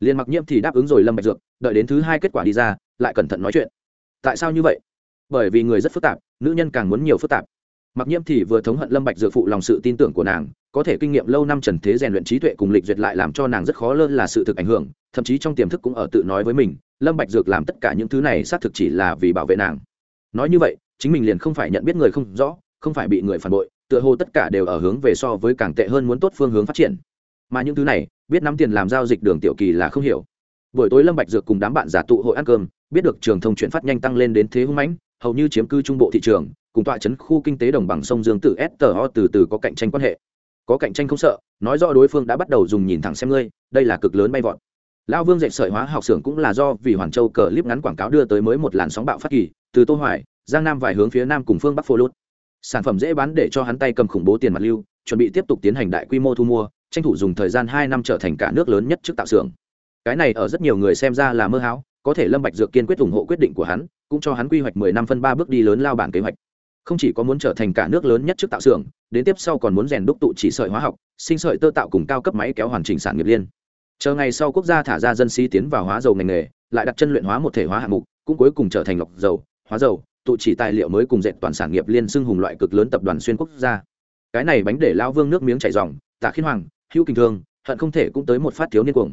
liền mặc nhiễm thì đáp ứng rồi lâm bạch dược, đợi đến thứ hai kết quả đi ra, lại cẩn thận nói chuyện. Tại sao như vậy? Bởi vì người rất phức tạp, nữ nhân càng muốn nhiều phức tạp. Mặc nhiễm thì vừa thống hận lâm bạch dược phụ lòng sự tin tưởng của nàng, có thể kinh nghiệm lâu năm trần thế rèn luyện trí tuệ cùng lịch duyệt lại làm cho nàng rất khó lơ là sự thực ảnh hưởng, thậm chí trong tiềm thức cũng ở tự nói với mình, lâm bạch dược làm tất cả những thứ này xác thực chỉ là vì bảo vệ nàng. Nói như vậy, chính mình liền không phải nhận biết người không rõ, không phải bị người phản bội, tựa hồ tất cả đều ở hướng về so với càng tệ hơn muốn tốt phương hướng phát triển mà những thứ này, biết nắm tiền làm giao dịch đường tiểu kỳ là không hiểu. Buổi tối lâm bạch dược cùng đám bạn giả tụ hội ăn cơm, biết được trường thông chuyển phát nhanh tăng lên đến thế hung mãnh, hầu như chiếm cư trung bộ thị trường, cùng tọa chấn khu kinh tế đồng bằng sông dương tử sto từ từ có cạnh tranh quan hệ. Có cạnh tranh không sợ, nói rõ đối phương đã bắt đầu dùng nhìn thẳng xem ngươi, đây là cực lớn bay vọt. Lão vương dạy sợi hóa học xưởng cũng là do vì hoàn châu cờ clip ngắn quảng cáo đưa tới mới một làn sóng bạo phát kỳ, từ tô hoài, giang nam vài hướng phía nam cùng phương bắc phô lốt. Sản phẩm dễ bán để cho hắn tay cầm khủng bố tiền mặt lưu, chuẩn bị tiếp tục tiến hành đại quy mô thu mua tranh thủ dùng thời gian hai năm trở thành cả nước lớn nhất trước tạo xưởng. Cái này ở rất nhiều người xem ra là mơ hão, có thể lâm bạch dược kiên quyết ủng hộ quyết định của hắn, cũng cho hắn quy hoạch mười năm phân ba bước đi lớn lao bản kế hoạch. Không chỉ có muốn trở thành cả nước lớn nhất trước tạo xưởng, đến tiếp sau còn muốn rèn đúc tụ chỉ sợi hóa học, sinh sợi tơ tạo cùng cao cấp máy kéo hoàn chỉnh sản nghiệp liên. Chờ ngày sau quốc gia thả ra dân sĩ tiến vào hóa dầu ngành nghề, lại đặt chân luyện hóa một thể hóa hạng mục, cũng cuối cùng trở thành lọc dầu, hóa dầu, tụ chỉ tài liệu mới cùng dệt toàn sản nghiệp liên xưng hùng loại cực lớn tập đoàn xuyên quốc gia. Cái này bánh để lao vương nước miếng chảy ròng tạ khiên hoàng, hữu kinh thương, hận không thể cũng tới một phát thiếu niên cuồng.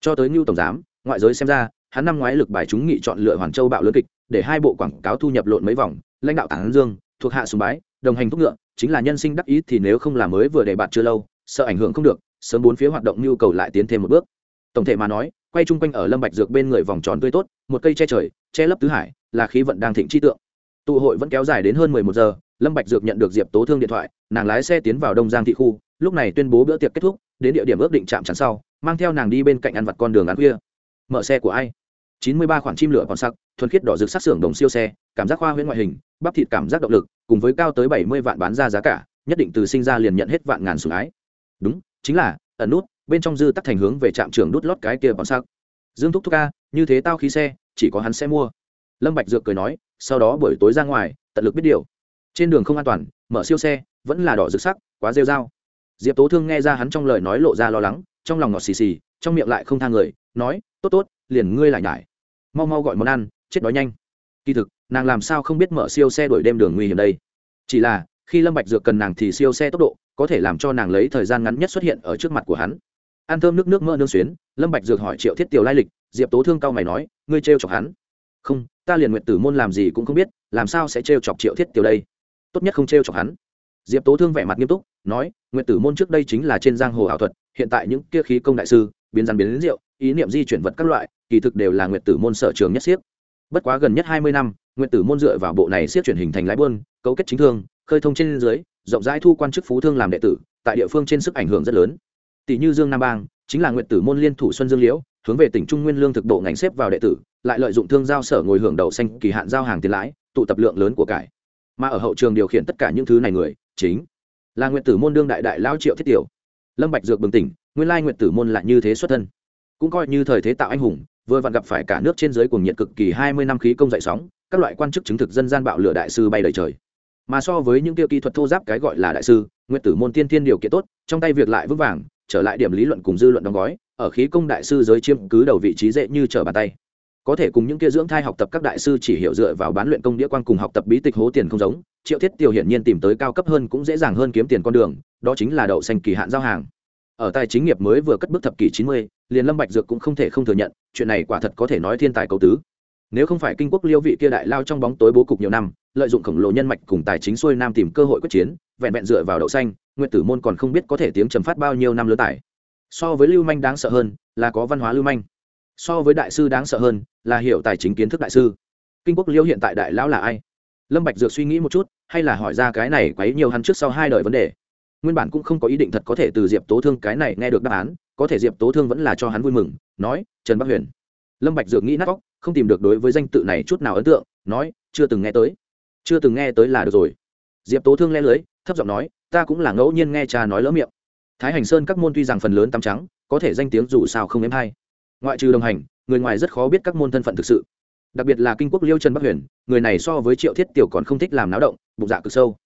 Cho tới ngưu tổng giám, ngoại giới xem ra, hắn năm ngoái lực bài chúng nghị chọn lựa hoàn châu bạo lớn kịch, để hai bộ quảng cáo thu nhập lộn mấy vòng, lãnh đạo tảng dương, thuộc hạ sùng bái, đồng hành thúc ngựa, chính là nhân sinh đắc ý thì nếu không làm mới vừa đề bạt chưa lâu, sợ ảnh hưởng không được, sớm bốn phía hoạt động nhu cầu lại tiến thêm một bước. Tổng thể mà nói, quay chung quanh ở lâm bạch dược bên người vòng tròn tươi tốt, một cây che trời, che lấp tứ hải, là khí vận đang thịnh chi tượng. Tụ hội vẫn kéo dài đến hơn mười một giờ, lâm bạch dược nhận được diệp tố thương điện thoại, nàng lái xe tiến vào đông giang thị khu lúc này tuyên bố bữa tiệc kết thúc, đến địa điểm ước định chạm chắn sau, mang theo nàng đi bên cạnh ăn vặt con đường ăn khuya. Mở xe của ai? Chín mươi ba khoản chim lửa còn sắc thuần khiết đỏ rực sắc xưởng đồng siêu xe, cảm giác khoa huyễn ngoại hình, bắp thịt cảm giác động lực, cùng với cao tới bảy mươi vạn bán ra giá cả, nhất định từ sinh ra liền nhận hết vạn ngàn sủng ái. Đúng, chính là, ẩn nút, bên trong dư tắc thành hướng về trạm trường đút lót cái kia còn sắc dương thúc thúc ca như thế tao khí xe, chỉ có hắn sẽ mua. Lâm bạch dược cười nói, sau đó buổi tối ra ngoài, tận lực biết điều. Trên đường không an toàn, mở siêu xe, vẫn là đỏ rực sắc, quá rêu dao diệp tố thương nghe ra hắn trong lời nói lộ ra lo lắng, trong lòng ngọt xì xì, trong miệng lại không tha người, nói, tốt tốt, liền ngươi lại nhải. Mau mau gọi món ăn, chết đói nhanh. Kỳ thực, nàng làm sao không biết mở siêu xe đuổi đêm đường nguy hiểm đây? Chỉ là, khi lâm bạch dược cần nàng thì siêu xe tốc độ, có thể làm cho nàng lấy thời gian ngắn nhất xuất hiện ở trước mặt của hắn. Ăn thơm nước nước mỡ nương xuyến, lâm bạch dược hỏi triệu thiết tiểu lai lịch, diệp tố thương cao mày nói, ngươi trêu chọc hắn? Không, ta liền nguyện tử môn làm gì cũng không biết, làm sao sẽ trêu chọc triệu thiết tiểu đây? Tốt nhất không trêu chọc hắn diệp tố thương vẻ mặt nghiêm túc, nói nguyện tử môn trước đây chính là trên giang hồ ảo thuật, hiện tại những kia khí công đại sư, biến rắn biến đến rượu, ý niệm di chuyển vật các loại, kỳ thực đều là nguyện tử môn sở trường nhất siếc. Bất quá gần nhất hai mươi năm nguyện tử môn dựa vào bộ này siết chuyển hình thành lái buôn, cấu kết chính thương, khơi thông trên dưới, rộng rãi thu quan chức phú thương làm đệ tử, tại địa phương trên sức ảnh hưởng rất lớn. Tỷ như dương nam bang, chính là nguyện tử môn liên thủ xuân dương liễu, hướng về tỉnh trung nguyên lương thực bộ ngành xếp vào đệ tử, lại lợi dụng thương giao sở ngồi hưởng đầu xanh kỳ hạn giao hàng tiền lãi, tụ tập lượng lớn của cải. Mà ở hậu trường điều khiển tất cả những thứ này người chính. Là nguyện tử môn đương đại đại lao triệu thiết tiểu. Lâm bạch dược bừng tỉnh, nguyên lai nguyện tử môn lại như thế xuất thân. Cũng coi như thời thế tạo anh hùng, vừa vặn gặp phải cả nước trên dưới cuồng nhiệt cực kỳ hai mươi năm khí công dậy sóng, các loại quan chức chứng thực dân gian bạo lửa đại sư bay đầy trời. Mà so với những tiêu kỹ thuật thô giáp cái gọi là đại sư nguyện tử môn tiên thiên điều kiện tốt, trong tay việc lại vững vàng, trở lại điểm lý luận cùng dư luận đóng gói, ở khí công đại sư giới chiêm cứ đầu vị trí dễ như trở bàn tay có thể cùng những kia dưỡng thai học tập các đại sư chỉ hiểu dựa vào bán luyện công đĩa quan cùng học tập bí tịch hố tiền không giống, triệu thiết tiểu hiển nhiên tìm tới cao cấp hơn cũng dễ dàng hơn kiếm tiền con đường, đó chính là đậu xanh kỳ hạn giao hàng. Ở tài chính nghiệp mới vừa cất bước thập kỷ chín mươi, liền lâm bạch dược cũng không thể không thừa nhận, chuyện này quả thật có thể nói thiên tài cầu tứ. Nếu không phải kinh quốc liêu vị kia đại lao trong bóng tối bố cục nhiều năm, lợi dụng khổng lồ nhân mạch cùng tài chính xuôi nam tìm cơ hội quyết chiến, vẹn vẹn dựa vào đậu xanh nguyện tử môn còn không biết có thể tiếng trầm phát bao nhiêu năm lứa tải so với lưu manh đáng sợ hơn là có văn hóa lưu manh so với đại sư đáng sợ hơn là hiểu tài chính kiến thức đại sư. Kinh quốc liêu hiện tại đại lão là ai? Lâm bạch dược suy nghĩ một chút, hay là hỏi ra cái này quấy nhiều hắn trước sau hai đời vấn đề. Nguyên bản cũng không có ý định thật có thể từ diệp tố thương cái này nghe được đáp án, có thể diệp tố thương vẫn là cho hắn vui mừng, nói, trần bắc huyền. Lâm bạch dược nghĩ nát óc, không tìm được đối với danh tự này chút nào ấn tượng, nói, chưa từng nghe tới. Chưa từng nghe tới là được rồi. Diệp tố thương le lưới, thấp giọng nói, ta cũng là ngẫu nhiên nghe cha nói lỡ miệng. Thái hành sơn các môn tuy rằng phần lớn tắm trắng, có thể danh tiếng dù sao không êm hay ngoại trừ đồng hành, người ngoài rất khó biết các môn thân phận thực sự. Đặc biệt là kinh quốc liêu trần bắc huyền, người này so với triệu thiết tiểu còn không thích làm náo động, bụng dạ cực sâu.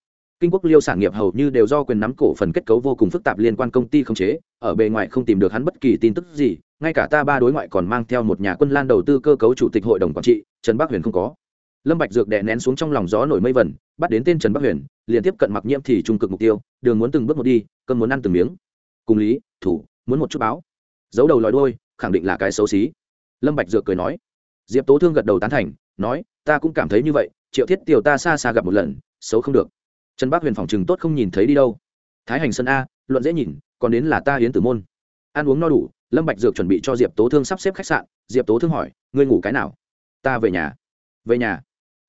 Kinh quốc liêu sản nghiệp hầu như đều do quyền nắm cổ phần kết cấu vô cùng phức tạp liên quan công ty khống chế, ở bề ngoài không tìm được hắn bất kỳ tin tức gì, ngay cả ta ba đối ngoại còn mang theo một nhà quân lan đầu tư cơ cấu chủ tịch hội đồng quản trị, trần bắc huyền không có. Lâm bạch dược đè nén xuống trong lòng gió nổi mây vẩn, bắt đến tên trần bắc huyền, liền tiếp cận mặc nhiễm thì trung cực mục tiêu, đường muốn từng bước một đi, cơn muốn ăn từng miếng. Cùng lý, thủ, muốn một chút báo. Giấu đầu lòi đuôi khẳng định là cái xấu xí. Lâm bạch dược cười nói. Diệp tố thương gật đầu tán thành, nói, ta cũng cảm thấy như vậy, triệu thiết tiểu ta xa xa gặp một lần, xấu không được. Trần bác huyền phòng chừng tốt không nhìn thấy đi đâu. Thái hành sân a, luận dễ nhìn, còn đến là ta hiến tử môn. Ăn uống no đủ, lâm bạch dược chuẩn bị cho diệp tố thương sắp xếp khách sạn. Diệp tố thương hỏi, ngươi ngủ cái nào? Ta về nhà. Về nhà.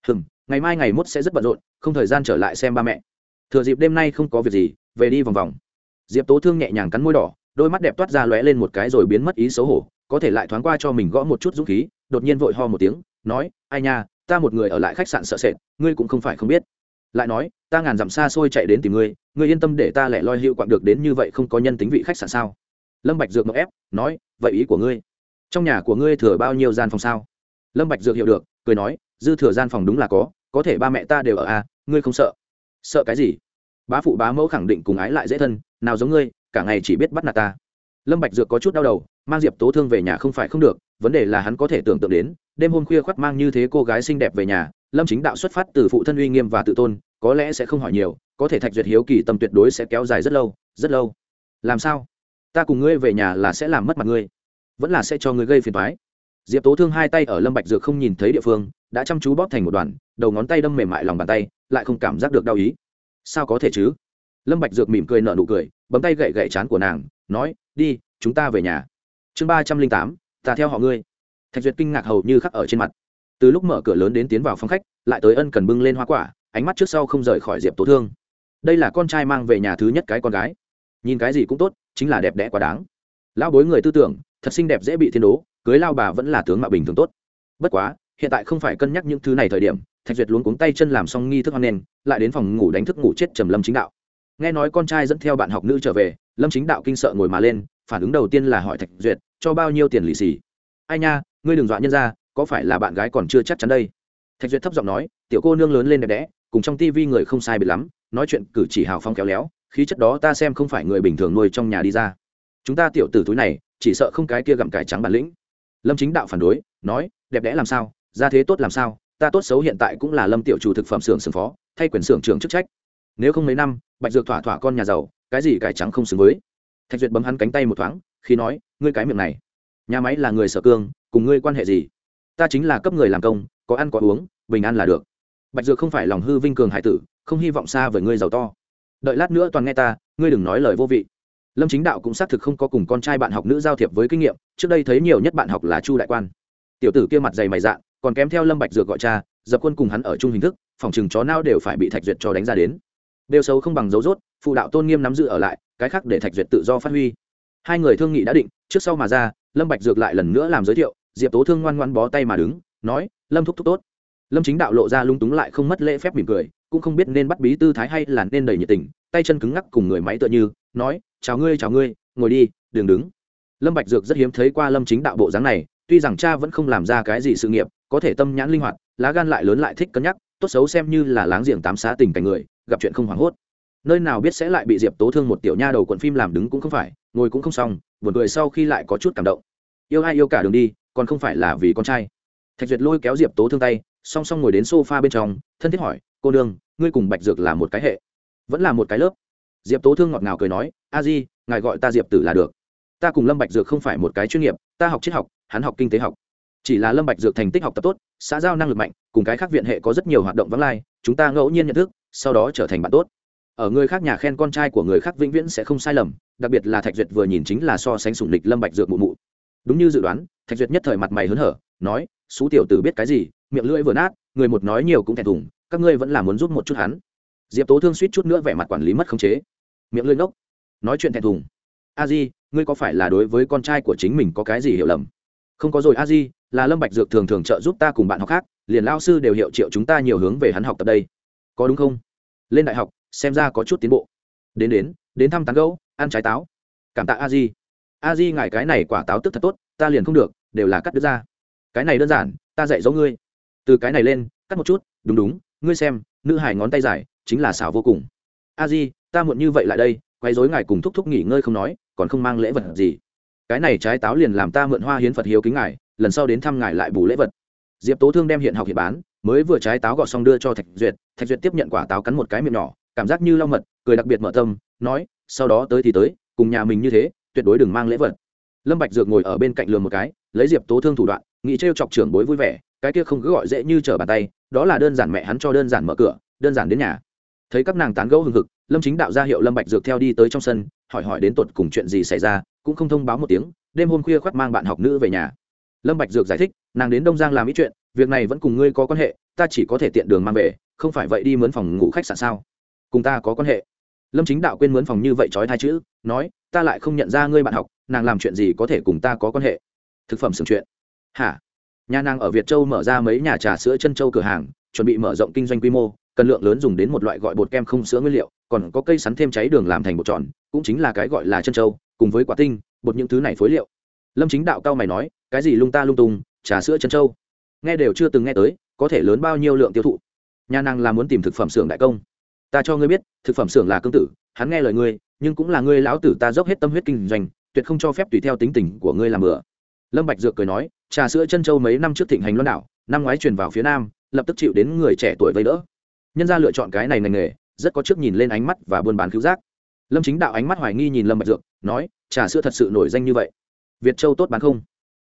Hừm, ngày mai ngày mốt sẽ rất bận rộn, không thời gian trở lại xem ba mẹ. Thừa dịp đêm nay không có việc gì, về đi vòng vòng. Diệp tố thương nhẹ nhàng cắn môi đỏ đôi mắt đẹp toát ra lóe lên một cái rồi biến mất ý xấu hổ có thể lại thoáng qua cho mình gõ một chút dũng khí đột nhiên vội ho một tiếng nói ai nha ta một người ở lại khách sạn sợ sệt ngươi cũng không phải không biết. Lại nói ta ngàn dặm xa xôi chạy đến tìm ngươi ngươi yên tâm để ta lẻ loi hiệu quạng được đến như vậy không có nhân tính vị khách sạn sao? Lâm bạch dược ngọc ép nói vậy ý của ngươi trong nhà của ngươi thừa bao nhiêu gian phòng sao? Lâm bạch dược hiểu được cười nói dư thừa gian phòng đúng là có có thể ba mẹ ta đều ở a à, ngươi không sợ. Sợ cái gì? Bá phụ bá mẫu khẳng định cùng ái lại dễ thân nào giống ngươi cả ngày chỉ biết bắt nạt ta. Lâm bạch dược có chút đau đầu, mang diệp tố thương về nhà không phải không được, vấn đề là hắn có thể tưởng tượng đến, đêm hôm khuya khoắt mang như thế cô gái xinh đẹp về nhà, lâm chính đạo xuất phát từ phụ thân uy nghiêm và tự tôn, có lẽ sẽ không hỏi nhiều, có thể thạch duyệt hiếu kỳ tâm tuyệt đối sẽ kéo dài rất lâu rất lâu. Làm sao? Ta cùng ngươi về nhà là sẽ làm mất mặt ngươi, vẫn là sẽ cho ngươi gây phiền toái. Diệp tố thương hai tay ở lâm bạch dược không nhìn thấy địa phương, đã chăm chú bóp thành một đoàn đầu ngón tay đâm mềm mại lòng bàn tay, lại không cảm giác được đau ý. Sao có thể chứ? Lâm bạch dược mỉm cười nở nụ cười, bấm tay gậy gậy chán của nàng, nói, đi, chúng ta về nhà. Chương ba trăm linh tám, ta theo họ ngươi. Thạch duyệt kinh ngạc hầu như khắc ở trên mặt. Từ lúc mở cửa lớn đến tiến vào phòng khách, lại tới ân cần bưng lên hoa quả, ánh mắt trước sau không rời khỏi diệp tố thương. Đây là con trai mang về nhà thứ nhất cái con gái. Nhìn cái gì cũng tốt, chính là đẹp đẽ quá đáng. Lão bối người tư tưởng, thật xinh đẹp dễ bị thiên đố, cưới lao bà vẫn là tướng mạo bình thường tốt. Bất quá, hiện tại không phải cân nhắc những thứ này thời điểm, thạch duyệt luống cuống tay chân làm xong nghi thức hoan nền lại đến phòng ngủ đánh thức ngủ chết trầm lâm chính đạo nghe nói con trai dẫn theo bạn học nữ trở về, lâm chính đạo kinh sợ ngồi mà lên, phản ứng đầu tiên là hỏi thạch duyệt, cho bao nhiêu tiền lì xì? Ai nha, ngươi đừng dọa nhân ra, có phải là bạn gái còn chưa chắc chắn đây? Thạch duyệt thấp giọng nói, tiểu cô nương lớn lên đẹp đẽ, cùng trong tivi người không sai biệt lắm, nói chuyện cử chỉ hào phong kéo léo, khí chất đó ta xem không phải người bình thường nuôi trong nhà đi ra. Chúng ta tiểu tử túi này, chỉ sợ không cái kia gặm cải trắng bản lĩnh. Lâm chính đạo phản đối, nói, đẹp đẽ làm sao ra thế tốt làm sao, ta tốt xấu hiện tại cũng là lâm tiểu chủ thực phẩm xưởng xưởng phó, thay quyền xưởng trưởng chức trách. Nếu không mấy năm bạch dược thỏa thỏa con nhà giàu, cái gì cải trắng không xứng với. Thạch duyệt bấm hắn cánh tay một thoáng, khi nói, ngươi cái miệng này, nhà máy là người sở cương, cùng ngươi quan hệ gì? Ta chính là cấp người làm công, có ăn có uống, bình an là được. Bạch dược không phải lòng hư vinh cường hải tử, không hy vọng xa với ngươi giàu to. Đợi lát nữa toàn nghe ta, ngươi đừng nói lời vô vị. Lâm chính đạo cũng xác thực không có cùng con trai bạn học nữ giao thiệp với kinh nghiệm, trước đây thấy nhiều nhất bạn học là chu đại quan. Tiểu tử kia mặt dày mày dạn, còn kém theo lâm bạch dược gọi cha, dập quân cùng hắn ở chung hình thức, phòng chừng chó nao đều phải bị thạch duyệt cho đánh ra đến đều xấu không bằng dấu rốt, phụ đạo tôn nghiêm nắm giữ ở lại, cái khác để thạch duyệt tự do phát huy. Hai người thương nghị đã định, trước sau mà ra, lâm bạch dược lại lần nữa làm giới thiệu, diệp tố thương ngoan ngoan bó tay mà đứng, nói, lâm thúc thúc tốt. Lâm chính đạo lộ ra lung túng lại không mất lễ phép mỉm cười, cũng không biết nên bắt bí tư thái hay là nên đầy nhiệt tình, tay chân cứng ngắc cùng người máy tựa như, nói, chào ngươi chào ngươi, ngồi đi, đừng đứng. Lâm bạch dược rất hiếm thấy qua lâm chính đạo bộ dáng này, tuy rằng cha vẫn không làm ra cái gì sự nghiệp, có thể tâm nhãn linh hoạt, lá gan lại lớn lại thích cân nhắc, tốt xấu xem như là láng giềng tám xá tình cảnh người gặp chuyện không hoảng hốt. Nơi nào biết sẽ lại bị diệp tố thương một tiểu nha đầu quận phim làm đứng cũng không phải, ngồi cũng không xong, buồn cười sau khi lại có chút cảm động. Yêu ai yêu cả đường đi, còn không phải là vì con trai. Thạch duyệt lôi kéo diệp tố thương tay, song song ngồi đến sofa bên trong, thân thiết hỏi, cô nương, ngươi cùng bạch dược là một cái hệ? Vẫn là một cái lớp. Diệp tố thương ngọt ngào cười nói, a di, ngài gọi ta diệp tử là được. Ta cùng lâm bạch dược không phải một cái chuyên nghiệp, ta học triết học, hắn học kinh tế học. Chỉ là lâm bạch dược thành tích học tập tốt, xã giao năng lực mạnh, cùng cái khác viện hệ có rất nhiều hoạt động vắng lai, chúng ta ngẫu nhiên nhận thức sau đó trở thành bạn tốt. Ở người khác nhà khen con trai của người khác vĩnh viễn sẽ không sai lầm, đặc biệt là thạch duyệt vừa nhìn chính là so sánh sủng lịch lâm bạch dược mụ mụ. Đúng như dự đoán, thạch duyệt nhất thời mặt mày hớn hở, nói xú tiểu tử biết cái gì, miệng lưỡi vừa nát, người một nói nhiều cũng thẹn thùng, các ngươi vẫn là muốn giúp một chút hắn. Diệp tố thương suýt chút nữa vẻ mặt quản lý mất khống chế. Miệng lưỡi ngốc, nói chuyện thẹn thùng. A di, ngươi có phải là đối với con trai của chính mình có cái gì hiểu lầm? Không có rồi a di, là lâm bạch dược thường thường trợ giúp ta cùng bạn học khác, liền lao sư đều hiệu triệu chúng ta nhiều hướng về hắn học tập đây có đúng không? Lên đại học, xem ra có chút tiến bộ. Đến đến đến thăm tán gấu ăn trái táo. Cảm tạ a di. A di ngài cái này quả táo tức thật tốt, ta liền không được, đều là cắt đứt ra. Cái này đơn giản, ta dạy dỗ ngươi. Từ cái này lên, cắt một chút, đúng đúng, ngươi xem, nữ hải ngón tay dài, chính là xảo vô cùng. A di, ta muộn như vậy lại đây quay dối ngài cùng thúc thúc nghỉ ngơi không nói, còn không mang lễ vật gì. Cái này trái táo liền làm ta mượn hoa hiến phật hiếu kính ngài, lần sau đến thăm ngài lại bù lễ vật diệp tố thương đem hiện học hiện bán, mới vừa trái táo gọt xong đưa cho thạch duyệt thạch duyệt tiếp nhận quả táo cắn một cái miệng nhỏ, cảm giác như lau mật, cười đặc biệt mở tâm, nói, sau đó tới thì tới, cùng nhà mình như thế, tuyệt đối đừng mang lễ vật. Lâm bạch dược ngồi ở bên cạnh lườm một cái, lấy diệp tố thương thủ đoạn, nghĩ trêu chọc trưởng bối vui vẻ, cái kia không cứ gọi dễ như trở bàn tay, đó là đơn giản mẹ hắn cho đơn giản mở cửa, đơn giản đến nhà. Thấy các nàng tán gẫu hừng hực, lâm chính đạo ra hiệu lâm bạch dược theo đi tới trong sân, hỏi hỏi đến tột cùng chuyện gì xảy ra, cũng không thông báo một tiếng, đêm hôm khuya khoắt mang bạn học nữ về nhà lâm bạch dược giải thích, nàng đến đông giang làm ít chuyện, việc này vẫn cùng ngươi có quan hệ, ta chỉ có thể tiện đường mang về, không phải vậy đi mướn phòng ngủ khách sạn sao? Cùng ta có quan hệ. Lâm chính đạo quên mướn phòng như vậy trói hai chữ, nói, ta lại không nhận ra ngươi bạn học, nàng làm chuyện gì có thể cùng ta có quan hệ? Thực phẩm sưởng chuyện. Hả? Nhà nàng ở việt châu mở ra mấy nhà trà sữa chân châu cửa hàng, chuẩn bị mở rộng kinh doanh quy mô, cần lượng lớn dùng đến một loại gọi bột kem không sữa nguyên liệu, còn có cây sắn thêm cháy đường làm thành bột tròn, cũng chính là cái gọi là chân châu, cùng với quả tinh, bột những thứ này phối liệu. Lâm chính đạo cao mày nói cái gì lung ta lung tung, trà sữa chân châu. Nghe đều chưa từng nghe tới, có thể lớn bao nhiêu lượng tiêu thụ. Nhà nàng là muốn tìm thực phẩm xưởng đại công. Ta cho ngươi biết, thực phẩm xưởng là cương tử, hắn nghe lời ngươi, nhưng cũng là ngươi lão tử ta dốc hết tâm huyết kinh doanh, tuyệt không cho phép tùy theo tính tình của ngươi làm bữa lâm bạch dược cười nói, trà sữa chân châu mấy năm trước thịnh hành loan đảo, năm ngoái truyền vào phía nam, lập tức chịu đến người trẻ tuổi vây đỡ. Nhân gia lựa chọn cái này ngành nghề, rất có trước nhìn lên ánh mắt và buôn bán cứu giác. Lâm chính đạo ánh mắt hoài nghi nhìn lâm bạch dược, nói, trà sữa thật sự nổi danh như vậy. Việt châu tốt bán không?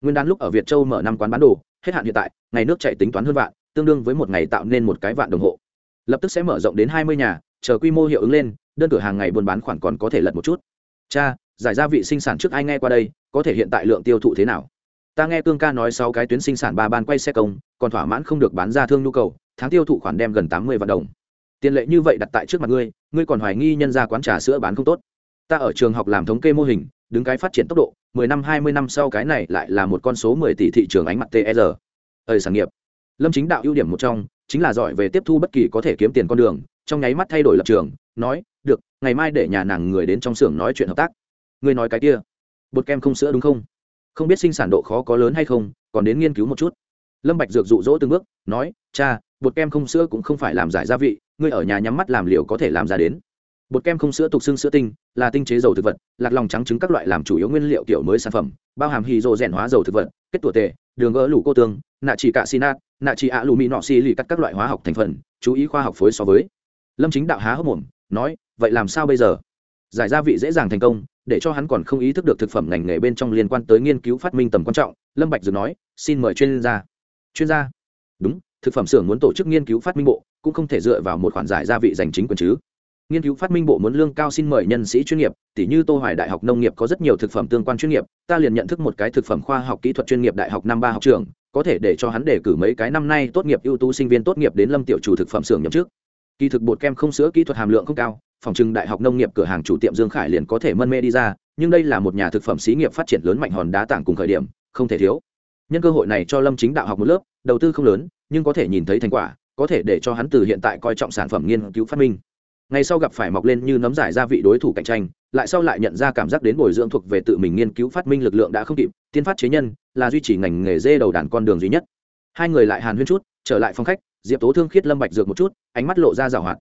Nguyên đán lúc ở việt châu mở năm quán bán đồ, hết hạn hiện tại, ngày nước chạy tính toán hơn vạn, tương đương với một ngày tạo nên một cái vạn đồng hộ. Lập tức sẽ mở rộng đến hai mươi nhà, chờ quy mô hiệu ứng lên, đơn cửa hàng ngày buôn bán khoản còn có thể lật một chút. Cha, giải gia vị sinh sản trước ai nghe qua đây, có thể hiện tại lượng tiêu thụ thế nào? Ta nghe cương ca nói sáu cái tuyến sinh sản ba ban quay xe công, còn thỏa mãn không được bán ra thương nhu cầu, tháng tiêu thụ khoản đem gần tám mươi vạn đồng. Tiền lệ như vậy đặt tại trước mặt ngươi ngươi còn hoài nghi nhân ra quán trà sữa bán không tốt. Ta ở trường học làm thống kê mô hình, đứng cái phát triển tốc độ mười năm hai mươi năm sau cái này lại là một con số mười tỷ thị trường ánh mặt TR. Thời Ơi sản nghiệp. Lâm Chính Đạo ưu điểm một trong chính là giỏi về tiếp thu bất kỳ có thể kiếm tiền con đường, trong nháy mắt thay đổi lập trường, nói, "Được, ngày mai để nhà nàng người đến trong xưởng nói chuyện hợp tác." Ngươi nói cái kia, bột kem không sữa đúng không? Không biết sinh sản độ khó có lớn hay không, còn đến nghiên cứu một chút. Lâm Bạch dược dụ dỗ từng bước, nói, "Cha, bột kem không sữa cũng không phải làm giải gia vị, ngươi ở nhà nhắm mắt làm liều có thể làm ra đến." Bột kem không sữa tục xương sữa tinh, là tinh chế dầu thực vật, lạc lòng trắng trứng các loại làm chủ yếu nguyên liệu kiểu mới sản phẩm, bao hàm hydro rèn hóa dầu thực vật, kết tủa tề, đường gỡ lũ cô tương, nạ chỉ cạ sinat nạ chỉ ạ lù mỹ nọ xi lì cắt các loại hóa học thành phần, chú ý khoa học phối so với. Lâm chính đạo há hốc mồm, nói, vậy làm sao bây giờ? Giải gia vị dễ dàng thành công, để cho hắn còn không ý thức được thực phẩm ngành nghề bên trong liên quan tới nghiên cứu phát minh tầm quan trọng, lâm bạch dược nói, xin mời chuyên gia. Chuyên gia? Đúng, thực phẩm xưởng muốn tổ chức nghiên cứu phát minh bộ, cũng không thể dựa vào một khoản giải gia vị dành chính quyền chứ nghiên cứu phát minh bộ muốn lương cao xin mời nhân sĩ chuyên nghiệp tỷ như tô hoài đại học nông nghiệp có rất nhiều thực phẩm tương quan chuyên nghiệp, ta liền nhận thức một cái thực phẩm khoa học kỹ thuật chuyên nghiệp đại học năm ba học trường, có thể để cho hắn đề cử mấy cái năm nay tốt nghiệp ưu tú sinh viên tốt nghiệp đến lâm tiểu chủ thực phẩm xưởng nhậm chức. Kỳ thực bột kem không sữa kỹ thuật hàm lượng không cao, phòng trưng đại học nông nghiệp cửa hàng chủ tiệm dương khải liền có thể mân mê đi ra, nhưng đây là một nhà thực phẩm xí nghiệp phát triển lớn mạnh hòn đá tảng cùng khởi điểm, không thể thiếu. Nhân cơ hội này cho lâm chính đạo học một lớp, đầu tư không lớn, nhưng có thể nhìn thấy thành quả, có thể để cho hắn từ hiện tại coi trọng sản phẩm nghiên cứu phát minh ngày sau gặp phải mọc lên như nấm giải gia vị đối thủ cạnh tranh, lại sau lại nhận ra cảm giác đến bồi dưỡng thuộc về tự mình nghiên cứu phát minh lực lượng đã không kịp, tiên phát chế nhân là duy trì ngành nghề dê đầu đàn con đường duy nhất. Hai người lại hàn huyên chút, trở lại phòng khách, diệp tố thương khiết lâm bạch dược một chút, ánh mắt lộ ra rào hoạt.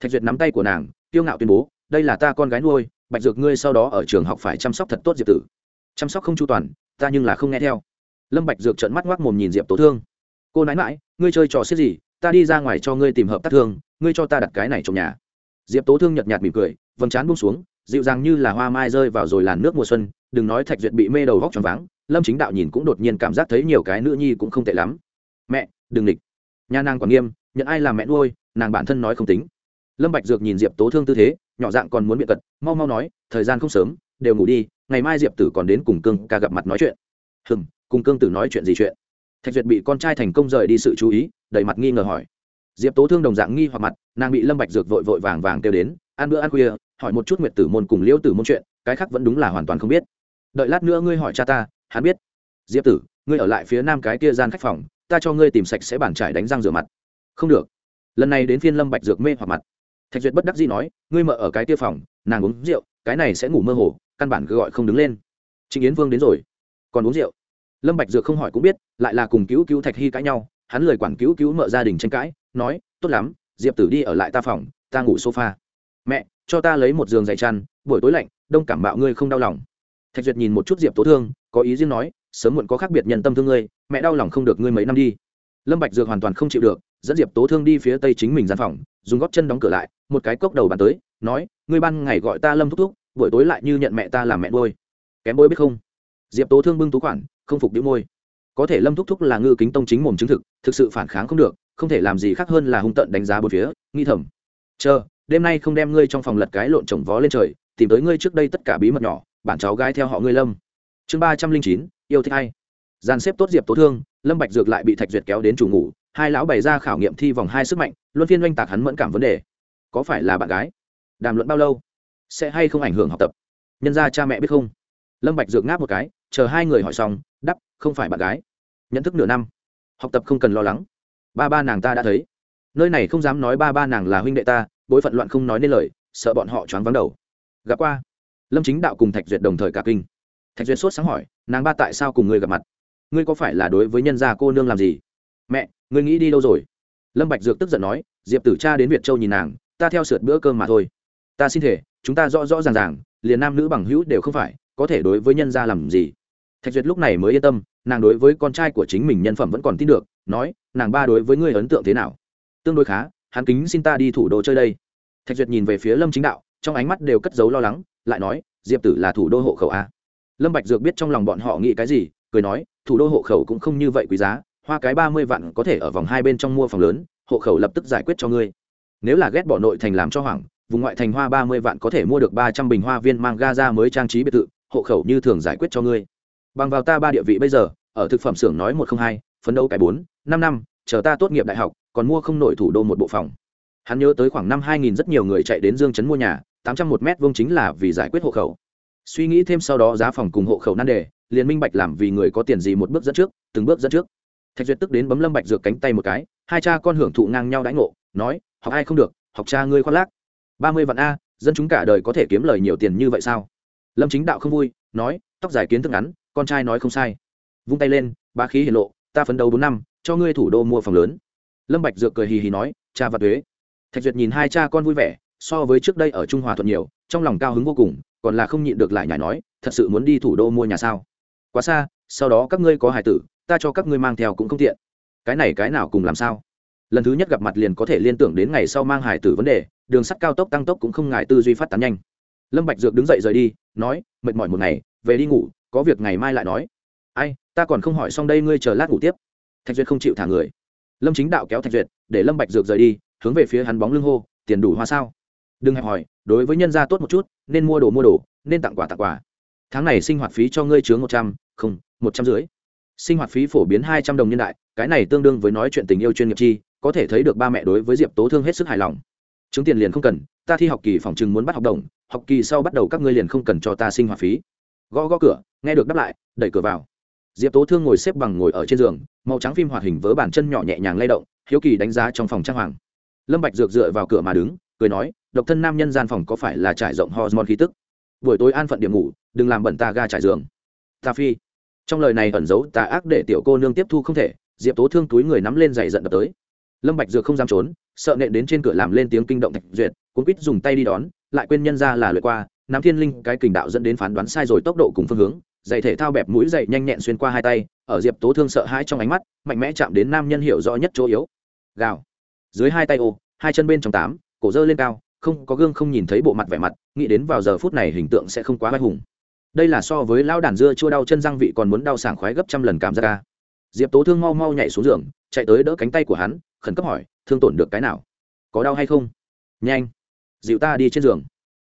Thạch duyệt nắm tay của nàng tiêu ngạo tuyên bố, đây là ta con gái nuôi, bạch dược ngươi sau đó ở trường học phải chăm sóc thật tốt diệp tử. Chăm sóc không chu toàn, ta nhưng là không nghe theo. Lâm bạch dược trợn mắt ngoác mồm nhìn diệp tố thương. Cô nói mãi ngươi chơi trò xiết gì, ta đi ra ngoài cho ngươi tìm hợp tác thương, ngươi cho ta đặt cái này trong nhà diệp tố thương nhợt nhạt mỉm cười, vầng trán buông xuống, dịu dàng như là hoa mai rơi vào rồi làn nước mùa xuân, đừng nói thạch duyệt bị mê đầu vóc tròn váng, lâm chính đạo nhìn cũng đột nhiên cảm giác thấy nhiều cái nữ nhi cũng không tệ lắm. Mẹ, đừng địch nha nàng còn nghiêm, nhận ai làm mẹ nuôi, nàng bản thân nói không tính. Lâm bạch dược nhìn diệp tố thương tư thế, nhỏ dạng còn muốn miệng cật, mau mau nói, thời gian không sớm, đều ngủ đi, ngày mai diệp tử còn đến cùng cương ca gặp mặt nói chuyện. Hừm, cùng cương tử nói chuyện gì chuyện? Thạch duyệt bị con trai thành công rời đi sự chú ý, đầy mặt nghi ngờ hỏi diệp tố thương đồng dạng nghi hoặc mặt, nàng bị lâm bạch dược vội vội vàng vàng kêu đến, ăn bữa ăn khuya, hỏi một chút nguyệt tử môn cùng liễu tử môn chuyện, cái khác vẫn đúng là hoàn toàn không biết. Đợi lát nữa ngươi hỏi cha ta, hắn biết. Diệp tử, ngươi ở lại phía nam cái kia gian khách phòng, ta cho ngươi tìm sạch sẽ bàn trải đánh răng rửa mặt. Không được. Lần này đến phiên lâm bạch dược mê hoặc mặt. Thạch duyệt bất đắc dĩ nói, ngươi mở ở cái kia phòng, nàng uống rượu, cái này sẽ ngủ mơ hồ, căn bản cứ gọi không đứng lên. Trịnh yến vương đến rồi. Còn uống rượu? Lâm bạch dược không hỏi cũng biết, lại là cùng cứu cứu thạch hy cãi nhau, hắn lời quản cứu cứu mợ gia đình tranh cãi nói, tốt lắm, diệp tử đi ở lại ta phòng, ta ngủ sofa. Mẹ, cho ta lấy một giường dày chăn, buổi tối lạnh, đông cảm bạo ngươi không đau lòng. Thạch duyệt nhìn một chút diệp tố thương, có ý riêng nói, sớm muộn có khác biệt nhân tâm thương ngươi, mẹ đau lòng không được ngươi mấy năm đi. Lâm bạch dược hoàn toàn không chịu được, dẫn diệp tố thương đi phía tây chính mình gian phòng, dùng góp chân đóng cửa lại, một cái cốc đầu bàn tới, nói, ngươi ban ngày gọi ta lâm thúc thúc, buổi tối lại như nhận mẹ ta làm mẹ bôi kém bôi biết không? Diệp tố thương bưng tú khoản, không phục đĩu môi. Có thể lâm thúc thúc là ngư kính tông chính mồm chứng thực thực sự phản kháng không được không thể làm gì khác hơn là hung tận đánh giá bốn phía nghi thầm, chờ, đêm nay không đem ngươi trong phòng lật cái lộn trồng vó lên trời, tìm tới ngươi trước đây tất cả bí mật nhỏ, bản cháu gái theo họ ngươi lâm. Chương ba trăm linh chín, yêu thích hay gian xếp tốt diệp tố thương, lâm bạch dược lại bị thạch duyệt kéo đến chủ ngủ, hai lão bày ra khảo nghiệm thi vòng hai sức mạnh, luân phiên oanh tạc hắn mẫn cảm vấn đề. Có phải là bạn gái? Đàm luận bao lâu? Sẽ hay không ảnh hưởng học tập? Nhân ra cha mẹ biết không? Lâm bạch dược ngáp một cái, chờ hai người hỏi xong đắp không phải bạn gái. Nhận thức nửa năm. Học tập không cần lo lắng ba ba nàng ta đã thấy. Nơi này không dám nói ba ba nàng là huynh đệ ta, bối phận loạn không nói nên lời, sợ bọn họ choáng vắng đầu. Gặp qua. Lâm chính đạo cùng thạch duyệt đồng thời cả kinh. Thạch duyệt sốt sáng hỏi, nàng ba tại sao cùng ngươi gặp mặt? Ngươi có phải là đối với nhân gia cô nương làm gì? Mẹ, ngươi nghĩ đi đâu rồi? Lâm bạch dược tức giận nói, diệp tử cha đến việt châu nhìn nàng, ta theo sượt bữa cơm mà thôi. Ta xin thể chúng ta rõ rõ ràng ràng, liền nam nữ bằng hữu đều không phải, có thể đối với nhân gia làm gì? Thạch duyệt lúc này mới yên tâm, nàng đối với con trai của chính mình nhân phẩm vẫn còn tin được nói, nàng ba đối với ngươi ấn tượng thế nào? Tương đối khá, hắn kính xin ta đi thủ đô chơi đây. Thạch duyệt nhìn về phía lâm chính đạo, trong ánh mắt đều cất giấu lo lắng, lại nói, diệp tử là thủ đô hộ khẩu a lâm bạch dược biết trong lòng bọn họ nghĩ cái gì, cười nói, thủ đô hộ khẩu cũng không như vậy quý giá, hoa cái ba mươi vạn có thể ở vòng hai bên trong mua phòng lớn, hộ khẩu lập tức giải quyết cho ngươi. Nếu là ghét bỏ nội thành làm cho hoảng, vùng ngoại thành hoa ba mươi vạn có thể mua được ba trăm bình hoa viên mang ga ra mới trang trí biệt thự, hộ khẩu như thường giải quyết cho ngươi. Bằng vào ta ba địa vị bây giờ, ở thực phẩm xưởng nói một không hai, phấn đấu cái bốn năm năm, chờ ta tốt nghiệp đại học, còn mua không nổi thủ đô một bộ phòng. Hắn nhớ tới khoảng năm hai nghìn rất nhiều người chạy đến dương chấn mua nhà, tám trăm một m vuông chính là vì giải quyết hộ khẩu. Suy nghĩ thêm sau đó giá phòng cùng hộ khẩu nan đề, liền minh bạch làm vì người có tiền gì một bước dẫn trước, từng bước dẫn trước. Thạch duyệt tức đến bấm lâm bạch dược cánh tay một cái, hai cha con hưởng thụ ngang nhau đãi ngộ, nói, học ai không được, học cha ngươi khoác lác. Ba mươi vạn a, dân chúng cả đời có thể kiếm lời nhiều tiền như vậy sao? Lâm chính đạo không vui, nói, tóc dài kiến thức ngắn, con trai nói không sai. Vung tay lên ba khí hiển lộ, ta phấn đấu bốn năm cho ngươi thủ đô mua phòng lớn. Lâm bạch dược cười hì hì nói, cha và thuế thạch duyệt nhìn hai cha con vui vẻ, so với trước đây ở trung hòa thuận nhiều, trong lòng cao hứng vô cùng, còn là không nhịn được lại nhảy nói, thật sự muốn đi thủ đô mua nhà sao? Quá xa, sau đó các ngươi có hài tử, ta cho các ngươi mang theo cũng không tiện. Cái này cái nào cùng làm sao? Lần thứ nhất gặp mặt liền có thể liên tưởng đến ngày sau mang hài tử vấn đề, đường sắt cao tốc tăng tốc cũng không ngại tư duy phát tán nhanh. Lâm bạch dược đứng dậy rời đi, nói, mệt mỏi một ngày, về đi ngủ, có việc ngày mai lại nói. Ai, ta còn không hỏi xong đây ngươi chờ lát ngủ tiếp thạch duyệt không chịu thả người. Lâm chính đạo kéo thạch duyệt, để lâm bạch dược rời đi, hướng về phía hắn bóng lưng hô, tiền đủ hoa sao? Đừng hẹp hỏi, đối với nhân gia tốt một chút, nên mua đồ mua đồ, nên tặng quà tặng quà. Tháng này sinh hoạt phí cho ngươi chướng một trăm, không, một trăm rưỡi. sinh hoạt phí phổ biến hai trăm đồng nhân đại, cái này tương đương với nói chuyện tình yêu chuyên nghiệp chi, có thể thấy được ba mẹ đối với diệp tố thương hết sức hài lòng. Chứng tiền liền không cần, ta thi học kỳ phòng chừng muốn bắt học đồng, học kỳ sau bắt đầu các ngươi liền không cần cho ta sinh hoạt phí. Gõ gõ cửa, nghe được đáp lại, đẩy cửa vào diệp tố thương ngồi xếp bằng ngồi ở trên giường, màu trắng phim hoạt hình vớ bàn chân nhỏ nhẹ nhàng lay động, hiếu kỳ đánh giá trong phòng trang hoàng. Lâm bạch dược dựa vào cửa mà đứng, cười nói, độc thân nam nhân gian phòng có phải là trải rộng hormone khí tức? Buổi tối an phận điểm ngủ, đừng làm bẩn ta ga trải giường. Ta phi. Trong lời này ẩn giấu tà ác để tiểu cô nương tiếp thu không thể, diệp tố thương túi người nắm lên giày giận đập tới. Lâm bạch dược không dám trốn, sợ nện đến trên cửa làm lên tiếng kinh động thạch duyệt, cuốn quýt dùng tay đi đón, lại quên nhân ra là lượt qua, nam thiên linh cái kình đạo dẫn đến phán đoán sai rồi tốc độ cùng phương hướng giày thể thao bẹp mũi dậy nhanh nhẹn xuyên qua hai tay, ở diệp tố thương sợ hãi trong ánh mắt, mạnh mẽ chạm đến nam nhân hiểu rõ nhất chỗ yếu. Gào. Dưới hai tay ô, hai chân bên trong tám, cổ dơ lên cao, không có gương không nhìn thấy bộ mặt vẻ mặt, nghĩ đến vào giờ phút này hình tượng sẽ không quá vai hùng. Đây là so với lão đàn dưa chua đau chân răng vị còn muốn đau sảng khoái gấp trăm lần cảm giác ca. Diệp tố thương mau mau nhảy xuống giường, chạy tới đỡ cánh tay của hắn, khẩn cấp hỏi, thương tổn được cái nào? Có đau hay không? Nhanh. Dịu ta đi trên giường.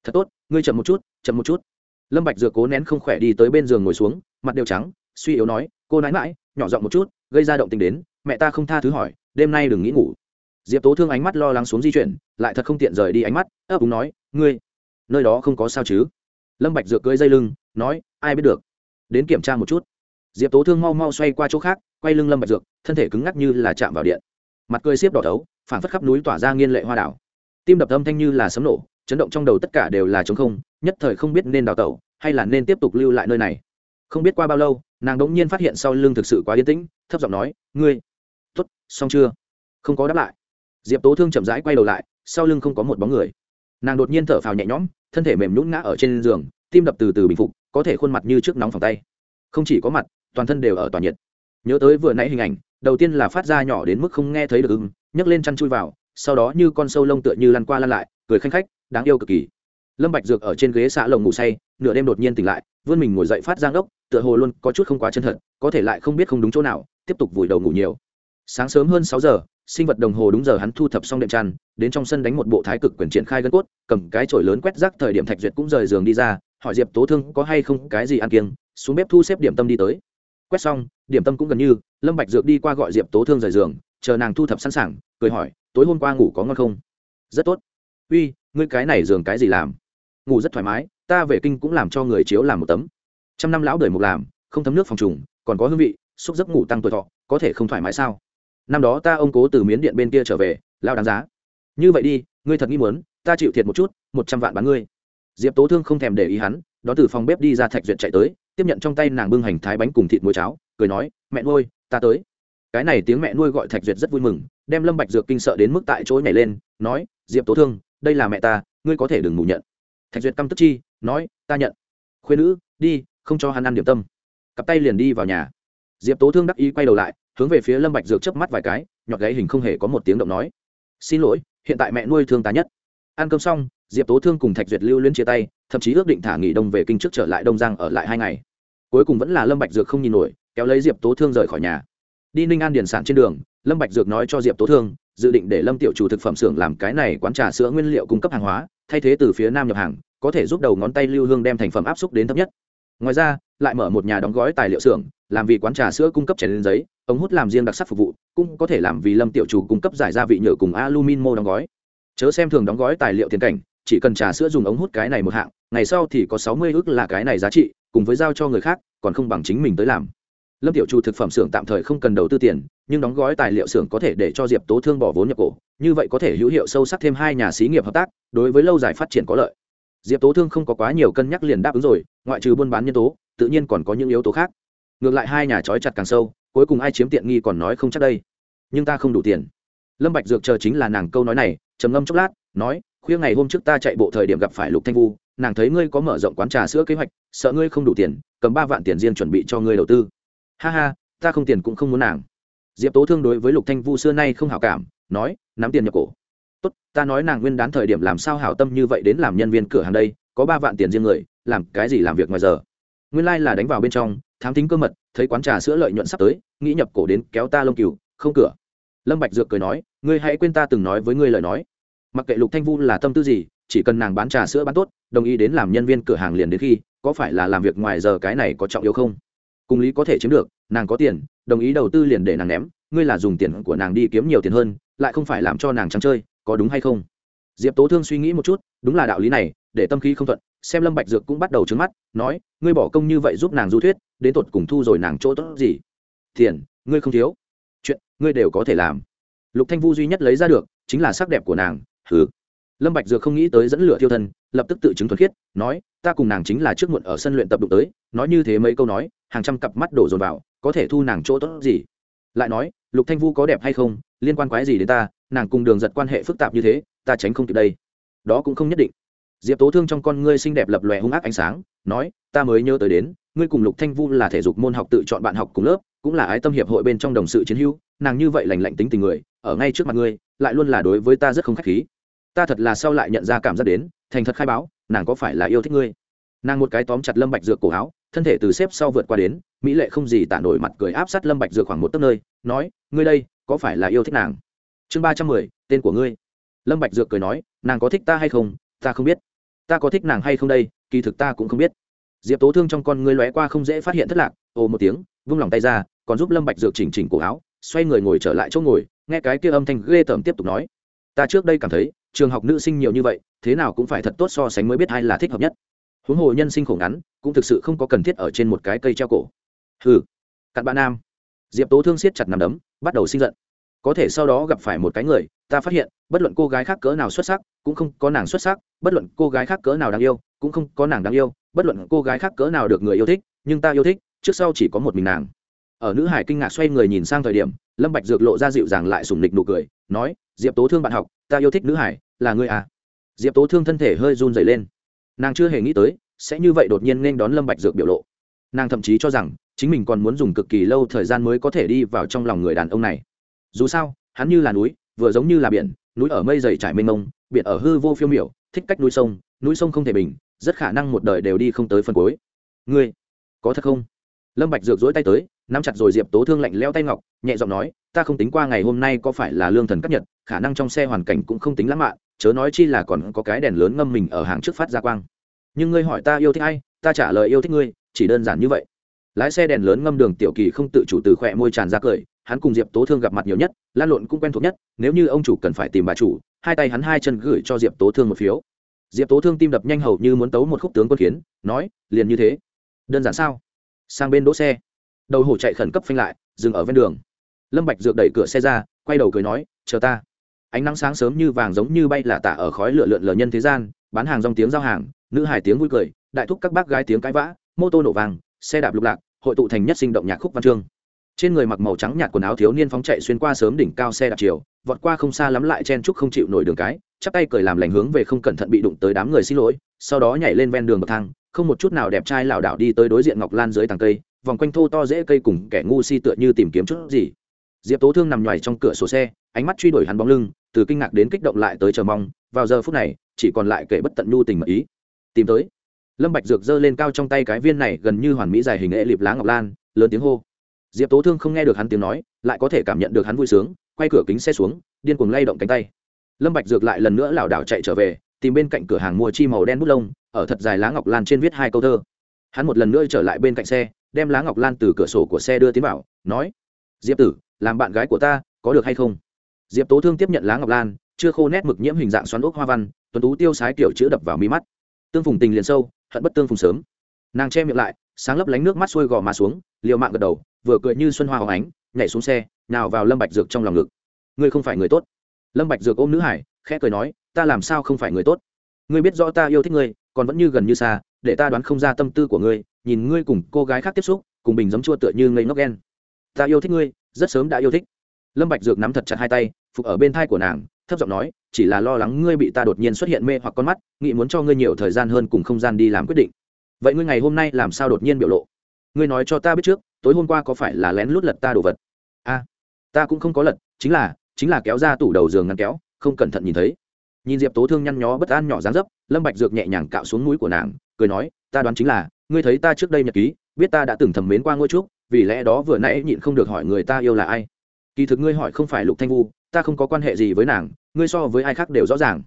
Thật tốt, ngươi chậm một chút, chậm một chút lâm bạch Dược cố nén không khỏe đi tới bên giường ngồi xuống, mặt đều trắng, suy yếu nói, cô nãi mãi, nhỏ giọng một chút, gây ra động tình đến, mẹ ta không tha thứ hỏi, đêm nay đừng nghĩ ngủ. Diệp tố thương ánh mắt lo lắng xuống di chuyển, lại thật không tiện rời đi ánh mắt, ấp úng nói, ngươi, nơi đó không có sao chứ? Lâm bạch Dược cưỡi dây lưng, nói, ai biết được, đến kiểm tra một chút. Diệp tố thương mau mau xoay qua chỗ khác, quay lưng lâm bạch dược, thân thể cứng ngắc như là chạm vào điện. Mặt cười xiếp đỏ thấu, phảng phất khắp núi tỏa ra nghiên lệ hoa đảo. Tim đập âm thanh như là sấm nổ chấn động trong đầu tất cả đều là trống không, nhất thời không biết nên đào tẩu hay là nên tiếp tục lưu lại nơi này. Không biết qua bao lâu, nàng đột nhiên phát hiện sau lưng thực sự quá yên tĩnh, thấp giọng nói, ngươi, tốt, xong chưa? Không có đáp lại. Diệp tố thương chậm rãi quay đầu lại, sau lưng không có một bóng người. Nàng đột nhiên thở phào nhẹ nhõm, thân thể mềm nhũn ngã ở trên giường, tim đập từ từ bình phục, có thể khuôn mặt như trước nóng phòng tay. Không chỉ có mặt, toàn thân đều ở toàn nhiệt. Nhớ tới vừa nãy hình ảnh, đầu tiên là phát ra nhỏ đến mức không nghe thấy được ưng, nhấc lên chăn chui vào, sau đó như con sâu lông tựa như lăn qua lăn lại, cười khanh khách đáng yêu cực kỳ. Lâm bạch dược ở trên ghế xạ lồng ngủ say, nửa đêm đột nhiên tỉnh lại, vươn mình ngồi dậy phát giang đốc, tựa hồ luôn có chút không quá chân thật, có thể lại không biết không đúng chỗ nào, tiếp tục vùi đầu ngủ nhiều. Sáng sớm hơn sáu giờ, sinh vật đồng hồ đúng giờ hắn thu thập xong đệm chăn, đến trong sân đánh một bộ thái cực quyền triển khai gân cốt, cầm cái chổi lớn quét rác thời điểm thạch duyệt cũng rời giường đi ra, hỏi diệp tố thương có hay không cái gì ăn kiêng, xuống bếp thu xếp điểm tâm đi tới. Quét xong, điểm tâm cũng gần như, lâm bạch dược đi qua gọi diệp tố thương rời giường, chờ nàng thu thập sẵn sàng, cười hỏi, tối hôm qua ngủ có ngon không? Rất tốt. Uy ngươi cái này giường cái gì làm? Ngủ rất thoải mái, ta về kinh cũng làm cho người chiếu làm một tấm. Trăm năm lão đời một làm, không thấm nước phòng trùng, còn có hương vị, xúc giấc ngủ tăng tuổi thọ, có thể không thoải mái sao? Năm đó ta ông cố từ miến điện bên kia trở về lao đáng giá. Như vậy đi, ngươi thật nghi muốn, ta chịu thiệt một chút, một trăm vạn bán ngươi. Diệp tố thương không thèm để ý hắn, đó từ phòng bếp đi ra thạch duyệt chạy tới, tiếp nhận trong tay nàng bưng hành thái bánh cùng thịt muối cháo, cười nói, mẹ nuôi, ta tới. Cái này tiếng mẹ nuôi gọi thạch duyệt rất vui mừng, đem lâm bạch dược kinh sợ đến mức tại chỗ nhảy lên, nói, diệp tố thương đây là mẹ ta, ngươi có thể đừng ngủ nhận. Thạch duyệt căm tức chi, nói, ta nhận. Khuyên nữ, đi, không cho hắn ăn điểm tâm. Cặp tay liền đi vào nhà. Diệp tố thương đắc ý quay đầu lại, hướng về phía lâm bạch dược chớp mắt vài cái, nhọt gáy hình không hề có một tiếng động nói. Xin lỗi, hiện tại mẹ nuôi thương ta nhất. Ăn cơm xong, diệp tố thương cùng thạch duyệt lưu luyến chia tay, thậm chí ước định thả nghỉ đông về kinh trước trở lại đông giang ở lại hai ngày. Cuối cùng vẫn là lâm bạch dược không nhìn nổi, kéo lấy diệp tố thương rời khỏi nhà. Đi ninh an điền sản trên đường lâm bạch dược nói cho diệp tố thương, dự định để lâm tiểu chủ thực phẩm xưởng làm cái này quán trà sữa nguyên liệu cung cấp hàng hóa, thay thế từ phía nam nhập hàng, có thể giúp đầu ngón tay lưu hương đem thành phẩm áp suất đến thấp nhất. Ngoài ra, lại mở một nhà đóng gói tài liệu xưởng, làm vì quán trà sữa cung cấp chè lên giấy, ống hút làm riêng đặc sắc phục vụ, cũng có thể làm vì lâm tiểu chủ cung cấp giải gia vị nhựa cùng alumin mô đóng gói. Chớ xem thường đóng gói tài liệu tiền cảnh, chỉ cần trà sữa dùng ống hút cái này một hạng, ngày sau thì có sáu mươi ước là cái này giá trị, cùng với giao cho người khác, còn không bằng chính mình tới làm lâm tiểu chu thực phẩm xưởng tạm thời không cần đầu tư tiền, nhưng đóng gói tài liệu xưởng có thể để cho diệp tố thương bỏ vốn nhập cổ, như vậy có thể hữu hiệu sâu sắc thêm hai nhà xí nghiệp hợp tác, đối với lâu dài phát triển có lợi. Diệp tố thương không có quá nhiều cân nhắc liền đáp ứng rồi, ngoại trừ buôn bán nhân tố, tự nhiên còn có những yếu tố khác. Ngược lại hai nhà trói chặt càng sâu, cuối cùng ai chiếm tiện nghi còn nói không chắc đây. Nhưng ta không đủ tiền. Lâm bạch dược chờ chính là nàng câu nói này, trầm ngâm chốc lát, nói, khuya ngày hôm trước ta chạy bộ thời điểm gặp phải lục thanh vu, nàng thấy ngươi có mở rộng quán trà sữa kế hoạch, sợ ngươi không đủ tiền, cầm ba vạn tiền riêng chuẩn bị cho ngươi đầu tư ha ha, ta không tiền cũng không muốn nàng. Diệp tố thương đối với lục thanh vu xưa nay không hảo cảm, nói, nắm tiền nhập cổ. Tốt, ta nói nàng nguyên đán thời điểm làm sao hảo tâm như vậy đến làm nhân viên cửa hàng đây, có ba vạn tiền riêng người, làm cái gì làm việc ngoài giờ? Nguyên lai là đánh vào bên trong, thám tính cơ mật, thấy quán trà sữa lợi nhuận sắp tới, nghĩ nhập cổ đến kéo ta lông cừu, không cửa. Lâm bạch dược cười nói, ngươi hãy quên ta từng nói với ngươi lời nói. Mặc kệ lục thanh vu là tâm tư gì, chỉ cần nàng bán trà sữa bán tốt, đồng ý đến làm nhân viên cửa hàng liền đến khi, có phải là làm việc ngoài giờ cái này có trọng yếu không? Cùng lý có thể chiếm được, nàng có tiền, đồng ý đầu tư liền để nàng ném, ngươi là dùng tiền của nàng đi kiếm nhiều tiền hơn, lại không phải làm cho nàng trắng chơi, có đúng hay không? Diệp tố thương suy nghĩ một chút, đúng là đạo lý này, để tâm khí không thuận, xem lâm bạch dược cũng bắt đầu trứng mắt, nói, ngươi bỏ công như vậy giúp nàng du thuyết, đến tột cùng thu rồi nàng chỗ tốt gì? Tiền, ngươi không thiếu. Chuyện, ngươi đều có thể làm. Lục thanh vu duy nhất lấy ra được, chính là sắc đẹp của nàng Hứ. lâm bạch dược không nghĩ tới dẫn lửa thiêu thân lập tức tự chứng thuần khiết, nói, ta cùng nàng chính là trước muộn ở sân luyện tập đụng tới, nói như thế mấy câu nói, hàng trăm cặp mắt đổ dồn vào, có thể thu nàng chỗ tốt gì? Lại nói, lục thanh vu có đẹp hay không? Liên quan quái gì đến ta? Nàng cùng đường giật quan hệ phức tạp như thế, ta tránh không kịp đây. Đó cũng không nhất định. Diệp tố thương trong con ngươi xinh đẹp lập lòe hung ác ánh sáng, nói, ta mới nhớ tới đến, ngươi cùng lục thanh vu là thể dục môn học tự chọn bạn học cùng lớp, cũng là ái tâm hiệp hội bên trong đồng sự chiến hữu, nàng như vậy lành lạnh tính tình người, ở ngay trước mặt ngươi, lại luôn là đối với ta rất không khách khí ta thật là sau lại nhận ra cảm giác đến, thành thật khai báo, nàng có phải là yêu thích ngươi? Nàng một cái tóm chặt lâm bạch dược cổ áo, thân thể từ xếp sau vượt qua đến, mỹ lệ không gì tả nổi mặt cười áp sát lâm bạch dược khoảng một tấc nơi, nói, ngươi đây, có phải là yêu thích nàng? Chương ba trăm mười, tên của ngươi. Lâm bạch dược cười nói, nàng có thích ta hay không? Ta không biết. Ta có thích nàng hay không đây? Kỳ thực ta cũng không biết. Diệp tố thương trong con ngươi lóe qua không dễ phát hiện thất lạc, ồ một tiếng, vung lòng tay ra, còn giúp lâm bạch dược chỉnh chỉnh cổ áo, xoay người ngồi trở lại chỗ ngồi, nghe cái kia âm thanh ghê tởm tiếp tục nói, ta trước đây cảm thấy trường học nữ sinh nhiều như vậy, thế nào cũng phải thật tốt so sánh mới biết ai là thích hợp nhất. Huống hồ nhân sinh khổ ngắn, cũng thực sự không có cần thiết ở trên một cái cây treo cổ. Hừ, cặn bạn nam. Diệp tố thương siết chặt nằm đấm, bắt đầu sinh giận. Có thể sau đó gặp phải một cái người, ta phát hiện, bất luận cô gái khác cỡ nào xuất sắc, cũng không có nàng xuất sắc, bất luận cô gái khác cỡ nào đáng yêu, cũng không có nàng đáng yêu, bất luận cô gái khác cỡ nào được người yêu thích, nhưng ta yêu thích, trước sau chỉ có một mình nàng ở nữ hải kinh ngạc xoay người nhìn sang thời điểm, lâm bạch dược lộ ra dịu dàng lại sùng lịch nụ cười, nói, diệp tố thương bạn học, ta yêu thích nữ hải, là ngươi à? Diệp tố thương thân thể hơi run rẩy lên. Nàng chưa hề nghĩ tới, sẽ như vậy đột nhiên nên đón lâm bạch dược biểu lộ. Nàng thậm chí cho rằng, chính mình còn muốn dùng cực kỳ lâu thời gian mới có thể đi vào trong lòng người đàn ông này. Dù sao, hắn như là núi, vừa giống như là biển, núi ở mây dày trải mênh mông, biển ở hư vô phiêu miểu, thích cách núi sông núi sông không thể bình, rất khả năng một đời đều đi không tới phần cuối. Ngươi, có thật không? Lâm bạch dược dỗi tay tới nắm chặt rồi diệp tố thương lạnh leo tay ngọc nhẹ giọng nói ta không tính qua ngày hôm nay có phải là lương thần cắt nhật khả năng trong xe hoàn cảnh cũng không tính lãng mạn chớ nói chi là còn có cái đèn lớn ngâm mình ở hàng trước phát ra quang. Nhưng ngươi hỏi ta yêu thích ai ta trả lời yêu thích ngươi chỉ đơn giản như vậy. Lái xe đèn lớn ngâm đường tiểu kỳ không tự chủ từ khỏe môi tràn ra cười hắn cùng diệp tố thương gặp mặt nhiều nhất lan lộn cũng quen thuộc nhất nếu như ông chủ cần phải tìm bà chủ hai tay hắn hai chân gửi cho diệp tố thương một phiếu. Diệp tố thương tim đập nhanh hầu như muốn tấu một khúc tướng quân khiến, nói liền như thế. Đơn giản sao? Sang bên đỗ xe đầu hổ chạy khẩn cấp phanh lại, dừng ở ven đường. Lâm bạch dược đẩy cửa xe ra, quay đầu cười nói, chờ ta. Ánh nắng sáng sớm như vàng giống như bay là tả ở khói lửa lượn lờ nhân thế gian, bán hàng rong tiếng giao hàng, nữ hài tiếng vui cười, đại thúc các bác gái tiếng cãi vã, mô tô nổ vàng, xe đạp lục lạc, hội tụ thành nhất sinh động nhạc khúc văn chương. Trên người mặc màu trắng nhạt quần áo thiếu niên phóng chạy xuyên qua sớm đỉnh cao xe đạp chiều, vọt qua không xa lắm lại chen chúc không chịu nổi đường cái, chắp tay cười làm lành hướng về không cẩn thận bị đụng tới đám người xin lỗi, sau đó nhảy lên ven đường bậc thang, không một chút nào đẹp trai lảo đảo đi tới đối diện ngọc lan dưới tàng cây vòng quanh thô to dễ cây cùng kẻ ngu si tựa như tìm kiếm chút gì. Diệp tố thương nằm nhoài trong cửa sổ xe, ánh mắt truy đuổi hắn bóng lưng, từ kinh ngạc đến kích động lại tới chờ mong, vào giờ phút này, chỉ còn lại kể bất tận nhu tình mật ý. Tìm tới. Lâm bạch dược giơ lên cao trong tay cái viên này gần như hoàn mỹ dài hình ệ liệp lá ngọc lan, lớn tiếng hô. Diệp tố thương không nghe được hắn tiếng nói, lại có thể cảm nhận được hắn vui sướng, quay cửa kính xe xuống, điên cuồng lay động cánh tay. Lâm bạch dược lại lần nữa lảo đảo chạy trở về, tìm bên cạnh cửa hàng mua chi màu đen bút lông, ở thật dài lá ngọc lan trên viết hai câu thơ. Hắn một lần nữa trở lại bên cạnh xe đem lá ngọc lan từ cửa sổ của xe đưa tiến vào, nói, diệp tử, làm bạn gái của ta, có được hay không? Diệp tố thương tiếp nhận lá ngọc lan, chưa khô nét mực nhiễm hình dạng xoắn ốc hoa văn, tuấn tú tiêu sái kiểu chữ đập vào mi mắt. Tương phùng tình liền sâu, hận bất tương phùng sớm. Nàng che miệng lại, sáng lấp lánh nước mắt xuôi gò má xuống, liều mạng gật đầu, vừa cười như xuân hoa hồng ánh, nhảy xuống xe, nào vào lâm bạch dược trong lòng ngực. Ngươi không phải người tốt. Lâm bạch dược ôm nữ hải, khẽ cười nói, ta làm sao không phải người tốt? Ngươi biết rõ ta yêu thích ngươi, còn vẫn như gần như xa, để ta đoán không ra tâm tư của ngươi nhìn ngươi cùng cô gái khác tiếp xúc, cùng bình giống chua tựa như ngây ngốc ghen. Ta yêu thích ngươi, rất sớm đã yêu thích. Lâm bạch dược nắm thật chặt hai tay, phục ở bên thai của nàng, thấp giọng nói, chỉ là lo lắng ngươi bị ta đột nhiên xuất hiện mê hoặc con mắt, nghĩ muốn cho ngươi nhiều thời gian hơn cùng không gian đi làm quyết định. Vậy ngươi ngày hôm nay làm sao đột nhiên biểu lộ? Ngươi nói cho ta biết trước, tối hôm qua có phải là lén lút lật ta đồ vật? A, ta cũng không có lật, chính là chính là kéo ra tủ đầu giường ngăn kéo, không cẩn thận nhìn thấy. Nhìn diệp tố thương nhăn nhó bất an nhỏ dáng dấp, lâm bạch dược nhẹ nhàng cạo xuống mũi của nàng, cười nói, ta đoán chính là ngươi thấy ta trước đây nhật ký, biết ta đã từng thầm mến qua ngôi trúc, vì lẽ đó vừa nãy nhịn không được hỏi người ta yêu là ai. Kỳ thực ngươi hỏi không phải lục thanh vu, ta không có quan hệ gì với nàng, ngươi so với ai khác đều rõ ràng.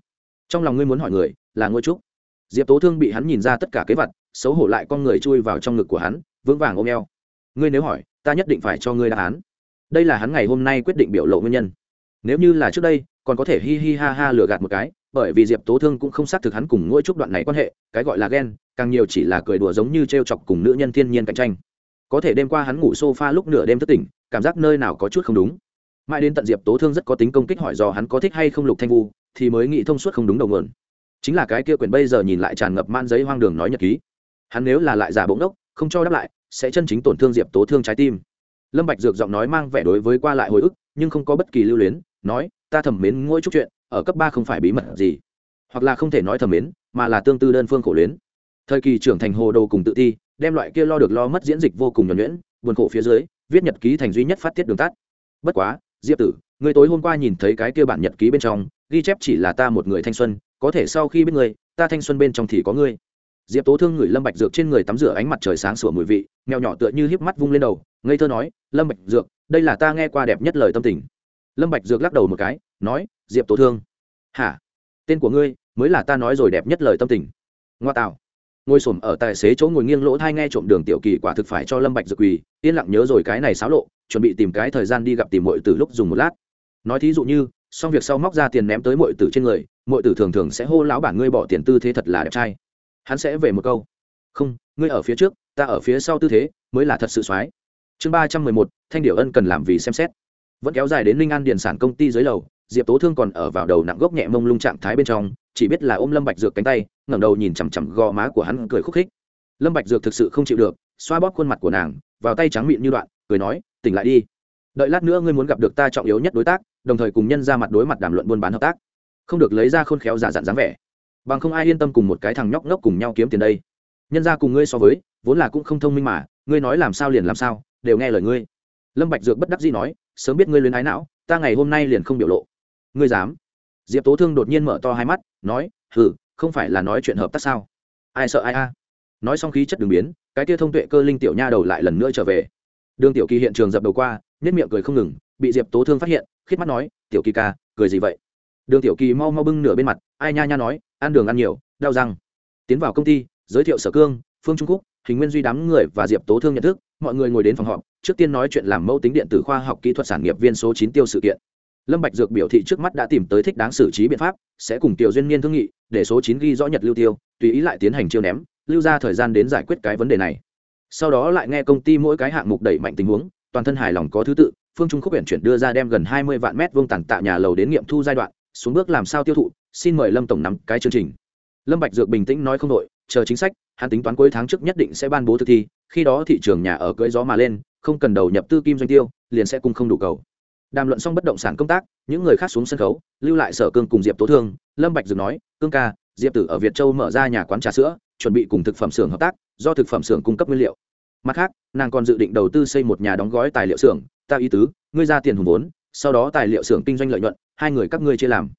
Trong lòng ngươi muốn hỏi người, là ngôi trúc. Diệp tố thương bị hắn nhìn ra tất cả kế vật, xấu hổ lại con người chui vào trong ngực của hắn, vững vàng ôm eo. Ngươi nếu hỏi, ta nhất định phải cho ngươi đáp án. Đây là hắn ngày hôm nay quyết định biểu lộ nguyên nhân. Nếu như là trước đây còn có thể hi hi ha ha lừa gạt một cái, bởi vì diệp tố thương cũng không xác thực hắn cùng ngôi trúc đoạn này quan hệ, cái gọi là ghen, càng nhiều chỉ là cười đùa giống như t r e o chọc cùng nữ nhân thiên nhiên cạnh tranh. Có thể đêm qua hắn ngủ s o f a lúc nửa đêm thất tỉnh, cảm giác nơi nào có chút không đúng. Mãi đến tận diệp tố thương rất có tính công kích hỏi do hắn có thích hay không lục thanh vu, thì mới nghĩ thông suốt không đúng đầu nguồn. Chính là cái kia quyền bây giờ nhìn lại tràn ngập man giấy hoang đường nói nhật ký. Hắn nếu là lại giả bỗng đốc không cho đáp lại, sẽ chân chính tổn thương diệp tố thương trái tim. Lâm bạch dược giọng nói mang vẻ đối với qua lại hồi ức, nhưng không có bất kỳ lưu luyến nói, ta thầm mến ngôi chút chuyện ở cấp ba không phải bí mật gì, hoặc là không thể nói thầm mến, mà là tương tư đơn phương khổ luyến. Thời kỳ trưởng thành hồ đồ cùng tự ti, đem loại kia lo được lo mất diễn dịch vô cùng nhuẩn nhuyễn, buồn khổ phía dưới, viết nhật ký thành duy nhất phát tiết đường tắt. Bất quá, diệp tử người tối hôm qua nhìn thấy cái kia bản nhật ký bên trong, ghi chép chỉ là ta một người thanh xuân, có thể sau khi biết người ta thanh xuân bên trong thì có ngươi. Diệp tố thương người lâm bạch dược trên người tắm rửa ánh mặt trời sáng sủa mùi vị, mèo nhỏ tựa như híp mắt vung lên đầu, ngây thơ nói, lâm bạch dược, đây là ta nghe qua đẹp nhất lời tâm tình lâm bạch dược lắc đầu một cái, nói, diệp tố thương. Hả? Tên của ngươi mới là ta nói rồi đẹp nhất lời tâm tình. Ngoa tạo. Ngồi xổm ở tài xế chỗ ngồi nghiêng lỗ thai nghe trộm đường tiểu kỳ quả thực phải cho lâm bạch dược quỳ, yên lặng nhớ rồi cái này xáo lộ, chuẩn bị tìm cái thời gian đi gặp tìm muội tử lúc dùng một lát. Nói thí dụ như, xong việc sau móc ra tiền ném tới muội tử trên người, muội tử thường thường sẽ hô, lão bản ngươi bỏ tiền tư thế thật là đẹp trai. Hắn sẽ về một câu, không, ngươi ở phía trước, ta ở phía sau tư thế, mới là thật sự soái. Chương ba trăm mười một, thanh điệu ân cần làm vì xem xét vẫn kéo dài đến linh an điền sản công ty dưới lầu, diệp tố thương còn ở vào đầu nặng gốc nhẹ mông lung trạng thái bên trong, chỉ biết là ôm lâm bạch dược cánh tay, ngẩng đầu nhìn chằm chằm gò má của hắn cười khúc khích. Lâm bạch dược thực sự không chịu được, xoa bóp khuôn mặt của nàng, vào tay trắng miệng như đoạn, cười nói, tỉnh lại đi. Đợi lát nữa ngươi muốn gặp được ta trọng yếu nhất đối tác, đồng thời cùng nhân ra mặt đối mặt đàm luận buôn bán hợp tác. Không được lấy ra khôn khéo giả dặn dáng vẻ. Bằng không ai yên tâm cùng một cái thằng nhóc ngốc cùng nhau kiếm tiền đây. Nhân ra cùng ngươi so với, vốn là cũng không thông minh mà, ngươi nói làm sao liền làm sao, đều nghe lời ngươi lâm bạch dược bất đắc dĩ nói, sớm biết ngươi luyến ái não, ta ngày hôm nay liền không biểu lộ. Ngươi dám? Diệp tố thương đột nhiên mở to hai mắt, nói, hừ, không phải là nói chuyện hợp tác sao? Ai sợ ai a? Nói xong khí chất đường biến, cái kia thông tuệ cơ linh tiểu nha đầu lại lần nữa trở về. Đường tiểu kỳ hiện trường dập đầu qua nhất miệng cười không ngừng, bị diệp tố thương phát hiện khiết mắt nói, tiểu kỳ ca, cười gì vậy? Đường tiểu kỳ mau mau bưng nửa bên mặt, ai nha nha nói, ăn đường ăn nhiều, đau răng. Tiến vào công ty, giới thiệu sở cương, phương trung quốc, hình nguyên duy đám người và diệp tố thương nhận thức, mọi người ngồi đến phòng họp trước tiên nói chuyện làm mẫu tính điện tử khoa học kỹ thuật sản nghiệp viên số chín tiêu sự kiện. Lâm bạch dược biểu thị trước mắt đã tìm tới thích đáng xử trí biện pháp, sẽ cùng tiểu duyên niên thương nghị, để số chín ghi rõ nhật lưu tiêu, tùy ý lại tiến hành chiêu ném, lưu ra thời gian đến giải quyết cái vấn đề này. Sau đó lại nghe công ty mỗi cái hạng mục đẩy mạnh tình huống, toàn thân hài lòng có thứ tự, phương trung khúc huyện chuyển đưa ra đem gần hai mươi vạn mét vuông tàn tạ nhà lầu đến nghiệm thu giai đoạn, xuống bước làm sao tiêu thụ, xin mời lâm tổng nắm cái chương trình. Lâm bạch dược bình tĩnh nói không đội chờ chính sách, hắn tính toán cuối tháng trước nhất định sẽ ban bố thực thi, khi đó thị trường nhà ở cưỡi gió mà lên không cần đầu nhập tư kim doanh tiêu, liền sẽ cung không đủ cầu. Đàm luận xong bất động sản công tác, những người khác xuống sân khấu, lưu lại sở cương cùng diệp tố thương, lâm bạch dược nói, cương ca, diệp tử ở việt châu mở ra nhà quán trà sữa, chuẩn bị cùng thực phẩm xưởng hợp tác, do thực phẩm xưởng cung cấp nguyên liệu. Mặt khác, nàng còn dự định đầu tư xây một nhà đóng gói tài liệu xưởng, ta ý tứ, ngươi ra tiền hùng vốn, sau đó tài liệu xưởng kinh doanh lợi nhuận, hai người các ngươi chia làm.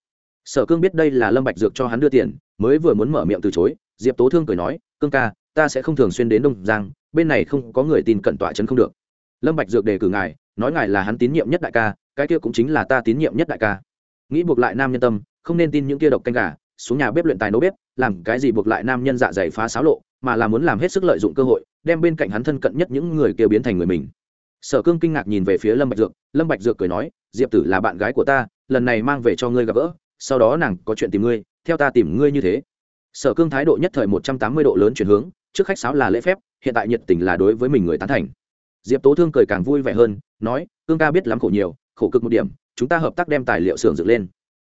Sở cương biết đây là lâm bạch dược cho hắn đưa tiền, mới vừa muốn mở miệng từ chối, diệp tố thương cười nói, cương ca, ta sẽ không thường xuyên đến đông giang, bên này không có người tin cận tọa chấn không được lâm bạch dược đề cử ngài, nói ngài là hắn tín nhiệm nhất đại ca, cái kia cũng chính là ta tín nhiệm nhất đại ca. Nghĩ buộc lại nam nhân tâm, không nên tin những kia độc canh gà, xuống nhà bếp luyện tài nấu bếp, làm cái gì buộc lại nam nhân dạ dày phá xáo lộ, mà là muốn làm hết sức lợi dụng cơ hội, đem bên cạnh hắn thân cận nhất những người kia biến thành người mình. Sở cương kinh ngạc nhìn về phía lâm bạch dược, lâm bạch dược cười nói, diệp tử là bạn gái của ta, lần này mang về cho ngươi gặp gỡ, sau đó nàng có chuyện tìm ngươi, theo ta tìm ngươi như thế. Sở cương thái độ nhất thời một trăm tám mươi độ lớn chuyển hướng, trước khách sáo là lễ phép, hiện tại nhiệt tình là đối với mình người tán thành diệp tố thương cười càng vui vẻ hơn, nói, cương ca biết lắm khổ nhiều, khổ cực một điểm, chúng ta hợp tác đem tài liệu xưởng dựng lên.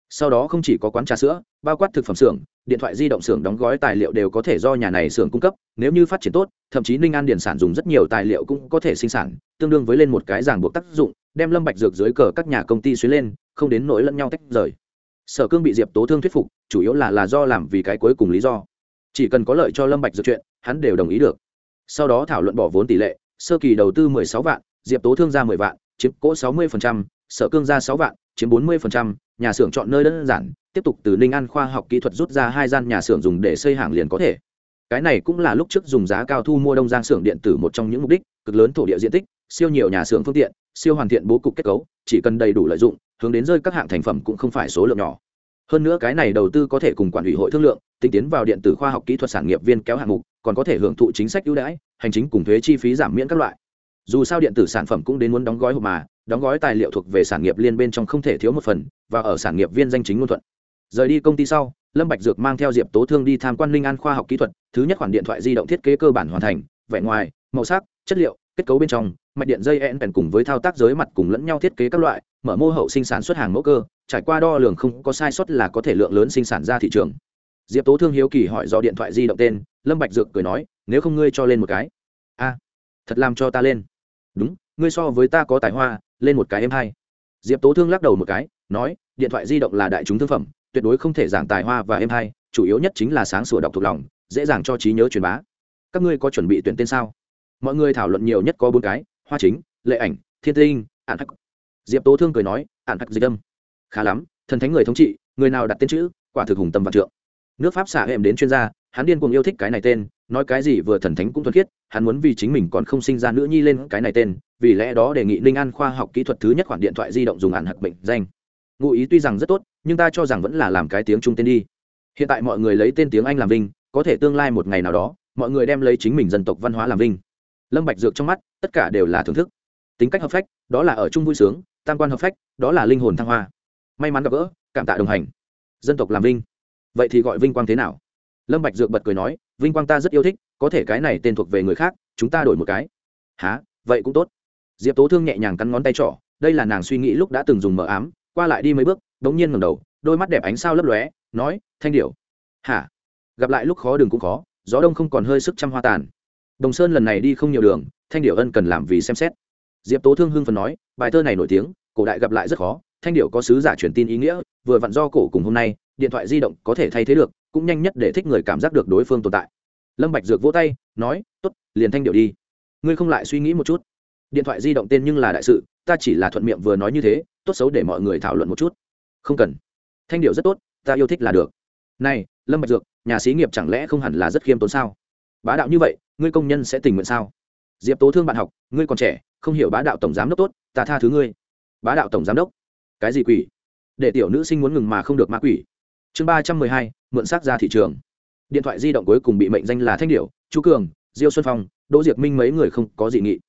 Sau đó không chỉ có quán trà sữa, bao quát thực phẩm xưởng, điện thoại di động xưởng đóng gói tài liệu đều có thể do nhà này xưởng cung cấp, nếu như phát triển tốt, thậm chí ninh an điển sản dùng rất nhiều tài liệu cũng có thể sinh sản, tương đương với lên một cái ràng buộc tác dụng, đem lâm bạch dược dưới cờ các nhà công ty xuyến lên, không đến nỗi lẫn nhau tách rời. Sở cương bị diệp tố thương thuyết phục, chủ yếu là là do làm vì cái cuối cùng lý do. Chỉ cần có lợi cho lâm bạch dược chuyện, hắn đều đồng ý được. Sau đó thảo luận bỏ vốn tỷ lệ sơ kỳ đầu tư 16 vạn diệp tố thương ra 10 vạn chiếm cỗ 60%, sở cương ra 6 vạn chiếm 40%, nhà xưởng chọn nơi đơn giản tiếp tục từ ninh an khoa học kỹ thuật rút ra hai gian nhà xưởng dùng để xây hàng liền có thể. Cái này cũng là lúc trước dùng giá cao thu mua đông giang xưởng điện tử một trong những mục đích cực lớn thổ địa diện tích siêu nhiều nhà xưởng phương tiện siêu hoàn thiện bố cục kết cấu chỉ cần đầy đủ lợi dụng hướng đến rơi các hạng thành phẩm cũng không phải số lượng nhỏ. Hơn nữa cái này đầu tư có thể cùng quản ủy hội thương lượng tính tiến vào điện tử khoa học kỹ thuật sản nghiệp viên kéo hạng mục còn có thể hưởng thụ chính sách ưu đãi, hành chính cùng thuế chi phí giảm miễn các loại. Dù sao điện tử sản phẩm cũng đến muốn đóng gói hộp mà, đóng gói tài liệu thuộc về sản nghiệp liên bên trong không thể thiếu một phần, và ở sản nghiệp viên danh chính ngôn thuận. Rời đi công ty sau, lâm bạch dược mang theo diệp tố thương đi tham quan linh an khoa học kỹ thuật, thứ nhất khoản điện thoại di động thiết kế cơ bản hoàn thành, vẻ ngoài, màu sắc, chất liệu, kết cấu bên trong, mạch điện dây en bèn cùng với thao tác giới mặt cùng lẫn nhau thiết kế các loại, mở mô hậu sinh sản xuất hàng mẫu cơ, trải qua đo lường không có sai sót là có thể lượng lớn sinh sản ra thị trường diệp tố thương hiếu kỳ hỏi do điện thoại di động tên, lâm bạch dược cười nói, nếu không ngươi cho lên một cái. A, thật làm cho ta lên. Đúng, ngươi so với ta có tài hoa, lên một cái em hai. Diệp tố thương lắc đầu một cái, nói, điện thoại di động là đại chúng thương phẩm, tuyệt đối không thể giảng tài hoa và em hai, chủ yếu nhất chính là sáng sủa đọc thuộc lòng, dễ dàng cho trí nhớ truyền bá. Các ngươi có chuẩn bị tuyển tên sao? Mọi người thảo luận nhiều nhất có bốn cái, hoa chính, lệ ảnh, thiên tinh, ạn hắc. Diệp tố thương cười nói, ạn hắc dịch âm. Khá lắm, thần thánh người thống trị, người nào đặt tên chữ, quả thực hùng tâm vạn trượng nước pháp xả hệm đến chuyên gia, hắn điên cuồng yêu thích cái này tên, nói cái gì vừa thần thánh cũng thuần khiết, hắn muốn vì chính mình còn không sinh ra nữ nhi lên cái này tên, vì lẽ đó đề nghị ninh an khoa học kỹ thuật thứ nhất khoản điện thoại di động dùng ạn hạc bệnh danh. Ngụ ý tuy rằng rất tốt, nhưng ta cho rằng vẫn là làm cái tiếng trung tên đi. Hiện tại mọi người lấy tên tiếng anh làm vinh, có thể tương lai một ngày nào đó, mọi người đem lấy chính mình dân tộc văn hóa làm vinh. Lâm bạch dược trong mắt, tất cả đều là thưởng thức. Tính cách hợp phách, đó là ở chung vui sướng, tam quan hợp phách, đó là linh hồn thăng hoa. May mắn gặp gỡ, cảm tạ đồng hành. Dân tộc làm vinh vậy thì gọi vinh quang thế nào? Lâm bạch dược bật cười nói, vinh quang ta rất yêu thích, có thể cái này tên thuộc về người khác, chúng ta đổi một cái. Há vậy cũng tốt. Diệp tố thương nhẹ nhàng cắn ngón tay trỏ, đây là nàng suy nghĩ lúc đã từng dùng mờ ám, qua lại đi mấy bước đống nhiên ngẩng đầu, đôi mắt đẹp ánh sao lấp lóe, nói, thanh điểu. Hả? Gặp lại lúc khó đường cũng khó, gió đông không còn hơi sức trăm hoa tàn. Đồng sơn lần này đi không nhiều đường, thanh điểu ân cần làm vì xem xét. Diệp tố thương hưng phần nói, bài thơ này nổi tiếng, cổ đại gặp lại rất khó, thanh điểu có sứ giả truyền tin ý nghĩa, vừa vặn do cổ cùng hôm nay điện thoại di động có thể thay thế được, cũng nhanh nhất để thích người cảm giác được đối phương tồn tại. Lâm bạch dược vỗ tay, nói, tốt, liền thanh điệu đi. Ngươi không lại suy nghĩ một chút. Điện thoại di động tên nhưng là đại sự, ta chỉ là thuận miệng vừa nói như thế, tốt xấu để mọi người thảo luận một chút. Không cần. Thanh điệu rất tốt, ta yêu thích là được. Này, lâm bạch dược, nhà sĩ nghiệp chẳng lẽ không hẳn là rất khiêm tốn sao? Bá đạo như vậy, ngươi công nhân sẽ tình nguyện sao? Diệp tố thương bạn học, ngươi còn trẻ, không hiểu bá đạo tổng giám đốc tốt, ta tha thứ ngươi. Bá đạo tổng giám đốc? Cái gì quỷ? Để tiểu nữ sinh muốn ngừng mà không được ma quỷ chương ba trăm mười hai, mượn xác ra thị trường. Điện thoại di động cuối cùng bị mệnh danh là thanh điệu chú cường, diêu xuân phong, đỗ diệp minh mấy người không có dị nghị.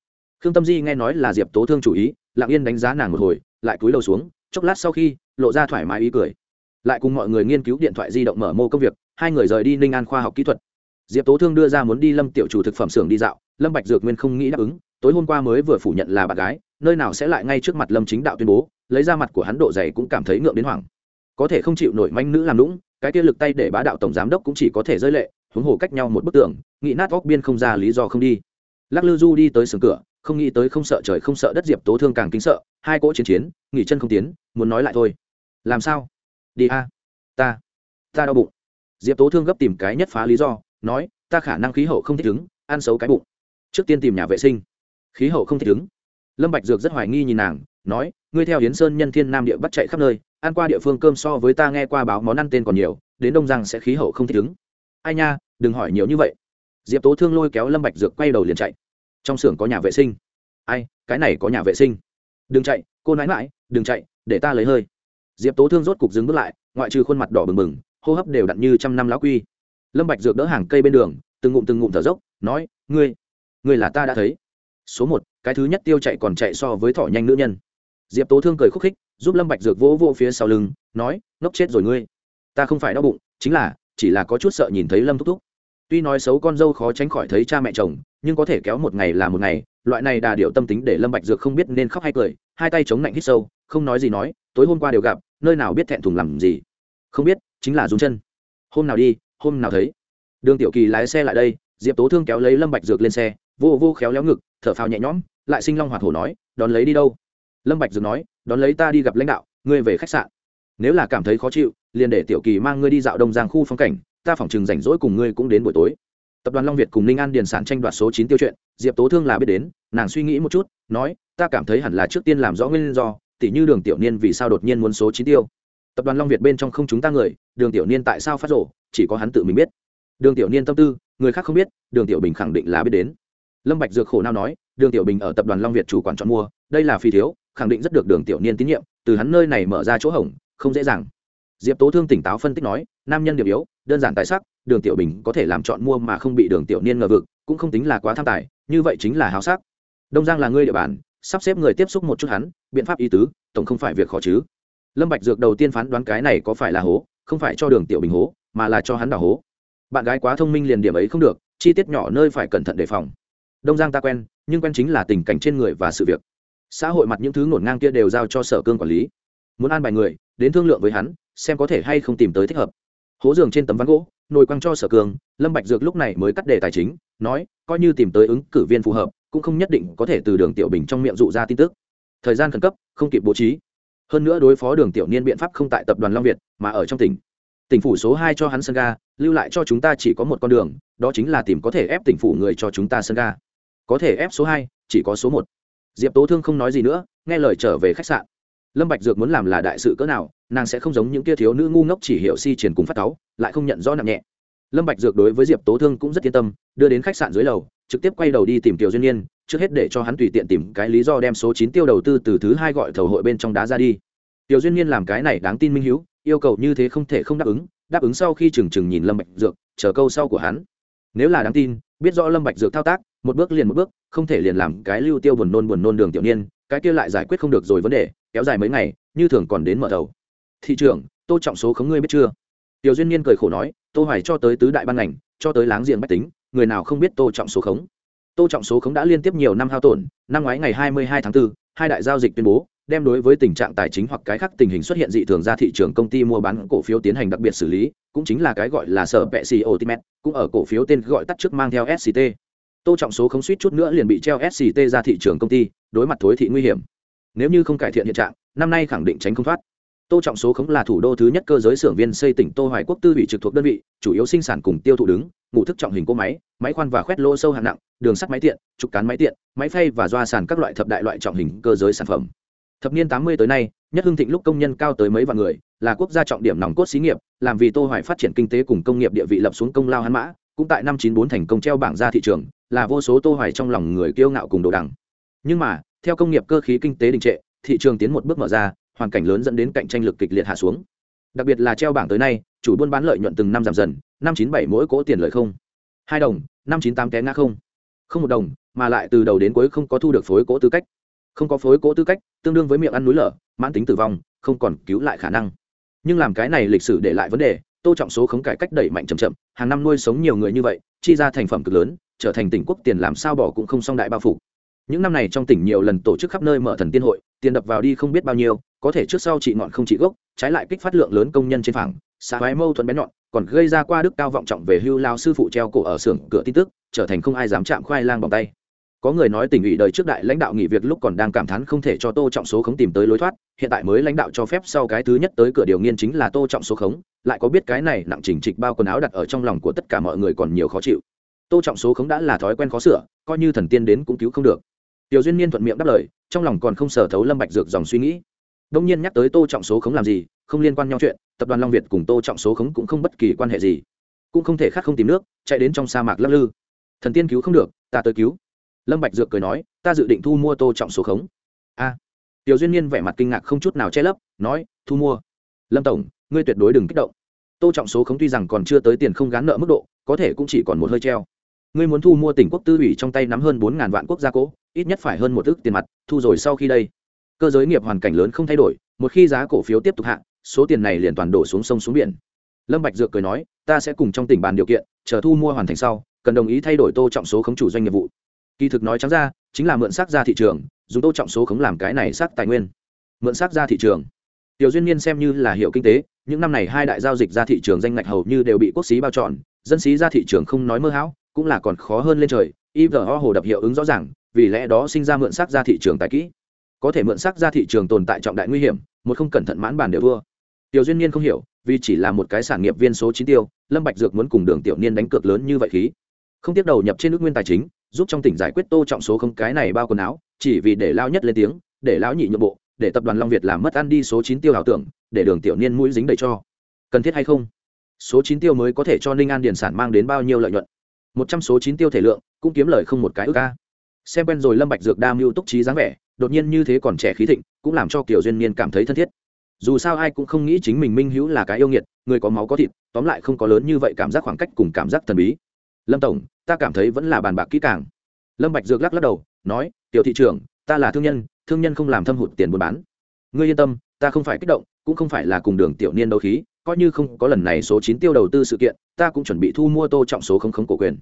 Khương tâm di nghe nói là diệp tố thương chủ ý, lặng yên đánh giá nàng một hồi, lại cúi đầu xuống, chốc lát sau khi, lộ ra thoải mái ý cười. Lại cùng mọi người nghiên cứu điện thoại di động mở mô công việc, hai người rời đi ninh an khoa học kỹ thuật. Diệp tố thương đưa ra muốn đi lâm tiểu chủ thực phẩm xưởng đi dạo, lâm bạch dược nguyên không nghĩ đáp ứng, tối hôm qua mới vừa phủ nhận là bạn gái, nơi nào sẽ lại ngay trước mặt lâm chính đạo tuyên bố, lấy ra mặt của hắn độ dày cũng cảm thấy ngượng đến hoảng có thể không chịu nổi manh nữ làm lũng, cái kia lực tay để bá đạo tổng giám đốc cũng chỉ có thể rơi lệ, huống hồ cách nhau một bức tường, nghĩ nát góc biên không ra lý do không đi. Lắc lư du đi tới sườn cửa, không nghĩ tới không sợ trời không sợ đất diệp tố thương càng kính sợ, hai cỗ chiến chiến, nghỉ chân không tiến, muốn nói lại thôi. Làm sao? Đi a. Ta. Ta đau bụng. Diệp tố thương gấp tìm cái nhất phá lý do, nói, ta khả năng khí hậu không thích ứng, ăn xấu cái bụng. Trước tiên tìm nhà vệ sinh. Khí hậu không thích ứng. Lâm bạch dược rất hoài nghi nhìn nàng, nói, ngươi theo hiến sơn nhân thiên nam địa bắt chạy khắp nơi ăn qua địa phương cơm so với ta nghe qua báo món ăn tên còn nhiều, đến đông giang sẽ khí hậu không thích ứng. Ai nha, đừng hỏi nhiều như vậy. Diệp tố thương lôi kéo lâm bạch dược quay đầu liền chạy. Trong xưởng có nhà vệ sinh. Ai, cái này có nhà vệ sinh. Đừng chạy, cô nói mãi đừng chạy, để ta lấy hơi. Diệp tố thương rốt cục dừng bước lại, ngoại trừ khuôn mặt đỏ bừng bừng, hô hấp đều đặn như trăm năm lão quy. Lâm bạch dược đỡ hàng cây bên đường, từng ngụm từng ngụm thở dốc, nói, ngươi ngươi là ta đã thấy. Số một, cái thứ nhất tiêu chạy còn chạy so với thỏ nhanh nữ nhân. Diệp tố thương cười khúc khích giúp lâm bạch dược vỗ vỗ phía sau lưng, nói, ngốc chết rồi ngươi. Ta không phải đau bụng, chính là, chỉ là có chút sợ nhìn thấy lâm thúc thúc. Tuy nói xấu con dâu khó tránh khỏi thấy cha mẹ chồng, nhưng có thể kéo một ngày là một ngày, loại này đà điệu tâm tính để lâm bạch dược không biết nên khóc hay cười, hai tay chống lạnh hít sâu, không nói gì nói, tối hôm qua đều gặp, nơi nào biết thẹn thùng làm gì? Không biết, chính là dùng chân. Hôm nào đi, hôm nào thấy. Đường tiểu kỳ lái xe lại đây, diệp tố thương kéo lấy lâm bạch dược lên xe, vô vô khéo léo ngực, thở phào nhẹ nhõm, lại sinh long hoạt hổ nói, đón lấy đi đâu? Lâm bạch dược nói đón lấy ta đi gặp lãnh đạo, ngươi về khách sạn. Nếu là cảm thấy khó chịu, liền để tiểu kỳ mang ngươi đi dạo đông giang khu phong cảnh, ta phỏng chừng rảnh rỗi cùng ngươi cũng đến buổi tối. Tập đoàn long việt cùng ninh an điền sản tranh đoạt số chín tiêu chuyện, diệp tố thương là biết đến, nàng suy nghĩ một chút, nói, ta cảm thấy hẳn là trước tiên làm rõ nguyên do tỷ như đường tiểu niên vì sao đột nhiên muốn số chín tiêu. Tập đoàn long việt bên trong không chúng ta người, đường tiểu niên tại sao phát rổ chỉ có hắn tự mình biết. Đường tiểu niên tâm tư, người khác không biết, đường tiểu bình khẳng định là biết đến. Lâm bạch dược khổ não nói, đường tiểu bình ở tập đoàn long việt chủ quản chọn mua, đây là phi thiếu khẳng định rất được đường tiểu niên tín nhiệm, từ hắn nơi này mở ra chỗ hỏng không dễ dàng. Diệp tố thương tỉnh táo phân tích nói, nam nhân điểm yếu, đơn giản tài sắc, đường tiểu bình có thể làm chọn mua mà không bị đường tiểu niên ngờ vực, cũng không tính là quá tham tài, như vậy chính là háo sắc. Đông giang là ngươi địa bàn, sắp xếp người tiếp xúc một chút hắn, biện pháp ý tứ, tổng không phải việc khó chứ. Lâm bạch dược đầu tiên phán đoán cái này có phải là hố, không phải cho đường tiểu bình hố, mà là cho hắn đào hố. Bạn gái quá thông minh liền điểm ấy không được, chi tiết nhỏ nơi phải cẩn thận đề phòng. Đông giang ta quen, nhưng quen chính là tình cảnh trên người và sự việc xã hội mặt những thứ ngổn ngang kia đều giao cho sở cương quản lý. Muốn an bài người, đến thương lượng với hắn, xem có thể hay không tìm tới thích hợp. Hố giường trên tấm ván gỗ, nồi quăng cho sở cương, lâm bạch dược lúc này mới cắt đề tài chính, nói, coi như tìm tới ứng cử viên phù hợp, cũng không nhất định có thể từ đường tiểu bình trong miệng dụ ra tin tức. Thời gian khẩn cấp, không kịp bố trí. Hơn nữa đối phó đường tiểu niên biện pháp không tại tập đoàn long việt, mà ở trong tỉnh. Tỉnh phủ số hai cho hắn sân ga, lưu lại cho chúng ta chỉ có một con đường, đó chính là tìm có thể ép tỉnh phủ người cho chúng ta sân ga. Có thể ép số hai, chỉ có số một diệp tố thương không nói gì nữa nghe lời trở về khách sạn. Lâm bạch dược muốn làm là đại sự cỡ nào nàng sẽ không giống những kia thiếu nữ ngu ngốc chỉ hiểu si triển cùng phát táo lại không nhận rõ nặng nhẹ. Lâm bạch dược đối với diệp tố thương cũng rất yên tâm đưa đến khách sạn dưới lầu trực tiếp quay đầu đi tìm tiểu duyên Niên, trước hết để cho hắn tùy tiện tìm cái lý do đem số chín tiêu đầu tư từ thứ hai gọi thầu hội bên trong đá ra đi. Tiểu duyên Niên làm cái này đáng tin minh hiếu yêu cầu như thế không thể không đáp ứng đáp ứng sau khi chừng chừng nhìn lâm bạch dược chờ câu sau của hắn. Nếu là đáng tin biết rõ lâm bạch dược thao tác một bước liền một bước không thể liền làm cái lưu tiêu buồn nôn buồn nôn đường tiểu niên cái kia lại giải quyết không được rồi vấn đề kéo dài mấy ngày như thường còn đến mở đầu. Thị trưởng tô trọng số khống ngươi biết chưa? Tiểu duyên niên cười khổ nói tô hoài cho tới tứ đại ban ngành cho tới láng giềng bách tính người nào không biết tô trọng số khống? Tô trọng số khống đã liên tiếp nhiều năm hao tổn năm ngoái ngày 22 tháng 4, hai đại giao dịch tuyên bố đem đối với tình trạng tài chính hoặc cái khác tình hình xuất hiện dị thường ra thị trường công ty mua bán cổ phiếu tiến hành đặc biệt xử lý, cũng chính là cái gọi là sở vệ xì ultimate, cũng ở cổ phiếu tên gọi tắt trước mang theo sct tô trọng số không suýt chút nữa liền bị treo sct ra thị trường công ty, đối mặt thối thị nguy hiểm. Nếu như không cải thiện hiện trạng, năm nay khẳng định tránh không thoát. Tô trọng số khống là thủ đô thứ nhất cơ giới xưởng viên xây tỉnh tô hoài quốc tư vị trực thuộc đơn vị, chủ yếu sinh sản cùng tiêu thụ đứng ngũ thức trọng hình cỗ máy máy khoan và khoét lỗ sâu hạng nặng, đường sắt máy tiện, trục cán máy tiện, máy phay và doa sàn các loại thập đại loại trọng hình cơ giới sản phẩm thập niên 80 tới nay, nhất hưng thịnh lúc công nhân cao tới mấy vạn người, là quốc gia trọng điểm nòng cốt xí nghiệp, làm vì tô hoài phát triển kinh tế cùng công nghiệp địa vị lập xuống công lao hắn mã, cũng tại năm 94 thành công treo bảng ra thị trường, là vô số tô hoài trong lòng người kiêu ngạo cùng đồ đẳng nhưng mà, theo công nghiệp cơ khí kinh tế đình trệ, thị trường tiến một bước mở ra, hoàn cảnh lớn dẫn đến cạnh tranh lực kịch liệt hạ xuống. Đặc biệt là treo bảng tới nay, chủ buôn bán lợi nhuận từng năm giảm dần, năm chín bảy mỗi cỗ tiền lợi không. Hai đồng, năm chín tám té ngã không. Không một đồng, mà lại từ đầu đến cuối không có thu được phối cỗ tư cách không có phối cỗ tư cách, tương đương với miệng ăn núi lở, mãn tính tử vong, không còn cứu lại khả năng. Nhưng làm cái này lịch sử để lại vấn đề, tô trọng số khống cải cách đẩy mạnh chậm chậm, hàng năm nuôi sống nhiều người như vậy, chi ra thành phẩm cực lớn, trở thành tỉnh quốc tiền làm sao bỏ cũng không xong đại bao phủ. Những năm này trong tỉnh nhiều lần tổ chức khắp nơi mở thần tiên hội, tiền đập vào đi không biết bao nhiêu, có thể trước sau chị ngọn không chị gốc, trái lại kích phát lượng lớn công nhân trên phẳng, xã hoái mâu thuẫn bén nhọn, còn gây ra qua đức cao vọng trọng về hưu lao sư phụ treo cổ ở xưởng cửa tin tức, trở thành không ai dám chạm khoai lang bằng tay có người nói tỉnh ủy đời trước đại lãnh đạo nghỉ việc lúc còn đang cảm thán không thể cho tô trọng số khống tìm tới lối thoát, hiện tại mới lãnh đạo cho phép sau cái thứ nhất tới cửa điều nghiên chính là tô trọng số khống, lại có biết cái này nặng chỉnh trịch bao quần áo đặt ở trong lòng của tất cả mọi người còn nhiều khó chịu. Tô trọng số khống đã là thói quen khó sửa, coi như thần tiên đến cũng cứu không được. Tiểu duyên niên thuận miệng đáp lời, trong lòng còn không sở thấu lâm bạch dược dòng suy nghĩ. Đông nhiên nhắc tới tô trọng số khống làm gì, không liên quan nhau chuyện, tập đoàn long việt cùng tô trọng số khống cũng không bất kỳ quan hệ gì. Cũng không thể khác không tìm nước, chạy đến trong sa mạc lắc lư. Thần tiên cứu không được, ta tới cứu lâm bạch dược cười nói, ta dự định thu mua tô trọng số khống. A? Tiểu duyên niên vẻ mặt kinh ngạc không chút nào che lấp, nói, thu mua? Lâm tổng, ngươi tuyệt đối đừng kích động. Tô trọng số khống tuy rằng còn chưa tới tiền không gán nợ mức độ, có thể cũng chỉ còn một hơi treo. Ngươi muốn thu mua tỉnh quốc tư ủy trong tay nắm hơn bốn ngàn vạn quốc gia cố, ít nhất phải hơn một ước tiền mặt, thu rồi sau khi đây. Cơ giới nghiệp hoàn cảnh lớn không thay đổi, một khi giá cổ phiếu tiếp tục hạ, số tiền này liền toàn đổ xuống sông xuống biển. Lâm bạch dược cười nói, ta sẽ cùng trong tỉnh bàn điều kiện, chờ thu mua hoàn thành sau, cần đồng ý thay đổi tô trọng số khống chủ doanh nghiệp vụ kỳ thực nói trắng ra, chính là mượn xác ra thị trường, dùng tô trọng số khống làm cái này xác tài nguyên. Mượn xác ra thị trường. Tiểu duyên niên xem như là hiệu kinh tế, những năm này hai đại giao dịch ra thị trường danh ngạch hầu như đều bị quốc xí bao trọn, dân xí ra thị trường không nói mơ hão, cũng là còn khó hơn lên trời ivo hồ đập hiệu ứng rõ ràng, vì lẽ đó sinh ra mượn xác ra thị trường tài kỹ. Có thể mượn xác ra thị trường tồn tại trọng đại nguy hiểm, một không cẩn thận mãn bàn đều vua tiểu duyên niên không hiểu, vì chỉ là một cái sản nghiệp viên số chín tiêu, lâm bạch dược muốn cùng đường tiểu niên đánh cược lớn như vậy khí. Không tiếp đầu nhập trên nước nguyên tài chính giúp trong tỉnh giải quyết tô trọng số không cái này bao quần áo, chỉ vì để lao nhất lên tiếng, để lão nhị nhượng bộ, để tập đoàn long việt làm mất ăn đi số chín tiêu ảo tưởng, để đường tiểu niên mũi dính đầy cho. Cần thiết hay không? Số chín tiêu mới có thể cho ninh an điền sản mang đến bao nhiêu lợi nhuận? Một trăm số chín tiêu thể lượng, cũng kiếm lời không một cái ước ca. Xem quen rồi lâm bạch dược đam mưu túc trí dáng vẻ, đột nhiên như thế còn trẻ khí thịnh, cũng làm cho kiều duyên niên cảm thấy thân thiết. Dù sao ai cũng không nghĩ chính mình minh hữu là cái yêu nghiệt, người có máu có thịt, tóm lại không có lớn như vậy cảm giác khoảng cách cùng cảm giác thần bí. Lâm tổng ta cảm thấy vẫn là bàn bạc kỹ càng. Lâm bạch dược lắc lắc đầu, nói, tiểu thị trưởng, ta là thương nhân thương nhân không làm thâm hụt tiền buôn bán. Ngươi yên tâm, ta không phải kích động, cũng không phải là cùng đường tiểu niên đấu khí, coi như không có lần này số chín tiêu đầu tư sự kiện, ta cũng chuẩn bị thu mua tô trọng số không không cổ quyền.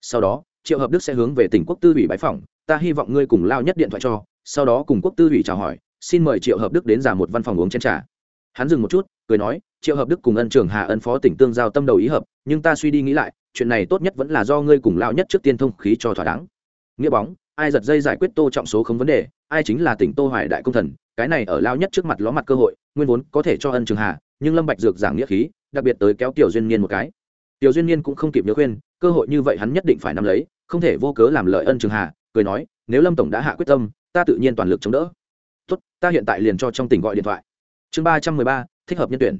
Sau đó, triệu hợp đức sẽ hướng về tỉnh quốc tư ủy bãi phòng ta hy vọng ngươi cùng lao nhất điện thoại cho, sau đó cùng quốc tư ủy chào hỏi, xin mời triệu hợp đức đến giả một văn phòng uống chén trà. Hắn dừng một chút, cười nói, triệu hợp đức cùng ân trường hà ân phó tỉnh tương giao tâm đầu ý hợp, nhưng ta suy đi nghĩ lại chuyện này tốt nhất vẫn là do ngươi cùng lao nhất trước tiên thông khí cho thỏa đáng. Nghĩa bóng, ai giật dây giải quyết tô trọng số không vấn đề, ai chính là tỉnh tô hoài đại công thần, cái này ở lao nhất trước mặt ló mặt cơ hội, nguyên vốn có thể cho ân trường hà nhưng lâm bạch dược giảng nghĩa khí, đặc biệt tới kéo tiểu duyên niên một cái. Tiểu duyên niên cũng không kịp nhớ khuyên, cơ hội như vậy hắn nhất định phải nắm lấy, không thể vô cớ làm lợi ân trường hà cười nói, nếu lâm tổng đã hạ quyết tâm, ta tự nhiên toàn lực chống đỡ. Tốt, ta hiện tại liền cho trong tỉnh gọi điện thoại. Chương ba trăm mười ba, thích hợp nhân tuyển.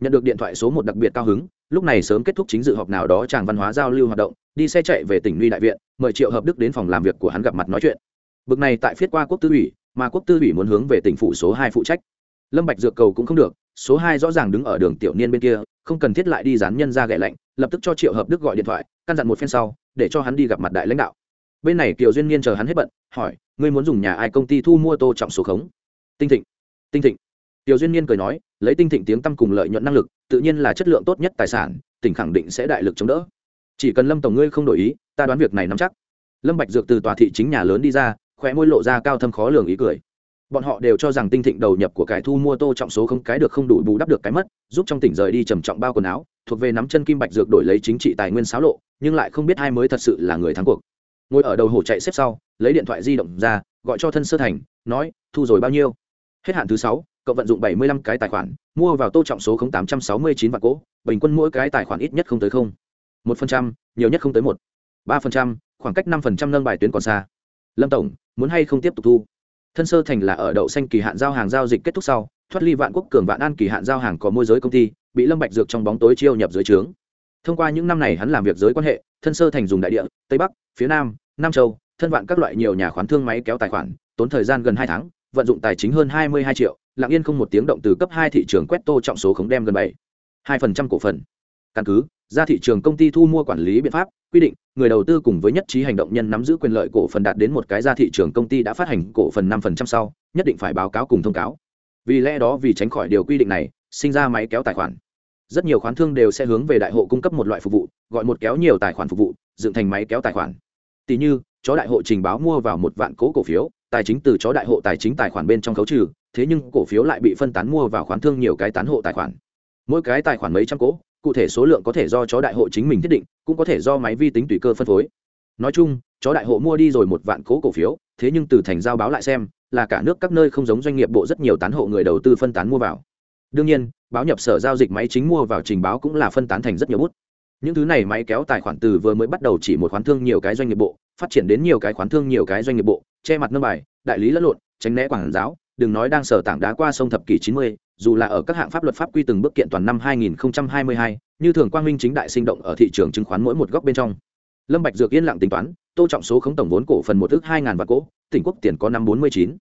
Nhận được điện thoại số một đặc biệt cao hứng lúc này sớm kết thúc chính dự họp nào đó, chàng văn hóa giao lưu hoạt động, đi xe chạy về tỉnh nuy đại viện, mời triệu hợp đức đến phòng làm việc của hắn gặp mặt nói chuyện. Bực này tại phiết qua quốc tư ủy, mà quốc tư ủy muốn hướng về tỉnh phủ số hai phụ trách. Lâm bạch dược cầu cũng không được, số hai rõ ràng đứng ở đường tiểu niên bên kia, không cần thiết lại đi dán nhân ra gậy lạnh, lập tức cho triệu hợp đức gọi điện thoại, căn dặn một phen sau, để cho hắn đi gặp mặt đại lãnh đạo. Bên này kiều duyên niên chờ hắn hết bận, hỏi, ngươi muốn dùng nhà ai công ty thu mua tô trọng số khống? Tinh thịnh tinh thịnh tiểu duyên niên cười nói, lấy tinh thịnh tiếng tăm cùng lợi nhuận năng lực, tự nhiên là chất lượng tốt nhất tài sản, tỉnh khẳng định sẽ đại lực chống đỡ. Chỉ cần lâm tổng ngươi không đổi ý, ta đoán việc này nắm chắc. Lâm bạch dược từ tòa thị chính nhà lớn đi ra, khóe môi lộ ra cao thâm khó lường ý cười. Bọn họ đều cho rằng tinh thịnh đầu nhập của cải thu mua tô trọng số không cái được không đủ bù đắp được cái mất, giúp trong tỉnh rời đi trầm trọng bao quần áo, thuộc về nắm chân kim bạch dược đổi lấy chính trị tài nguyên xáo lộ, nhưng lại không biết ai mới thật sự là người thắng cuộc. Ngồi ở đầu hổ chạy xếp sau, lấy điện thoại di động ra, gọi cho thân sơ thành, nói, thu rồi bao nhiêu? Hết hạn thứ sáu cậu vận dụng bảy mươi lăm cái tài khoản, mua vào tô trọng số không tám trăm sáu mươi chín vạn cỗ bình quân mỗi cái tài khoản ít nhất không tới không. một phần trăm, nhiều nhất không tới một. ba phần trăm, khoảng cách năm phần trăm nâng bài tuyến còn xa. Lâm tổng, muốn hay không tiếp tục thu? Thân sơ thành là ở đậu xanh kỳ hạn giao hàng giao dịch kết thúc sau, thoát ly vạn quốc cường vạn an kỳ hạn giao hàng có môi giới công ty, bị lâm bạch dược trong bóng tối chiêu nhập dưới trướng. Thông qua những năm này hắn làm việc giới quan hệ, thân sơ thành dùng đại địa, tây bắc, phía nam nam châu, thân vạn các loại nhiều nhà khoán thương máy kéo tài khoản, tốn thời gian gần hai tháng vận dụng tài chính hơn hai mươi hai triệu lặng yên không một tiếng động từ cấp hai thị trường quét tô trọng số khống đem gần bảy, hai phần trăm cổ phần. Căn cứ, ra thị trường công ty thu mua quản lý biện pháp, quy định, người đầu tư cùng với nhất trí hành động nhân nắm giữ quyền lợi cổ phần đạt đến một cái ra thị trường công ty đã phát hành cổ phần năm phần trăm sau, nhất định phải báo cáo cùng thông cáo. Vì lẽ đó vì tránh khỏi điều quy định này, sinh ra máy kéo tài khoản. Rất nhiều khoán thương đều sẽ hướng về đại hộ cung cấp một loại phục vụ, gọi một kéo nhiều tài khoản phục vụ, dựng thành máy kéo tài khoản. Tỷ như, chó đại hộ trình báo mua vào một vạn cố cổ phiếu tài chính từ chó đại hộ tài chính tài khoản bên trong khấu trừ, thế nhưng cổ phiếu lại bị phân tán mua vào khoán thương nhiều cái tán hộ tài khoản. Mỗi cái tài khoản mấy trăm cỗ, cụ thể số lượng có thể do chó đại hộ chính mình thiết định, cũng có thể do máy vi tính tùy cơ phân phối. Nói chung, chó đại hộ mua đi rồi một vạn cố cổ phiếu, thế nhưng từ thành giao báo lại xem, là cả nước các nơi không giống doanh nghiệp bộ rất nhiều tán hộ người đầu tư phân tán mua vào. Đương nhiên, báo nhập sở giao dịch máy chính mua vào trình báo cũng là phân tán thành rất nhiều bút. Những thứ này máy kéo tài khoản từ vừa mới bắt đầu chỉ một khoán thương nhiều cái doanh nghiệp bộ phát triển đến nhiều cái khoán thương nhiều cái doanh nghiệp bộ che mặt nâng bài đại lý lẫn lộn tránh né quảng giáo đừng nói đang sở tảng đá qua sông thập kỷ chín mươi dù là ở các hạng pháp luật pháp quy từng bước kiện toàn năm 2022, như thường quang minh chính đại sinh động ở thị trường chứng khoán mỗi một góc bên trong. Lâm Bạch dược yên lặng tính toán, tô trọng số khống tổng vốn cổ phần một ước 2000 vạn cổ, tỉnh quốc tiền có năm 49,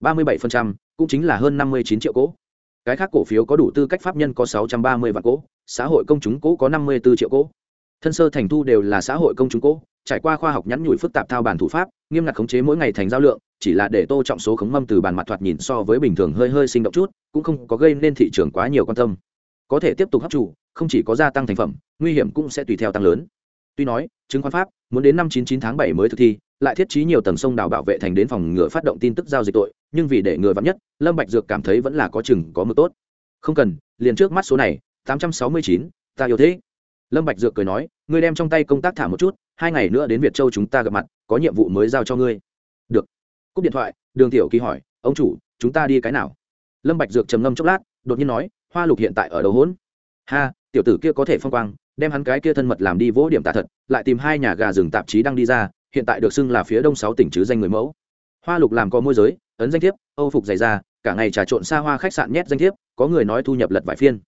37%, cũng chính là hơn 59 triệu cổ. Cái khác cổ phiếu có đủ tư cách pháp nhân có 630 vạn cổ, xã hội công chúng cổ có 54 triệu cổ. Thân sơ thành thu đều là xã hội công chúng cổ, trải qua khoa học nhắn nhủi phức tạp thao bản thủ pháp, nghiêm ngặt khống chế mỗi ngày thành giao lượng, chỉ là để tô trọng số khống mâm từ bàn mặt thoạt nhìn so với bình thường hơi hơi sinh động chút cũng không có gây nên thị trường quá nhiều quan tâm. Có thể tiếp tục hấp chủ không chỉ có gia tăng thành phẩm nguy hiểm cũng sẽ tùy theo tăng lớn. Tuy nói chứng khoán pháp muốn đến năm 99 tháng 7 mới thực thi lại thiết trí nhiều tầng sông đào bảo vệ thành đến phòng ngừa phát động tin tức giao dịch tội nhưng vì để ngừa vắng nhất lâm bạch dược cảm thấy vẫn là có chừng có mực tốt. Không cần liền trước mắt số này 869, ta yêu thế lâm bạch dược cười nói ngươi đem trong tay công tác thả một chút hai ngày nữa đến việt châu chúng ta gặp mặt, có nhiệm vụ mới giao cho ngươi. Được. Cúp điện thoại, đường tiểu kỳ hỏi, ông chủ, chúng ta đi cái nào? Lâm bạch dược trầm ngâm chốc lát, đột nhiên nói, hoa lục hiện tại ở đâu hỗn. Ha, tiểu tử kia có thể phong quang, đem hắn cái kia thân mật làm đi vỗ điểm tạ thật, lại tìm hai nhà gà rừng tạp chí đang đi ra, hiện tại được xưng là phía đông sáu tỉnh chứ danh người mẫu. Hoa lục làm có môi giới, ấn danh thiếp, âu phục dày ra, cả ngày trà trộn xa hoa khách sạn nhét danh thiếp, có người nói thu nhập lật vài phiên.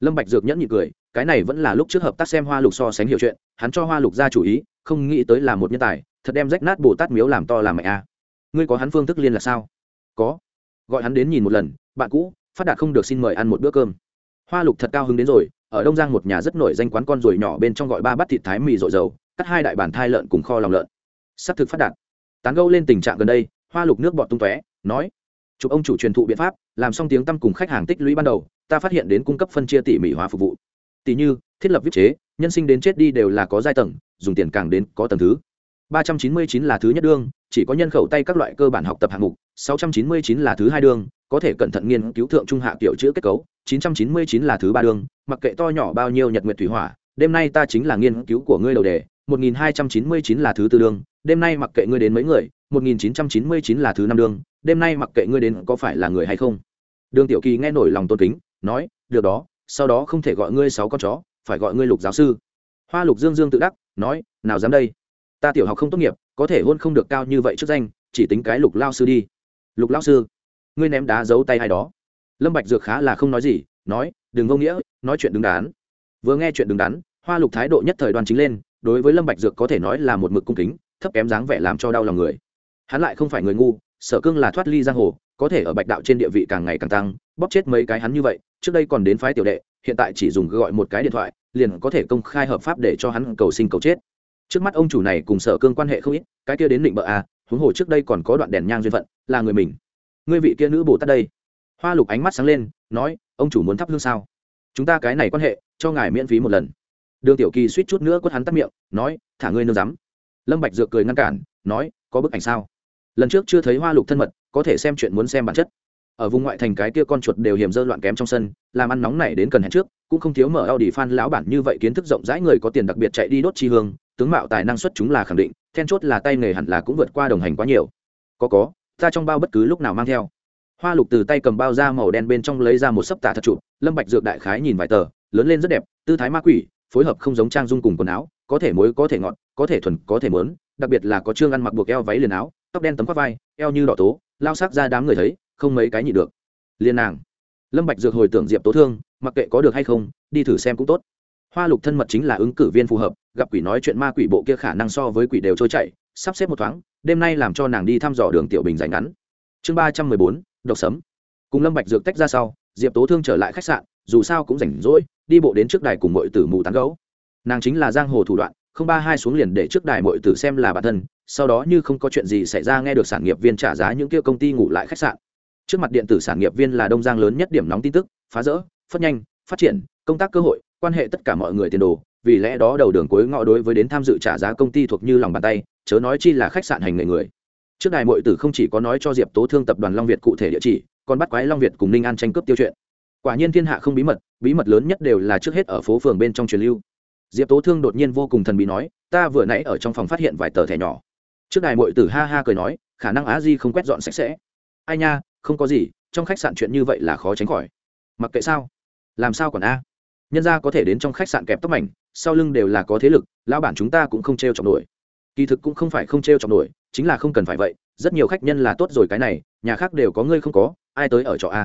Lâm bạch dược nhẫn nhị cười, cái này vẫn là lúc trước hợp tác xem hoa lục so sánh hiểu chuyện, hắn cho hoa lục ra chủ ý không nghĩ tới là một nhân tài, thật đem rách nát bồ tát miếu làm to làm mạnh a. Ngươi có hắn phương thức liên là sao? Có. Gọi hắn đến nhìn một lần, bạn cũ, phát đạt không được xin mời ăn một bữa cơm. Hoa lục thật cao hứng đến rồi, ở đông giang một nhà rất nổi danh quán con ruồi nhỏ bên trong gọi ba bát thịt thái mì rội dầu, cắt hai đại bản thai lợn cùng kho lòng lợn. S ắ c thực phát đạt. Tán gâu lên tình trạng gần đây, hoa lục nước bọt tung tóe, nói, chụp ông chủ truyền thụ biện pháp, làm xong tiếng tăm cùng khách hàng tích lũy ban đầu, ta phát hiện đến cung cấp phân chia tỉ mỉ hóa phục vụ. Tỷ như, thiết lập viết chế, nhân sinh đến chết đi đều là có giai tầng dùng tiền càng đến có tầng thứ ba trăm chín mươi chín là thứ nhất đương chỉ có nhân khẩu tay các loại cơ bản học tập hạng mục 699 là thứ hai đương, có thể cẩn thận nghiên cứu thượng trung hạ kiểu chữ kết cấu 999 là thứ ba đương, mặc kệ to nhỏ bao nhiêu nhật nguyệt thủy hỏa đêm nay ta chính là nghiên cứu của ngươi đầu đề 1299 là thứ tư đương. đêm nay mặc kệ ngươi đến mấy người 1999 là thứ năm đương. đêm nay mặc kệ ngươi đến có phải là người hay không đường tiểu kỳ nghe nổi lòng tôn kính nói được đó sau đó không thể gọi ngươi sáu con chó phải gọi ngươi lục giáo sư hoa lục dương dương tự đắc nói, nào dám đây. Ta tiểu học không tốt nghiệp, có thể hôn không được cao như vậy trước danh, chỉ tính cái lục lao sư đi. Lục lao sư? Ngươi ném đá giấu tay ai đó? Lâm bạch dược khá là không nói gì, nói, đừng vô nghĩa, nói chuyện đứng đắn. Vừa nghe chuyện đứng đắn, hoa lục thái độ nhất thời đoan chính lên, đối với lâm bạch dược có thể nói là một mực cung kính, thấp kém dáng vẻ làm cho đau lòng người. Hắn lại không phải người ngu, sở cương là thoát ly giang hồ, có thể ở bạch đạo trên địa vị càng ngày càng tăng, bóp chết mấy cái hắn như vậy, trước đây còn đến phái tiểu đệ, hiện tại chỉ dùng gọi một cái điện thoại liền có thể công khai hợp pháp để cho hắn cầu sinh cầu chết. Trước mắt ông chủ này cùng sở cương quan hệ không ít, cái kia đến định bợ à huống hồ trước đây còn có đoạn đèn nhang duyên phận, là người mình. Ngươi vị kia nữ bồ tát đây. Hoa lục ánh mắt sáng lên, nói, ông chủ muốn thắp hương sao? Chúng ta cái này quan hệ, cho ngài miễn phí một lần. Đường tiểu kỳ suýt chút nữa quất hắn tắt miệng, nói, thả ngươi nương rắm. Lâm bạch dược cười ngăn cản, nói, có bức ảnh sao? Lần trước chưa thấy hoa lục thân mật, có thể xem chuyện muốn xem bản chất ở vùng ngoại thành cái kia con chuột đều hiểm dơ loạn kém trong sân, làm ăn nóng này đến cần hẹn trước, cũng không thiếu mở ao đi phan lão bản như vậy kiến thức rộng rãi người có tiền đặc biệt chạy đi đốt chi hương, tướng mạo tài năng xuất chúng là khẳng định, then chốt là tay nghề hẳn là cũng vượt qua đồng hành quá nhiều. Có có, ta trong bao bất cứ lúc nào mang theo. Hoa lục từ tay cầm bao da màu đen bên trong lấy ra một sấp tà thật chụp lâm bạch dược đại khái nhìn vài tờ, lớn lên rất đẹp, tư thái ma quỷ, phối hợp không giống trang dung cùng quần áo, có thể mối có thể ngọn có thể thuần, có thể mớn, đặc biệt là có trương ăn mặc buộc eo váy liền áo, tóc đen tấm khoác vai, eo như đỏ tố, lao sắc ra đám người thấy không mấy cái nhị được. Liên nàng. Lâm bạch dược hồi tưởng diệp tố thương, mặc kệ có được hay không, đi thử xem cũng tốt. Hoa lục thân mật chính là ứng cử viên phù hợp, gặp quỷ nói chuyện ma quỷ bộ kia khả năng so với quỷ đều trôi chảy, sắp xếp một thoáng, đêm nay làm cho nàng đi thăm dò đường tiểu bình dành ngắn. Chương ba trăm mười bốn, độc sấm. Cùng lâm bạch dược tách ra sau, diệp tố thương trở lại khách sạn, dù sao cũng rảnh rỗi, đi bộ đến trước đài cùng mọi tử mù tán gấu. Nàng chính là giang hồ thủ đoạn, không ba hai xuống liền để trước đài mọi tử xem là bản thân, sau đó như không có chuyện gì xảy ra nghe được sản nghiệp viên trả giá những kia công ty ngủ lại khách sạn trước mặt điện tử sản nghiệp viên là đông giang lớn nhất điểm nóng tin tức, phá rỡ, phát nhanh, phát triển, công tác cơ hội, quan hệ tất cả mọi người tiền đồ. Vì lẽ đó đầu đường cuối ngõ đối với đến tham dự trả giá công ty thuộc như lòng bàn tay, chớ nói chi là khách sạn hành nghề người. Trước đài mọi tử không chỉ có nói cho diệp tố thương tập đoàn long việt cụ thể địa chỉ, còn bắt quái long việt cùng ninh an tranh cướp tiêu chuyện. Quả nhiên thiên hạ không bí mật bí mật lớn nhất đều là trước hết ở phố phường bên trong truyền lưu. Diệp tố thương đột nhiên vô cùng thần bí nói, ta vừa nãy ở trong phòng phát hiện vài tờ thẻ nhỏ. Trước đài mọi tử ha ha cười nói, khả năng á di không quét dọn sạch sẽ. Ai nha không có gì, trong khách sạn chuyện như vậy là khó tránh khỏi. Mặc kệ sao, làm sao còn a? Nhân ra có thể đến trong khách sạn kẹp tóc mảnh, sau lưng đều là có thế lực, lão bản chúng ta cũng không t r e o trọng nổi. Kỳ thực cũng không phải không t r e o trọng nổi, chính là không cần phải vậy, rất nhiều khách nhân là tốt rồi cái này, nhà khác đều có, ngươi không có, ai tới ở trọ a?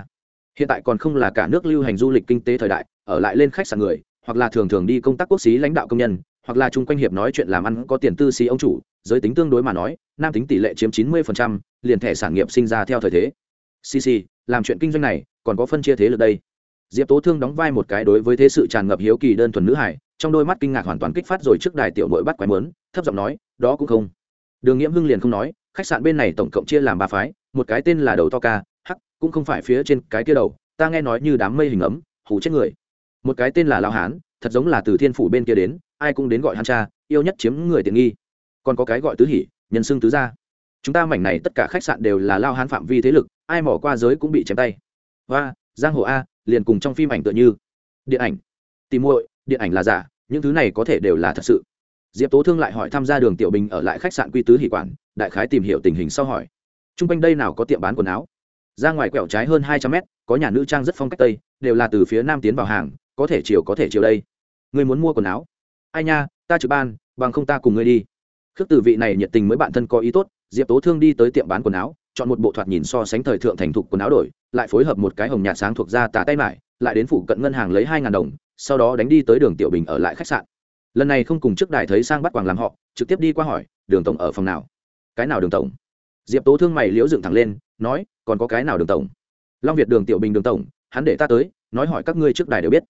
Hiện tại còn không là cả nước lưu hành du lịch kinh tế thời đại, ở lại lên khách sạn người, hoặc là thường thường đi công tác quốc xí lãnh đạo công nhân, hoặc là chung quanh hiệp nói chuyện làm ăn có tiền tư xí ông chủ, giới tính tương đối mà nói, nam tính tỷ lệ chiếm chín mươi liền thẻ sản nghiệp sinh ra theo thời thế cc làm chuyện kinh doanh này, còn có phân chia thế lực đây. Diệp tố thương đóng vai một cái đối với thế sự tràn ngập hiếu kỳ đơn thuần nữ hải, trong đôi mắt kinh ngạc hoàn toàn kích phát rồi trước đài tiểu nội bắt quái mớn, thấp giọng nói, đó cũng không. Đường nghiễm hưng liền không nói, khách sạn bên này tổng cộng chia làm ba phái, một cái tên là đầu to ca, hắc, cũng không phải phía trên cái kia đầu, ta nghe nói như đám mây hình ấm hủ chết người. Một cái tên là lao hán, thật giống là từ thiên phủ bên kia đến, ai cũng đến gọi hắn cha, yêu nhất chiếm người tiện nghi. Còn có cái gọi tứ hỉ nhân xưng tứ gia. Chúng ta mảnh này tất cả khách sạn đều là lao hán phạm vi thế lực ai mỏ qua giới cũng bị chém tay. Và giang hồ a, liền cùng trong phim ảnh tựa như. Điện ảnh. Tìm muội, điện ảnh là giả, những thứ này có thể đều là thật sự. Diệp tố thương lại hỏi tham gia đường tiểu bình ở lại khách sạn quy tứ hỷ quản, đại khái tìm hiểu tình hình sau hỏi. T r u n g quanh đây nào có tiệm bán quần áo? Ra ngoài quẹo trái hơn hai trăm mét, có nhà nữ trang rất phong cách tây, đều là từ phía nam tiến vào hàng, có thể chiều có thể chiều đây. Người muốn mua quần áo? Ai nha, ta trực ban, bằng không ta cùng ngươi đi. Khước từ vị này nhiệt tình mới bạn thân có ý tốt, diệp tố thương đi tới tiệm bán quần áo chọn một bộ thoạt nhìn so sánh thời thượng thành thục quần áo đổi, lại phối hợp một cái hồng nhạt sáng thuộc ra tà tay mải, lại đến phụ cận ngân hàng lấy hai ngàn đồng, sau đó đánh đi tới đường tiểu bình ở lại khách sạn. Lần này không cùng trước đài thấy sang bắt quàng làm họ, trực tiếp đi qua hỏi, đường tổng ở phòng nào? Cái nào đường tổng? Diệp tố thương mày liễu dựng thẳng lên, nói, còn có cái nào đường tổng? Long việt đường tiểu bình đường tổng, hắn để ta tới, nói hỏi các ngươi trước đài đều biết.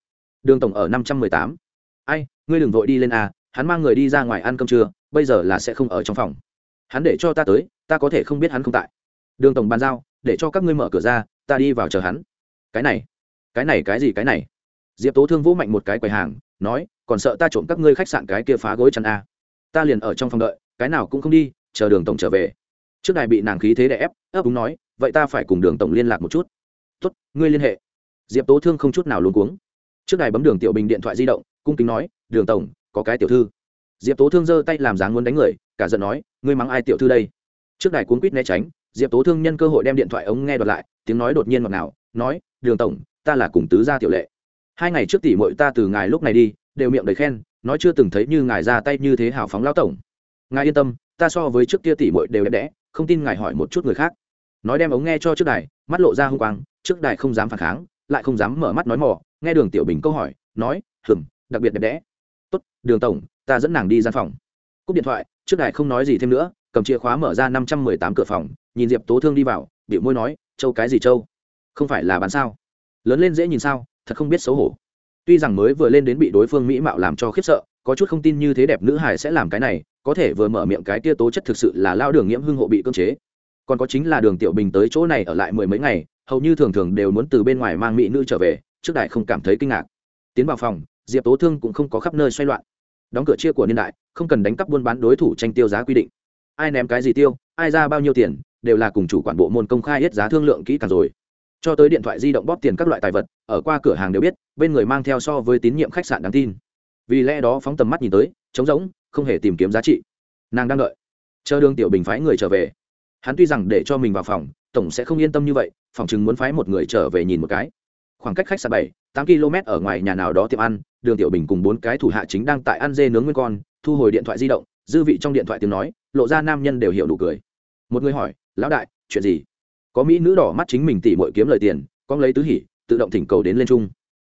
Đường tổng ở năm trăm mười tám. Ai, ngươi đừng vội đi lên à hắn mang người đi ra ngoài ăn cơm trưa, bây giờ là sẽ không ở trong phòng. Hắn để cho ta tới, ta có thể không biết hắn không tại đường tổng bàn giao, để cho các ngươi mở cửa ra, ta đi vào chờ hắn. Cái này cái này cái gì cái này? Diệp tố thương vũ mạnh một cái quầy hàng, nói, còn sợ ta trộm các ngươi khách sạn cái kia phá gối chăn a. Ta liền ở trong phòng đợi, cái nào cũng không đi, chờ đường tổng trở về. Trước đài bị nàng khí thế đè ép, ấp úng nói, vậy ta phải cùng đường tổng liên lạc một chút. Tốt, ngươi liên hệ. Diệp tố thương không chút nào luôn cuống. Trước đài bấm đường tiểu bình điện thoại di động, cung kính nói, đường tổng, có cái tiểu thư. Diệp tố thương giơ tay làm dáng muốn đánh người, cả giận nói, ngươi mắng ai tiểu thư đây? Trước đài cuốn quýt né tránh diệp tố thương nhân cơ hội đem điện thoại ống nghe đoạt lại, tiếng nói đột nhiên ngọt nào nói, đường tổng, ta là cùng tứ gia tiểu lệ. Hai ngày trước tỷ mội ta từ ngài lúc này đi, đều miệng đầy khen, nói chưa từng thấy như ngài ra tay như thế hào phóng lao tổng. Ngài yên tâm, ta so với trước kia tỷ mội đều đẹp đẽ, không tin ngài hỏi một chút người khác. Nói đem ống nghe cho trước đài, mắt lộ ra h u n g quang, trước đài không dám phản kháng, lại không dám mở mắt nói mò, nghe đường tiểu bình câu hỏi, nói, hừm, đặc biệt đẹp đẽ. Tốt, đường tổng, ta dẫn nàng đi gian phòng. Cúp điện thoại, trước đài không nói gì thêm nữa cầm chìa khóa mở ra năm trăm mười tám cửa phòng, nhìn diệp tố thương đi vào, biểu môi nói, châu cái gì châu? Không phải là bán sao? Lớn lên dễ nhìn sao, thật không biết xấu hổ. Tuy rằng mới vừa lên đến bị đối phương mỹ mạo làm cho khiếp sợ, có chút không tin như thế đẹp nữ hải sẽ làm cái này, có thể vừa mở miệng cái tia tố chất thực sự là lao đường nghiễm hưng hộ bị cưỡng chế. Còn có chính là đường tiểu bình tới chỗ này ở lại mười mấy ngày, hầu như thường thường đều muốn từ bên ngoài mang mỹ nữ trở về, trước đại không cảm thấy kinh ngạc. Tiến vào phòng, diệp tố thương cũng không có khắp nơi xoay loạn. Đóng cửa chia của niên đại, không cần đánh cắp buôn bán đối thủ tranh tiêu giá quy định ai ném cái gì tiêu, ai ra bao nhiêu tiền, đều là cùng chủ quản bộ môn công khai hết giá thương lượng kỹ càng rồi. Cho tới điện thoại di động bóp tiền các loại tài vật, ở qua cửa hàng đều biết, bên người mang theo so với tín nhiệm khách sạn đáng tin. Vì lẽ đó phóng tầm mắt nhìn tới, trống rỗng, không hề tìm kiếm giá trị. Nàng đang đợi. Chờ đường tiểu bình phái người trở về. Hắn tuy rằng để cho mình vào phòng, tổng sẽ không yên tâm như vậy, phòng chừng muốn phái một người trở về nhìn một cái. Khoảng cách khách sạn bảy, tám km ở ngoài nhà nào đó tiệm ăn, đường tiểu bình cùng bốn cái thủ hạ chính đang tại ăn dê nướng nguyên con, thu hồi điện thoại di động, dư vị trong điện thoại tiếng nói lộ ra nam nhân đều hiểu đủ cười. Một người hỏi, lão đại, chuyện gì? Có mỹ nữ đỏ mắt chính mình tỉ mọi kiếm lời tiền, con lấy tứ hỉ, tự động thỉnh cầu đến lên trung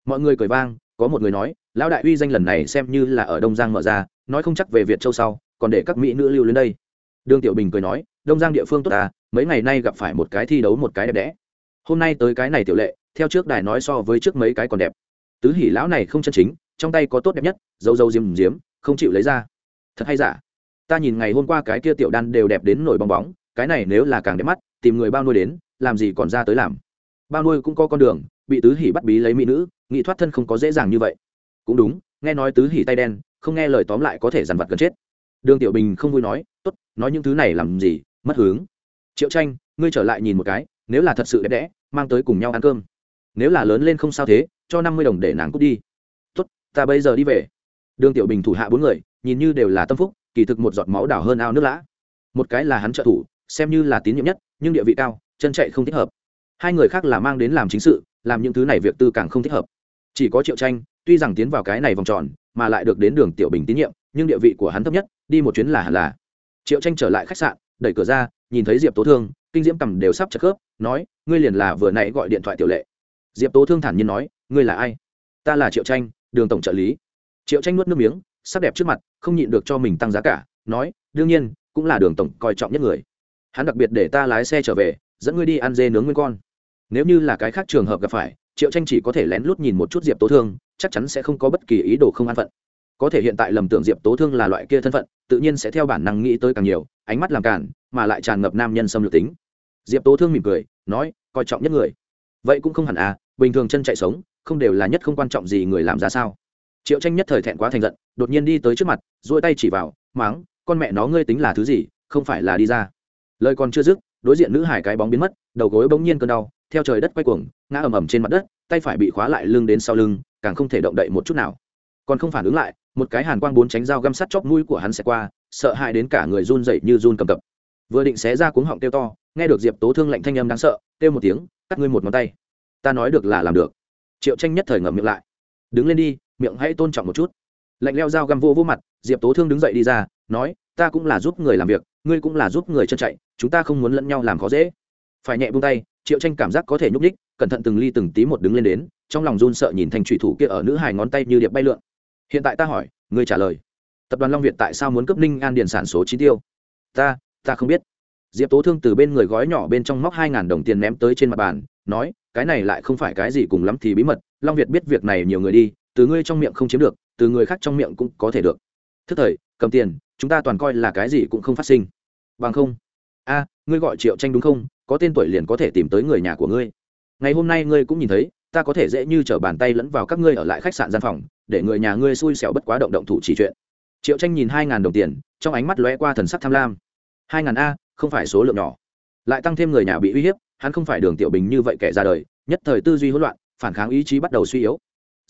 mọi người cười vang, có một người nói, lão đại uy danh lần này xem như là ở đông giang mở ra, nói không chắc về việt châu sau, còn để các mỹ nữ lưu lên đây. Đương tiểu bình cười nói, đông giang địa phương tốt à mấy ngày nay gặp phải một cái thi đấu một cái đẹp đẽ. Hôm nay tới cái này tiểu lệ, theo trước đài nói so với trước mấy cái còn đẹp. Tứ hỉ lão này không chân chính, trong tay có tốt đẹp nhất, dâu dâu diếm diếm, không chịu lấy ra. Thật hay giả? Ta nhìn ngày hôm qua cái kia tiểu đan đều đẹp đến nổi bong bóng, cái này nếu là càng đẹp mắt, tìm người bao nuôi đến, làm gì còn ra tới làm. Bao nuôi cũng có con đường, bị tứ hỉ bắt bí lấy mỹ nữ, nghị thoát thân không có dễ dàng như vậy. Cũng đúng, nghe nói tứ hỉ tay đen, không nghe lời tóm lại có thể dằn vặt gần chết. Đường tiểu bình không vui nói, tốt, nói những thứ này làm gì, mất hướng triệu tranh, ngươi trở lại nhìn một cái, nếu là thật sự đẹp đẽ, mang tới cùng nhau ăn cơm. Nếu là lớn lên không sao thế, cho năm mươi đồng để nàng cút đi. Tốt, ta bây giờ đi về. Đường tiểu bình thủ hạ bốn người, nhìn như đều là tâm phúc kỳ thực một giọt máu đảo hơn ao nước lã. Một cái là hắn trợ thủ, xem như là tín nhiệm nhất, nhưng địa vị cao, chân chạy không thích hợp. Hai người khác là mang đến làm chính sự, làm những thứ này việc tư càng không thích hợp. Chỉ có triệu tranh, tuy rằng tiến vào cái này vòng tròn, mà lại được đến đường tiểu bình tín nhiệm, nhưng địa vị của hắn thấp nhất, đi một chuyến là hẳn là. Triệu tranh trở lại khách sạn, đẩy cửa ra, nhìn thấy diệp tố thương, kinh diễm cầm đều sắp chặt khớp, nói, ngươi liền là vừa nãy gọi điện thoại tiểu lệ. Diệp tố thương thản nhiên nói, ngươi là ai? Ta là triệu tranh, đường tổng trợ lý. Triệu tranh nuốt nước miếng sắc đẹp trước mặt, không nhịn được cho mình tăng giá cả, nói, đương nhiên, cũng là đường tổng coi trọng nhất người. Hắn đặc biệt để ta lái xe trở về, dẫn ngươi đi ăn dê nướng nguyên con. Nếu như là cái khác trường hợp gặp phải, triệu tranh chỉ có thể lén lút nhìn một chút diệp tố thương, chắc chắn sẽ không có bất kỳ ý đồ không an phận. Có thể hiện tại lầm tưởng diệp tố thương là loại kia thân phận, tự nhiên sẽ theo bản năng nghĩ tới càng nhiều, ánh mắt làm cản mà lại tràn ngập nam nhân xâm lược tính. Diệp tố thương mỉm cười, nói, coi trọng nhất người. Vậy cũng không hẳn à bình thường chân chạy sống, không đều là nhất không quan trọng gì người làm ra sao triệu tranh nhất thời thẹn quá thành giận, đột nhiên đi tới trước mặt, duỗi tay chỉ vào, máng, con mẹ nó ngươi tính là thứ gì, không phải là đi ra. Lời còn chưa dứt, đối diện nữ hải cái bóng biến mất, đầu gối bỗng nhiên cơn đau, theo trời đất quay cuồng, ngã ầm ầm trên mặt đất, tay phải bị khóa lại lưng đến sau lưng, càng không thể động đậy một chút nào. Còn không phản ứng lại, một cái hàn quang bốn tránh dao găm sắt chóp mũi của hắn sẽ qua, sợ hãi đến cả người run dậy như run cầm cập. Vừa định xé ra cuống họng kêu to, nghe được diệp tố thương lạnh thanh âm đáng sợ, kêu một tiếng, cắt ngươi một ngón tay. Ta nói được là làm được. Triệu tranh nhất thời ngậm miệng lại. Đứng lên đi miệng hãy tôn trọng một chút. Lạnh leo dao găm vô vô mặt, diệp tố thương đứng dậy đi ra, nói, ta cũng là giúp người làm việc, ngươi cũng là giúp người chân chạy, chúng ta không muốn lẫn nhau làm khó dễ. Phải nhẹ buông tay, triệu tranh cảm giác có thể nhúc ních cẩn thận từng ly từng tí một đứng lên đến, trong lòng run sợ nhìn thành trụy thủ kia ở nữ hài ngón tay như điệp bay lượn. Hiện tại ta hỏi, ngươi trả lời. Tập đoàn long việt tại sao muốn cấp ninh an điền sản số chi tiêu? Ta ta không biết. Diệp tố thương từ bên người gói nhỏ bên trong móc hai ngàn đồng tiền ném tới trên mặt bàn, nói, cái này lại không phải cái gì cùng lắm thì bí mật, long việt biết việc này nhiều người đi từ ngươi trong miệng không chiếm được, từ người khác trong miệng cũng có thể được. Thức thời, cầm tiền, chúng ta toàn coi là cái gì cũng không phát sinh. Bằng không. A, ngươi gọi triệu tranh đúng không? Có tên tuổi liền có thể tìm tới người nhà của ngươi. Ngày hôm nay ngươi cũng nhìn thấy, ta có thể dễ như t r ở bàn tay lẫn vào các ngươi ở lại khách sạn gian phòng, để người nhà ngươi xui xẻo bất quá động động thủ chỉ chuyện. Triệu tranh nhìn hai ngàn đồng tiền, trong ánh mắt lóe qua thần sắc tham lam. Hai ngàn a, không phải số lượng nhỏ. Lại tăng thêm người nhà bị uy hiếp, hắn không phải đường tiểu bình như vậy kẻ ra đời, nhất thời tư duy hỗn loạn, phản kháng ý chí bắt đầu suy yếu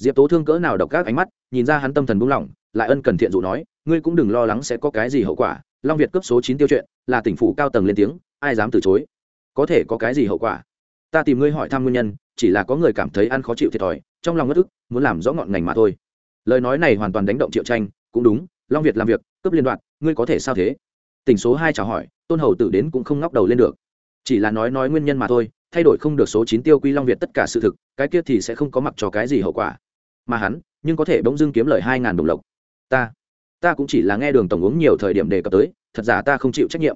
diệp tố thương cỡ nào độc các ánh mắt, nhìn ra hắn tâm thần buông lỏng, lại ân cần thiện dụ nói, ngươi cũng đừng lo lắng sẽ có cái gì hậu quả, long việt cấp số chín tiêu chuyện, là tỉnh phủ cao tầng lên tiếng, ai dám từ chối? Có thể có cái gì hậu quả? Ta tìm ngươi hỏi thăm nguyên nhân, chỉ là có người cảm thấy ăn khó chịu thiệt thòi, trong lòng ngất ức, muốn làm rõ ngọn ngành mà thôi. Lời nói này hoàn toàn đánh động triệu tranh, cũng đúng, long việt làm việc cấp liên đoạn, ngươi có thể sao thế? Tỉnh số hai chào hỏi, tôn hầu tử đến cũng không ngóc đầu lên được. Chỉ là nói nói nguyên nhân mà thôi, thay đổi không được số chín tiêu quy long việt tất cả sự thực, cái kia thì sẽ không có mặc cho cái gì hậu quả mà hắn, nhưng có thể bỗng dưng kiếm lời hai ngàn đồng lộc. Ta ta cũng chỉ là nghe đường tổng uống nhiều thời điểm đề cập tới, thật giả ta không chịu trách nhiệm.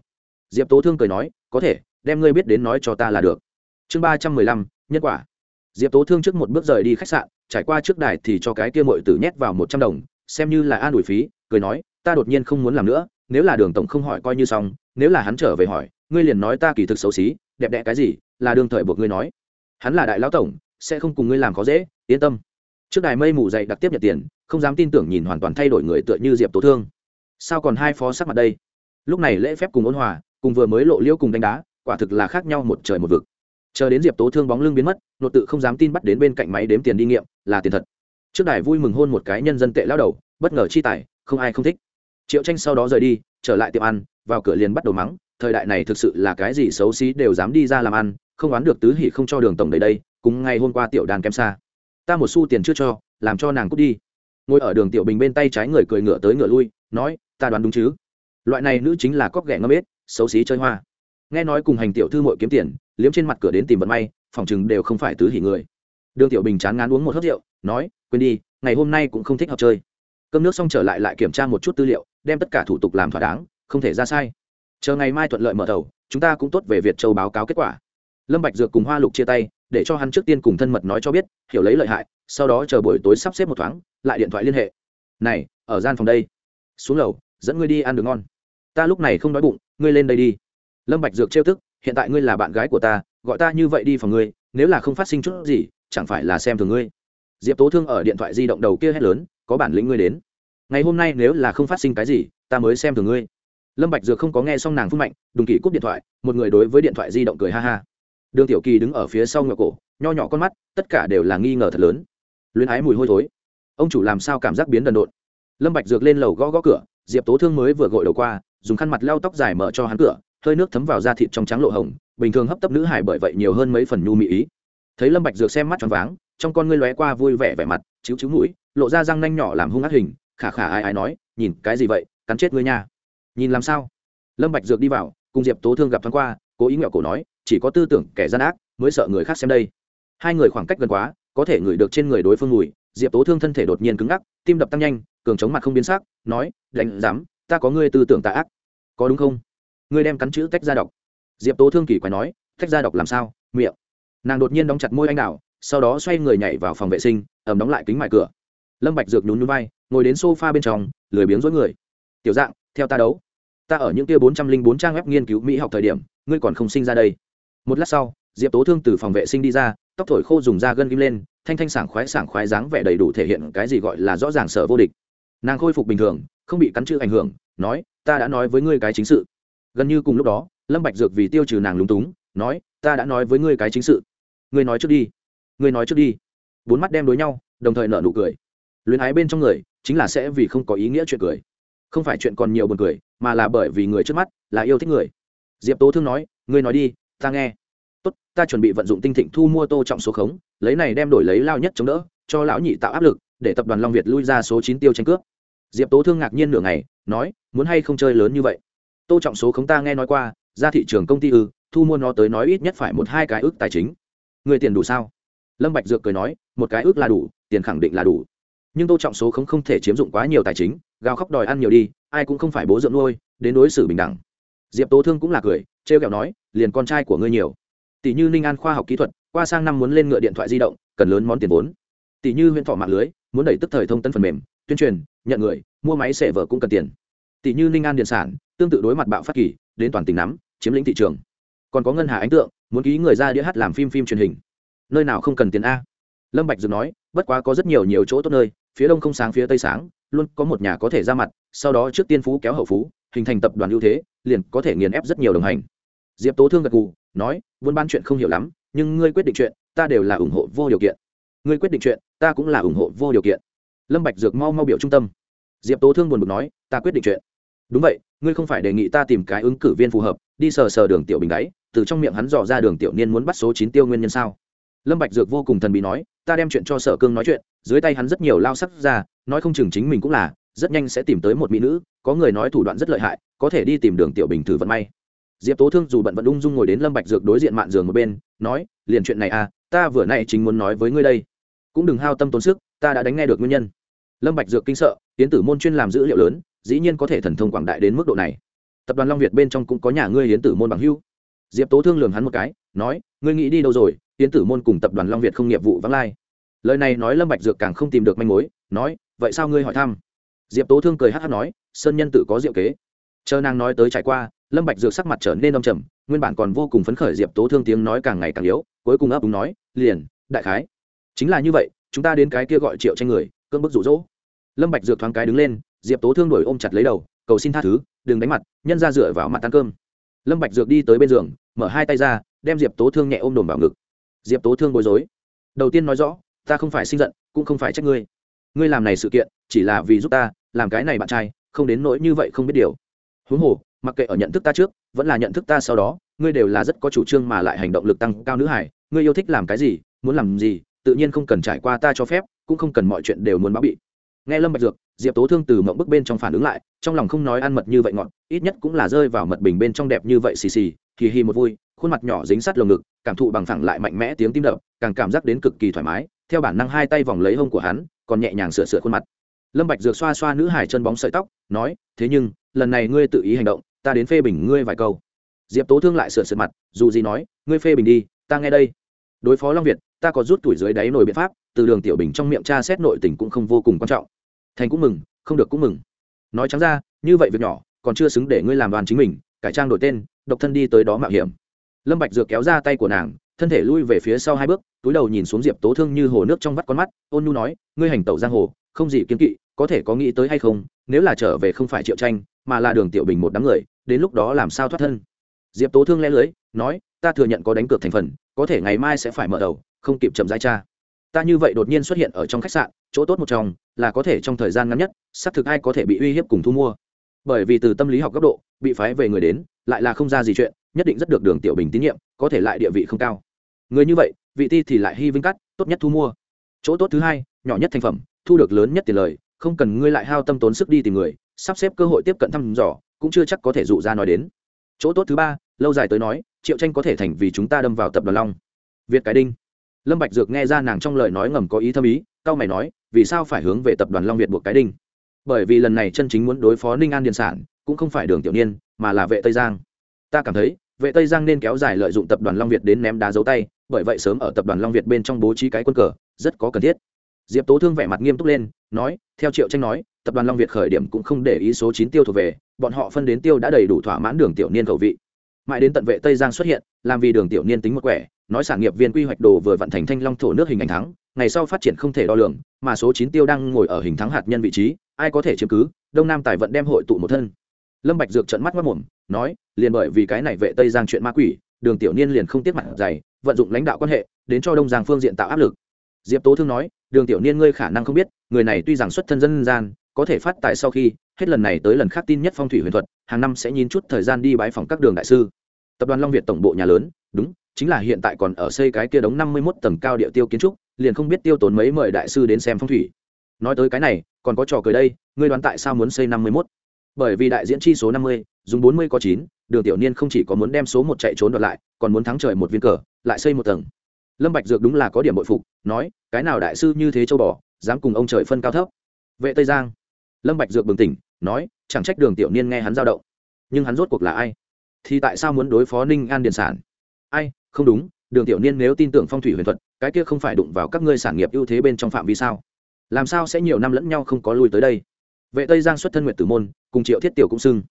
Diệp tố thương cười nói, có thể, đem ngươi biết đến nói cho ta là được. Chương ba trăm mười lăm, nhân quả. Diệp tố thương trước một bước rời đi khách sạn, trải qua trước đài thì cho cái kia mội tử nhét vào một trăm đồng, xem như là an ủi phí, cười nói, ta đột nhiên không muốn làm nữa, nếu là đường tổng không hỏi coi như xong, nếu là hắn trở về hỏi, ngươi liền nói ta kỳ thực xấu xí, đẹp đẽ cái gì, là đường thời buộc ngươi nói. Hắn là đại lão tổng, sẽ không cùng ngươi làm khó dễ, yên tâm trước đài mây mù dậy đặc tiếp nhận tiền, không dám tin tưởng nhìn hoàn toàn thay đổi người tựa như diệp tố thương. Sao còn hai phó sắc mặt đây? Lúc này lễ phép cùng ôn hòa, cùng vừa mới lộ liễu cùng đánh đá, quả thực là khác nhau một trời một vực. Chờ đến diệp tố thương bóng lưng biến mất nội tự không dám tin bắt đến bên cạnh máy đếm tiền đi nghiệm, là tiền thật. Trước đài vui mừng hôn một cái nhân dân tệ lao đầu, bất ngờ chi tài, không ai không thích. Triệu tranh sau đó rời đi, trở lại tiệm ăn, vào cửa liền bắt đầu mắng, thời đại này thực sự là cái gì xấu xí đều dám đi ra làm ăn, không oán được tứ hỉ không cho đường tổng đầy đây, cùng ngày hôm qua tiểu đàn kém xa ta một xu tiền chưa cho, làm cho nàng cút đi. Ngồi ở đường tiểu bình bên tay trái người cười ngựa tới ngựa lui, nói, ta đoán đúng chứ? Loại này nữ chính là cóc ghẻ ngâm ếch, xấu xí chơi hoa. Nghe nói cùng hành tiểu thư mội kiếm tiền, liếm trên mặt cửa đến tìm vận may, phòng chừng đều không phải tứ hỉ người. Đường tiểu bình chán ngán uống một hớt rượu, nói, quên đi, ngày hôm nay cũng không thích hợp chơi. Cơm nước xong trở lại lại kiểm tra một chút tư liệu, đem tất cả thủ tục làm thỏa đáng, không thể ra sai. Chờ ngày mai thuận lợi mở đầu, chúng ta cũng tốt về việt châu báo cáo kết quả. Lâm bạch dược cùng hoa lục chia tay để cho hắn trước tiên cùng thân mật nói cho biết, hiểu lấy lợi hại, sau đó chờ buổi tối sắp xếp một thoáng, lại điện thoại liên hệ. Này, ở gian phòng đây. Xuống lầu, dẫn ngươi đi ăn được ngon. Ta lúc này không đói bụng, ngươi lên đây đi. Lâm bạch dược trêu tức, hiện tại ngươi là bạn gái của ta, gọi ta như vậy đi phòng ngươi, nếu là không phát sinh chút gì, chẳng phải là xem thường ngươi. Diệp tố thương ở điện thoại di động đầu kia hét lớn, có bản lĩnh ngươi đến. Ngày hôm nay nếu là không phát sinh cái gì, ta mới xem thường ngươi. Lâm bạch dược không có nghe xong nàng phun mạnh, đùng kỳ cúp điện thoại, một người đối với điện thoại di động cười ha ha đường tiểu kỳ đứng ở phía sau ngựa cổ, nho nhỏ con mắt, tất cả đều là nghi ngờ thật lớn. Luyến ái mùi hôi thối. Ông chủ làm sao cảm giác biến đần độn? Lâm bạch dược lên lầu gõ gõ cửa, diệp tố thương mới vừa gội đầu qua, dùng khăn mặt lau tóc dài mở cho hắn cửa, hơi nước thấm vào da thịt trong trắng lộ hồng, bình thường hấp tấp nữ hải bởi vậy nhiều hơn mấy phần nhu mỹ ý. Thấy lâm bạch dược xem mắt tròn váng, trong con ngươi lóe qua vui vẻ vẻ mặt, chiếu chiếu mũi, lộ ra răng nanh nhỏ làm hung ác hình, khả khả ai ai nói, nhìn cái gì vậy, cắn chết ngươi nha. Nhìn làm sao? Lâm bạch dược đi vào, cùng diệp tố thương gặp thoáng qua cố ý nghẹo cổ nói, chỉ có tư tưởng kẻ gian ác mới sợ người khác xem đây. Hai người khoảng cách gần quá, có thể ngửi được trên người đối phương mùi. Diệp tố thương thân thể đột nhiên cứng ngắc, tim đập tăng nhanh, cường chống mặt không biến sắc, nói, đánh dám ta có ngươi tư tưởng tà ác. Có đúng không? Ngươi đem cắn chữ tách ra đọc. Diệp tố thương kỳ quái nói, tách ra đọc làm sao? Miệng. Nàng đột nhiên đóng chặt môi anh đào, sau đó xoay người nhảy vào phòng vệ sinh ẩm đóng lại kính mại cửa. Lâm bạch dược nhún nhún vai, ngồi đến sofa bên trong, lười biếng rối người. Tiểu dạng, theo ta đấu ta ở những kia bốn trăm linh bốn trang web nghiên cứu mỹ học thời điểm, ngươi còn không sinh ra đây. Một lát sau, diệp tố thương từ phòng vệ sinh đi ra, tóc thổi khô dùng da gân kim lên, thanh thanh sảng khoái sảng khoái dáng vẻ đầy đủ thể hiện cái gì gọi là rõ ràng sở vô địch. Nàng khôi phục bình thường, không bị cắn chữ ảnh hưởng, nói, ta đã nói với ngươi cái chính sự. Gần như cùng lúc đó, lâm bạch dược vì tiêu trừ nàng lúng túng, nói, ta đã nói với ngươi cái chính sự. Ngươi nói trước đi. Ngươi nói trước đi. Bốn mắt đem đối nhau, đồng thời nở nụ cười. Luyến ái bên trong người, chính là sẽ vì không có ý nghĩa chuyện cười không phải chuyện còn nhiều buồn cười, mà là bởi vì người trước mắt là yêu thích người. Diệp tố thương nói, ngươi nói đi, ta nghe. Tốt, ta chuẩn bị vận dụng tinh thịnh thu mua tô trọng số khống, lấy này đem đổi lấy lao nhất chống đỡ, cho lão nhị tạo áp lực, để tập đoàn long việt lui ra số chín tiêu tranh cướp. Diệp tố thương ngạc nhiên nửa ngày, nói, muốn hay không chơi lớn như vậy? Tô trọng số khống ta nghe nói qua, ra thị trường công ty ư, thu mua nó tới nói ít nhất phải một hai cái ước tài chính. Người tiền đủ sao? Lâm bạch dược cười nói, một cái ước là đủ, tiền khẳng định là đủ nhưng tô trọng số không không thể chiếm dụng quá nhiều tài chính, gào khóc đòi ăn nhiều đi, ai cũng không phải bố dưỡng nuôi, đến đối xử bình đẳng. Diệp tố thương cũng là cười, trêu kẹo nói, liền con trai của ngươi nhiều. Tỷ như ninh an khoa học kỹ thuật, qua sang năm muốn lên ngựa điện thoại di động, cần lớn món tiền vốn. Tỷ như huyện thọ mạng lưới, muốn đẩy tức thời thông tân phần mềm, tuyên truyền, nhận người, mua máy xẻ vở cũng cần tiền. Tỷ như ninh an điện sản, tương tự đối mặt bạo phát kỳ, đến toàn tỉnh nắm, chiếm lĩnh thị trường. Còn có ngân hà ánh tượng, muốn ký người ra đĩa hát làm phim phim truyền hình. Nơi nào không cần tiền a? Lâm bạch dừng nói, bất quá có rất nhiều nhiều chỗ tốt nơi phía đông không sáng phía tây sáng, luôn có một nhà có thể ra mặt, sau đó trước tiên phú kéo hậu phú, hình thành tập đoàn ưu thế, liền có thể nghiền ép rất nhiều đồng hành. Diệp tố thương gật gù, nói, buôn bán chuyện không hiểu lắm, nhưng ngươi quyết định chuyện, ta đều là ủng hộ vô điều kiện. Ngươi quyết định chuyện, ta cũng là ủng hộ vô điều kiện. Lâm bạch dược mau mau biểu trung tâm. Diệp tố thương buồn bực nói, ta quyết định chuyện. Đúng vậy, ngươi không phải đề nghị ta tìm cái ứng cử viên phù hợp, đi sờ sờ đường tiểu bình đáy, từ trong miệng hắn dò ra đường tiểu niên muốn bắt số chín tiêu nguyên nhân sao? Lâm bạch dược vô cùng thần bí nói, ta đem chuyện cho sở cương nói chuyện, dưới tay hắn rất nhiều lao sắc ra, nói không chừng chính mình cũng là, rất nhanh sẽ tìm tới một mỹ nữ, có người nói thủ đoạn rất lợi hại, có thể đi tìm đường tiểu bình thử vận may. Diệp tố thương dù bận vận ung dung ngồi đến lâm bạch dược đối diện mạn giường một bên, nói, liền chuyện này à ta vừa nay chính muốn nói với ngươi đây. Cũng đừng hao tâm tốn sức, ta đã đánh nghe được nguyên nhân. Lâm bạch dược kinh sợ, tiến tử môn chuyên làm dữ liệu lớn, dĩ nhiên có thể thần thông quảng đại đến mức độ này. Tập đoàn long việt bên trong cũng có nhà ngươi hiến tử môn bằng hưu diệp tố thương lường hắn một cái, nói, ngươi nghĩ đi đâu rồi? Yến tử môn cùng tập đoàn long việt không nghiệp vụ vắng lai. Lời này nói lâm bạch dược càng không tìm được manh mối, nói, vậy sao ngươi hỏi thăm? Diệp tố thương cười hắt hắt nói, sơn nhân tự có diệu kế. Chờ nàng nói tới trải qua, lâm bạch dược sắc mặt trở nên âm trầm, nguyên bản còn vô cùng phấn khởi diệp tố thương tiếng nói càng ngày càng yếu, cuối cùng ấp úng nói, liền, đại khái. Chính là như vậy, chúng ta đến cái kia gọi triệu tranh người cơn bức rủ rỗ lâm bạch dược thoáng cái đứng lên, diệp tố thương đuổi ôm chặt lấy đầu, cầu xin tha thứ, đừng đánh mặt, nhân ra dựa vào mặt ăn cơm. Lâm bạch dược đi tới bên giường, mở hai tay ra, đem diệp tố thương nhẹ ôm đồm vào ngực diệp tố thương bối rối. Đầu tiên nói rõ, ta không phải sinh giận, cũng không phải trách ngươi. Ngươi làm này sự kiện, chỉ là vì giúp ta, làm cái này bạn trai, không đến nỗi như vậy không biết điều. Huống hồ, mặc kệ ở nhận thức ta trước, vẫn là nhận thức ta sau đó, ngươi đều là rất có chủ trương mà lại hành động lực tăng cao nữ hải ngươi yêu thích làm cái gì, muốn làm gì, tự nhiên không cần trải qua ta cho phép, cũng không cần mọi chuyện đều muốn báo bị. Nghe lâm bạch dược, diệp tố thương từ mộng bức bên trong phản ứng lại, trong lòng không nói ăn mật như vậy ngọn ít nhất cũng là rơi vào mật bình bên trong đẹp như vậy xì xì kỳ hi một vui khuôn mặt nhỏ dính sát lồng ngực, cảm thụ bằng phẳng lại mạnh mẽ tiếng tim đập, càng cảm giác đến cực kỳ thoải mái. Theo bản năng hai tay vòng lấy hông của hắn, còn nhẹ nhàng sửa sửa khuôn mặt. Lâm bạch dược xoa xoa nữ hải chân bóng sợi tóc, nói, thế nhưng, lần này ngươi tự ý hành động, ta đến phê bình ngươi vài câu. Diệp tố thương lại sửa sửa mặt, dù gì nói, ngươi phê bình đi, ta nghe đây. Đối phó long việt, ta có rút tuổi dưới đáy nổi biện pháp, từ đường tiểu bình trong miệng cha xét nội tình cũng không vô cùng quan trọng. Thành cũng mừng, không được cũng mừng. Nói trắng ra, như vậy việc nhỏ, còn chưa xứng để ngươi làm đoàn chính mình, cải trang đổi tên, độc thân đi tới đó mạo hiểm lâm bạch dược kéo ra tay của nàng, thân thể lui về phía sau hai bước, túi đầu nhìn xuống diệp tố thương như hồ nước trong vắt con mắt, ôn nhu nói, ngươi hành tẩu giang hồ, không gì kiên kỵ, có thể có nghĩ tới hay không, nếu là trở về không phải triệu tranh, mà là đường tiểu bình một đám người, đến lúc đó làm sao thoát thân? Diệp tố thương le lưới, nói, ta thừa nhận có đánh cược thành phần, có thể ngày mai sẽ phải mở đầu, không kịp chậm rãi cha. Ta như vậy đột nhiên xuất hiện ở trong khách sạn, chỗ tốt một trong, là có thể trong thời gian ngắn nhất, xác thực ai có thể bị uy hiếp cùng thu mua. Bởi vì từ tâm lý học góc độ, bị phái về người đến, lại là không ra gì chuyện nhất định rất được đường tiểu bình tín nhiệm, có thể lại địa vị không cao. Người như vậy, vị ti thì lại hy vinh cắt, tốt nhất thu mua. Chỗ tốt thứ hai, nhỏ nhất thành phẩm, thu được lớn nhất tiền lời, không cần ngươi lại hao tâm tốn sức đi tìm người, sắp xếp cơ hội tiếp cận thăm dò, cũng chưa chắc có thể dụ ra nói đến. Chỗ tốt thứ ba, lâu dài tới nói, triệu tranh có thể thành vì chúng ta đâm vào tập đoàn long. Việt cái đinh. Lâm bạch dược nghe ra nàng trong lời nói ngầm có ý thâm ý cao mày nói, vì sao phải hướng về tập đoàn long việt buộc cái đinh? Bởi vì lần này chân chính muốn đối phó ninh an điền sản, cũng không phải đường tiểu niên, mà là vệ tây giang. Ta cảm thấy vệ tây giang nên kéo dài lợi dụng tập đoàn long việt đến ném đá dấu tay bởi vậy sớm ở tập đoàn long việt bên trong bố trí cái quân cờ, rất có cần thiết. Diệp tố thương vẻ mặt nghiêm túc lên, nói, theo triệu tranh nói, tập đoàn long việt khởi điểm cũng không để ý số chín tiêu thuộc về, bọn họ phân đến tiêu đã đầy đủ thỏa mãn đường tiểu niên khẩu vị. Mãi đến tận vệ tây giang xuất hiện, làm vì đường tiểu niên tính một quẻ, nói sản nghiệp viên quy hoạch đồ vừa vận thành thanh long thổ nước hình ảnh thắng, ngày sau phát triển không thể đo lường, mà số chín tiêu đang ngồi ở hình thắng hạt nhân vị trí, ai có thể chiếm cứ, đông nam tài vận đem hội tụ một thân lâm bạch dược trợn mắt mắt mồm, nói, liền bởi vì cái này vệ tây giang chuyện ma quỷ, đường tiểu niên liền không tiếp mặt dày, vận dụng lãnh đạo quan hệ, đến cho đông giang phương diện tạo áp lực. Diệp tố thương nói, đường tiểu niên ngươi khả năng không biết, người này tuy rằng xuất thân dân gian, có thể phát tài sau khi, hết lần này tới lần khác tin nhất phong thủy huyền thuật, hàng năm sẽ nhìn chút thời gian đi bái phòng các đường đại sư. Tập đoàn long việt tổng bộ nhà lớn, đúng, chính là hiện tại còn ở xây cái kia đống năm mươi 51 tầng cao địa tiêu kiến trúc, liền không biết tiêu tốn mấy mời đại sư đến xem phong thủy. Nói tới cái này, còn có trò cười đây, ngươi đoán tại sao muốn xây năm mươi 51? Bởi vì đại diễn chi số năm mươi, dùng bốn mươi có chín, đường tiểu niên không chỉ có muốn đem số một chạy trốn đoạt lại, còn muốn thắng trời một viên cờ, lại xây một tầng. Lâm bạch dược đúng là có điểm bội phục, nói, cái nào đại sư như thế châu bò, dám cùng ông trời phân cao thấp? Vệ tây giang. Lâm bạch dược bừng tỉnh, nói, chẳng trách đường tiểu niên nghe hắn giao động. Nhưng hắn rốt cuộc là ai? Thì tại sao muốn đối phó ninh an điền sản? Ai, không đúng, đường tiểu niên nếu tin tưởng phong thủy huyền thuật, cái kia không phải đụng vào các ngươi sản nghiệp ưu thế bên trong phạm vi sao? Làm sao sẽ nhiều năm lẫn nhau không có lui tới đây? Vệ tây giang xuất thân nguyện tử môn, cùng triệu thiết tiểu cũng xưng.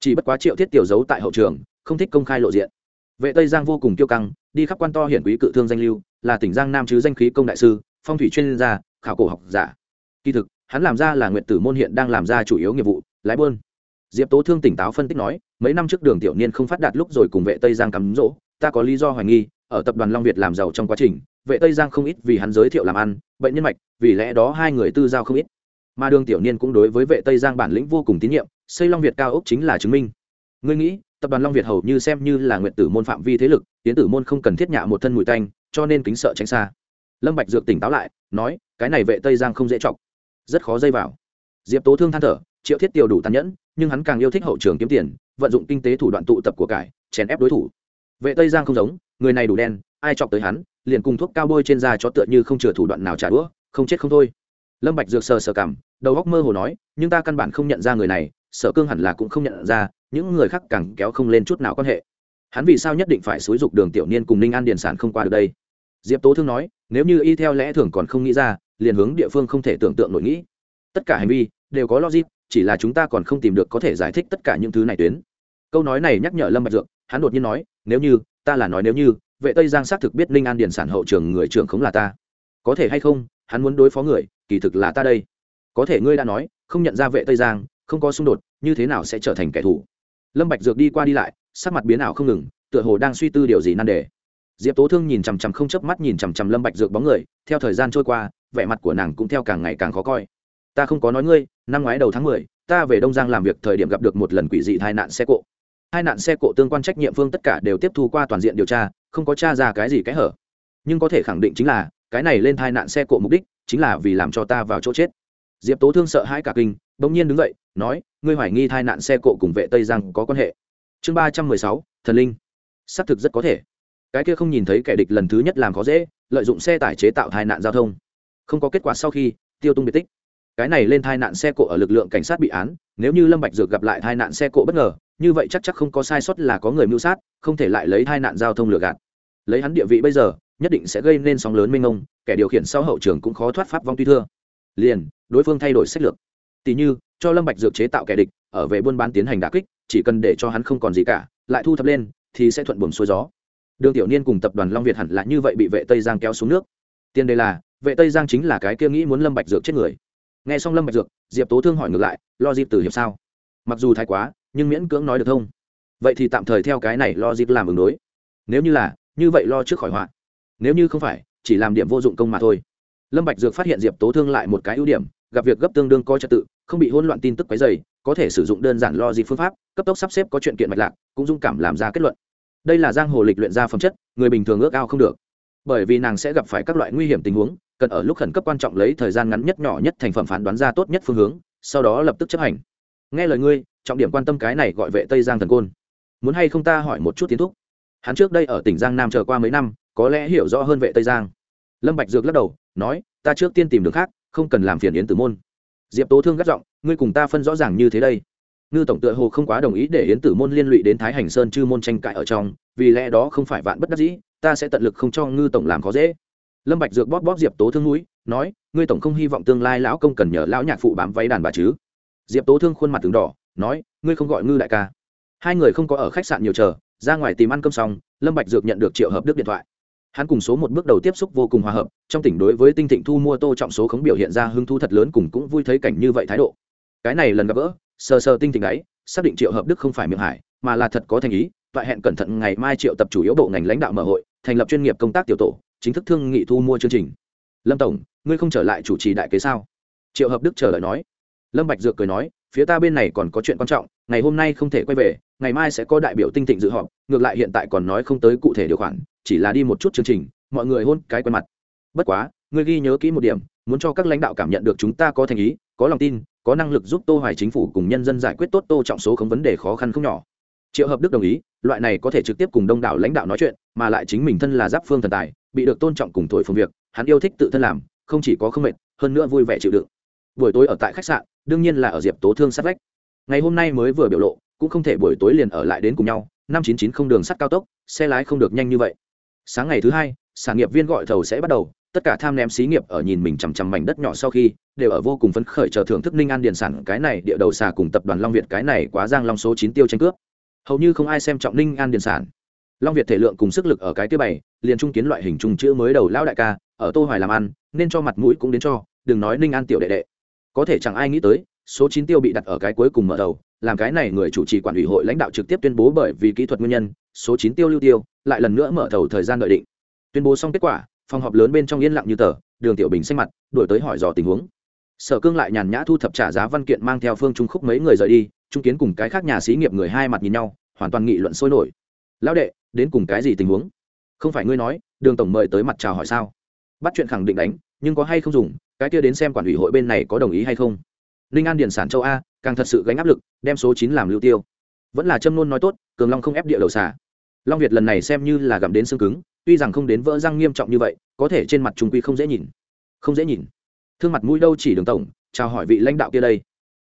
Chỉ bất quá triệu thiết tiểu giấu tại hậu trường, không thích công khai lộ diện. Vệ tây giang vô cùng kiêu căng, đi khắp quan to hiển quý cự thương danh lưu, là tỉnh giang nam chứ danh khí công đại sư, phong thủy chuyên gia, khảo cổ học giả. Kỳ thực, hắn làm ra là nguyện tử môn hiện đang làm ra chủ yếu nghiệp vụ, lái bơn diệp tố thương tỉnh táo phân tích nói, mấy năm trước đường tiểu niên không phát đạt lúc rồi cùng vệ tây giang cắm rỗ, ta có lý do hoài nghi, ở tập đoàn long việt làm giàu trong quá trình, vệ tây giang không ít vì hắn giới thiệu làm ăn, bệnh nhân mạch, vì lẽ đó hai người tư giao không ít mà đường tiểu niên cũng đối với vệ tây giang bản lĩnh vô cùng tín nhiệm, xây long việt cao ốc chính là chứng minh. Ngươi nghĩ, tập đoàn long việt hầu như xem như là nguyện tử môn phạm vi thế lực, tiến tử môn không cần thiết nhạ một thân mùi tanh, cho nên kính sợ tránh xa. Lâm bạch dược tỉnh táo lại, nói, cái này vệ tây giang không dễ chọc. Rất khó dây vào. Diệp tố thương than thở, triệu thiết tiêu đủ tàn nhẫn, nhưng hắn càng yêu thích hậu trường kiếm tiền, vận dụng kinh tế thủ đoạn tụ tập của cải, chèn ép đối thủ. Vệ tây giang không giống, người này đủ đen, ai chọc tới hắn, liền cùng thuốc cao bôi trên da cho tựa như không chừa thủ đoạn nào trả đũa, không chết không thôi lâm bạch dược sờ sờ cảm, đầu góc mơ hồ nói, nhưng ta căn bản không nhận ra người này, sở cương hẳn là cũng không nhận ra, những người khác càng kéo không lên chút nào quan hệ. Hắn vì sao nhất định phải xúi dục đường tiểu niên cùng ninh an điền sản không qua được đây? Diệp tố thương nói, nếu như y theo lẽ thường còn không nghĩ ra, liền hướng địa phương không thể tưởng tượng nổi nghĩ. Tất cả hành vi đều có logic, chỉ là chúng ta còn không tìm được có thể giải thích tất cả những thứ này tuyến. Câu nói này nhắc nhở lâm bạch dược, hắn đột nhiên nói, nếu như, ta là nói nếu như, vệ tây giang xác thực biết ninh an điền sản hậu trường người trưởng không là ta. Có thể hay không hắn muốn đối phó người kỳ thực là ta đây. Có thể ngươi đã nói không nhận ra vệ tây giang không có xung đột như thế nào sẽ trở thành kẻ thù? Lâm bạch dược đi qua đi lại sắc mặt biến ảo không ngừng tựa hồ đang suy tư điều gì nan đề. Diệp tố thương nhìn chằm chằm không chớp mắt nhìn chằm chằm lâm bạch dược bóng người theo thời gian trôi qua vẻ mặt của nàng cũng theo càng ngày càng khó coi. Ta không có nói ngươi năm ngoái đầu tháng mười, ta về đông giang làm việc thời điểm gặp được một lần quỷ dị tai nạn xe cộ. Hai nạn xe cộ tương quan trách nhiệm phương tất cả đều tiếp thu qua toàn diện điều tra không có tra ra cái gì cái hở. Nhưng có thể khẳng định chính là cái này lên thai nạn xe cộ mục đích chính là vì làm cho ta vào chỗ chết. Diệp tố thương sợ hãi cả kinh, bỗng nhiên đứng dậy, nói, ngươi hoài nghi thai nạn xe cộ cùng vệ tây giang có quan hệ? Chương ba trăm mười sáu, thần linh. Xác thực rất có thể. Cái kia không nhìn thấy kẻ địch lần thứ nhất làm khó dễ, lợi dụng xe tải chế tạo tai nạn giao thông. Không có kết quả sau khi, tiêu tung biệt tích. Cái này lên tai nạn xe cộ ở lực lượng cảnh sát bị án, nếu như lâm bạch dược gặp lại tai nạn xe cộ bất ngờ, như vậy chắc chắc không có sai sót là có người mưu sát, không thể lại lấy tai nạn giao thông lừa gạt. Lấy hắn địa vị bây giờ nhất định sẽ gây nên sóng lớn mênh mông, kẻ điều khiển sau hậu trường cũng khó thoát pháp vong tuy thưa. Liền, đối phương thay đổi sách lược. Tỷ như, cho lâm bạch dược chế tạo kẻ địch, ở về buôn bán tiến hành đả kích, chỉ cần để cho hắn không còn gì cả, lại thu thập lên, thì sẽ thuận buồm xuôi gió. Đường tiểu niên cùng tập đoàn long việt hẳn là như vậy bị vệ tây giang kéo xuống nước. Tiền đề là, vệ tây giang chính là cái kia nghĩ muốn lâm bạch dược chết người. Nghe xong lâm bạch dược, diệp tố thương hỏi ngược lại, lo dịp từ hiệp sao? Mặc dù thái quá, nhưng miễn cưỡng nói được thông. Vậy thì tạm thời theo cái này lo dịp làm ứng đối. Nếu như là, như vậy lo trước khỏi họa nếu như không phải, chỉ làm điểm vô dụng công mà thôi. Lâm bạch dược phát hiện diệp tố thương lại một cái ưu điểm, gặp việc gấp tương đương coi trật tự, không bị hỗn loạn tin tức quấy dày có thể sử dụng đơn giản lo gì phương pháp, cấp tốc sắp xếp có chuyện kiện mạch lạc, cũng dung cảm làm ra kết luận. Đây là giang hồ lịch luyện ra phẩm chất, người bình thường ước ao không được. Bởi vì nàng sẽ gặp phải các loại nguy hiểm tình huống, cần ở lúc khẩn cấp quan trọng lấy thời gian ngắn nhất nhỏ nhất thành phẩm phán đoán ra tốt nhất phương hướng, sau đó lập tức chấp hành. Nghe lời ngươi, trọng điểm quan tâm cái này gọi vệ tây giang thần côn. Muốn hay không ta hỏi một chút tiến thúc? Hắn trước đây ở tỉnh giang nam chờ qua mấy năm có lẽ hiểu rõ hơn vệ tây giang. Lâm bạch dược lắc đầu, nói, ta trước tiên tìm đường khác, không cần làm phiền yến tử môn. Diệp tố thương gắt giọng, ngươi cùng ta phân rõ ràng như thế đây. Ngư tổng tựa hồ không quá đồng ý để yến tử môn liên lụy đến thái hành sơn chư môn tranh cãi ở trong, vì lẽ đó không phải vạn bất đắc dĩ, ta sẽ tận lực không cho ngư tổng làm khó dễ. Lâm bạch dược bóp bóp diệp tố thương núi nói ngươi tổng không hy vọng tương lai lão công cần nhờ lão nhạc phụ bám váy đàn bà chứ. Diệp tố thương khuôn mặt từng đỏ, nói, ngươi không gọi ngư đại ca. Hai người không có ở khách sạn nhiều chờ, ra ngoài tìm ăn cơm xong, lâm bạch dược nhận được triệu hợp đức điện thoại hắn cùng số một bước đầu tiếp xúc vô cùng hòa hợp, trong tỉnh đối với tinh thịnh thu mua tô trọng số khống biểu hiện ra hứng thu thật lớn cùng cũng vui thấy cảnh như vậy thái độ. Cái này lần gặp gỡ, sờ sờ tinh thịnh ấy xác định triệu hợp đức không phải miệng hải mà là thật có thành ý, toại hẹn cẩn thận ngày mai triệu tập chủ yếu bộ ngành lãnh đạo mở hội, thành lập chuyên nghiệp công tác tiểu tổ, chính thức thương nghị thu mua chương trình. Lâm tổng, ngươi không trở lại chủ trì đại kế sao? Triệu hợp đức chờ lời nói. Lâm bạch dược cười nói, phía ta bên này còn có chuyện quan trọng, ngày hôm nay không thể quay về, ngày mai sẽ có đại biểu tinh thịnh dự họp, ngược lại hiện tại còn nói không tới cụ thể điều khoản chỉ là đi một chút chương trình, mọi người hôn cái quen mặt. Bất quá, ngươi ghi nhớ kỹ một điểm, muốn cho các lãnh đạo cảm nhận được chúng ta có thành ý, có lòng tin, có năng lực giúp tô hoài chính phủ cùng nhân dân giải quyết tốt tô trọng số không vấn đề khó khăn không nhỏ. Triệu hợp đức đồng ý, loại này có thể trực tiếp cùng đông đảo lãnh đạo nói chuyện, mà lại chính mình thân là giáp phương thần tài, bị được tôn trọng cùng thổi phồng việc, hắn yêu thích tự thân làm, không chỉ có không mệt, hơn nữa vui vẻ chịu đựng. Buổi tối ở tại khách sạn, đương nhiên là ở diệp tố thương sát vách. Ngày hôm nay mới vừa biểu lộ, cũng không thể buổi tối liền ở lại đến cùng nhau, năm chín chín không đường sắt cao tốc, xe lái không được nhanh như vậy sáng ngày thứ hai, sản nghiệp viên gọi thầu sẽ bắt đầu, tất cả tham ném xí nghiệp ở nhìn mình chằm chằm mảnh đất nhỏ sau khi, đều ở vô cùng phấn khởi chờ thưởng thức ninh an điền sản cái này địa đầu xà cùng tập đoàn long việt cái này quá giang long số chín tiêu tranh cướp. Hầu như không ai xem trọng ninh an điền sản. Long việt thể lượng cùng sức lực ở cái thứ bảy, liền trung kiến loại hình trung chữ mới đầu lão đại ca, ở tô hoài làm ăn, nên cho mặt mũi cũng đến cho, đừng nói ninh an tiểu đệ đệ. Có thể chẳng ai nghĩ tới số chín tiêu bị đặt ở cái cuối cùng mở đầu, làm cái này người chủ trì quản ủy hội lãnh đạo trực tiếp tuyên bố bởi vì kỹ thuật nguyên nhân, số chín tiêu lưu tiêu, lại lần nữa mở đầu thời gian đợi định. Tuyên bố xong kết quả, phòng họp lớn bên trong yên lặng như tờ, đường tiểu bình xanh mặt, đổi tới hỏi dò tình huống. Sở cương lại nhàn nhã thu thập trả giá văn kiện mang theo phương trung khúc mấy người rời đi, trung kiến cùng cái khác nhà xí nghiệp người hai mặt nhìn nhau, hoàn toàn nghị luận sôi nổi. Lão đệ, đến cùng cái gì tình huống? Không phải ngươi nói, đường tổng mời tới mặt chào hỏi sao? Bắt chuyện khẳng định đánh, nhưng có hay không dùng, cái kia đến xem quản ủy hội bên này có đồng ý hay không? Ninh an điển sản châu a, càng thật sự gánh áp lực, đem số chín làm lưu tiêu. Vẫn là châm nôn nói tốt, cường long không ép địa đầu xả long việt lần này xem như là gặm đến xương cứng, tuy rằng không đến vỡ răng nghiêm trọng như vậy, có thể trên mặt trung quy không dễ nhìn. Không dễ nhìn. Thương mặt mũi đâu chỉ đường tổng, chào hỏi vị lãnh đạo kia đây.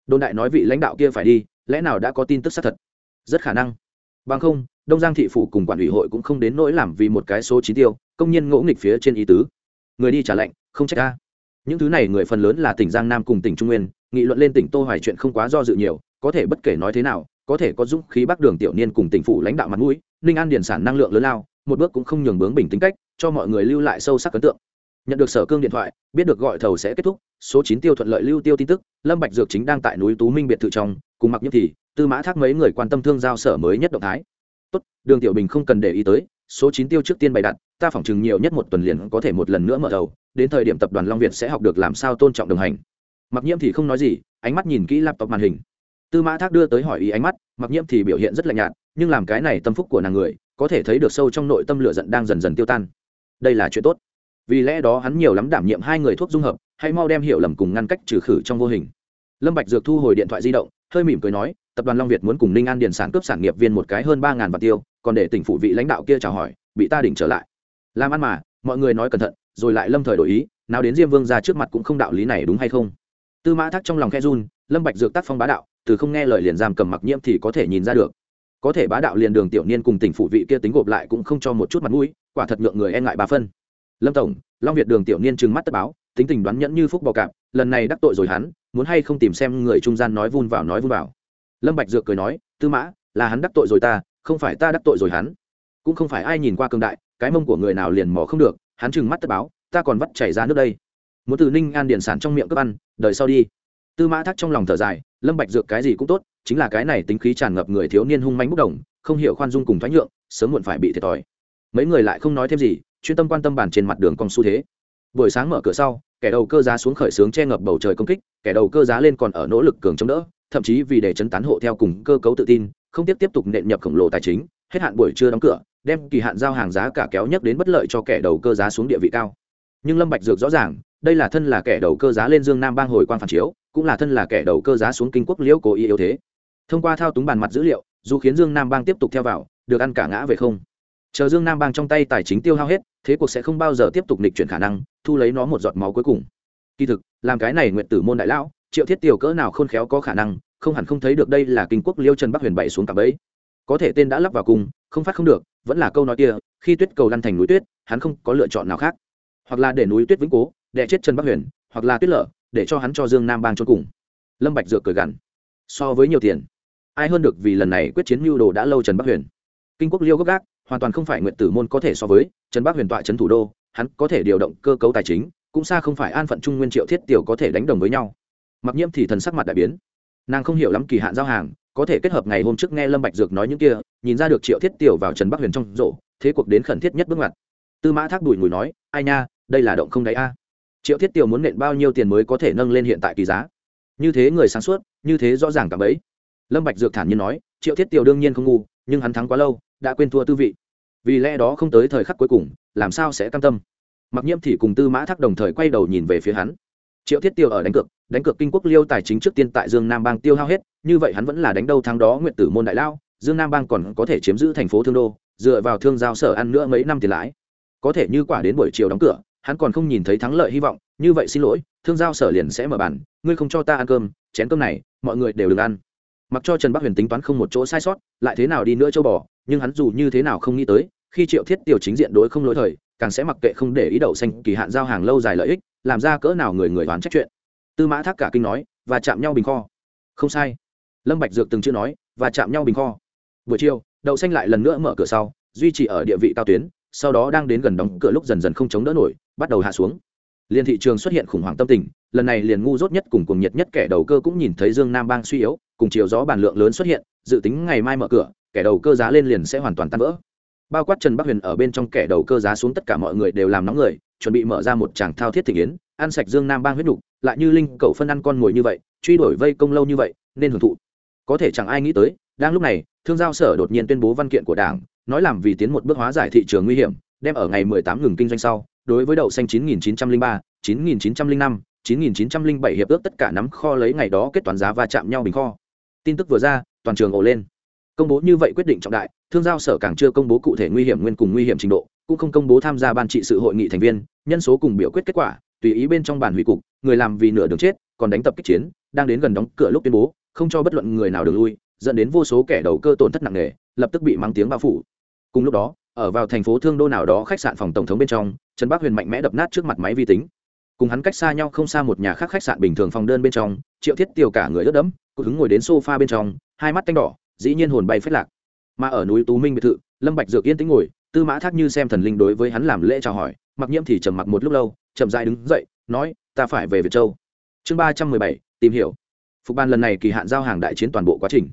Đồn đại nói vị lãnh đạo kia phải đi, lẽ nào đã có tin tức xác thật? Rất khả năng. Bằng không, đông giang thị phủ cùng quản ủy hội cũng không đến nỗi làm vì một cái số trí tiêu, công nhân ngỗ nghịch phía trên ý tứ. Người đi trả lệnh, không trách ca những thứ này người phần lớn là tỉnh giang nam cùng tỉnh trung nguyên nghị luận lên tỉnh tô hoài chuyện không quá do dự nhiều, có thể bất kể nói thế nào, có thể có dũng khí bắc đường tiểu niên cùng tỉnh phủ lãnh đạo mặt mũi, ninh an điển sản năng lượng lớn lao, một bước cũng không nhường bướng bình tính cách, cho mọi người lưu lại sâu sắc ấn tượng. Nhận được sở cương điện thoại, biết được gọi thầu sẽ kết thúc, số chín tiêu thuận lợi lưu tiêu tin tức, lâm bạch dược chính đang tại núi tú minh biệt thự trong, cùng mặc nhiễm thì, tư mã thác mấy người quan tâm thương giao sở mới nhất động thái. Tốt, đường tiểu bình không cần để ý tới, số chín tiêu trước tiên bày đặt, ta phỏng chừng nhiều nhất một tuần liền có thể một lần nữa mở đầu, đến thời điểm tập đoàn long việt sẽ học được làm sao tôn trọng đồng hành mặc nhiễm thì không nói gì, ánh mắt nhìn kỹ laptop màn hình. Tư mã thác đưa tới hỏi ý ánh mắt, mặc nhiễm thì biểu hiện rất lạnh nhạt, nhưng làm cái này tâm phúc của nàng người, có thể thấy được sâu trong nội tâm lửa giận đang dần dần tiêu tan. Đây là chuyện tốt. Vì lẽ đó hắn nhiều lắm đảm nhiệm hai người thuốc dung hợp, hay mau đem hiểu lầm cùng ngăn cách trừ khử trong vô hình. Lâm bạch dược thu hồi điện thoại di động, hơi mỉm cười nói, tập đoàn long việt muốn cùng ninh an điền sản cướp sản nghiệp viên một cái hơn ba ngàn vạn tiêu, còn để tỉnh phụ vị lãnh đạo kia chào hỏi, bị ta đỉnh trở lại. Làm ăn mà, mọi người nói cẩn thận, rồi lại lâm thời đổi ý, nào đến diêm vương ra trước mặt cũng không đạo lý này đúng hay không? Tư mã thác trong lòng khe run, lâm bạch dược tác phong bá đạo, từ không nghe lời liền giam cầm mặc nhiễm thì có thể nhìn ra được. Có thể bá đạo liền đường tiểu niên cùng tỉnh phụ vị kia tính gộp lại cũng không cho một chút mặt mũi, quả thật nhượng người e ngại bà phân. Lâm tổng, long việt đường tiểu niên trừng mắt tất báo, tính tình đoán nhẫn như phúc bò cạp, lần này đắc tội rồi hắn, muốn hay không tìm xem người trung gian nói vun vào nói vun vào. Lâm bạch dược cười nói, tư mã, là hắn đắc tội rồi ta, không phải ta đắc tội rồi hắn. Cũng không phải ai nhìn qua cường đại, cái mông của người nào liền mò không được, hắn trừng mắt tất báo, ta còn vắt chảy ra nước đây. Muốn từ ninh an điện sản trong miệng cướp ăn đời sau đi. Tư mã thác trong lòng thở dài, lâm bạch dược cái gì cũng tốt, chính là cái này tính khí tràn ngập người thiếu niên hung manh bốc đồng, không hiểu khoan dung cùng thoái nhượng, sớm muộn phải bị thiệt thòi. Mấy người lại không nói thêm gì, chuyên tâm quan tâm bàn trên mặt đường cong xu thế. Buổi sáng mở cửa sau, kẻ đầu cơ giá xuống khởi sướng che ngập bầu trời công kích, kẻ đầu cơ giá lên còn ở nỗ lực cường chống đỡ, thậm chí vì để chấn tán hộ theo cùng cơ cấu tự tin, không tiếp tiếp tục nện nhập khổng lồ tài chính, hết hạn buổi trưa đóng cửa, đem kỳ hạn giao hàng giá cả kéo nhất đến bất lợi cho kẻ đầu cơ giá xuống địa vị cao. Nhưng lâm bạch dược rõ ràng đây là thân là kẻ đầu cơ giá lên dương nam bang hồi quan phản chiếu, cũng là thân là kẻ đầu cơ giá xuống kinh quốc liễu cố ý yếu thế. Thông qua thao túng bàn mặt dữ liệu, dù khiến dương nam bang tiếp tục theo vào, được ăn cả ngã về không. Chờ dương nam bang trong tay tài chính tiêu hao hết, thế cuộc sẽ không bao giờ tiếp tục nịch chuyển khả năng, thu lấy nó một giọt máu cuối cùng. Kỳ thực, làm cái này nguyện tử môn đại lão, triệu thiết tiểu cỡ nào khôn khéo có khả năng, không hẳn không thấy được đây là kinh quốc liêu trần bắc huyền bảy xuống cả bẫy. Có thể tên đã lắp vào cùng, không phát không được, vẫn là câu nói kia, khi tuyết cầu lăn thành núi tuyết, hắn không có lựa chọn nào khác. Hoặc là để núi tuyết vĩnh cố để chết trần bắc huyền, hoặc là tuyết lở, để cho hắn cho dương nam bang chôn cùng. Lâm bạch dược cười gằn. So với nhiều tiền, ai hơn được vì lần này quyết chiến mưu đồ đã lâu trần bắc huyền? Kinh quốc liêu gốc gác, hoàn toàn không phải nguyện tử môn có thể so với trần bắc huyền tọa trấn thủ đô, hắn có thể điều động cơ cấu tài chính, cũng xa không phải an phận trung nguyên triệu thiết tiểu có thể đánh đồng với nhau. Mặc nhiễm thì thần sắc mặt đại biến. Nàng không hiểu lắm kỳ hạn giao hàng, có thể kết hợp ngày hôm trước nghe lâm bạch dược nói những kia, nhìn ra được triệu thiết tiểu vào trần bắc huyền trong rổ thế cuộc đến khẩn thiết nhất bước ngoặt. Tư mã thác đùi ngùi nói, ai nha, đây là động không đáy a triệu thiết tiểu muốn nện bao nhiêu tiền mới có thể nâng lên hiện tại kỳ giá? Như thế người sáng suốt, như thế rõ ràng cả bấy. Lâm bạch dược thản nhiên nói, triệu thiết tiểu đương nhiên không ngu, nhưng hắn thắng quá lâu, đã quên thua tư vị. Vì lẽ đó không tới thời khắc cuối cùng, làm sao sẽ cam tâm? Mặc nhiễm thì cùng tư mã thác đồng thời quay đầu nhìn về phía hắn. Triệu thiết tiêu ở đánh cược đánh cược kinh quốc liêu tài chính trước tiên tại dương nam bang tiêu hao hết, như vậy hắn vẫn là đánh đâu thắng đó nguyện tử môn đại lao, dương nam bang còn có thể chiếm giữ thành phố thương đô, dựa vào thương giao sở ăn nữa mấy năm tiền lãi. Có thể như quả đến buổi chiều đóng cửa hắn còn không nhìn thấy thắng lợi hy vọng, như vậy xin lỗi, thương giao sở liền sẽ mở bàn, ngươi không cho ta ăn cơm, chén cơm này, mọi người đều đừng ăn. Mặc cho trần bắc huyền tính toán không một chỗ sai sót, lại thế nào đi nữa châu bò, nhưng hắn dù như thế nào không nghĩ tới, khi triệu thiết tiểu chính diện đối không lỗi thời, càng sẽ mặc kệ không để ý đậu xanh kỳ hạn giao hàng lâu dài lợi ích, làm ra cỡ nào người người đoán trách chuyện. Tư mã thác cả kinh nói, và chạm nhau bình kho. Không sai. Lâm bạch dược từng chưa nói, và chạm nhau bình kho. Buổi chiều, đậu xanh lại lần nữa mở cửa sau, duy trì ở địa vị cao tuyến, sau đó đang đến gần đóng cửa lúc dần dần không chống đỡ nổi bắt đầu hạ xuống. Liên thị trường xuất hiện khủng hoảng tâm tình lần này liền ngu dốt nhất cùng cuồng nhiệt nhất kẻ đầu cơ cũng nhìn thấy dương nam bang suy yếu cùng chiều gió bản lượng lớn xuất hiện dự tính ngày mai mở cửa kẻ đầu cơ giá lên liền sẽ hoàn toàn tan vỡ. Bao quát trần bắc huyền ở bên trong kẻ đầu cơ giá xuống tất cả mọi người đều làm nóng người chuẩn bị mở ra một tràng thao thiết thị yến ăn sạch dương nam bang huyết đủ, lại như linh cậu phân ăn con mồi như vậy truy đuổi vây công lâu như vậy nên hưởng thụ. Có thể chẳng ai nghĩ tới đang lúc này thương giao sở đột nhiên tuyên bố văn kiện của đảng nói làm vì tiến một bước hóa giải thị trường nguy hiểm đem ở ngày 18 ngừng kinh doanh sau đối với đậu xanh 9903, 9905, 9907 hiệp ước tất cả nắm kho lấy ngày đó kết toán giá và chạm nhau bình kho. Tin tức vừa ra toàn trường ồ lên. Công bố như vậy quyết định trọng đại thương giao sở càng chưa công bố cụ thể nguy hiểm nguyên cùng nguy hiểm trình độ cũng không công bố tham gia ban trị sự hội nghị thành viên nhân số cùng biểu quyết kết quả tùy ý bên trong bản hủy cục người làm vì nửa đường chết còn đánh tập kích chiến đang đến gần đóng cửa lúc tuyên bố không cho bất luận người nào đường lui dẫn đến vô số kẻ đầu cơ tổn thất nặng nề lập tức bị mang tiếng bao phủ. Cùng lúc đó ở vào thành phố thương đô nào đó khách sạn phòng tổng thống bên trong, trần Bắc huyền mạnh mẽ đập nát trước mặt máy vi tính. Cùng hắn cách xa nhau không xa một nhà khác khách sạn bình thường phòng đơn bên trong, triệu thiết tiều cả người ướt đẫm cụ hứng ngồi đến sofa bên trong, hai mắt tanh đỏ, dĩ nhiên hồn bay phết lạc. Mà ở núi tú minh biệt thự, lâm bạch dược yên tĩnh ngồi, tư mã thác như xem thần linh đối với hắn làm lễ chào hỏi, mặc nhiễm thì trầm mặc một lúc lâu, chậm rãi đứng dậy, nói, ta phải về việt châu. Chương ba trăm mười bảy, tìm hiểu. Phục ban lần này kỳ hạn giao hàng đại chiến toàn bộ quá trình.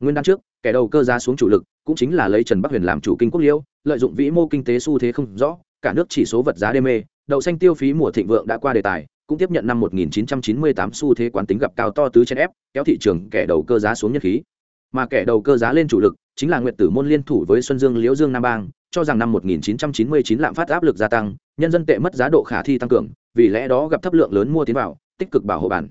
Nguyên đan trước, kẻ đầu cơ giá xuống chủ lực, cũng chính là lấy trần bắc huyền làm chủ kinh quốc liêu lợi dụng vĩ mô kinh tế xu thế không rõ, cả nước chỉ số vật giá đê mê, đậu xanh tiêu phí mùa thịnh vượng đã qua đề tài, cũng tiếp nhận năm 1998 xu thế quán tính gặp cao to tứ trên ép, kéo thị trường kẻ đầu cơ giá xuống nhất khí. Mà kẻ đầu cơ giá lên chủ lực chính là Nguyệt tử môn liên thủ với xuân dương, liễu dương, nam bang, cho rằng năm 1999 lạm phát áp lực gia tăng, nhân dân tệ mất giá độ khả thi tăng cường, vì lẽ đó gặp thấp lượng lớn mua tiến vào, tích cực bảo hộ bản.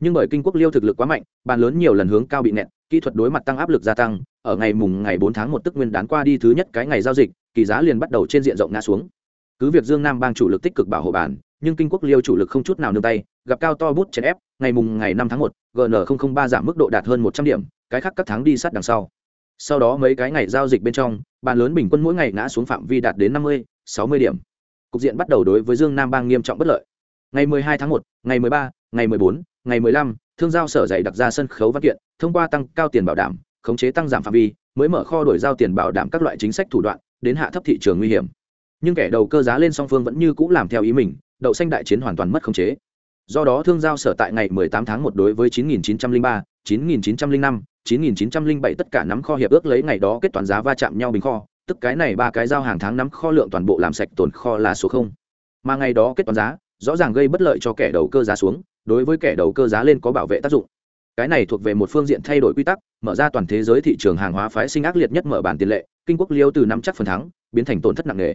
Nhưng bởi kinh quốc liêu thực lực quá mạnh bàn lớn nhiều lần hướng cao bị nẹt kỹ thuật đối mặt tăng áp lực gia tăng ở ngày mùng ngày 4 tháng một tức nguyên đán qua đi thứ nhất cái ngày giao dịch kỳ giá liền bắt đầu trên diện rộng ngã xuống. Cứ việc dương nam bang chủ lực tích cực bảo hộ bản nhưng kinh quốc liêu chủ lực không chút nào nương tay gặp cao to bút chèn ép ngày mùng ngày 5 tháng 1, gn ba giảm mức độ đạt hơn 100 điểm cái khác các tháng đi sát đằng sau. Sau đó mấy cái ngày giao dịch bên trong bàn lớn bình quân mỗi ngày ngã xuống phạm vi đạt đến 50, 60 điểm. Cục diện bắt đầu đối với dương nam bang nghiêm trọng bất lợi. Ngày 12 tháng 1, ngày 13, ngày 14, ngày 15, thương giao sở dày đặt ra sân khấu văn kiện thông qua tăng cao tiền bảo đảm khống chế tăng giảm phạm vi mới mở kho đổi giao tiền bảo đảm các loại chính sách thủ đoạn đến hạ thấp thị trường nguy hiểm. Nhưng kẻ đầu cơ giá lên song phương vẫn như cũ làm theo ý mình đậu xanh đại chiến hoàn toàn mất khống chế. Do đó thương giao sở tại ngày 18 tháng 1 đối với 9903, 9905, 9907 tất cả nắm kho hiệp ước lấy ngày đó kết toán giá va chạm nhau bình kho tức cái này ba cái giao hàng tháng nắm kho lượng toàn bộ làm sạch tồn kho là số không. Mà ngày đó kết toán giá rõ ràng gây bất lợi cho kẻ đầu cơ giá xuống đối với kẻ đầu cơ giá lên có bảo vệ tác dụng. Cái này thuộc về một phương diện thay đổi quy tắc, mở ra toàn thế giới thị trường hàng hóa phái sinh ác liệt nhất mở bản tiền lệ, kinh quốc liêu từ năm chắc phần thắng, biến thành tổn thất nặng nề.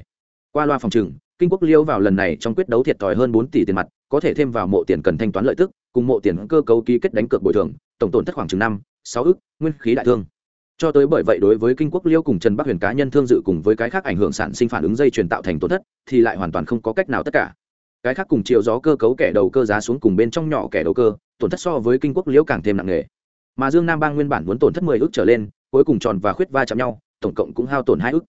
Qua loa phòng trừng, kinh quốc liêu vào lần này trong quyết đấu thiệt thòi hơn bốn tỷ tiền mặt, có thể thêm vào mộ tiền cần thanh toán lợi tức, cùng mộ tiền cơ cấu ký kết đánh cược bồi thường, tổng tổn thất khoảng chừng năm, sáu ức, nguyên khí đại thương. Cho tới bởi vậy đối với kinh quốc liêu cùng trần bắc huyền cá nhân thương dự cùng với cái khác ảnh hưởng sản sinh phản ứng dây truyền tạo thành tổn thất, thì lại hoàn toàn không có cách nào tất cả cái khác cùng chiều gió cơ cấu kẻ đầu cơ giá xuống cùng bên trong nhỏ kẻ đầu cơ, tổn thất so với kinh quốc liễu càng thêm nặng nề. Mà dương nam bang nguyên bản muốn tổn thất mười ước trở lên, cuối cùng tròn và khuyết va chạm nhau, tổng cộng cũng hao tổn hai ước.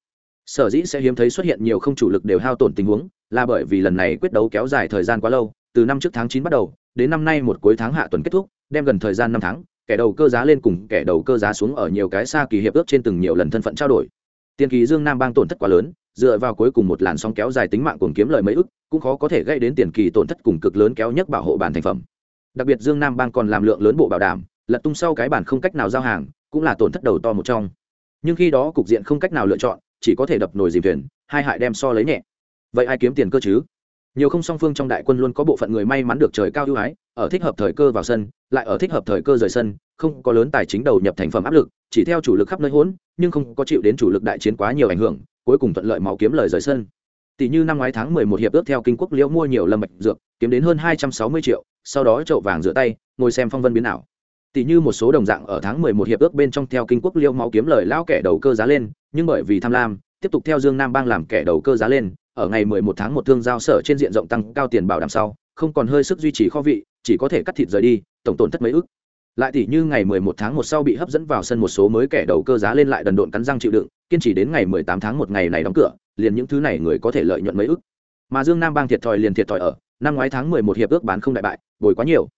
Sở dĩ sẽ hiếm thấy xuất hiện nhiều không chủ lực đều hao tổn tình huống, là bởi vì lần này quyết đấu kéo dài thời gian quá lâu, từ năm trước tháng chín bắt đầu, đến năm nay một cuối tháng hạ tuần kết thúc, đem gần thời gian năm tháng, kẻ đầu cơ giá lên cùng kẻ đầu cơ giá xuống ở nhiều cái xa kỳ hiệp ước trên từng nhiều lần thân phận trao đổi. Tiền kỳ dương nam bang tổn thất quá lớn dựa vào cuối cùng một làn sóng kéo dài tính mạng cuồng kiếm lời mấy ức, cũng khó có thể gây đến tiền kỳ tổn thất cùng cực lớn kéo nhất bảo hộ bản thành phẩm. Đặc biệt dương nam bang còn làm lượng lớn bộ bảo đảm, lật tung sau cái bản không cách nào giao hàng, cũng là tổn thất đầu to một trong. Nhưng khi đó cục diện không cách nào lựa chọn, chỉ có thể đập nồi dìm thuyền, hai hại đem so lấy nhẹ. Vậy ai kiếm tiền cơ chứ? Nhiều không song phương trong đại quân luôn có bộ phận người may mắn được trời cao ưu ái, ở thích hợp thời cơ vào sân, lại ở thích hợp thời cơ rời sân, không có lớn tài chính đầu nhập thành phẩm áp lực, chỉ theo chủ lực khắp nơi hỗn, nhưng không có chịu đến chủ lực đại chiến quá nhiều ảnh hưởng cuối cùng thuận lợi máu kiếm lời rời sân. Tỷ như năm ngoái tháng mười một hiệp ước theo kinh quốc liễu mua nhiều lâm mạch dược kiếm đến hơn hai trăm sáu mươi triệu sau đó trậu vàng rửa tay ngồi xem phong vân biến ảo. Tỷ như một số đồng dạng ở tháng mười một hiệp ước bên trong theo kinh quốc liễu máu kiếm lời lao kẻ đầu cơ giá lên nhưng bởi vì tham lam tiếp tục theo dương nam bang làm kẻ đầu cơ giá lên ở ngày mười một tháng một thương giao sở trên diện rộng tăng cao tiền bảo đảm sau không còn hơi sức duy trì kho vị chỉ có thể cắt thịt rời đi tổng tổn thất mấy ức lại tỷ như ngày 11 tháng 1 sau bị hấp dẫn vào sân một số mới kẻ đầu cơ giá lên lại đần độn cắn răng chịu đựng, kiên trì đến ngày 18 tháng một ngày này đóng cửa, liền những thứ này người có thể lợi nhuận mấy ức. Mà Dương Nam Bang thiệt thòi liền thiệt thòi ở, năm ngoái tháng 11 hiệp ước bán không đại bại, bồi quá nhiều.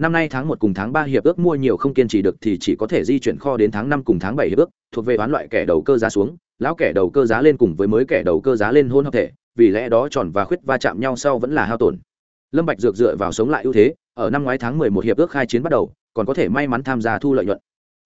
Năm nay tháng 1 cùng tháng 3 hiệp ước mua nhiều không kiên trì được thì chỉ có thể di chuyển kho đến tháng 5 cùng tháng 7 hiệp ước, thuộc về bán loại kẻ đầu cơ giá xuống, lão kẻ đầu cơ giá lên cùng với mới kẻ đầu cơ giá lên hôn hợp thể, vì lẽ đó tròn và khuyết va chạm nhau sau vẫn là hao tổn. Lâm Bạch dược dựa vào sống lại ưu thế, ở năm ngoái tháng 11 hiệp ước khai chiến bắt đầu, còn có thể may mắn tham gia thu lợi nhuận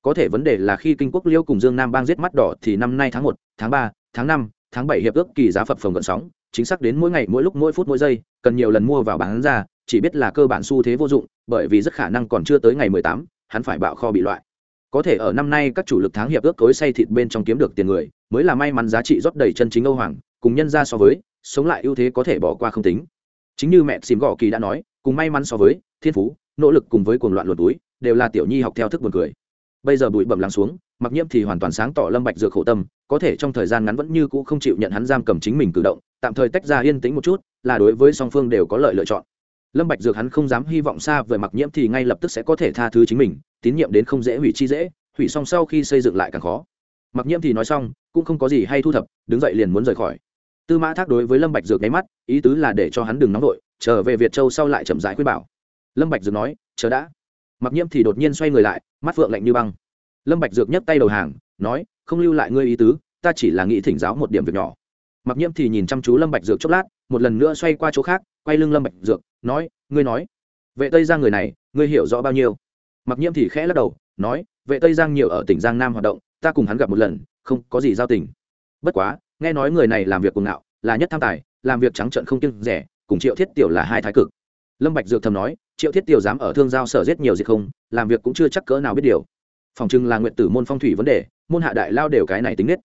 có thể vấn đề là khi kinh quốc liêu cùng dương nam bang giết mắt đỏ thì năm nay tháng một, tháng ba, tháng năm, tháng bảy hiệp ước kỳ giá phập phồng gợn sóng, chính xác đến mỗi ngày, mỗi lúc, mỗi phút, mỗi giây, cần nhiều lần mua vào bán ra, chỉ biết là cơ bản xu thế vô dụng, bởi vì rất khả năng còn chưa tới ngày mười tám, hắn phải bạo kho bị loại. Có thể ở năm nay, các chủ lực tháng hiệp ước cối say thịt bên trong kiếm được tiền người, mới là may mắn giá trị rót đầy chân chính âu hoàng, cùng nhân ra so với, sống lại ưu thế có thể bỏ qua không tính. Chính như mẹ xìm gõ kỳ đã nói, cùng may mắn so với, thiên phú, nỗ lực cùng với cuồng loạn luồn túi, đều là tiểu nhi học theo thức buồn cười bây giờ bụi bẩm lắng xuống, mặc nhiễm thì hoàn toàn sáng tỏ lâm bạch dược khổ tâm, có thể trong thời gian ngắn vẫn như cũ không chịu nhận hắn giam cầm chính mình cử động, tạm thời tách ra yên tĩnh một chút, là đối với song phương đều có lợi lựa chọn. Lâm bạch dược hắn không dám hy vọng xa về mặc nhiễm thì ngay lập tức sẽ có thể tha thứ chính mình, tín nhiệm đến không dễ hủy chi dễ, hủy xong sau khi xây dựng lại càng khó. Mặc nhiễm thì nói xong, cũng không có gì hay thu thập, đứng dậy liền muốn rời khỏi. Tư mã thác đối với lâm bạch dược nháy mắt, ý tứ là để cho hắn đừng nóng vội, trở về việt châu sau lại chậm rãi khuyên bảo. Lâm bạch dược nói, chờ đã mặc nhiễm thì đột nhiên xoay người lại, mắt phượng lạnh như băng. Lâm bạch dược nhấc tay đầu hàng, nói, không lưu lại ngươi ý tứ, ta chỉ là nghĩ thỉnh giáo một điểm việc nhỏ. Mặc nhiễm thì nhìn chăm chú lâm bạch dược chốc lát, một lần nữa xoay qua chỗ khác, quay lưng lâm bạch dược, nói, ngươi nói, vệ tây giang người này, ngươi hiểu rõ bao nhiêu? Mặc nhiễm thì khẽ lắc đầu, nói, vệ tây giang nhiều ở tỉnh giang nam hoạt động, ta cùng hắn gặp một lần, không có gì giao tình. Bất quá, nghe nói người này làm việc cùng ngạo, là nhất tham tài, làm việc trắng trợn không kiêng rẻ, cùng triệu thiết tiểu là hai thái cực. Lâm bạch dược thầm nói triệu thiết tiểu dám ở thương giao sở giết nhiều gì không, làm việc cũng chưa chắc cỡ nào biết điều. Phòng trưng là nguyện tử môn phong thủy vấn đề, môn hạ đại lao đều cái này tính nết.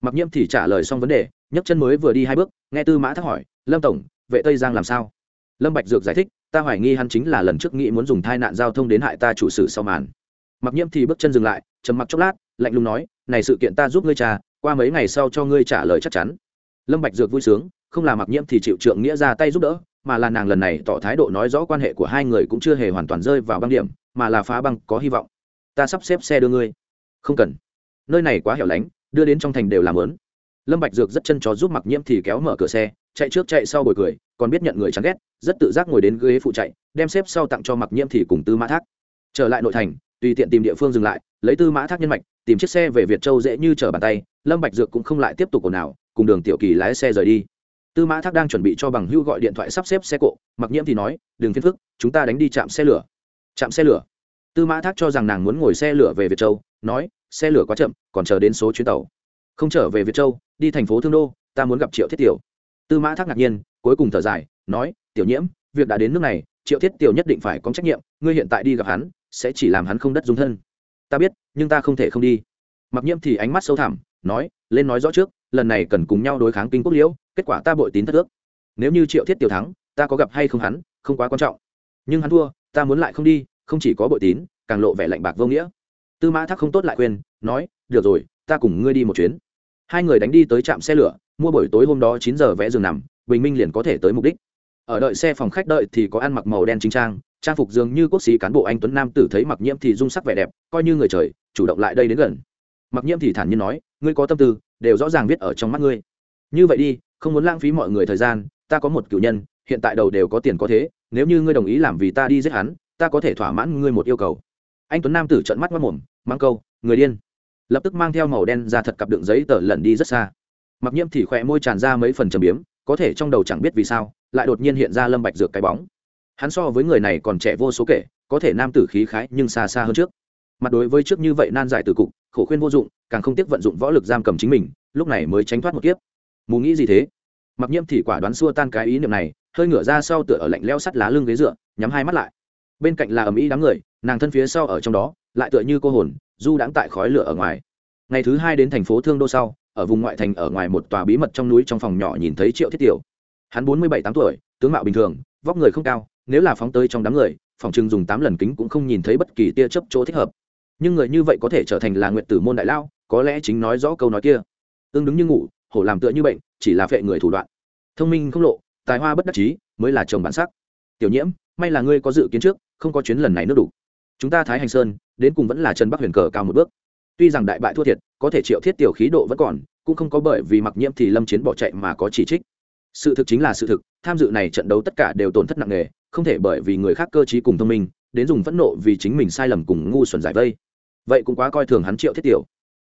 Mặc nhiễm thì trả lời xong vấn đề, nhấc chân mới vừa đi hai bước, nghe tư mã thắc hỏi, lâm tổng, vệ tây giang làm sao? Lâm bạch dược giải thích, ta hoài nghi hắn chính là lần trước nghĩ muốn dùng tai nạn giao thông đến hại ta chủ sự sau màn. Mặc nhiễm thì bước chân dừng lại, trầm mặc chốc lát, lạnh lùng nói, này sự kiện ta giúp ngươi trà, qua mấy ngày sau cho ngươi trả lời chắc chắn. Lâm bạch dược vui sướng, không là mặc nhiễm thì chịu trượng nghĩa ra tay giúp đỡ mà là nàng lần này tỏ thái độ nói rõ quan hệ của hai người cũng chưa hề hoàn toàn rơi vào băng điểm, mà là phá băng có hy vọng. Ta sắp xếp xe đưa ngươi. Không cần. Nơi này quá hẻo lánh, đưa đến trong thành đều làm lớn lâm bạch dược rất chân chó giúp mặc nhiễm thì kéo mở cửa xe, chạy trước chạy sau bồi cười, còn biết nhận người chán ghét, rất tự giác ngồi đến ghế phụ chạy, đem xếp sau tặng cho mặc nhiễm thì cùng tư mã thác. Trở lại nội thành, tùy tiện tìm địa phương dừng lại, lấy tư mã thác nhân mạch, tìm chiếc xe về việt châu dễ như trở bàn tay, lâm bạch dược cũng không lại tiếp tục ồn ào, cùng đường tiểu kỳ lái xe rời đi tư mã thác đang chuẩn bị cho bằng hưu gọi điện thoại sắp xếp xe cộ, mặc nhiễm thì nói, đừng phiền phức, chúng ta đánh đi chạm xe lửa. Chạm xe lửa? Tư mã thác cho rằng nàng muốn ngồi xe lửa về việt châu, nói, xe lửa quá chậm, còn chờ đến số chuyến tàu. Không trở về việt châu, đi thành phố thương đô, ta muốn gặp triệu thiết tiểu. Tư mã thác ngạc nhiên, cuối cùng thở dài, nói, tiểu nhiễm, việc đã đến nước này, triệu thiết tiểu nhất định phải có trách nhiệm, ngươi hiện tại đi gặp hắn, sẽ chỉ làm hắn không đất dung thân. Ta biết, nhưng ta không thể không đi. Mặc nhiễm thì ánh mắt sâu thẳm, nói, lên nói rõ trước lần này cần cùng nhau đối kháng kinh quốc liễu, kết quả ta bội tín thất ước. Nếu như triệu thiết tiểu thắng, ta có gặp hay không hắn, không quá quan trọng. Nhưng hắn thua, ta muốn lại không đi, không chỉ có bội tín, càng lộ vẻ lạnh bạc vô nghĩa. Tư mã thác không tốt lại khuyên, nói, được rồi, ta cùng ngươi đi một chuyến. Hai người đánh đi tới trạm xe lửa, mua buổi tối hôm đó chín giờ vẽ giường nằm, bình minh liền có thể tới mục đích. Ở đợi xe phòng khách đợi thì có ăn mặc màu đen chính trang trang phục dường như quốc sĩ cán bộ anh tuấn nam tử thấy mặc nhiễm thì dung sắc vẻ đẹp, coi như người trời, chủ động lại đây đến gần. Mặc nhiễm thì thản nhiên nói, ngươi có tâm tư đều rõ ràng viết ở trong mắt ngươi. Như vậy đi, không muốn lãng phí mọi người thời gian, ta có một cựu nhân, hiện tại đầu đều có tiền có thế, nếu như ngươi đồng ý làm vì ta đi giết hắn, ta có thể thỏa mãn ngươi một yêu cầu. Anh tuấn nam tử trợn mắt mất mồm mang câu, người điên. Lập tức mang theo màu đen ra thật cặp đựng giấy tờ lẩn đi rất xa. Mặc nhiễm thì khỏe môi tràn ra mấy phần trầm biếm, có thể trong đầu chẳng biết vì sao, lại đột nhiên hiện ra lâm bạch dược cái bóng. Hắn so với người này còn trẻ vô số kể, có thể nam tử khí khái nhưng xa xa hơn trước mặt đối với trước như vậy nan giải từ cục, khổ khuyên vô dụng, càng không tiếc vận dụng võ lực giam cầm chính mình, lúc này mới tránh thoát một kiếp. Mù nghĩ gì thế? Mặc nhiễm thì quả đoán xua tan cái ý niệm này, hơi ngửa ra sau tựa ở lạnh leo sắt lá lưng ghế dựa, nhắm hai mắt lại. Bên cạnh là ầm ĩ đám người, nàng thân phía sau ở trong đó, lại tựa như cô hồn, du đãng tại khói lửa ở ngoài. Ngày thứ hai đến thành phố thương đô sau, ở vùng ngoại thành ở ngoài một tòa bí mật trong núi trong phòng nhỏ nhìn thấy triệu thiết tiểu. Hắn bốn mươi bảy tám tuổi, tướng mạo bình thường, vóc người không cao, nếu là phóng tới trong đám người, phòng trưng dùng tám lần kính cũng không nhìn thấy bất kỳ tia chấp chỗ thích hợp nhưng người như vậy có thể trở thành là nguyện tử môn đại lao, có lẽ chính nói rõ câu nói kia. Tương đứng như ngủ, hổ làm tựa như bệnh, chỉ là phệ người thủ đoạn. Thông minh không lộ, tài hoa bất đắc chí, mới là chồng bản sắc. Tiểu nhiễm, may là ngươi có dự kiến trước, không có chuyến lần này nước đủ. Chúng ta thái hành sơn, đến cùng vẫn là trần bắc huyền cờ cao một bước. Tuy rằng đại bại thua thiệt, có thể triệu thiết tiểu khí độ vẫn còn, cũng không có bởi vì mặc nhiễm thì lâm chiến bỏ chạy mà có chỉ trích. Sự thực chính là sự thực, tham dự này trận đấu tất cả đều tổn thất nặng nề, không thể bởi vì người khác cơ t cùng thông minh, đến dùng phẫn nộ vì chính mình sai lầm cùng ngu xuẩn giải vây vậy cũng quá coi thường hắn triệu thiết tiểu.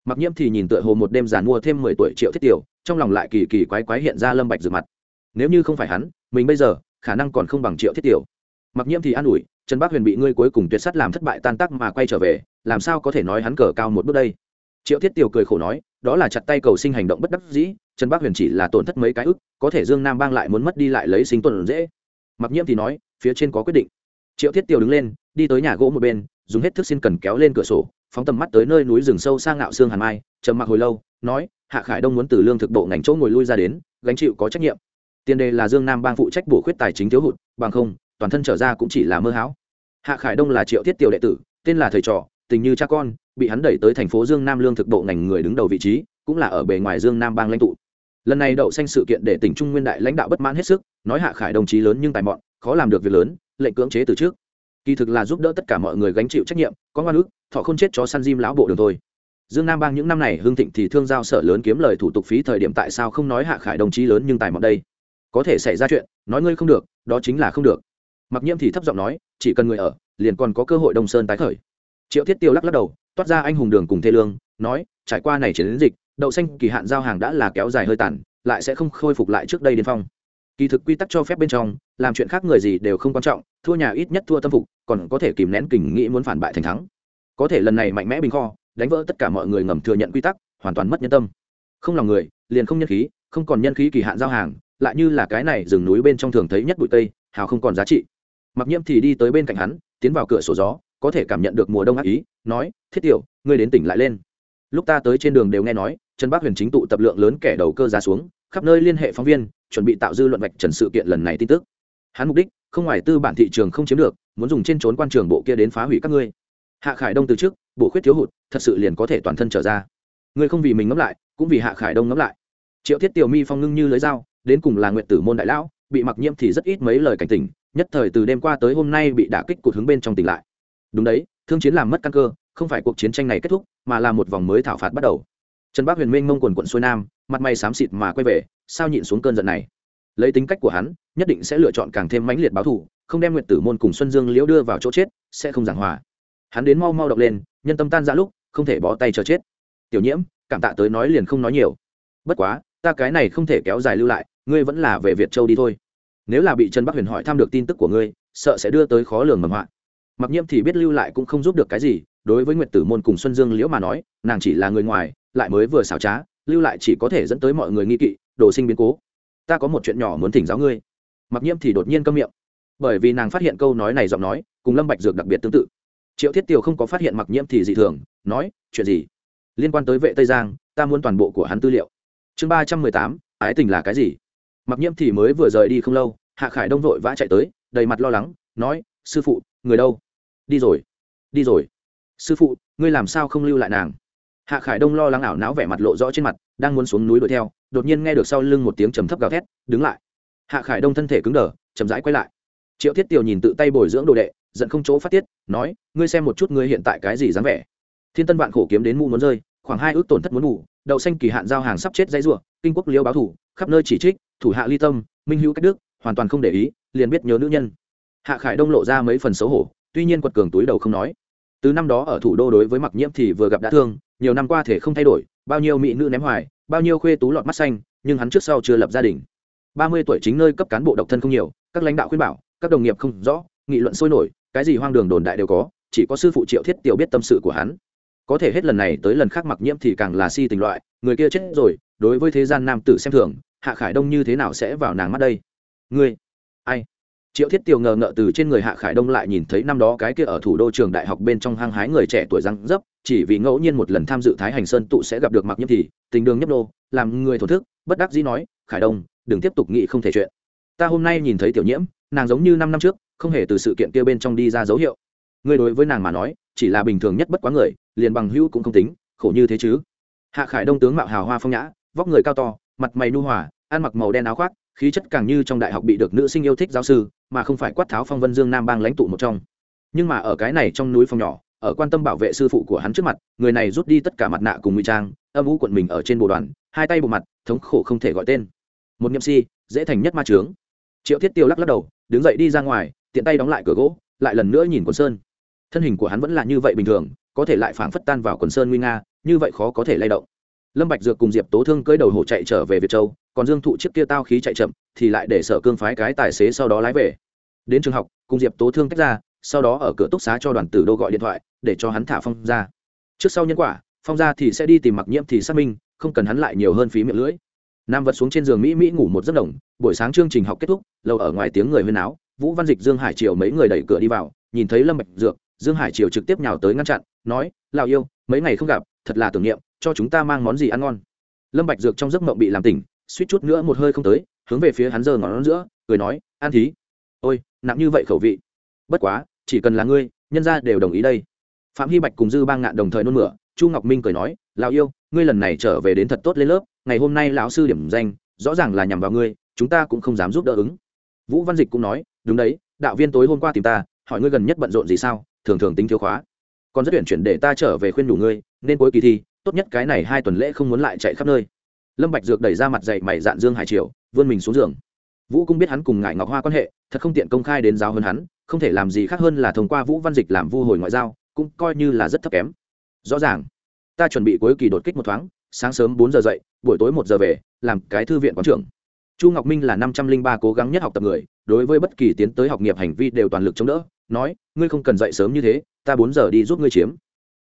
Mặc nhiễm thì nhìn tựa hồ một đêm giàn mua thêm mười tuổi triệu thiết tiểu, trong lòng lại kỳ kỳ quái quái hiện ra lâm bạch rực mặt. Nếu như không phải hắn, mình bây giờ, khả năng còn không bằng triệu thiết tiểu. Mặc nhiễm thì an ủi, trần bác huyền bị ngươi cuối cùng tuyệt sắt làm thất bại tan tác mà quay trở về, làm sao có thể nói hắn cờ cao một bước đây? Triệu thiết tiểu cười khổ nói, đó là chặt tay cầu sinh hành động bất đắc dĩ, trần bác huyền chỉ là tổn thất mấy cái ức, có thể dương nam bang lại muốn mất đi lại lấy sinh tuần dễ. Mặc nhiễm thì nói, phía trên có quyết định. Triệu thiết tiểu đứng lên, đi tới nhà gỗ một bên dùng hết thức xin cần kéo lên cửa sổ, phóng tầm mắt tới nơi núi rừng sâu sang ngạo xương hàn mai, trầm mặc hồi lâu, nói, hạ khải đông muốn từ lương thực bộ ngành chỗ ngồi lui ra đến, gánh chịu có trách nhiệm. Tiền đề là dương nam bang phụ trách bổ khuyết tài chính thiếu hụt, bằng không, toàn thân trở ra cũng chỉ là mơ hão. Hạ khải đông là triệu thiết tiểu đệ tử, tên là thầy trò, tình như cha con, bị hắn đẩy tới thành phố dương nam lương thực bộ ngành người đứng đầu vị trí, cũng là ở bề ngoài dương nam bang lãnh tụ. Lần này đậu xanh sự kiện để tỉnh trung nguyên đại lãnh đạo bất mãn hết sức, nói hạ khải đồng chí lớn nhưng tài mọn, khó làm được việc lớn, lệnh cưỡng chế từ trước kỳ thực là giúp đỡ tất cả mọi người gánh chịu trách nhiệm, có ngoan ước thọ không chết cho săn diêm lão bộ đường thôi. Dương nam bang những năm này hưng thịnh thì thương giao sở lớn kiếm lời thủ tục phí thời điểm tại sao không nói hạ khải đồng chí lớn nhưng tài mọn đây? Có thể xảy ra chuyện, nói ngươi không được, đó chính là không được. Mặc nhiễm thì thấp giọng nói, chỉ cần người ở, liền còn có cơ hội đông sơn tái khởi. Triệu thiết tiêu lắc lắc đầu, toát ra anh hùng đường cùng thê lương, nói, trải qua này chiến dịch, đậu xanh kỳ hạn giao hàng đã là kéo dài hơi tàn, lại sẽ không khôi phục lại trước đây điên phong. Kỳ thực quy tắc cho phép bên trong làm chuyện khác người gì đều không quan trọng, thua nhà ít nhất thua tâm phục, còn có thể kìm nén kình nghĩ muốn phản bại thành thắng. Có thể lần này mạnh mẽ bình kho, đánh vỡ tất cả mọi người ngầm thừa nhận quy tắc, hoàn toàn mất nhân tâm. Không lòng người, liền không nhân khí, không còn nhân khí kỳ hạn giao hàng, lại như là cái này rừng núi bên trong thường thấy nhất bụi tây hào không còn giá trị. Mặc nhiễm thì đi tới bên cạnh hắn, tiến vào cửa sổ gió, có thể cảm nhận được mùa đông ác ý, nói, thiết tiểu, ngươi đến tỉnh lại lên. Lúc ta tới trên đường đều nghe nói, trần bác huyền chính tụ tập lượng lớn kẻ đầu cơ ra xuống, khắp nơi liên hệ phóng viên, chuẩn bị tạo dư luận vạch trần sự kiện lần này tin tức hắn mục đích, không ngoài tư bản thị trường không chiếm được, muốn dùng trên trốn quan trường bộ kia đến phá hủy các ngươi. Hạ khải đông từ trước, bộ khuyết thiếu hụt, thật sự liền có thể toàn thân trở ra. Ngươi không vì mình ngẫm lại, cũng vì hạ khải đông ngẫm lại. Triệu thiết tiểu mi phong ngưng như lưới dao, đến cùng là nguyện tử môn đại lão, bị mặc nhiễm thì rất ít mấy lời cảnh tỉnh, nhất thời từ đêm qua tới hôm nay bị đả kích cụt hướng bên trong tỉnh lại. Đúng đấy, thương chiến làm mất căn cơ, không phải cuộc chiến tranh này kết thúc, mà là một vòng mới thảo phạt bắt đầu. Trần bác huyền minh mông quần quận xuôi nam, mặt mày xám xịt mà quay về, sao nhịn xuống cơn giận này? Lấy tính cách của hắn, nhất định sẽ lựa chọn càng thêm mãnh liệt báo thù, không đem nguyện tử môn cùng xuân dương liễu đưa vào chỗ chết, sẽ không giảng hòa. Hắn đến mau mau đọc lên, nhân tâm tan ra lúc, không thể bó tay chờ chết. Tiểu nhiễm, cảm tạ tới nói liền không nói nhiều. Bất quá, ta cái này không thể kéo dài lưu lại, ngươi vẫn là về việt châu đi thôi. Nếu là bị trần bắc huyền hỏi thăm được tin tức của ngươi, sợ sẽ đưa tới khó lường mầm họa. Mặc nhiễm thì biết lưu lại cũng không giúp được cái gì, đối với nguyệt tử môn cùng xuân dương liễu mà nói, nàng chỉ là người ngoài, lại mới vừa xảo trá, lưu lại chỉ có thể dẫn tới mọi người nghi kỵ, đồ sinh biến cố ta có một chuyện nhỏ muốn thỉnh giáo ngươi. Mặc nhiễm thì đột nhiên câm miệng. Bởi vì nàng phát hiện câu nói này giọng nói, cùng lâm bạch dược đặc biệt tương tự. Triệu thiết tiều không có phát hiện mặc nhiễm thì dị thường, nói, chuyện gì? Liên quan tới vệ tây giang, ta muốn toàn bộ của hắn tư liệu. Chương ba trăm mười tám, ái tình là cái gì? Mặc nhiễm thì mới vừa rời đi không lâu, hạ khải đông vội vã chạy tới, đầy mặt lo lắng, nói, sư phụ, người đâu? Đi rồi đi rồi. Sư phụ, ngươi làm sao không lưu lại nàng? Hạ khải đông lo lắng ảo não vẻ mặt lộ rõ trên mặt đang muốn xuống núi đuổi theo, đột nhiên nghe được sau lưng một tiếng trầm thấp gào thét, đứng lại. Hạ khải đông thân thể cứng đờ, chậm rãi quay lại. Triệu thiết tiều nhìn tự tay bồi dưỡng đồ đệ, giận không chỗ phát tiết, nói, ngươi xem một chút ngươi hiện tại cái gì dám vẻ. Thiên tân vạn khổ kiếm đến mụ muốn rơi, khoảng hai ước tổn thất muốn ngủ đậu xanh kỳ hạn giao hàng sắp chết dãy rủa, kinh quốc liêu báo thủ, khắp nơi chỉ trích, thủ hạ ly tâm, minh hữu cách đức, hoàn toàn không để ý, liền biết nhớ nữ nhân. Hạ khải đông lộ ra mấy phần xấu hổ, tuy nhiên quật cường túi đầu không nói. Từ năm đó ở thủ đô đối với mặc nhiễm thì vừa gặp đã thương, nhiều năm qua thể không thay đổi bao nhiêu mỹ nữ ném hoài, bao nhiêu khuê tú lọt mắt xanh, nhưng hắn trước sau chưa lập gia đình. Ba mươi tuổi chính nơi cấp cán bộ độc thân không nhiều, các lãnh đạo khuyên bảo, các đồng nghiệp không rõ, nghị luận sôi nổi, cái gì hoang đường đồn đại đều có, chỉ có sư phụ triệu thiết tiểu biết tâm sự của hắn. Có thể hết lần này tới lần khác mặc nhiễm thì càng là si tình loại, người kia chết rồi, đối với thế gian nam tử xem thường, hạ khải đông như thế nào sẽ vào nàng mắt đây? Ngươi, ai? Triệu thiết tiều ngờ ngợ từ trên người hạ khải đông lại nhìn thấy năm đó cái kia ở thủ đô trường đại học bên trong hang hái người trẻ tuổi răng dấp, chỉ vì ngẫu nhiên một lần tham dự thái hành sơn tụ sẽ gặp được mặc nhiễm thì, tình đường nhấp đô làm người thổ thức, bất đắc dĩ nói, khải đông, đừng tiếp tục nghĩ không thể chuyện. Ta hôm nay nhìn thấy tiểu nhiễm, nàng giống như năm năm trước, không hề từ sự kiện kia bên trong đi ra dấu hiệu. Ngươi đối với nàng mà nói, chỉ là bình thường nhất bất quá người, liền bằng hữu cũng không tính, khổ như thế chứ. Hạ khải đông tướng mạo hào hoa phong nhã, vóc người cao to, mặt mày nu hòa, ăn mặc màu đen áo khoác, khí chất càng như trong đại học bị được nữ sinh yêu thích giáo sư mà không phải quát tháo phong vân dương nam bang lãnh tụ một trong. Nhưng mà ở cái này trong núi phong nhỏ, ở quan tâm bảo vệ sư phụ của hắn trước mặt, người này rút đi tất cả mặt nạ cùng ngụy trang, âm u quận mình ở trên bộ đoàn, hai tay bộ mặt, thống khổ không thể gọi tên. Một nhậm si, dễ thành nhất ma trướng triệu thiết tiêu lắc lắc đầu, đứng dậy đi ra ngoài, tiện tay đóng lại cửa gỗ, lại lần nữa nhìn quần sơn. Thân hình của hắn vẫn là như vậy bình thường, có thể lại phảng phất tan vào quần sơn nguy nga, như vậy khó có thể lay động. Lâm bạch dược cùng diệp tố thương cưỡi đầu hổ chạy trở về việt châu còn dương thụ chiếc kia tao khí chạy chậm, thì lại để sở cương phái cái tài xế sau đó lái về. Đến trường học, cùng diệp tố thương tách ra, sau đó ở cửa túc xá cho đoàn tử đô gọi điện thoại, để cho hắn thả phong ra trước sau nhân quả, phong ra thì sẽ đi tìm mặc nhiễm thì xác minh, không cần hắn lại nhiều hơn phí miệng lưỡi. Nam vật xuống trên giường mỹ mỹ ngủ một giấc đồng, buổi sáng chương trình học kết thúc, lâu ở ngoài tiếng người huyên áo vũ văn dịch, dương hải triều mấy người đẩy cửa đi vào, nhìn thấy lâm bạch dược, dương hải triều trực tiếp nhào tới ngăn chặn, nói lào yêu, mấy ngày không gặp, thật là tưởng niệm, cho chúng ta mang món gì ăn ngon. Lâm bạch dược trong giấc mộng bị làm tỉnh suýt chút nữa một hơi không tới, hướng về phía hắn giơ ngón giữa, cười nói, an thí. Ôi, nặng như vậy khẩu vị. Bất quá, chỉ cần là ngươi, nhân gia đều đồng ý đây. Phạm hy bạch cùng dư bang ngạn đồng thời nôn mửa, chu ngọc minh cười nói, lão yêu, ngươi lần này trở về đến thật tốt lên lớp, ngày hôm nay lão sư điểm danh, rõ ràng là nhằm vào ngươi, chúng ta cũng không dám giúp đỡ ứng. Vũ văn dịch cũng nói, đúng đấy, đạo viên tối hôm qua tìm ta, hỏi ngươi gần nhất bận rộn gì sao, thường thường tính thiếu khóa. Còn rất tuyển chuyển để ta trở về khuyên đủ ngươi, nên cuối kỳ thi, tốt nhất cái này hai tuần lễ không muốn lại chạy khắp nơi lâm bạch dược đẩy ra mặt dậy mày dạn dương hải triều, vươn mình xuống giường. Vũ cũng biết hắn cùng ngải ngọc hoa quan hệ, thật không tiện công khai đến giáo hơn hắn, không thể làm gì khác hơn là thông qua vũ văn dịch làm vu hồi ngoại giao, cũng coi như là rất thấp kém. Rõ ràng, ta chuẩn bị cuối kỳ đột kích một thoáng, sáng sớm bốn giờ dậy, buổi tối một giờ về, làm cái thư viện quán trưởng. Chu ngọc minh là năm trăm linh ba cố gắng nhất học tập người, đối với bất kỳ tiến tới học nghiệp hành vi đều toàn lực chống đỡ, nói, ngươi không cần dậy sớm như thế, ta bốn giờ đi giúp ngươi chiếm.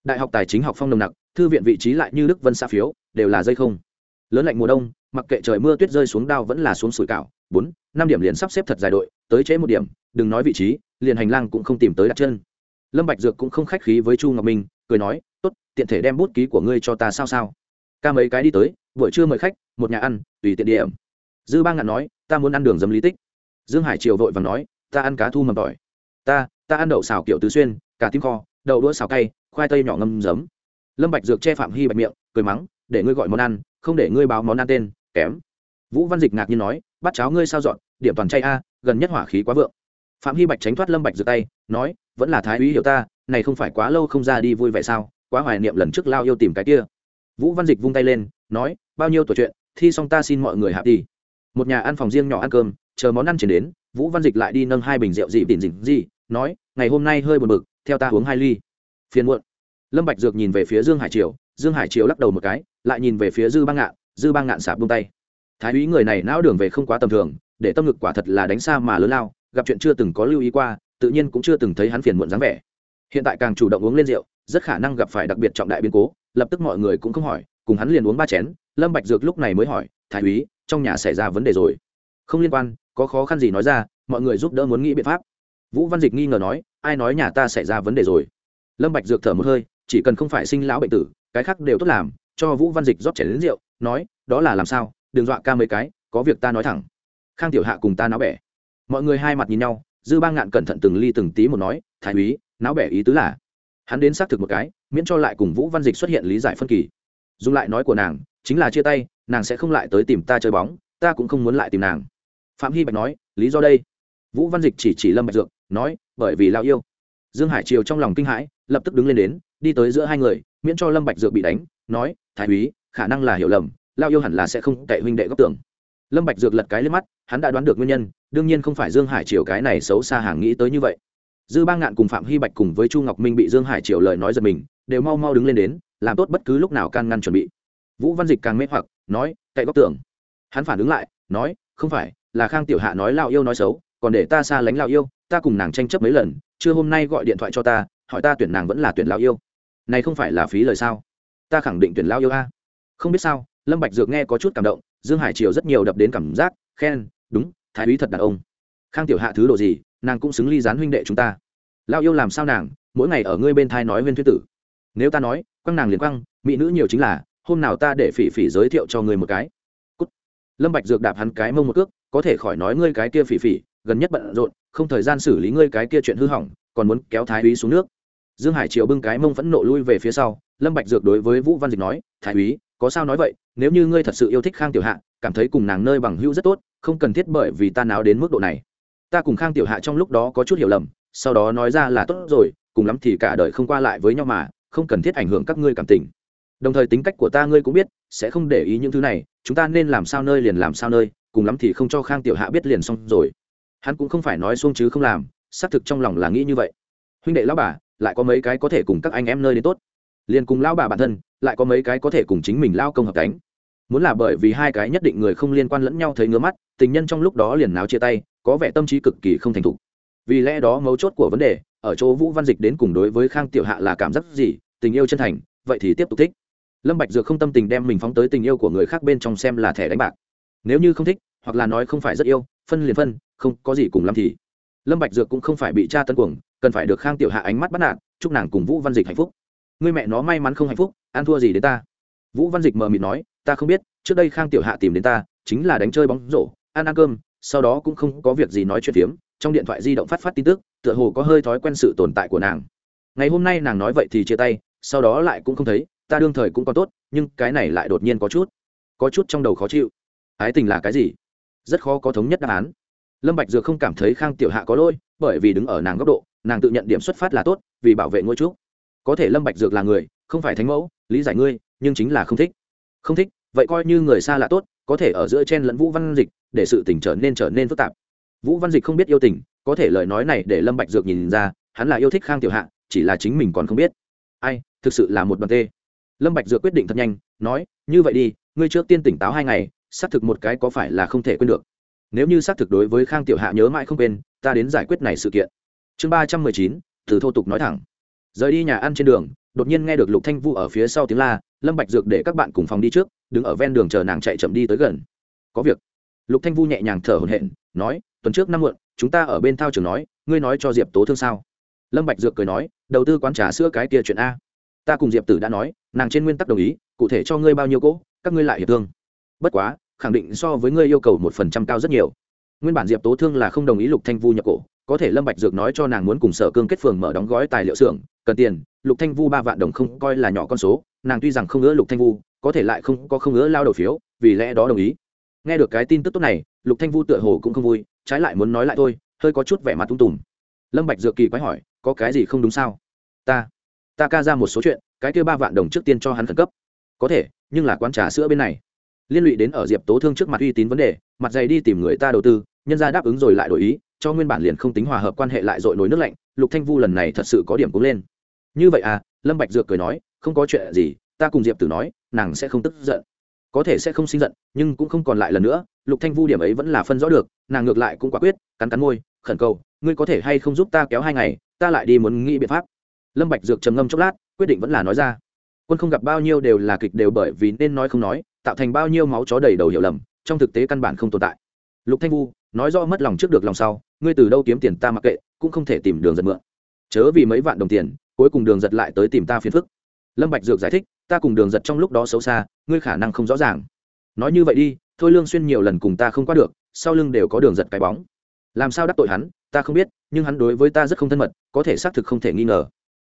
Đại học tài chính học phong nồng nặc, thư viện vị trí lại như đức vân xa phiếu, đều là dây không lớn lạnh mùa đông, mặc kệ trời mưa tuyết rơi xuống đao vẫn là xuống sủi cảo, bốn, năm điểm liền sắp xếp thật dài đội, tới trễ một điểm, đừng nói vị trí, liền hành lang cũng không tìm tới đặt chân. Lâm bạch dược cũng không khách khí với chu ngọc minh, cười nói, tốt, tiện thể đem bút ký của ngươi cho ta sao sao. Ca mấy cái đi tới, buổi trưa mời khách, một nhà ăn, tùy tiện điểm. Dư ba ngạn nói, ta muốn ăn đường dấm lý tích. Dương hải triều vội vàng nói, ta ăn cá thu mầm tỏi. Ta ta ăn đậu xào kiểu tứ xuyên cà tim kho, đậu đũa xào cay, khoai tây nhỏ ngâm giấm. Lâm bạch dược che phạm hy bạch miệng, cười mắng, để ngươi gọi món ăn không để ngươi báo món ăn tên, kém. Vũ văn dịch ngạc nhiên nói, bắt cháo ngươi sao dọn, điểm toàn chay a, gần nhất hỏa khí quá vượng. Phạm hy bạch tránh thoát lâm bạch dược tay, nói, vẫn là thái úy hiểu ta, này không phải quá lâu không ra đi vui vẻ sao, quá hoài niệm lần trước lao yêu tìm cái kia. Vũ văn dịch vung tay lên, nói, bao nhiêu tuổi chuyện, thi xong ta xin mọi người hạ đi. Một nhà ăn phòng riêng nhỏ ăn cơm, chờ món ăn chuyển đến, vũ văn dịch lại đi nâng hai bình rượu dị tìm dịnh gì nói, ngày hôm nay hơi buồn bực, theo ta uống hai ly. Phiền muộn. Lâm bạch dược nhìn về phía dương hải triều dương hải triều lắc đầu một cái, lại nhìn về phía dư bang ngạn, dư bang ngạn sạp bung tay. Thái úy người này não đường về không quá tầm thường, để tâm ngực quả thật là đánh xa mà lớn lao, gặp chuyện chưa từng có lưu ý qua, tự nhiên cũng chưa từng thấy hắn phiền muộn dáng vẻ. Hiện tại càng chủ động uống lên rượu, rất khả năng gặp phải đặc biệt trọng đại biến cố, lập tức mọi người cũng không hỏi, cùng hắn liền uống ba chén, lâm bạch dược lúc này mới hỏi, thái úy, trong nhà xảy ra vấn đề rồi? Không liên quan, có khó khăn gì nói ra, mọi người giúp đỡ muốn nghĩ biện pháp. Vũ văn dịch nghi ngờ nói, ai nói nhà ta xảy ra vấn đề rồi? Lâm bạch dược thở một hơi, chỉ cần không phải sinh lão bệnh tử cái khác đều tốt làm, cho vũ văn dịch rót chén đến rượu, nói, đó là làm sao? Đừng dọa ca mấy cái, có việc ta nói thẳng. Khang tiểu hạ cùng ta náo bẻ. Mọi người hai mặt nhìn nhau, dư ba ngạn cẩn thận từng ly từng tí một nói, thái úy, náo bẻ ý tứ là hắn đến xác thực một cái, miễn cho lại cùng vũ văn dịch xuất hiện lý giải phân kỳ. Dùng lại nói của nàng, chính là chia tay, nàng sẽ không lại tới tìm ta chơi bóng, ta cũng không muốn lại tìm nàng. Phạm hy bạch nói, lý do đây? Vũ văn dịch chỉ chỉ lâm bạch dược, nói, bởi vì lao yêu. Dương hải triều trong lòng kinh hãi, lập tức đứng lên đến, đi tới giữa hai người miễn cho lâm bạch dược bị đánh, nói, thái úy, khả năng là hiểu lầm, lao yêu hẳn là sẽ không tệ huynh đệ góc tưởng lâm bạch dược lật cái lên mắt, hắn đã đoán được nguyên nhân, đương nhiên không phải dương hải triều cái này xấu xa hàng nghĩ tới như vậy. Dư ba ngạn cùng phạm hy bạch cùng với chu ngọc minh bị dương hải triều lời nói giật mình, đều mau mau đứng lên đến, làm tốt bất cứ lúc nào can ngăn chuẩn bị. Vũ văn dịch càng mê hoặc, nói cậy góc tưởng hắn phản ứng lại, nói, không phải, là khang tiểu hạ nói lao yêu nói xấu, còn để ta xa lánh lao yêu, ta cùng nàng tranh chấp mấy lần, chưa hôm nay gọi điện thoại cho ta, hỏi ta tuyển nàng vẫn là tuyển lao yêu này không phải là phí lời sao? Ta khẳng định tuyển lao yêu a. Không biết sao, lâm bạch dược nghe có chút cảm động, dương hải triều rất nhiều đập đến cảm giác, khen, đúng, thái úy thật đàn ông. Khang tiểu hạ thứ đồ gì, nàng cũng xứng ly gián huynh đệ chúng ta. Lao yêu làm sao nàng, mỗi ngày ở ngươi bên thai nói huyên thuyết tử. Nếu ta nói, quăng nàng liền quăng, mỹ nữ nhiều chính là, hôm nào ta để phỉ phỉ giới thiệu cho ngươi một cái. Cút. lâm bạch dược đạp hắn cái mông một cước, có thể khỏi nói ngươi cái kia phỉ phỉ, gần nhất bận rộn, không thời gian xử lý ngươi cái kia chuyện hư hỏng, còn muốn kéo thái úy xuống nước dương hải triều bưng cái mông phẫn nộ lui về phía sau, lâm bạch dược đối với vũ văn dịch nói, thái úy, có sao nói vậy? Nếu như ngươi thật sự yêu thích khang tiểu hạ, cảm thấy cùng nàng nơi bằng hữu rất tốt, không cần thiết bởi vì ta náo đến mức độ này. Ta cùng khang tiểu hạ trong lúc đó có chút hiểu lầm, sau đó nói ra là tốt rồi, cùng lắm thì cả đời không qua lại với nhau mà, không cần thiết ảnh hưởng các ngươi cảm tình. Đồng thời tính cách của ta ngươi cũng biết, sẽ không để ý những thứ này, chúng ta nên làm sao nơi liền làm sao nơi, cùng lắm thì không cho khang tiểu hạ biết liền xong rồi. Hắn cũng không phải nói xuông chứ không làm, xác thực trong lòng là nghĩ như vậy. Huynh đệ lão bà lại có mấy cái có thể cùng các anh em nơi đến tốt. Liền cùng lão bà bản thân, lại có mấy cái có thể cùng chính mình lao công hợp cánh. Muốn là bởi vì hai cái nhất định người không liên quan lẫn nhau thấy ngứa mắt, tình nhân trong lúc đó liền náo chia tay, có vẻ tâm trí cực kỳ không thành thục. Vì lẽ đó mấu chốt của vấn đề, ở chỗ vũ văn dịch đến cùng đối với khang tiểu hạ là cảm giác gì, tình yêu chân thành, vậy thì tiếp tục thích. Lâm bạch dược không tâm tình đem mình phóng tới tình yêu của người khác bên trong xem là thẻ đánh bạc. Nếu như không thích, hoặc là nói không phải rất yêu, phân liền phân, không có gì cùng lắm thì lâm bạch dược cũng không phải bị cha tấn cuồng, cần phải được khang tiểu hạ ánh mắt bắt nạt, chúc nàng cùng vũ văn dịch hạnh phúc. Người mẹ nó may mắn không hạnh phúc, ăn thua gì đến ta? Vũ văn dịch mờ mịt nói, ta không biết, trước đây khang tiểu hạ tìm đến ta, chính là đánh chơi bóng rổ, ăn ăn cơm, sau đó cũng không có việc gì nói chuyện phiếm, trong điện thoại di động phát phát tin tức, tựa hồ có hơi thói quen sự tồn tại của nàng. Ngày hôm nay nàng nói vậy thì chia tay, sau đó lại cũng không thấy, ta đương thời cũng có tốt, nhưng cái này lại đột nhiên có chút có chút trong đầu khó chịu. Ái tình là cái gì? Rất khó có thống nhất đáp án lâm bạch dược không cảm thấy khang tiểu hạ có lỗi, bởi vì đứng ở nàng góc độ, nàng tự nhận điểm xuất phát là tốt, vì bảo vệ ngôi trúc. Có thể lâm bạch dược là người, không phải thánh mẫu, lý giải ngươi, nhưng chính là không thích. Không thích, vậy coi như người xa là tốt, có thể ở giữa chen lẫn vũ văn dịch, để sự tình trở nên trở nên phức tạp. Vũ văn dịch không biết yêu tình, có thể lời nói này để lâm bạch dược nhìn ra, hắn là yêu thích khang tiểu hạ, chỉ là chính mình còn không biết. Ai, thực sự là một bàn tê. Lâm bạch dược quyết định thật nhanh, nói, như vậy đi, ngươi trước tiên tỉnh táo hai ngày, xác thực một cái có phải là không thể quên được nếu như xác thực đối với khang tiểu hạ nhớ mãi không quên, ta đến giải quyết này sự kiện. Chương ba trăm mười chín, từ thô tục nói thẳng. Rời đi nhà ăn trên đường, đột nhiên nghe được lục thanh vu ở phía sau tiếng la, lâm bạch dược để các bạn cùng phòng đi trước, đứng ở ven đường chờ nàng chạy chậm đi tới gần. Có việc. Lục thanh vu nhẹ nhàng thở hổn hển, nói, tuần trước năm muộn, chúng ta ở bên thao trường nói, ngươi nói cho diệp tố thương sao? Lâm bạch dược cười nói, đầu tư quán trà sữa cái kia chuyện a. Ta cùng diệp tử đã nói, nàng trên nguyên tắc đồng ý, cụ thể cho ngươi bao nhiêu cỗ, các ngươi lại hiệp thương. Bất quá khẳng định so với ngươi yêu cầu một phần trăm cao rất nhiều. Nguyên bản diệp tố thương là không đồng ý lục thanh vu nhập cổ, có thể lâm bạch dược nói cho nàng muốn cùng sở cương kết phường mở đóng gói tài liệu xưởng, cần tiền, lục thanh vu ba vạn đồng không coi là nhỏ con số, nàng tuy rằng không ngỡ lục thanh vu, có thể lại không, có không ngỡ lao đầu phiếu, vì lẽ đó đồng ý. Nghe được cái tin tức tốt này, lục thanh vu tựa hồ cũng không vui, trái lại muốn nói lại thôi, hơi có chút vẻ mặt tung tùm. Lâm bạch dược kỳ quái hỏi, có cái gì không đúng sao? Ta ta ca ra một số chuyện, cái kia ba vạn đồng trước tiên cho hắn khẩn cấp. Có thể, nhưng là quán trà sữa bên này liên lụy đến ở diệp tố thương trước mặt uy tín vấn đề mặt dày đi tìm người ta đầu tư nhân ra đáp ứng rồi lại đổi ý cho nguyên bản liền không tính hòa hợp quan hệ lại dội nối nước lạnh lục thanh vu lần này thật sự có điểm cũng lên như vậy à lâm bạch dược cười nói không có chuyện gì ta cùng diệp tử nói nàng sẽ không tức giận có thể sẽ không sinh giận nhưng cũng không còn lại lần nữa lục thanh vu điểm ấy vẫn là phân rõ được nàng ngược lại cũng quả quyết cắn cắn môi khẩn cầu ngươi có thể hay không giúp ta kéo hai ngày ta lại đi muốn nghĩ biện pháp lâm bạch dược trầm ngâm chốc lát quyết định vẫn là nói ra quân không gặp bao nhiêu đều là kịch đều bởi vì nên nói không nói, tạo thành bao nhiêu máu chó đầy đầu hiểu lầm, trong thực tế căn bản không tồn tại. Lục thanh vu, nói rõ mất lòng trước được lòng sau, ngươi từ đâu kiếm tiền ta mặc kệ, cũng không thể tìm đường giật mượn. Chớ vì mấy vạn đồng tiền, cuối cùng đường giật lại tới tìm ta phiền phức. Lâm bạch dược giải thích, ta cùng đường giật trong lúc đó xấu xa, ngươi khả năng không rõ ràng. Nói như vậy đi, thôi lương xuyên nhiều lần cùng ta không qua được, sau lưng đều có đường giật cái bóng. Làm sao đắc tội hắn, ta không biết, nhưng hắn đối với ta rất không thân mật, có thể xác thực không thể nghi ngờ.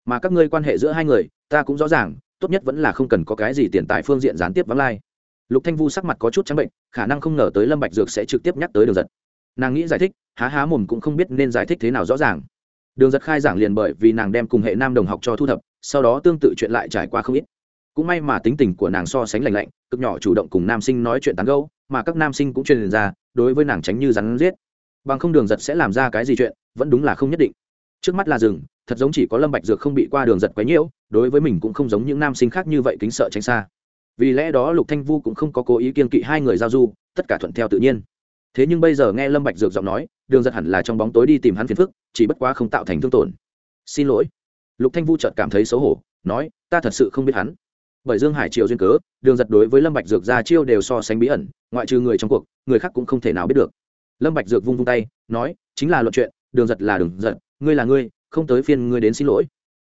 Mà các ngươi quan hệ giữa hai người, ta cũng rõ ràng tốt nhất vẫn là không cần có cái gì tiền tài phương diện gián tiếp vắng lai. Lục thanh vu sắc mặt có chút trắng bệnh, khả năng không ngờ tới lâm bạch dược sẽ trực tiếp nhắc tới đường giật. Nàng nghĩ giải thích, há há mồm cũng không biết nên giải thích thế nào rõ ràng. Đường giật khai giảng liền bởi vì nàng đem cùng hệ nam đồng học cho thu thập, sau đó tương tự chuyện lại trải qua không ít. Cũng may mà tính tình của nàng so sánh lành lạnh, cực nhỏ chủ động cùng nam sinh nói chuyện tán gẫu, mà các nam sinh cũng truyền ra, đối với nàng tránh như rắn giết. Bằng không đường giật sẽ làm ra cái gì chuyện, vẫn đúng là không nhất định trước mắt là rừng, thật giống chỉ có lâm bạch dược không bị qua đường giật quấy nhiễu, đối với mình cũng không giống những nam sinh khác như vậy kính sợ tránh xa. Vì lẽ đó lục thanh vu cũng không có cố ý kiên kỵ hai người giao du, tất cả thuận theo tự nhiên. Thế nhưng bây giờ nghe lâm bạch dược giọng nói, đường giật hẳn là trong bóng tối đi tìm hắn phiền phức, chỉ bất quá không tạo thành thương tổn. Xin lỗi. Lục thanh vu chợt cảm thấy xấu hổ, nói, ta thật sự không biết hắn. Bởi dương hải triều duyên cớ, đường giật đối với lâm bạch dược ra chiêu đều so sánh bí ẩn, ngoại trừ người trong cuộc, người khác cũng không thể nào biết được. Lâm bạch dược vung vung tay, nói, chính là luận chuyện, đường giật là đường giật ngươi là ngươi, không tới phiên ngươi đến xin lỗi.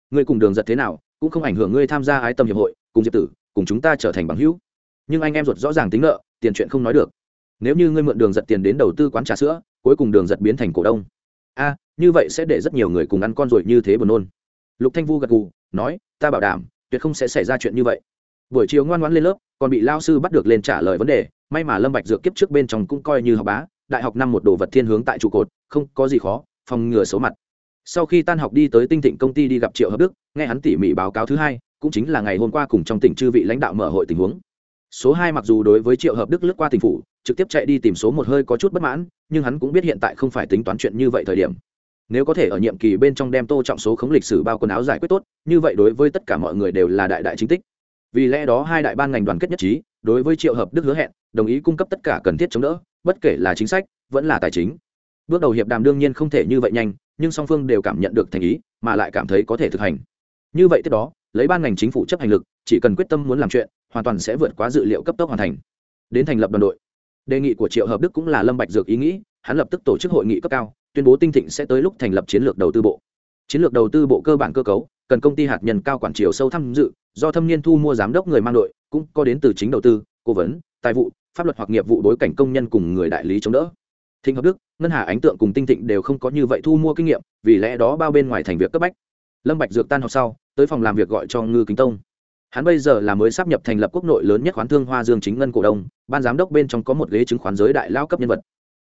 Ngươi cùng đường giật thế nào, cũng không ảnh hưởng ngươi tham gia ái tâm hiệp hội, cùng diệp tử, cùng chúng ta trở thành bằng hữu. Nhưng anh em ruột rõ ràng tính nợ, tiền chuyện không nói được. Nếu như ngươi mượn đường giật tiền đến đầu tư quán trà sữa, cuối cùng đường giật biến thành cổ đông. A, như vậy sẽ để rất nhiều người cùng ăn con ruồi như thế buồn nôn. Lục thanh vu gật gù, nói, ta bảo đảm, tuyệt không sẽ xảy ra chuyện như vậy. Buổi chiều ngoan ngoãn lên lớp, còn bị lao sư bắt được lên trả lời vấn đề, may mà lâm bạch dược kiếp trước bên trong cũng coi như học bá, đại học năm một đồ vật thiên hướng tại trụ cột, không có gì khó, phòng ngừa xấu mặt sau khi tan học đi tới tinh thịnh công ty đi gặp triệu hợp đức, nghe hắn tỉ mỉ báo cáo thứ hai, cũng chính là ngày hôm qua cùng trong tỉnh chư vị lãnh đạo mở hội tình huống. Số hai mặc dù đối với triệu hợp đức lướt qua tỉnh phủ, trực tiếp chạy đi tìm số một hơi có chút bất mãn, nhưng hắn cũng biết hiện tại không phải tính toán chuyện như vậy thời điểm. Nếu có thể ở nhiệm kỳ bên trong đem tô trọng số khống lịch sử bao quần áo giải quyết tốt, như vậy đối với tất cả mọi người đều là đại đại chính tích. Vì lẽ đó hai đại ban ngành đoàn kết nhất trí, đối với triệu hợp đức hứa hẹn, đồng ý cung cấp tất cả cần thiết chống đỡ, bất kể là chính sách, vẫn là tài chính. Bước đầu hiệp đàm đương nhiên không thể như vậy nhanh nhưng song phương đều cảm nhận được thành ý, mà lại cảm thấy có thể thực hành. Như vậy tiếp đó, lấy ban ngành chính phủ chấp hành lực, chỉ cần quyết tâm muốn làm chuyện, hoàn toàn sẽ vượt quá dự liệu cấp tốc hoàn thành. Đến thành lập đoàn đội. Đề nghị của triệu hợp đức cũng là lâm bạch dược ý nghĩ, hắn lập tức tổ chức hội nghị cấp cao, tuyên bố tinh thịnh sẽ tới lúc thành lập chiến lược đầu tư bộ. Chiến lược đầu tư bộ cơ bản cơ cấu, cần công ty hạt nhân cao quản chiều sâu tham dự, do thâm niên thu mua giám đốc người mang đội, cũng có đến từ chính đầu tư, cố vấn, tài vụ, pháp luật hoặc nghiệp vụ đối cảnh công nhân cùng người đại lý chống đỡ. Thịnh hợp đức ngân hà ánh tượng cùng tinh thịnh đều không có như vậy thu mua kinh nghiệm, vì lẽ đó bao bên ngoài thành việc cấp bách. Lâm bạch dược tan học sau, tới phòng làm việc gọi cho ngư kính tông. Hắn bây giờ là mới sắp nhập thành lập quốc nội lớn nhất khoán thương hoa dương chính ngân cổ đông, ban giám đốc bên trong có một ghế chứng khoán giới đại lao cấp nhân vật.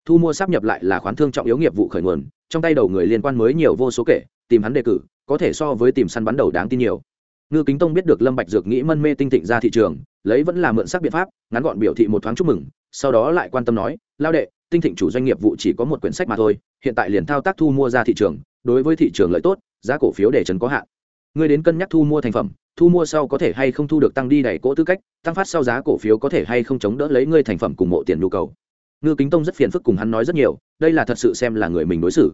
Thu mua sắp nhập lại là khoán thương trọng yếu nghiệp vụ khởi nguồn, trong tay đầu người liên quan mới nhiều vô số kể, tìm hắn đề cử, có thể so với tìm săn bắn đầu đáng tin nhiều. Ngư kính tông biết được lâm bạch dược nghĩ mân mê tinh thịnh ra thị trường, lấy vẫn là mượn sắc biện pháp, ngắn gọn biểu thị một thoáng chúc mừng, sau đó lại quan tâm nói, lao đệ tinh thịnh chủ doanh nghiệp vụ chỉ có một quyển sách mà thôi, hiện tại liền thao tác thu mua ra thị trường, đối với thị trường lợi tốt, giá cổ phiếu để trần có hạn. Ngươi đến cân nhắc thu mua thành phẩm, thu mua sau có thể hay không thu được tăng đi đẩy cỗ tư cách, tăng phát sau giá cổ phiếu có thể hay không chống đỡ lấy ngươi thành phẩm cùng mộ tiền nhu cầu. Ngư kính tông rất phiền phức cùng hắn nói rất nhiều, đây là thật sự xem là người mình đối xử.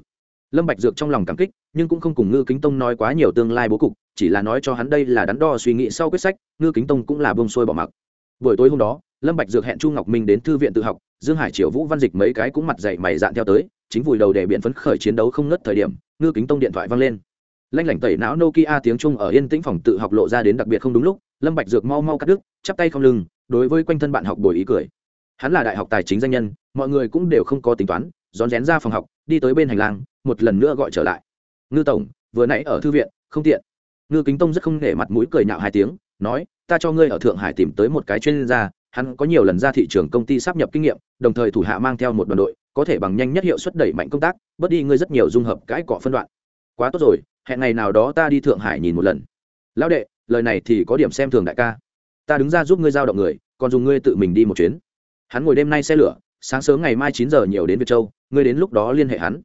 Lâm bạch dược trong lòng cảm kích, nhưng cũng không cùng ngư kính tông nói quá nhiều tương lai bố cục, chỉ là nói cho hắn đây là đắn đo suy nghĩ sau quyết sách, ngư kính tông cũng là bông xuôi bỏ mặc. Buổi tối hôm đó lâm bạch dược hẹn chu ngọc minh đến thư viện tự học, dương hải triều vũ văn dịch mấy cái cũng mặt dày mày dạn theo tới, chính vùi đầu để biện phấn khởi chiến đấu không ngớt thời điểm, ngư kính tông điện thoại vang lên. Lanh lảnh tẩy não nokia tiếng trung ở yên tĩnh phòng tự học lộ ra đến đặc biệt không đúng lúc, lâm bạch dược mau mau cắt đứt, chắp tay không lưng, đối với quanh thân bạn học bồi ý cười. Hắn là đại học tài chính danh nhân, mọi người cũng đều không có tính toán, rón rén ra phòng học, đi tới bên hành lang, một lần nữa gọi trở lại. Ngư tổng, vừa nãy ở thư viện, không tiện. Ngư kính tông rất không nể mặt mũi cười nhạo hai tiếng, nói, ta cho ngươi ở thượng hải tìm tới một cái chuyên gia hắn có nhiều lần ra thị trường công ty sắp nhập kinh nghiệm, đồng thời thủ hạ mang theo một đoàn đội, có thể bằng nhanh nhất hiệu suất đẩy mạnh công tác, bớt đi ngươi rất nhiều dung hợp cãi cọ phân đoạn. Quá tốt rồi, hẹn ngày nào đó ta đi thượng hải nhìn một lần. Lão đệ, lời này thì có điểm xem thường đại ca. Ta đứng ra giúp ngươi giao động người, còn dùng ngươi tự mình đi một chuyến. Hắn ngồi đêm nay xe lửa, sáng sớm ngày mai chín giờ nhiều đến việt châu, ngươi đến lúc đó liên hệ hắn.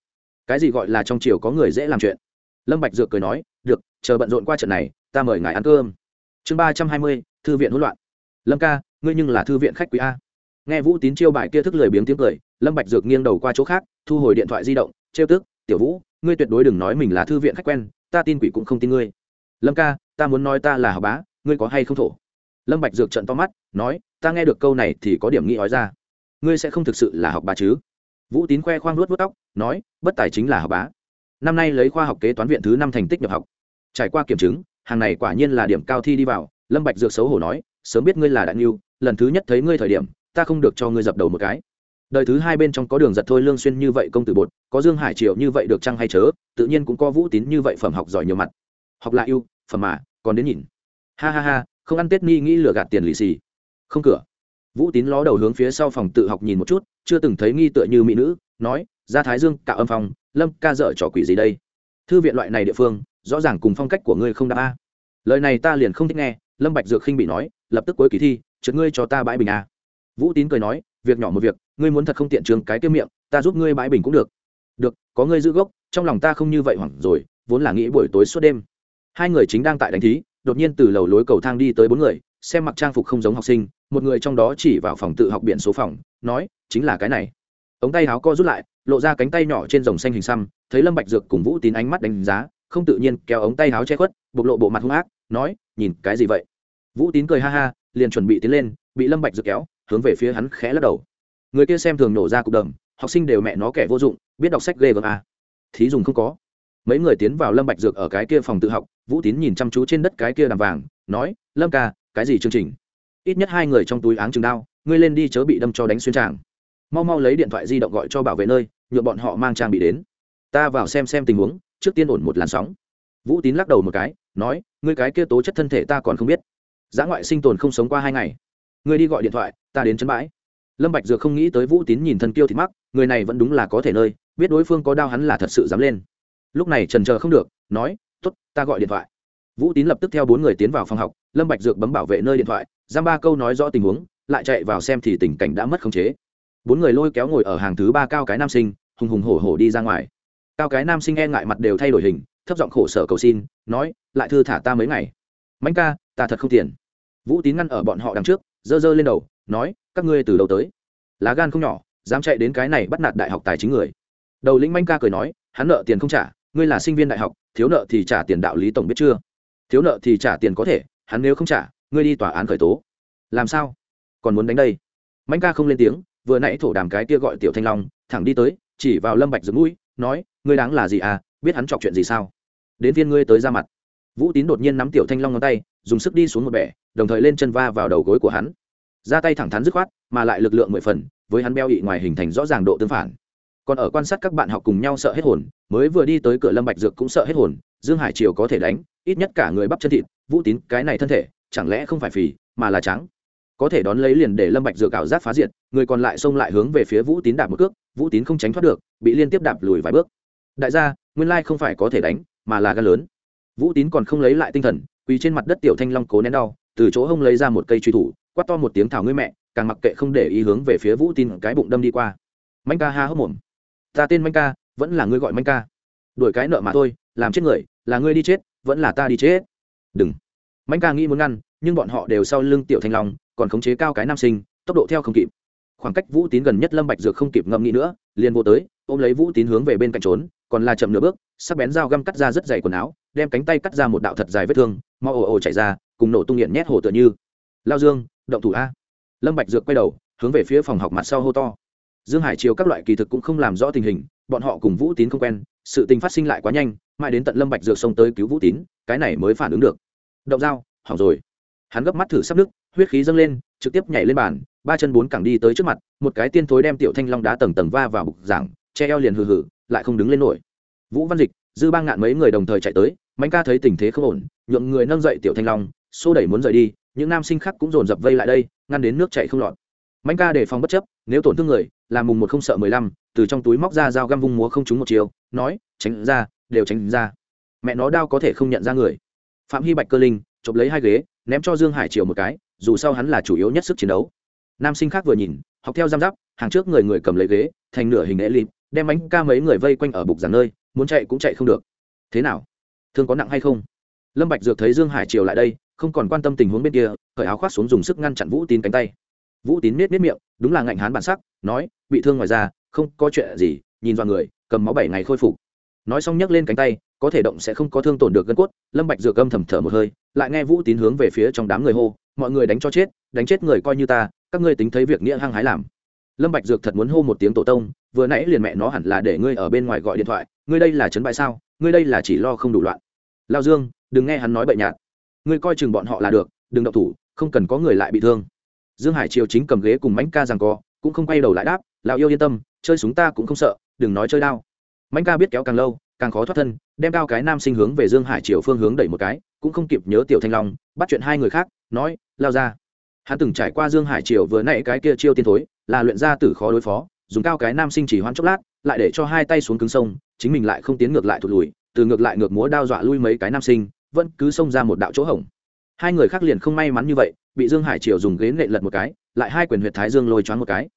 Cái gì gọi là trong chiều có người dễ làm chuyện? Lâm bạch dược cười nói, được, chờ bận rộn qua trận này, ta mời ngài ăn cơm. Chương ba trăm hai mươi, thư viện hỗn loạn. Lâm ca ngươi nhưng là thư viện khách quý a. Nghe vũ tín chiêu bài kia thức lười biếng tiếng cười, lâm bạch dược nghiêng đầu qua chỗ khác, thu hồi điện thoại di động, trêu tức, tiểu vũ, ngươi tuyệt đối đừng nói mình là thư viện khách quen, ta tin quỷ cũng không tin ngươi. Lâm ca, ta muốn nói ta là học bá, ngươi có hay không thổ? Lâm bạch dược trợn to mắt, nói, ta nghe được câu này thì có điểm nghĩ nói ra. Ngươi sẽ không thực sự là học bá chứ? Vũ tín khoe khoang nuốt vớt tóc, nói, bất tài chính là học bá. Năm nay lấy khoa học kế toán viện thứ năm thành tích nhập học. Trải qua kiểm chứng, hàng này quả nhiên là điểm cao thi đi vào. Lâm bạch dược xấu hổ nói, sớm biết ngươi là đại nhiêu lần thứ nhất thấy ngươi thời điểm, ta không được cho ngươi dập đầu một cái. Đời thứ hai bên trong có đường giật thôi lương xuyên như vậy công tử bột, có dương hải triều như vậy được trăng hay chớ, tự nhiên cũng có vũ tín như vậy phẩm học giỏi nhiều mặt. Học là yêu, phẩm mà, còn đến nhìn. Ha ha ha, không ăn tết ni nghĩ lừa gạt tiền lì xì. Không cửa. Vũ tín ló đầu hướng phía sau phòng tự học nhìn một chút, chưa từng thấy nghi tựa như mỹ nữ, nói ra thái dương, cạo âm phòng lâm ca dở trò quỷ gì đây? Thư viện loại này địa phương, rõ ràng cùng phong cách của ngươi không đáp a. Lời này ta liền không thích nghe, lâm bạch dược khinh bị nói, lập tức cuối kỳ thi trượt ngươi cho ta bãi bình à? vũ tín cười nói, việc nhỏ một việc, ngươi muốn thật không tiện trường cái tiêu miệng, ta giúp ngươi bãi bình cũng được. Được, có ngươi giữ gốc, trong lòng ta không như vậy hoảng rồi, vốn là nghĩ buổi tối suốt đêm. Hai người chính đang tại đánh thí, đột nhiên từ lầu lối cầu thang đi tới bốn người, xem mặc trang phục không giống học sinh, một người trong đó chỉ vào phòng tự học biển số phòng, nói, chính là cái này. Ống tay áo co rút lại, lộ ra cánh tay nhỏ trên dòng xanh hình xăm, thấy lâm bạch dược cùng vũ tín ánh mắt đánh giá, không tự nhiên kéo ống tay áo che khuất, bộc lộ bộ mặt hung ác, nói, nhìn cái gì vậy? Vũ tín cười ha ha liền chuẩn bị tiến lên, bị lâm bạch dược kéo, hướng về phía hắn khẽ lắc đầu. Người kia xem thường nổ ra cục đầm, học sinh đều mẹ nó kẻ vô dụng, biết đọc sách ghê gớm à. thí dùng không có. Mấy người tiến vào lâm bạch dược ở cái kia phòng tự học, vũ tín nhìn chăm chú trên đất cái kia đàm vàng, nói, lâm ca, cái gì chương trình? Ít nhất hai người trong túi áng chừng đao, ngươi lên đi chớ bị đâm cho đánh xuyên tràng. Mau mau lấy điện thoại di động gọi cho bảo vệ nơi nhựa bọn họ mang trang bị đến. Ta vào xem xem tình huống, trước tiên ổn một làn sóng. Vũ tín lắc đầu một cái, nói, ngươi cái kia tố chất thân thể ta còn không biết giá ngoại sinh tồn không sống qua hai ngày. Người đi gọi điện thoại, ta đến chân bãi. Lâm bạch dược không nghĩ tới vũ tín nhìn thân kiêu thì mắc, người này vẫn đúng là có thể nơi, biết đối phương có đau hắn là thật sự dám lên. Lúc này trần chờ không được, nói, tốt, ta gọi điện thoại. Vũ tín lập tức theo bốn người tiến vào phòng học, lâm bạch dược bấm bảo vệ nơi điện thoại, giam ba câu nói rõ tình huống, lại chạy vào xem thì tình cảnh đã mất khống chế. Bốn người lôi kéo ngồi ở hàng thứ ba cao cái nam sinh, hùng hùng hổ hổ đi ra ngoài. Cao cái nam sinh e ngại mặt đều thay đổi hình, thấp giọng khổ sở cầu xin, nói, lại thư thả ta mấy ngày? Mãnh ca, ta thật không tiền vũ tín ngăn ở bọn họ đằng trước, giơ giơ lên đầu, nói, các ngươi từ đầu tới. Lá gan không nhỏ, dám chạy đến cái này bắt nạt đại học tài chính người. Đầu lĩnh Mánh ca cười nói, hắn nợ tiền không trả, ngươi là sinh viên đại học, thiếu nợ thì trả tiền đạo lý tổng biết chưa? Thiếu nợ thì trả tiền có thể, hắn nếu không trả, ngươi đi tòa án khởi tố. Làm sao? Còn muốn đánh đây? Mánh ca không lên tiếng, vừa nãy thổ đàm cái kia gọi tiểu thanh long, thẳng đi tới, chỉ vào lâm bạch giật mũi, nói, ngươi đáng là gì à? Biết hắn chọc chuyện gì sao? Đến viên ngươi tới ra mặt vũ tín đột nhiên nắm tiểu thanh long ngón tay, dùng sức đi xuống một bẻ, đồng thời lên chân va vào đầu gối của hắn. Ra tay thẳng thắn dứt khoát, mà lại lực lượng mười phần, với hắn beo ị ngoài hình thành rõ ràng độ tương phản. Còn ở quan sát các bạn học cùng nhau sợ hết hồn, mới vừa đi tới cửa lâm bạch dược cũng sợ hết hồn, dương hải triều có thể đánh, ít nhất cả người bắp chân thịt, vũ tín, cái này thân thể, chẳng lẽ không phải phì, mà là trắng. Có thể đón lấy liền để lâm bạch dược ảo giác phá diệt, người còn lại xông lại hướng về phía vũ tín đạp một cước, vũ tín không tránh thoát được, bị liên tiếp đạp lùi vài bước. Đại gia, nguyên lai không phải có thể đánh, mà là gan lớn vũ tín còn không lấy lại tinh thần, quỳ trên mặt đất tiểu thanh long cố nén đau, từ chỗ hông lấy ra một cây truy thủ, quát to một tiếng thảo ngươi mẹ, càng mặc kệ không để ý hướng về phía vũ tín cái bụng đâm đi qua. Manh ca ha hốc mồm. Ta tên manh ca, vẫn là ngươi gọi manh ca. Đuổi cái nợ mà thôi, làm chết người, là ngươi đi chết, vẫn là ta đi chết. Đừng. Manh ca nghĩ muốn ngăn, nhưng bọn họ đều sau lưng tiểu thanh long, còn khống chế cao cái nam sinh, tốc độ theo không kịp. Khoảng cách vũ tín gần nhất lâm bạch dược không kịp ngậm nghĩ nữa, liền vô tới, ôm lấy vũ tín hướng về bên cạnh trốn, còn là chậm nửa bước sắc bén dao găm cắt ra rất dày quần áo, đem cánh tay cắt ra một đạo thật dài vết thương, mau ồ ồ chạy ra, cùng nổ tung nghiện nhét hồ tựa như. Lao dương, động thủ a. Lâm bạch dược quay đầu, hướng về phía phòng học mặt sau hô to. Dương hải chiều các loại kỳ thực cũng không làm rõ tình hình, bọn họ cùng vũ tín không quen, sự tình phát sinh lại quá nhanh, mãi đến tận lâm bạch dược xông tới cứu vũ tín, cái này mới phản ứng được. Động dao, hỏng rồi. Hắn gấp mắt thử sắp nước, huyết khí dâng lên, trực tiếp nhảy lên bàn, ba chân bốn cẳng đi tới trước mặt, một cái tiên thối đem tiểu thanh long đá tầng tầng va vào bục giảng, che eo liền hừ hừ, lại không đứng lên nổi vũ văn dịch, dư bang ngạn mấy người đồng thời chạy tới, mạnh ca thấy tình thế không ổn, nhượng người nâng dậy tiểu thanh long, xô đẩy muốn rời đi, những nam sinh khác cũng dồn dập vây lại đây, ngăn đến nước chạy không lọt. Mạnh ca đề phòng bất chấp, nếu tổn thương người làm mùng một không sợ mười lăm, từ trong túi móc ra dao găm vung múa không trúng một chiều, nói, tránh ra, đều tránh ra. Mẹ nó đau có thể không nhận ra người. Phạm hy bạch cơ linh chộp lấy hai ghế, ném cho dương hải triều một cái, dù sao hắn là chủ yếu nhất sức chiến đấu. Nam sinh khác vừa nhìn, học theo giam giáp, hàng trước người người cầm lấy ghế, thành nửa hình ế lịp đem bánh ca mấy người vây quanh ở bục giảng nơi muốn chạy cũng chạy không được. Thế nào? Thương có nặng hay không? Lâm bạch dược thấy dương hải triều lại đây, không còn quan tâm tình huống bên kia, cởi áo khoác xuống dùng sức ngăn chặn vũ tín cánh tay. Vũ tín nết nết miệng, đúng là ngạnh hán bản sắc, nói, bị thương ngoài ra không có chuyện gì, nhìn vào người, cầm máu bảy ngày khôi phục. Nói xong nhấc lên cánh tay, có thể động sẽ không có thương tổn được gân cốt, lâm bạch dược âm thầm thở một hơi, lại nghe vũ tín hướng về phía trong đám người hô, mọi người đánh cho chết, đánh chết người coi như ta, các ngươi tính thấy việc nghĩa hăng hái làm. Lâm bạch dược thật muốn hô một tiếng tổ tông vừa nãy liền mẹ nó hẳn là để ngươi ở bên ngoài gọi điện thoại, ngươi đây là chấn bại sao, ngươi đây là chỉ lo không đủ loạn. Lao dương, đừng nghe hắn nói bậy nhạt. Ngươi coi chừng bọn họ là được, đừng động thủ, không cần có người lại bị thương. Dương hải triều chính cầm ghế cùng mánh ca rằng co, cũng không quay đầu lại đáp, lão yêu yên tâm, chơi súng ta cũng không sợ, đừng nói chơi đao. Mánh ca biết kéo càng lâu, càng khó thoát thân, đem cao cái nam sinh hướng về dương hải triều phương hướng đẩy một cái, cũng không kịp nhớ tiểu thanh long, bắt chuyện hai người khác, nói, lao ra. Hắn từng trải qua dương hải triều vừa nãy cái kia chiêu tiên thối, là luyện ra tử khó đối phó dùng cao cái nam sinh chỉ hoãn chốc lát, lại để cho hai tay xuống cứng sông, chính mình lại không tiến ngược lại thụt lùi, từ ngược lại ngược múa đao dọa lui mấy cái nam sinh, vẫn cứ xông ra một đạo chỗ hổng. Hai người khác liền không may mắn như vậy, bị dương hải triều dùng ghế nệ lật một cái, lại hai quyền huyệt thái dương lôi choáng một cái.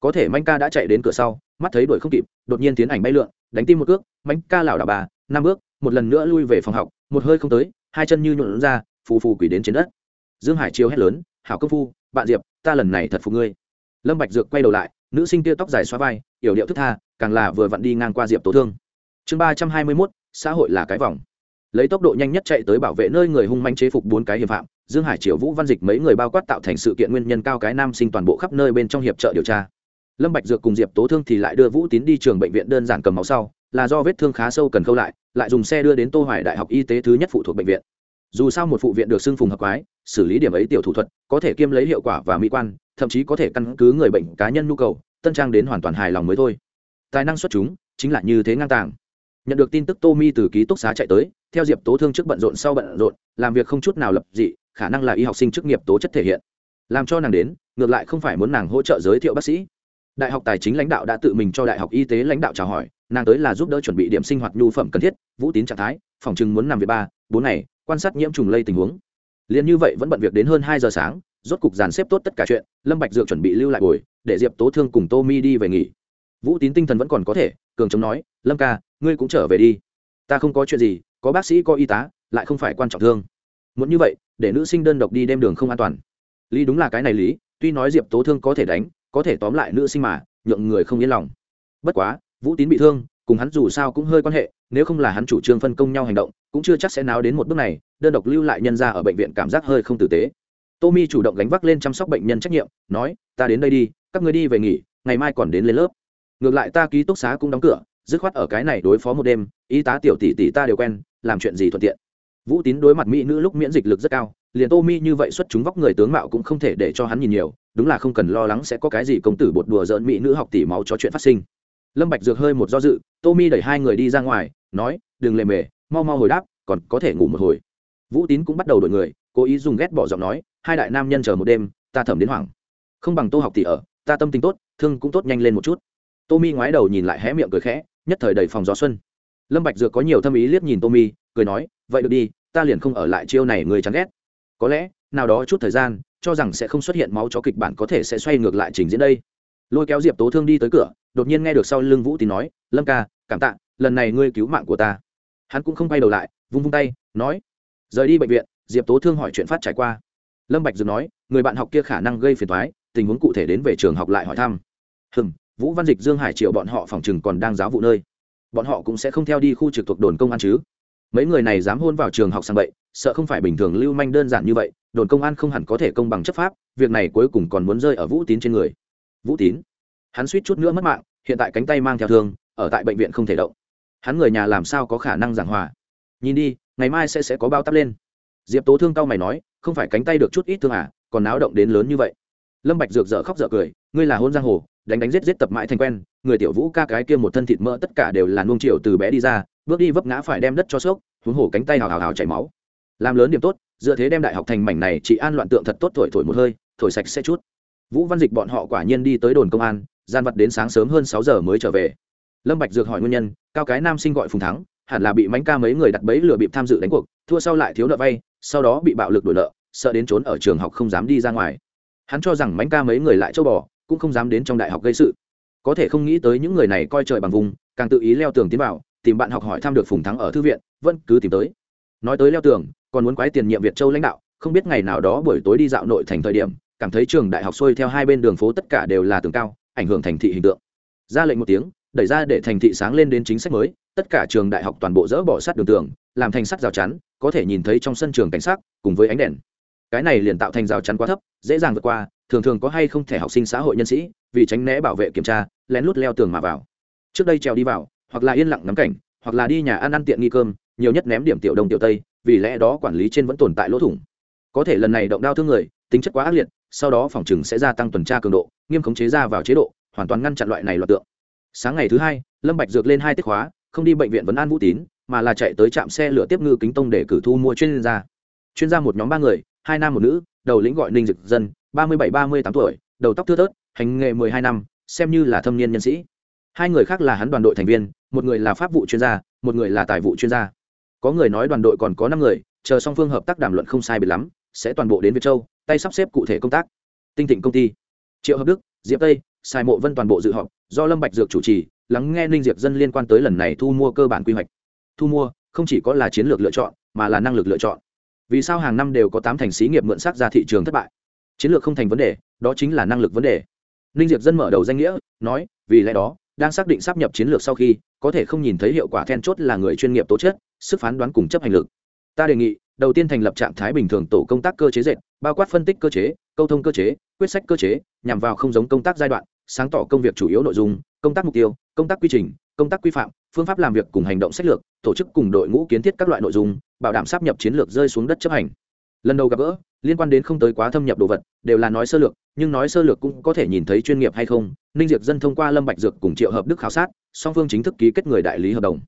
Có thể manh ca đã chạy đến cửa sau, mắt thấy đuổi không kịp, đột nhiên tiến ảnh bay lượn, đánh tim một cước, manh ca lảo đảo bà, năm bước, một lần nữa lui về phòng học, một hơi không tới, hai chân như nhuộn ra, phù phù quỷ đến trên đất. Dương hải triều hét lớn, hảo công phu, bạn diệp, ta lần này thật phục ngươi. Lâm bạch dược quay đầu lại nữ sinh kia tóc dài xóa vai, yểu điệu thức tha, càng là vừa vặn đi ngang qua diệp tố thương. Chương ba trăm hai mươi mốt, xã hội là cái vòng. Lấy tốc độ nhanh nhất chạy tới bảo vệ nơi người hung manh chế phục bốn cái hiệp phạm, dương hải, triều vũ, văn dịch mấy người bao quát tạo thành sự kiện nguyên nhân cao cái nam sinh toàn bộ khắp nơi bên trong hiệp trợ điều tra. Lâm bạch dược cùng diệp tố thương thì lại đưa vũ tín đi trường bệnh viện đơn giản cầm máu sau, là do vết thương khá sâu cần khâu lại lại dùng xe đưa đến tô hoài đại học y tế thứ nhất phụ thuộc bệnh viện. Dù sao một phụ viện được xưng phùng hợp quái, xử lý điểm ấy tiểu thủ thuật, có thể kiêm lấy hiệu quả và mỹ quan thậm chí có thể căn cứ người bệnh cá nhân nhu cầu, tân trang đến hoàn toàn hài lòng mới thôi. Tài năng xuất chúng chính là như thế ngang tàng. Nhận được tin tức tô mi từ ký túc xá chạy tới, theo diệp tố thương trước bận rộn sau bận rộn, làm việc không chút nào lập dị, khả năng là y học sinh chức nghiệp tố chất thể hiện. Làm cho nàng đến, ngược lại không phải muốn nàng hỗ trợ giới thiệu bác sĩ. Đại học tài chính lãnh đạo đã tự mình cho đại học y tế lãnh đạo chào hỏi, nàng tới là giúp đỡ chuẩn bị điểm sinh hoạt nhu phẩm cần thiết, vũ tín trạng thái, phòng chừng muốn nằm việc ba, bốn ngày, quan sát nhiễm trùng lây tình huống. Liền như vậy vẫn bận việc đến hơn hai giờ sáng rốt cục dàn xếp tốt tất cả chuyện, lâm bạch dược chuẩn bị lưu lại buổi, để diệp tố thương cùng tô mi đi về nghỉ. Vũ tín tinh thần vẫn còn có thể, cường chống nói, lâm ca, ngươi cũng trở về đi. Ta không có chuyện gì, có bác sĩ, có y tá, lại không phải quan trọng thương. Muốn như vậy, để nữ sinh đơn độc đi đêm đường không an toàn. Lý đúng là cái này lý, tuy nói diệp tố thương có thể đánh, có thể tóm lại nữ sinh mà, nhượng người không yên lòng. Bất quá, vũ tín bị thương, cùng hắn dù sao cũng hơi quan hệ, nếu không là hắn chủ trương phân công nhau hành động, cũng chưa chắc sẽ náo đến một bước này, đơn độc lưu lại nhân ra ở bệnh viện cảm giác hơi không tử tế tommy chủ động gánh vác lên chăm sóc bệnh nhân trách nhiệm, nói, ta đến đây đi, các người đi về nghỉ, ngày mai còn đến lên lớp. Ngược lại ta ký túc xá cũng đóng cửa, dứt khoát ở cái này đối phó một đêm, y tá tiểu tỷ tỷ ta đều quen, làm chuyện gì thuận tiện. Vũ tín đối mặt mỹ nữ lúc miễn dịch lực rất cao, liền tô mi như vậy xuất chúng vóc người tướng mạo cũng không thể để cho hắn nhìn nhiều, đúng là không cần lo lắng sẽ có cái gì công tử bột đùa dỡn mỹ nữ học tỷ máu cho chuyện phát sinh. Lâm bạch dược hơi một do dự tô mi đẩy hai người đi ra ngoài, nói, đừng lề mề, mau mau hồi đáp, còn có thể ngủ một hồi. Vũ tín cũng bắt đầu đổi người, cố ý dùng ghét bỏ giọng nói hai đại nam nhân chờ một đêm, ta thẩm đến hoảng. Không bằng tô học thì ở, ta tâm tình tốt, thương cũng tốt nhanh lên một chút. Tô mi ngoái đầu nhìn lại hé miệng cười khẽ, nhất thời đầy phòng gió xuân. Lâm bạch dược có nhiều thâm ý liếc nhìn tô mi, cười nói, vậy được đi, ta liền không ở lại chiêu này, người chán ghét. Có lẽ, nào đó chút thời gian, cho rằng sẽ không xuất hiện máu chó kịch bản có thể sẽ xoay ngược lại trình diễn đây. Lôi kéo diệp tố thương đi tới cửa, đột nhiên nghe được sau lưng vũ tín nói, lâm ca, cảm tạ, lần này ngươi cứu mạng của ta. Hắn cũng không quay đầu lại, vung vung tay, nói, rời đi bệnh viện. Diệp tố thương hỏi chuyện phát trải qua lâm bạch dừng nói, người bạn học kia khả năng gây phiền toái, tình huống cụ thể đến về trường học lại hỏi thăm. Hừm, vũ văn dịch, dương hải triệu bọn họ phòng chừng còn đang giáo vụ nơi. Bọn họ cũng sẽ không theo đi khu trực thuộc đồn công an chứ. Mấy người này dám hôn vào trường học sang vậy sợ không phải bình thường lưu manh đơn giản như vậy, đồn công an không hẳn có thể công bằng chấp pháp, việc này cuối cùng còn muốn rơi ở vũ tín trên người. Vũ tín, hắn suýt chút nữa mất mạng, hiện tại cánh tay mang theo thương, ở tại bệnh viện không thể động. Hắn người nhà làm sao có khả năng giảng hòa? Nhìn đi, ngày mai sẽ sẽ có bao tắp lên. Diệp tố thương cao mày nói không phải cánh tay được chút ít thương à còn náo động đến lớn như vậy. Lâm bạch dược dở khóc dở cười, ngươi là hôn giang hồ, đánh đánh giết giết tập mãi thành quen, người tiểu vũ ca cái kia một thân thịt mỡ tất cả đều là nuông chiều từ bé đi ra, bước đi vấp ngã phải đem đất cho sốc, huống hồ cánh tay hào hào hào chảy máu. Làm lớn điểm tốt, dựa thế đem đại học thành mảnh này, chị an loạn tượng thật tốt thổi thổi một hơi, thổi sạch sẽ chút. Vũ văn dịch bọn họ quả nhiên đi tới đồn công an, gian vật đến sáng sớm hơn sáu giờ mới trở về. Lâm bạch dược hỏi nguyên nhân, cao cái nam sinh gọi phùng thắng, hẳn là bị mánh ca mấy người đặt bẫy lừa bịp tham dự đánh cuộc, thua sau lại thiếu nợ vay sau đó bị bạo lực đổi nợ sợ đến trốn ở trường học không dám đi ra ngoài. Hắn cho rằng mánh ca mấy người lại châu bò, cũng không dám đến trong đại học gây sự. Có thể không nghĩ tới những người này coi trời bằng vùng, càng tự ý leo tường tiến vào, tìm bạn học hỏi thăm được phùng thắng ở thư viện, vẫn cứ tìm tới. Nói tới leo tường, còn muốn quái tiền nhiệm việt châu lãnh đạo, không biết ngày nào đó buổi tối đi dạo nội thành thời điểm, cảm thấy trường đại học xuôi theo hai bên đường phố tất cả đều là tường cao, ảnh hưởng thành thị hình tượng. Ra lệnh một tiếng, đẩy ra để thành thị sáng lên đến chính sách mới tất cả trường đại học toàn bộ dỡ bỏ sát đường tường, làm thành sắt rào chắn, có thể nhìn thấy trong sân trường cảnh sát cùng với ánh đèn. Cái này liền tạo thành rào chắn quá thấp, dễ dàng vượt qua, thường thường có hay không thể học sinh xã hội nhân sĩ, vì tránh né bảo vệ kiểm tra, lén lút leo tường mà vào. Trước đây trèo đi vào, hoặc là yên lặng ngắm cảnh, hoặc là đi nhà ăn ăn tiện nghi cơm, nhiều nhất ném điểm tiểu đông tiểu tây, vì lẽ đó quản lý trên vẫn tồn tại lỗ thủng. Có thể lần này động đao thương người, tính chất quá ác liệt, sau đó phòng chừng sẽ gia tăng tuần tra cường độ, nghiêm khống chế ra vào chế độ, hoàn toàn ngăn chặn loại này loạt tượng. Sáng ngày thứ hai, lâm bạch dược lên hai tiết khóa không đi bệnh viện vấn an vũ tín, mà là chạy tới trạm xe lửa tiếp ngư kính tông để cử thu mua chuyên gia. Chuyên gia một nhóm ba người, hai nam một nữ, đầu lĩnh gọi ninh dực dân, ba mươi bảy, ba mươi tám tuổi, đầu tóc thưa thớt, hành nghề mười hai năm, xem như là thâm niên nhân sĩ. Hai người khác là hắn đoàn đội thành viên, một người là pháp vụ chuyên gia, một người là tài vụ chuyên gia. Có người nói đoàn đội còn có năm người, chờ song phương hợp tác đàm luận không sai biệt lắm, sẽ toàn bộ đến việt châu, tay sắp xếp cụ thể công tác. Tinh thịnh công ty, triệu hợp đức, diệp tây sai mộ vân toàn bộ dự họp, do lâm bạch dược chủ trì lắng nghe ninh diệp dân liên quan tới lần này thu mua cơ bản quy hoạch. Thu mua không chỉ có là chiến lược lựa chọn, mà là năng lực lựa chọn. Vì sao hàng năm đều có tám thành xí nghiệp mượn sắc ra thị trường thất bại? Chiến lược không thành vấn đề, đó chính là năng lực vấn đề. Ninh diệp dân mở đầu danh nghĩa, nói, vì lẽ đó, đang xác định sắp nhập chiến lược sau khi, có thể không nhìn thấy hiệu quả then chốt là người chuyên nghiệp tố chất, sức phán đoán cùng chấp hành lực. Ta đề nghị, đầu tiên thành lập trạng thái bình thường tổ công tác cơ chế dệt, bao quát phân tích cơ chế, câu thông cơ chế, quyết sách cơ chế, nhằm vào không giống công tác giai đoạn, sáng tỏ công việc chủ yếu nội dung, công tác mục tiêu công tác quy trình, công tác quy phạm, phương pháp làm việc cùng hành động sách lược, tổ chức cùng đội ngũ kiến thiết các loại nội dung, bảo đảm sắp nhập chiến lược rơi xuống đất chấp hành. Lần đầu gặp gỡ, liên quan đến không tới quá thâm nhập đồ vật, đều là nói sơ lược, nhưng nói sơ lược cũng có thể nhìn thấy chuyên nghiệp hay không. Ninh diệp dân thông qua lâm bạch dược cùng triệu hợp đức khảo sát, song phương chính thức ký kết người đại lý hợp đồng.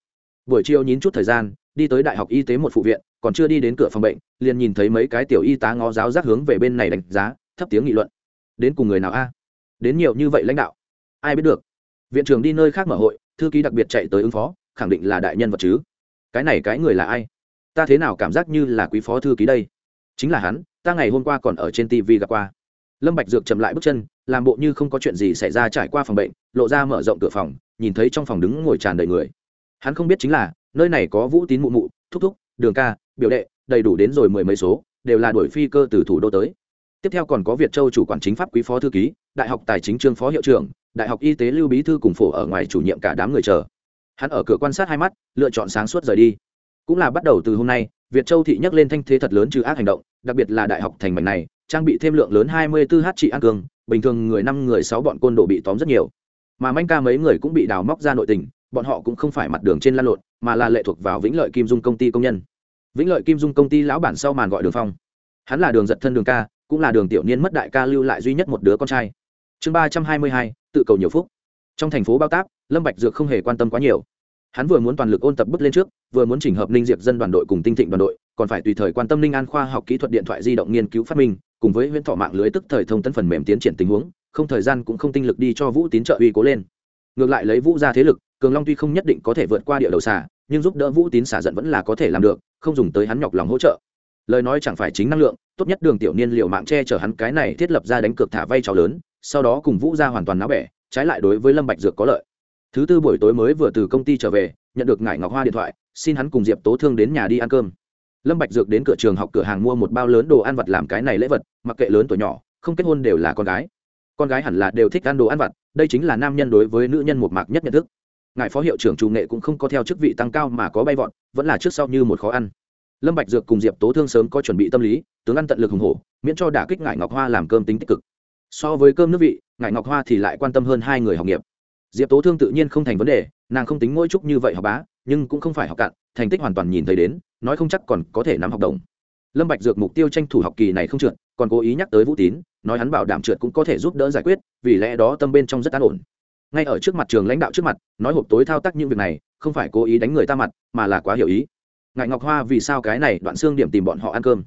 Buổi chiều nhín chút thời gian, đi tới đại học y tế một phụ viện, còn chưa đi đến cửa phòng bệnh, liền nhìn thấy mấy cái tiểu y tá ngó giáo giác hướng về bên này đánh giá, thấp tiếng nghị luận. Đến cùng người nào a? Đến nhiều như vậy lãnh đạo? Ai biết được? Viện trưởng đi nơi khác mở hội, thư ký đặc biệt chạy tới ứng phó, khẳng định là đại nhân vật chứ. Cái này cái người là ai? Ta thế nào cảm giác như là quý phó thư ký đây? Chính là hắn, ta ngày hôm qua còn ở trên tv gặp qua. Lâm bạch dược chậm lại bước chân, làm bộ như không có chuyện gì xảy ra trải qua phòng bệnh, lộ ra mở rộng cửa phòng, nhìn thấy trong phòng đứng ngồi tràn đầy người. Hắn không biết chính là, nơi này có vũ tín mụ mụ, thúc thúc, đường ca, biểu đệ, đầy đủ đến rồi mười mấy số, đều là đuổi phi cơ từ thủ đô tới. Tiếp theo còn có việt châu chủ quản chính pháp quý phó thư ký, đại học tài chính trương phó hiệu trưởng đại học y tế lưu bí thư cùng phổ ở ngoài chủ nhiệm cả đám người chờ. Hắn ở cửa quan sát hai mắt, lựa chọn sáng suốt rời đi. Cũng là bắt đầu từ hôm nay, việt châu thị nhắc lên thanh thế thật lớn trừ ác hành động, đặc biệt là đại học thành mảnh này, trang bị thêm lượng lớn hai mươi 24 h trị an cường, bình thường người năm, người sáu bọn côn đồ bị tóm rất nhiều. Mà manh ca mấy người cũng bị đào móc ra nội tình, bọn họ cũng không phải mặt đường trên lan lộn, mà là lệ thuộc vào vĩnh lợi kim dung công ty công nhân. Vĩnh lợi kim dung công ty lão bản sau màn gọi đường phong. Hắn là đường giật thân đường ca, cũng là đường tiểu niên mất đại ca lưu lại duy nhất một đứa con trai chương ba trăm hai mươi hai, tự cầu nhiều phúc. Trong thành phố bao táp, lâm bạch dược không hề quan tâm quá nhiều. Hắn vừa muốn toàn lực ôn tập bước lên trước, vừa muốn chỉnh hợp ninh diệp dân đoàn đội cùng tinh thịnh đoàn đội, còn phải tùy thời quan tâm ninh an khoa học kỹ thuật điện thoại di động nghiên cứu phát minh, cùng với huyễn thọ mạng lưới tức thời thông tấn phần mềm tiến triển tình huống, không thời gian cũng không tinh lực đi cho vũ tín trợ uy cố lên. Ngược lại lấy vũ ra thế lực, cường long tuy không nhất định có thể vượt qua địa đầu xả nhưng giúp đỡ vũ tín xả giận vẫn là có thể làm được, không dùng tới hắn nhọc lòng hỗ trợ. Lời nói chẳng phải chính năng lượng, tốt nhất đường tiểu niên liệu mạng che chở hắn cái này thiết lập ra đánh cược thả vay trò lớn sau đó cùng vũ ra hoàn toàn náo bẻ, trái lại đối với lâm bạch dược có lợi. Thứ tư buổi tối mới vừa từ công ty trở về, nhận được ngải ngọc hoa điện thoại, xin hắn cùng diệp tố thương đến nhà đi ăn cơm. Lâm bạch dược đến cửa trường học cửa hàng mua một bao lớn đồ ăn vặt làm cái này lễ vật, mặc kệ lớn tuổi nhỏ, không kết hôn đều là con gái. Con gái hẳn là đều thích ăn đồ ăn vặt, đây chính là nam nhân đối với nữ nhân một mạc nhất nhận thức. Ngài phó hiệu trưởng chủ nghệ cũng không có theo chức vị tăng cao mà có bay vọt, vẫn là trước sau như một khó ăn. Lâm bạch dược cùng diệp tố thương sớm có chuẩn bị tâm lý, tướng ăn tận lực hùng hổ, miễn cho đả kích ngải ngọc hoa làm cơm tính tích cực so với cơm nước vị, ngải ngọc hoa thì lại quan tâm hơn hai người học nghiệp. Diệp tố thương tự nhiên không thành vấn đề, nàng không tính mỗi chút như vậy học bá, nhưng cũng không phải học cạn thành tích hoàn toàn nhìn thấy đến, nói không chắc còn có thể nắm học đồng. Lâm bạch dược mục tiêu tranh thủ học kỳ này không trượt, còn cố ý nhắc tới vũ tín, nói hắn bảo đảm trượt cũng có thể giúp đỡ giải quyết, vì lẽ đó tâm bên trong rất an ổn. Ngay ở trước mặt trường lãnh đạo trước mặt, nói hộp tối thao tác những việc này, không phải cố ý đánh người ta mặt, mà là quá hiểu ý. Ngại ngọc hoa vì sao cái này đoạn xương điểm tìm bọn họ ăn cơm?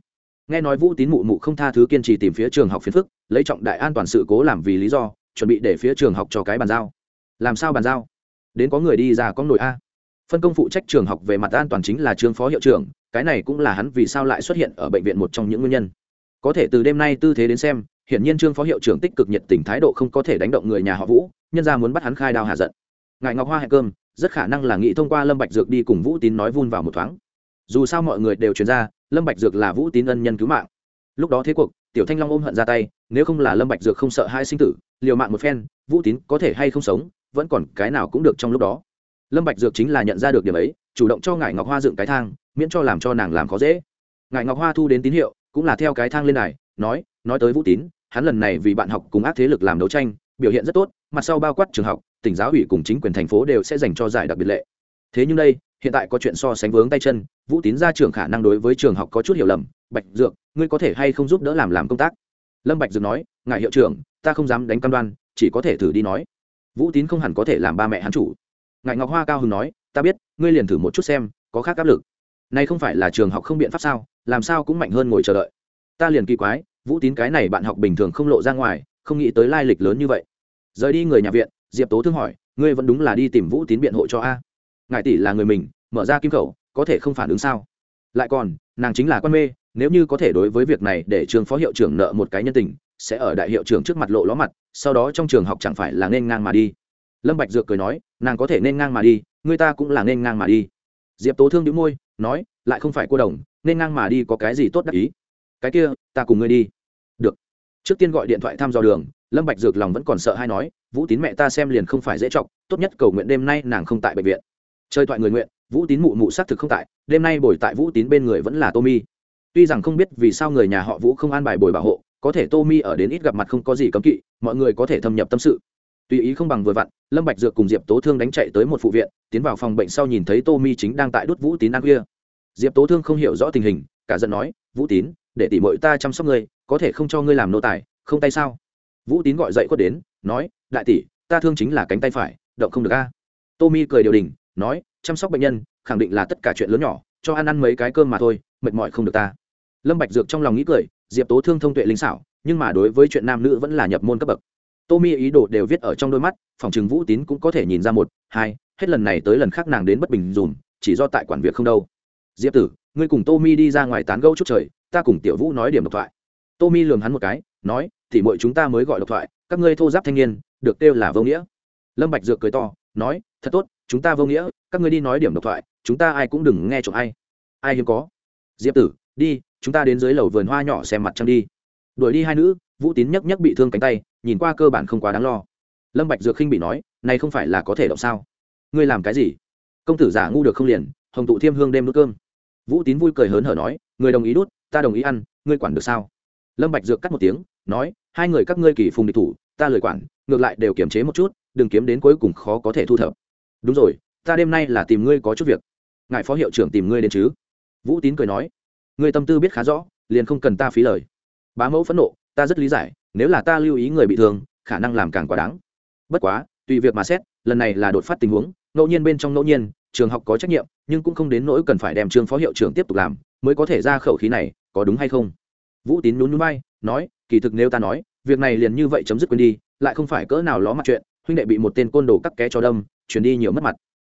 Nghe nói vũ tín mụ mụ không tha thứ kiên trì tìm phía trường học phiền phức, lấy trọng đại an toàn sự cố làm vì lý do, chuẩn bị để phía trường học cho cái bàn giao. Làm sao bàn giao? Đến có người đi ra có nổi a. Phân công phụ trách trường học về mặt an toàn chính là trương phó hiệu trưởng, cái này cũng là hắn vì sao lại xuất hiện ở bệnh viện một trong những nguyên nhân. Có thể từ đêm nay tư thế đến xem, hiển nhiên trương phó hiệu trưởng tích cực nhiệt tình thái độ không có thể đánh động người nhà họ vũ, nhân ra muốn bắt hắn khai đao hạ giận. Ngài ngọc hoa hẹn cơm, rất khả năng là nghĩ thông qua lâm bạch dược đi cùng vũ tín nói vun vào một thoáng dù sao mọi người đều chuyển ra, lâm bạch dược là vũ tín ân nhân cứu mạng. Lúc đó thế cuộc, tiểu thanh long ôm hận ra tay, nếu không là lâm bạch dược không sợ hai sinh tử, liều mạng một phen, vũ tín có thể hay không sống, vẫn còn cái nào cũng được trong lúc đó. Lâm bạch dược chính là nhận ra được điểm ấy, chủ động cho ngải ngọc hoa dựng cái thang, miễn cho làm cho nàng làm khó dễ. Ngải ngọc hoa thu đến tín hiệu, cũng là theo cái thang lên này nói nói tới vũ tín, hắn lần này vì bạn học cùng ác thế lực làm đấu tranh, biểu hiện rất tốt, mặt sau bao quát trường học, tỉnh giáo ủy cùng chính quyền thành phố đều sẽ dành cho giải đặc biệt lệ. Thế nhưng đây hiện tại có chuyện so sánh vướng tay chân, vũ tín ra trường khả năng đối với trường học có chút hiểu lầm, bạch dược, ngươi có thể hay không giúp đỡ làm làm công tác? Lâm bạch dược nói, ngài hiệu trưởng, ta không dám đánh cam đoan, chỉ có thể thử đi nói. Vũ tín không hẳn có thể làm ba mẹ hắn chủ. Ngài ngọc hoa cao hứng nói, ta biết, ngươi liền thử một chút xem, có khác áp lực. Nay không phải là trường học không biện pháp sao, làm sao cũng mạnh hơn ngồi chờ đợi. Ta liền kỳ quái, vũ tín cái này bạn học bình thường không lộ ra ngoài, không nghĩ tới lai lịch lớn như vậy. Rời đi người nhà viện, diệp tố thương hỏi, ngươi vẫn đúng là đi tìm vũ tín biện hộ cho a? Ngài tỷ là người mình mở ra kim khẩu, có thể không phản ứng sao? Lại còn, nàng chính là quan mê, nếu như có thể đối với việc này để trường phó hiệu trưởng nợ một cái nhân tình, sẽ ở đại hiệu trưởng trước mặt lộ ló mặt, sau đó trong trường học chẳng phải là nên ngang mà đi. Lâm bạch dược cười nói, nàng có thể nên ngang mà đi, người ta cũng là nên ngang mà đi. Diệp tố thương nhíu môi, nói, lại không phải cô đồng, nên ngang mà đi có cái gì tốt đắc ý? Cái kia, ta cùng ngươi đi. Được. Trước tiên gọi điện thoại thăm dò đường, lâm bạch dược lòng vẫn còn sợ hay nói, vũ tín mẹ ta xem liền không phải dễ trọng tốt nhất cầu nguyện đêm nay nàng không tại bệnh viện chơi thoại người nguyện, vũ tín mụ mụ xác thực không tại, đêm nay bồi tại vũ tín bên người vẫn là tommy. Tuy rằng không biết vì sao người nhà họ vũ không an bài bồi bảo hộ, có thể tommy ở đến ít gặp mặt không có gì cấm kỵ, mọi người có thể thâm nhập tâm sự. Tùy ý không bằng vừa vặn, lâm bạch dược cùng diệp tố thương đánh chạy tới một phụ viện, tiến vào phòng bệnh sau nhìn thấy tommy chính đang tại đút vũ tín ăn khuya. Diệp tố thương không hiểu rõ tình hình, cả giận nói, vũ tín, để tỷ muội ta chăm sóc ngươi, có thể không cho ngươi làm nô tài, không tay sao? Vũ tín gọi dậy quất đến, nói, đại tỷ, ta thương chính là cánh tay phải, động không được a. Tommy cười điều đình nói, chăm sóc bệnh nhân, khẳng định là tất cả chuyện lớn nhỏ, cho ăn ăn mấy cái cơm mà thôi, mệt mỏi không được ta. Lâm bạch dược trong lòng nghĩ cười, diệp tố thương thông tuệ linh xảo, nhưng mà đối với chuyện nam nữ vẫn là nhập môn cấp bậc. Tommy ý đồ đều viết ở trong đôi mắt, phòng trường vũ tín cũng có thể nhìn ra một, hai, hết lần này tới lần khác nàng đến bất bình dùm, chỉ do tại quản việc không đâu. Diệp tử, ngươi cùng tommy đi ra ngoài tán gẫu chút trời, ta cùng tiểu vũ nói điểm độc thoại. Tommy lườm hắn một cái, nói thì mọi chúng ta mới gọi độc thoại, các ngươi thô giáp thanh niên, được kêu là vô nghĩa. Lâm bạch dược cười to, nói, thật tốt chúng ta vô nghĩa, các ngươi đi nói điểm độc thoại, chúng ta ai cũng đừng nghe trộm ai. Ai hiếm có? Diệp tử, đi, chúng ta đến dưới lầu vườn hoa nhỏ xem mặt trăng đi. Đuổi đi hai nữ, vũ tín nhấc nhấc bị thương cánh tay, nhìn qua cơ bản không quá đáng lo. Lâm bạch dược khinh bị nói, này không phải là có thể động sao? Ngươi làm cái gì? Công tử giả ngu được không liền, hồng tụ thiêm hương đêm nút cơm. Vũ tín vui cười hớn hở nói, người đồng ý đút, ta đồng ý ăn, ngươi quản được sao? Lâm bạch dược cắt một tiếng, nói, hai người các ngươi kỳ phùng địch thủ, ta lời quản, ngược lại đều kiềm chế một chút, đừng kiếm đến cuối cùng khó có thể thu thập đúng rồi, ta đêm nay là tìm ngươi có chút việc. Ngài phó hiệu trưởng tìm ngươi đến chứ? Vũ tín cười nói. Ngươi tâm tư biết khá rõ, liền không cần ta phí lời. Bá mẫu phẫn nộ, ta rất lý giải, nếu là ta lưu ý người bị thương, khả năng làm càng quá đáng. Bất quá, tùy việc mà xét, lần này là đột phát tình huống, ngẫu nhiên bên trong ngẫu nhiên, trường học có trách nhiệm, nhưng cũng không đến nỗi cần phải đem trường phó hiệu trưởng tiếp tục làm, mới có thể ra khẩu khí này, có đúng hay không? Vũ tín nhún núi bay nói, kỳ thực nếu ta nói, việc này liền như vậy chấm dứt quên đi, lại không phải cỡ nào ló mặt chuyện huynh đệ bị một tên côn đồ cắt ké cho đâm, chuyển đi nhiều mất mặt.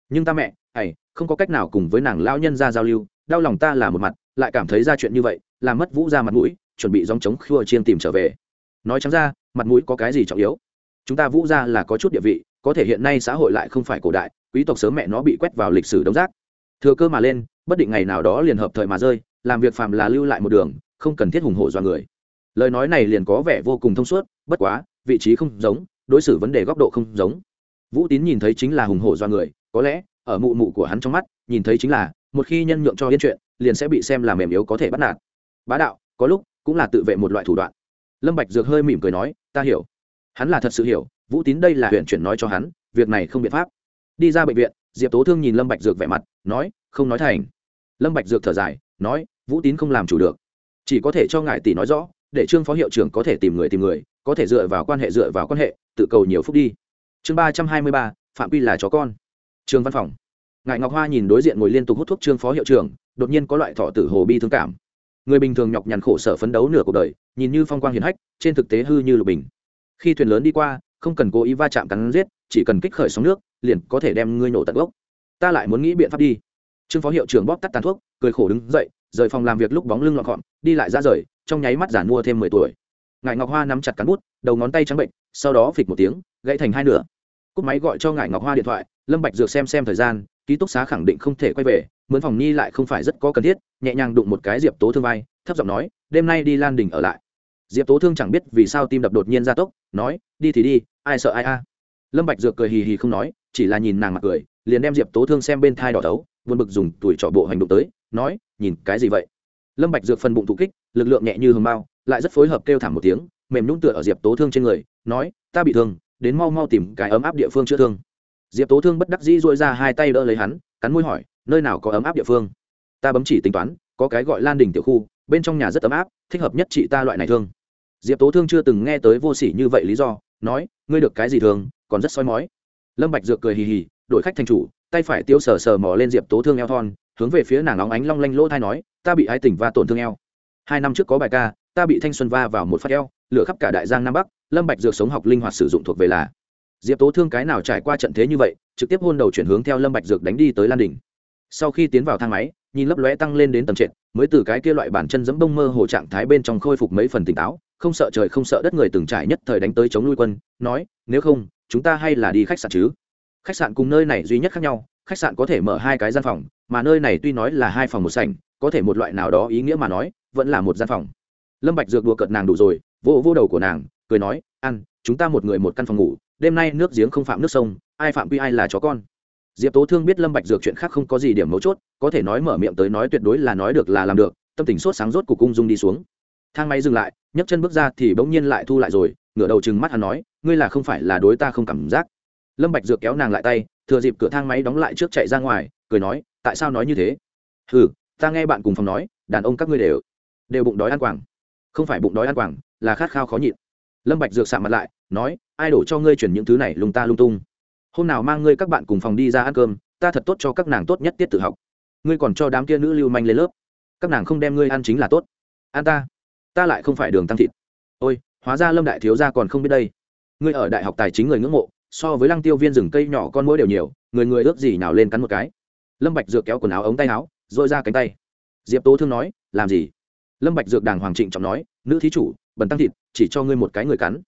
Nhưng ta mẹ, ày, không có cách nào cùng với nàng lao nhân ra giao lưu, đau lòng ta là một mặt, lại cảm thấy ra chuyện như vậy làm mất vũ ra mặt mũi, chuẩn bị dòng chống khua chiên tìm trở về. Nói chẳng ra, mặt mũi có cái gì trọng yếu? Chúng ta vũ ra là có chút địa vị, có thể hiện nay xã hội lại không phải cổ đại, quý tộc sớm mẹ nó bị quét vào lịch sử đống rác. Thừa cơ mà lên, bất định ngày nào đó liền hợp thời mà rơi, làm việc phàm là lưu lại một đường, không cần thiết hùng hổ do người. Lời nói này liền có vẻ vô cùng thông suốt, bất quá, vị trí không giống đối xử vấn đề góc độ không giống. Vũ tín nhìn thấy chính là hùng hổ do người, có lẽ, ở mụ mụ của hắn trong mắt, nhìn thấy chính là, một khi nhân nhượng cho yên chuyện, liền sẽ bị xem là mềm yếu có thể bắt nạt. Bá đạo, có lúc, cũng là tự vệ một loại thủ đoạn. Lâm bạch dược hơi mỉm cười nói, ta hiểu. Hắn là thật sự hiểu, vũ tín đây là huyện chuyển nói cho hắn, việc này không biện pháp. Đi ra bệnh viện, diệp tố thương nhìn lâm bạch dược vẻ mặt, nói, không nói thành. Lâm bạch dược thở dài, nói, vũ tín không làm chủ được. Chỉ có thể cho ngài tỷ nói rõ, để trương phó hiệu trưởng có thể tìm người tìm người, có thể dựa vào quan hệ dựa vào quan hệ tự cầu nhiều phúc đi. Chương ba trăm hai mươi ba, phạm quy là chó con. Trường văn phòng. Ngài ngọc hoa nhìn đối diện ngồi liên tục hút thuốc trương phó hiệu trưởng, đột nhiên có loại thọ tử hồ bi thương cảm. Người bình thường nhọc nhằn khổ sở phấn đấu nửa cuộc đời, nhìn như phong quang hiền hách, trên thực tế hư như lục bình. Khi thuyền lớn đi qua, không cần cố ý va chạm cắn giết, chỉ cần kích khởi sóng nước, liền có thể đem ngươi nổ tận gốc. Ta lại muốn nghĩ biện pháp đi. Trương phó hiệu trưởng bóp tắt tàn thuốc, cười khổ đứng dậy, rời phòng làm việc lúc bóng lưng lọn gọn, đi lại ra rời, trong nháy mắt giản mua thêm mười tuổi ngài ngọc hoa nắm chặt cán bút, đầu ngón tay trắng bệnh, sau đó phịch một tiếng, gãy thành hai nửa. Cúp máy gọi cho ngài ngọc hoa điện thoại, lâm bạch dược xem xem thời gian, ký túc xá khẳng định không thể quay về, mướn phòng nhi lại không phải rất có cần thiết, nhẹ nhàng đụng một cái diệp tố thương vai, thấp giọng nói, đêm nay đi lan đình ở lại. Diệp tố thương chẳng biết vì sao tim đập đột nhiên ra tốc, nói, đi thì đi, ai sợ ai a? Lâm bạch dược cười hì hì không nói, chỉ là nhìn nàng mặt cười, liền đem diệp tố thương xem bên thai đỏ thấu vươn bực dùng tuổi trọ bộ hành động tới, nói, nhìn cái gì vậy? Lâm bạch dược phần bụng thụ kích, lực lượng nhẹ như hường bao lại rất phối hợp kêu thảm một tiếng, mềm nhũng tựa ở diệp tố thương trên người, nói, ta bị thương, đến mau mau tìm cái ấm áp địa phương chữa thương. Diệp tố thương bất đắc dĩ duỗi ra hai tay đỡ lấy hắn, cắn môi hỏi, nơi nào có ấm áp địa phương? Ta bấm chỉ tính toán, có cái gọi lan đình tiểu khu, bên trong nhà rất ấm áp, thích hợp nhất chị ta loại này thương. Diệp tố thương chưa từng nghe tới vô sỉ như vậy lý do, nói, ngươi được cái gì thường còn rất soi mói. Lâm bạch dược cười hì hì, đổi khách thành chủ, tay phải tiêu sờ sờ mò lên diệp tố thương eo thon, hướng về phía nàng óng ánh long lanh lỗ thai nói, ta bị ái tỉnh và tổn thương eo. Hai năm trước có bài ca ta bị thanh xuân va vào một phát eo, lửa khắp cả đại giang nam bắc, lâm bạch dược sống học linh hoạt sử dụng thuộc về là. Diệp tố thương cái nào trải qua trận thế như vậy, trực tiếp hôn đầu chuyển hướng theo lâm bạch dược đánh đi tới lan đỉnh. Sau khi tiến vào thang máy, nhìn lấp lóe tăng lên đến tầng trệt, mới từ cái kia loại bản chân dẫm bông mơ hồ trạng thái bên trong khôi phục mấy phần tỉnh táo, không sợ trời không sợ đất người từng trải nhất thời đánh tới chống nuôi quân, nói, nếu không, chúng ta hay là đi khách sạn chứ? Khách sạn cùng nơi này duy nhất khác nhau, khách sạn có thể mở hai cái gian phòng, mà nơi này tuy nói là hai phòng một sảnh, có thể một loại nào đó ý nghĩa mà nói, vẫn là một gian phòng lâm bạch dược đùa cợt nàng đủ rồi vỗ vỗ đầu của nàng, cười nói, ăn, chúng ta một người một căn phòng ngủ, đêm nay nước giếng không phạm nước sông, ai phạm quy ai là chó con. Diệp tố thương biết lâm bạch dược chuyện khác không có gì điểm mấu chốt, có thể nói mở miệng tới nói tuyệt đối là nói được là làm được, tâm tình sốt sáng rốt cục cung dung đi xuống. Thang máy dừng lại, nhấc chân bước ra thì bỗng nhiên lại thu lại rồi, ngửa đầu chừng mắt hắn nói, ngươi là không phải là đối ta không cảm giác. Lâm bạch dược kéo nàng lại tay, thừa dịp cửa thang máy đóng lại trước chạy ra ngoài, cười nói, tại sao nói như thế? Hừ, ta nghe bạn cùng phòng nói, đàn ông các ngươi đều đều bụng đói ăn quảng không phải bụng đói ăn quảng, là khát khao khó nhịn. Lâm bạch dược sạm mặt lại, nói, ai đổ cho ngươi chuyển những thứ này lung ta lung tung. Hôm nào mang ngươi các bạn cùng phòng đi ra ăn cơm, ta thật tốt cho các nàng tốt nhất tiết tự học. Ngươi còn cho đám kia nữ lưu manh lên lớp. Các nàng không đem ngươi ăn chính là tốt. Ăn ta. Ta lại không phải đường tăng thịt. Ôi, hóa ra lâm đại thiếu gia còn không biết đây. Ngươi ở đại học tài chính người ngưỡng mộ, so với lăng tiêu viên rừng cây nhỏ con mũi đều nhiều, người người ước gì nào lên cắn một cái. Lâm bạch dược kéo quần áo ống tay áo rồi ra cánh tay. Diệp tố thương nói, làm gì? Lâm bạch dược đàng hoàng trịnh trọng nói, nữ thí chủ, bần tăng thịt, chỉ cho ngươi một cái người cắn.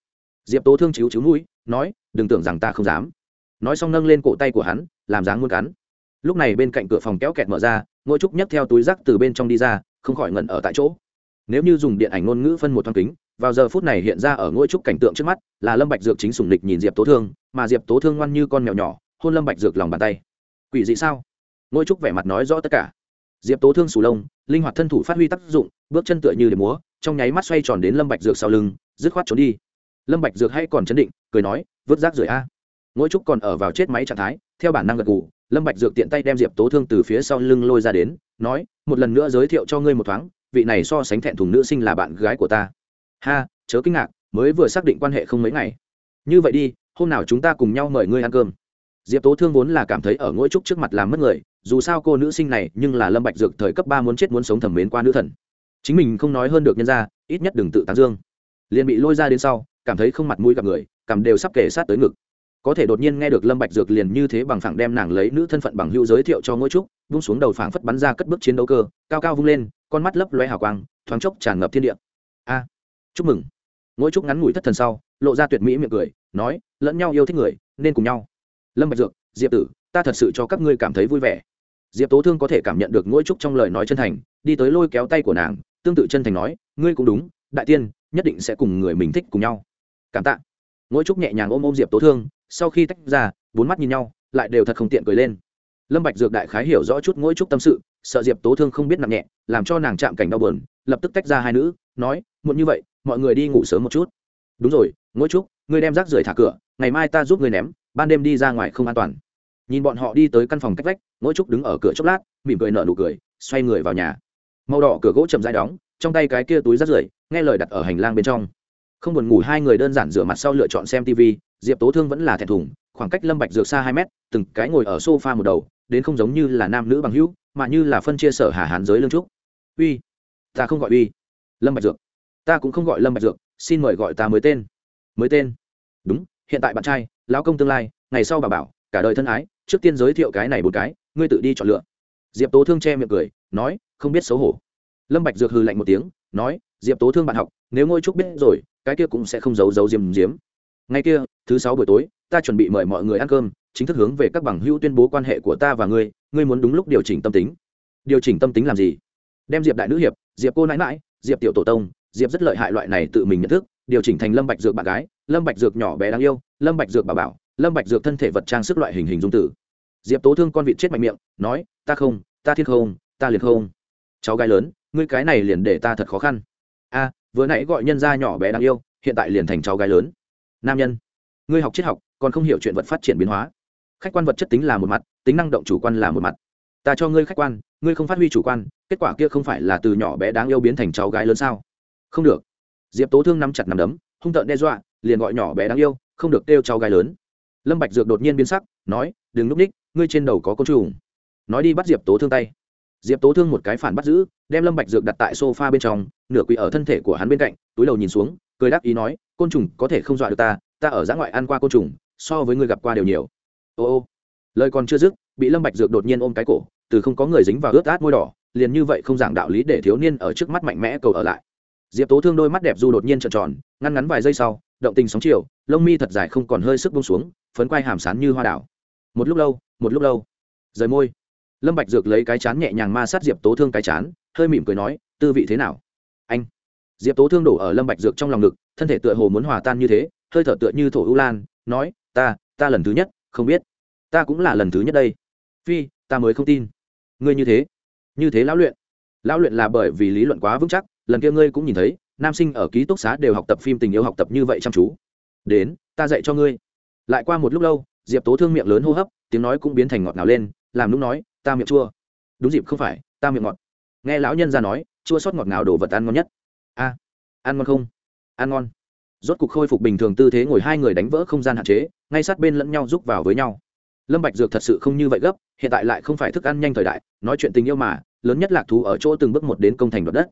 Diệp tố thương chiếu chiếu mũi, nói, đừng tưởng rằng ta không dám. Nói xong nâng lên cổ tay của hắn, làm dáng muốn cắn. Lúc này bên cạnh cửa phòng kéo kẹt mở ra ngô trúc nhấc theo túi rác từ bên trong đi ra, không khỏi ngẩn ở tại chỗ. Nếu như dùng điện ảnh ngôn ngữ phân một thoáng kính, vào giờ phút này hiện ra ở ngôi trúc cảnh tượng trước mắt, là lâm bạch dược chính sủng lịch nhìn diệp tố thương, mà diệp tố thương ngoan như con mèo nhỏ, hôn lâm bạch dược lòng bàn tay. Quỷ dị sao? Ngôi trúc vẻ mặt nói rõ tất cả diệp tố thương sù lông, linh hoạt thân thủ phát huy tác dụng, bước chân tựa như để múa, trong nháy mắt xoay tròn đến lâm bạch dược sau lưng, dứt khoát trốn đi. Lâm bạch dược hay còn chấn định, cười nói, vứt rác rưởi a. Ngôi trúc còn ở vào chết máy trạng thái, theo bản năng gật gù, lâm bạch dược tiện tay đem diệp tố thương từ phía sau lưng lôi ra đến, nói, một lần nữa giới thiệu cho ngươi một thoáng, vị này so sánh thẹn thùng nữ sinh là bạn gái của ta. Ha, chớ kinh ngạc, mới vừa xác định quan hệ không mấy ngày. Như vậy đi, hôm nào chúng ta cùng nhau mời ngươi ăn cơm. Diệp tố thương vốn là cảm thấy ở ngôi trúc trước mặt làm mất người dù sao cô nữ sinh này nhưng là lâm bạch dược thời cấp ba muốn chết muốn sống thẩm mến qua nữ thần. Chính mình không nói hơn được nhân ra, ít nhất đừng tự tán dương. Liền bị lôi ra đến sau, cảm thấy không mặt mũi gặp người, cảm đều sắp kể sát tới ngực. Có thể đột nhiên nghe được lâm bạch dược liền như thế bằng phẳng đem nàng lấy nữ thân phận bằng hữu giới thiệu cho ngôi trúc, vung xuống đầu phảng phất bắn ra cất bước chiến đấu cơ, cao cao vung lên, con mắt lấp lóe hào quang, thoáng chốc tràn ngập thiên địa. A, chúc mừng. Ngôi trúc ngắn ngủi thất thần sau, lộ ra tuyệt mỹ miệng cười, nói, lẫn nhau yêu thích người, nên cùng nhau. Lâm bạch dược, diệp tử, ta thật sự cho các ngươi cảm thấy vui vẻ diệp tố thương có thể cảm nhận được ngôi trúc trong lời nói chân thành, đi tới lôi kéo tay của nàng, tương tự chân thành nói, ngươi cũng đúng, đại tiên, nhất định sẽ cùng người mình thích cùng nhau. Cảm tạ. Ngôi trúc nhẹ nhàng ôm ôm diệp tố thương, sau khi tách ra, bốn mắt nhìn nhau, lại đều thật không tiện cười lên. Lâm bạch dược đại khái hiểu rõ chút ngỗi trúc tâm sự, sợ diệp tố thương không biết nặng nhẹ, làm cho nàng chạm cảnh đau buồn, lập tức tách ra hai nữ, nói, muộn như vậy, mọi người đi ngủ sớm một chút. Đúng rồi ngỗi trúc, ngươi đem rác rưởi thả cửa, ngày mai ta giúp ngươi ném, ban đêm đi ra ngoài không an toàn nhìn bọn họ đi tới căn phòng cách vách mỗi trúc đứng ở cửa chốc lát, mỉm cười nở nụ cười, xoay người vào nhà. Màu đỏ cửa gỗ chậm dai đóng, trong tay cái kia túi rắt rưởi, nghe lời đặt ở hành lang bên trong. Không buồn ngủ hai người đơn giản rửa mặt sau lựa chọn xem tv diệp tố thương vẫn là thẹn thùng, khoảng cách lâm bạch dược xa hai mét, từng cái ngồi ở sofa một đầu, đến không giống như là nam nữ bằng hữu, mà như là phân chia sở hà hán giới lương trúc. Uy, ta không gọi uy. Lâm bạch dược. Ta cũng không gọi lâm bạch dược, xin mời gọi ta mới tên. Mới tên? Đúng, hiện tại bạn trai, lão công tương lai, ngày sau bà bảo cả đời thân ái trước tiên giới thiệu cái này một cái ngươi tự đi chọn lựa. Diệp tố thương che miệng cười nói không biết xấu hổ. Lâm bạch dược hừ lạnh một tiếng nói diệp tố thương bạn học nếu ngôi trúc biết rồi cái kia cũng sẽ không giấu giấu diêm diếm. Ngay kia thứ sáu buổi tối ta chuẩn bị mời mọi người ăn cơm chính thức hướng về các bằng hữu tuyên bố quan hệ của ta và ngươi ngươi muốn đúng lúc điều chỉnh tâm tính. Điều chỉnh tâm tính làm gì? Đem diệp đại nữ hiệp diệp cô nãi Nãi, diệp tiểu tổ tông diệp rất lợi hại loại này tự mình nhận thức điều chỉnh thành lâm bạch dược bạn gái lâm bạch dược nhỏ bé đáng yêu lâm bạch dược bà bảo lâm bạch dược thân thể vật trang sức loại hình hình dung tử. Diệp tố thương con vịt chết mạnh miệng, nói, ta không, ta thiên không, ta liền không. Cháu gái lớn, ngươi cái này liền để ta thật khó khăn. A, vừa nãy gọi nhân gia nhỏ bé đáng yêu, hiện tại liền thành cháu gái lớn. Nam nhân, ngươi học triết học, còn không hiểu chuyện vật phát triển biến hóa. Khách quan vật chất tính là một mặt, tính năng động chủ quan là một mặt. Ta cho ngươi khách quan, ngươi không phát huy chủ quan, kết quả kia không phải là từ nhỏ bé đáng yêu biến thành cháu gái lớn sao? Không được. Diệp tố thương nắm chặt nắm đấm, hung tợn đe dọa, liền gọi nhỏ bé đáng yêu, không được kêu cháu gái lớn lâm bạch dược đột nhiên biến sắc, nói, đừng núp ních, ngươi trên đầu có côn trùng. Nói đi bắt diệp tố thương tay. Diệp tố thương một cái phản bắt giữ, đem lâm bạch dược đặt tại sofa bên trong, nửa quỳ ở thân thể của hắn bên cạnh, túi đầu nhìn xuống, cười đáp ý nói, côn trùng có thể không dọa được ta ta ở giã ngoại ăn qua côn trùng, so với ngươi gặp qua đều nhiều. Ô ô. Lời còn chưa dứt, bị lâm bạch dược đột nhiên ôm cái cổ, từ không có người dính vào ướt át môi đỏ, liền như vậy không giảng đạo lý để thiếu niên ở trước mắt mạnh mẽ cầu ở lại. Diệp tố thương đôi mắt đẹp du đột nhiên trợn tròn, ngăn ngắn vài giây sau, động tình sóng chiều, lông mi thật dài không còn hơi sức buông xuống phấn quai hàm sán như hoa đảo. Một lúc lâu, một lúc lâu. Rời môi. Lâm bạch dược lấy cái chán nhẹ nhàng ma sát diệp tố thương cái chán, hơi mỉm cười nói, tư vị thế nào? Anh. Diệp tố thương đổ ở lâm bạch dược trong lòng ngực, thân thể tựa hồ muốn hòa tan như thế, hơi thở tựa như thổ ưu lan, nói, ta ta lần thứ nhất, không biết. Ta cũng là lần thứ nhất đây. Phi, ta mới không tin. Ngươi như thế như thế lão luyện. Lão luyện là bởi vì lý luận quá vững chắc, lần kia ngươi cũng nhìn thấy, nam sinh ở ký túc xá đều học tập phim tình yêu học tập như vậy chăm chú. Đến, ta dạy cho ngươi lại qua một lúc lâu, diệp tố thương miệng lớn hô hấp, tiếng nói cũng biến thành ngọt ngào lên, làm lúc nói, ta miệng chua. Đúng dịp, không phải, ta miệng ngọt. Nghe lão nhân ra nói, chua sót ngọt ngào đồ vật ăn ngon nhất. A, ăn ngon không? Ăn ngon. Rốt cục khôi phục bình thường tư thế ngồi hai người đánh vỡ không gian hạn chế, ngay sát bên lẫn nhau giúp vào với nhau. Lâm bạch dược thật sự không như vậy gấp, hiện tại lại không phải thức ăn nhanh thời đại, nói chuyện tình yêu mà, lớn nhất lạc thú ở chỗ từng bước một đến công thành đoạt đất.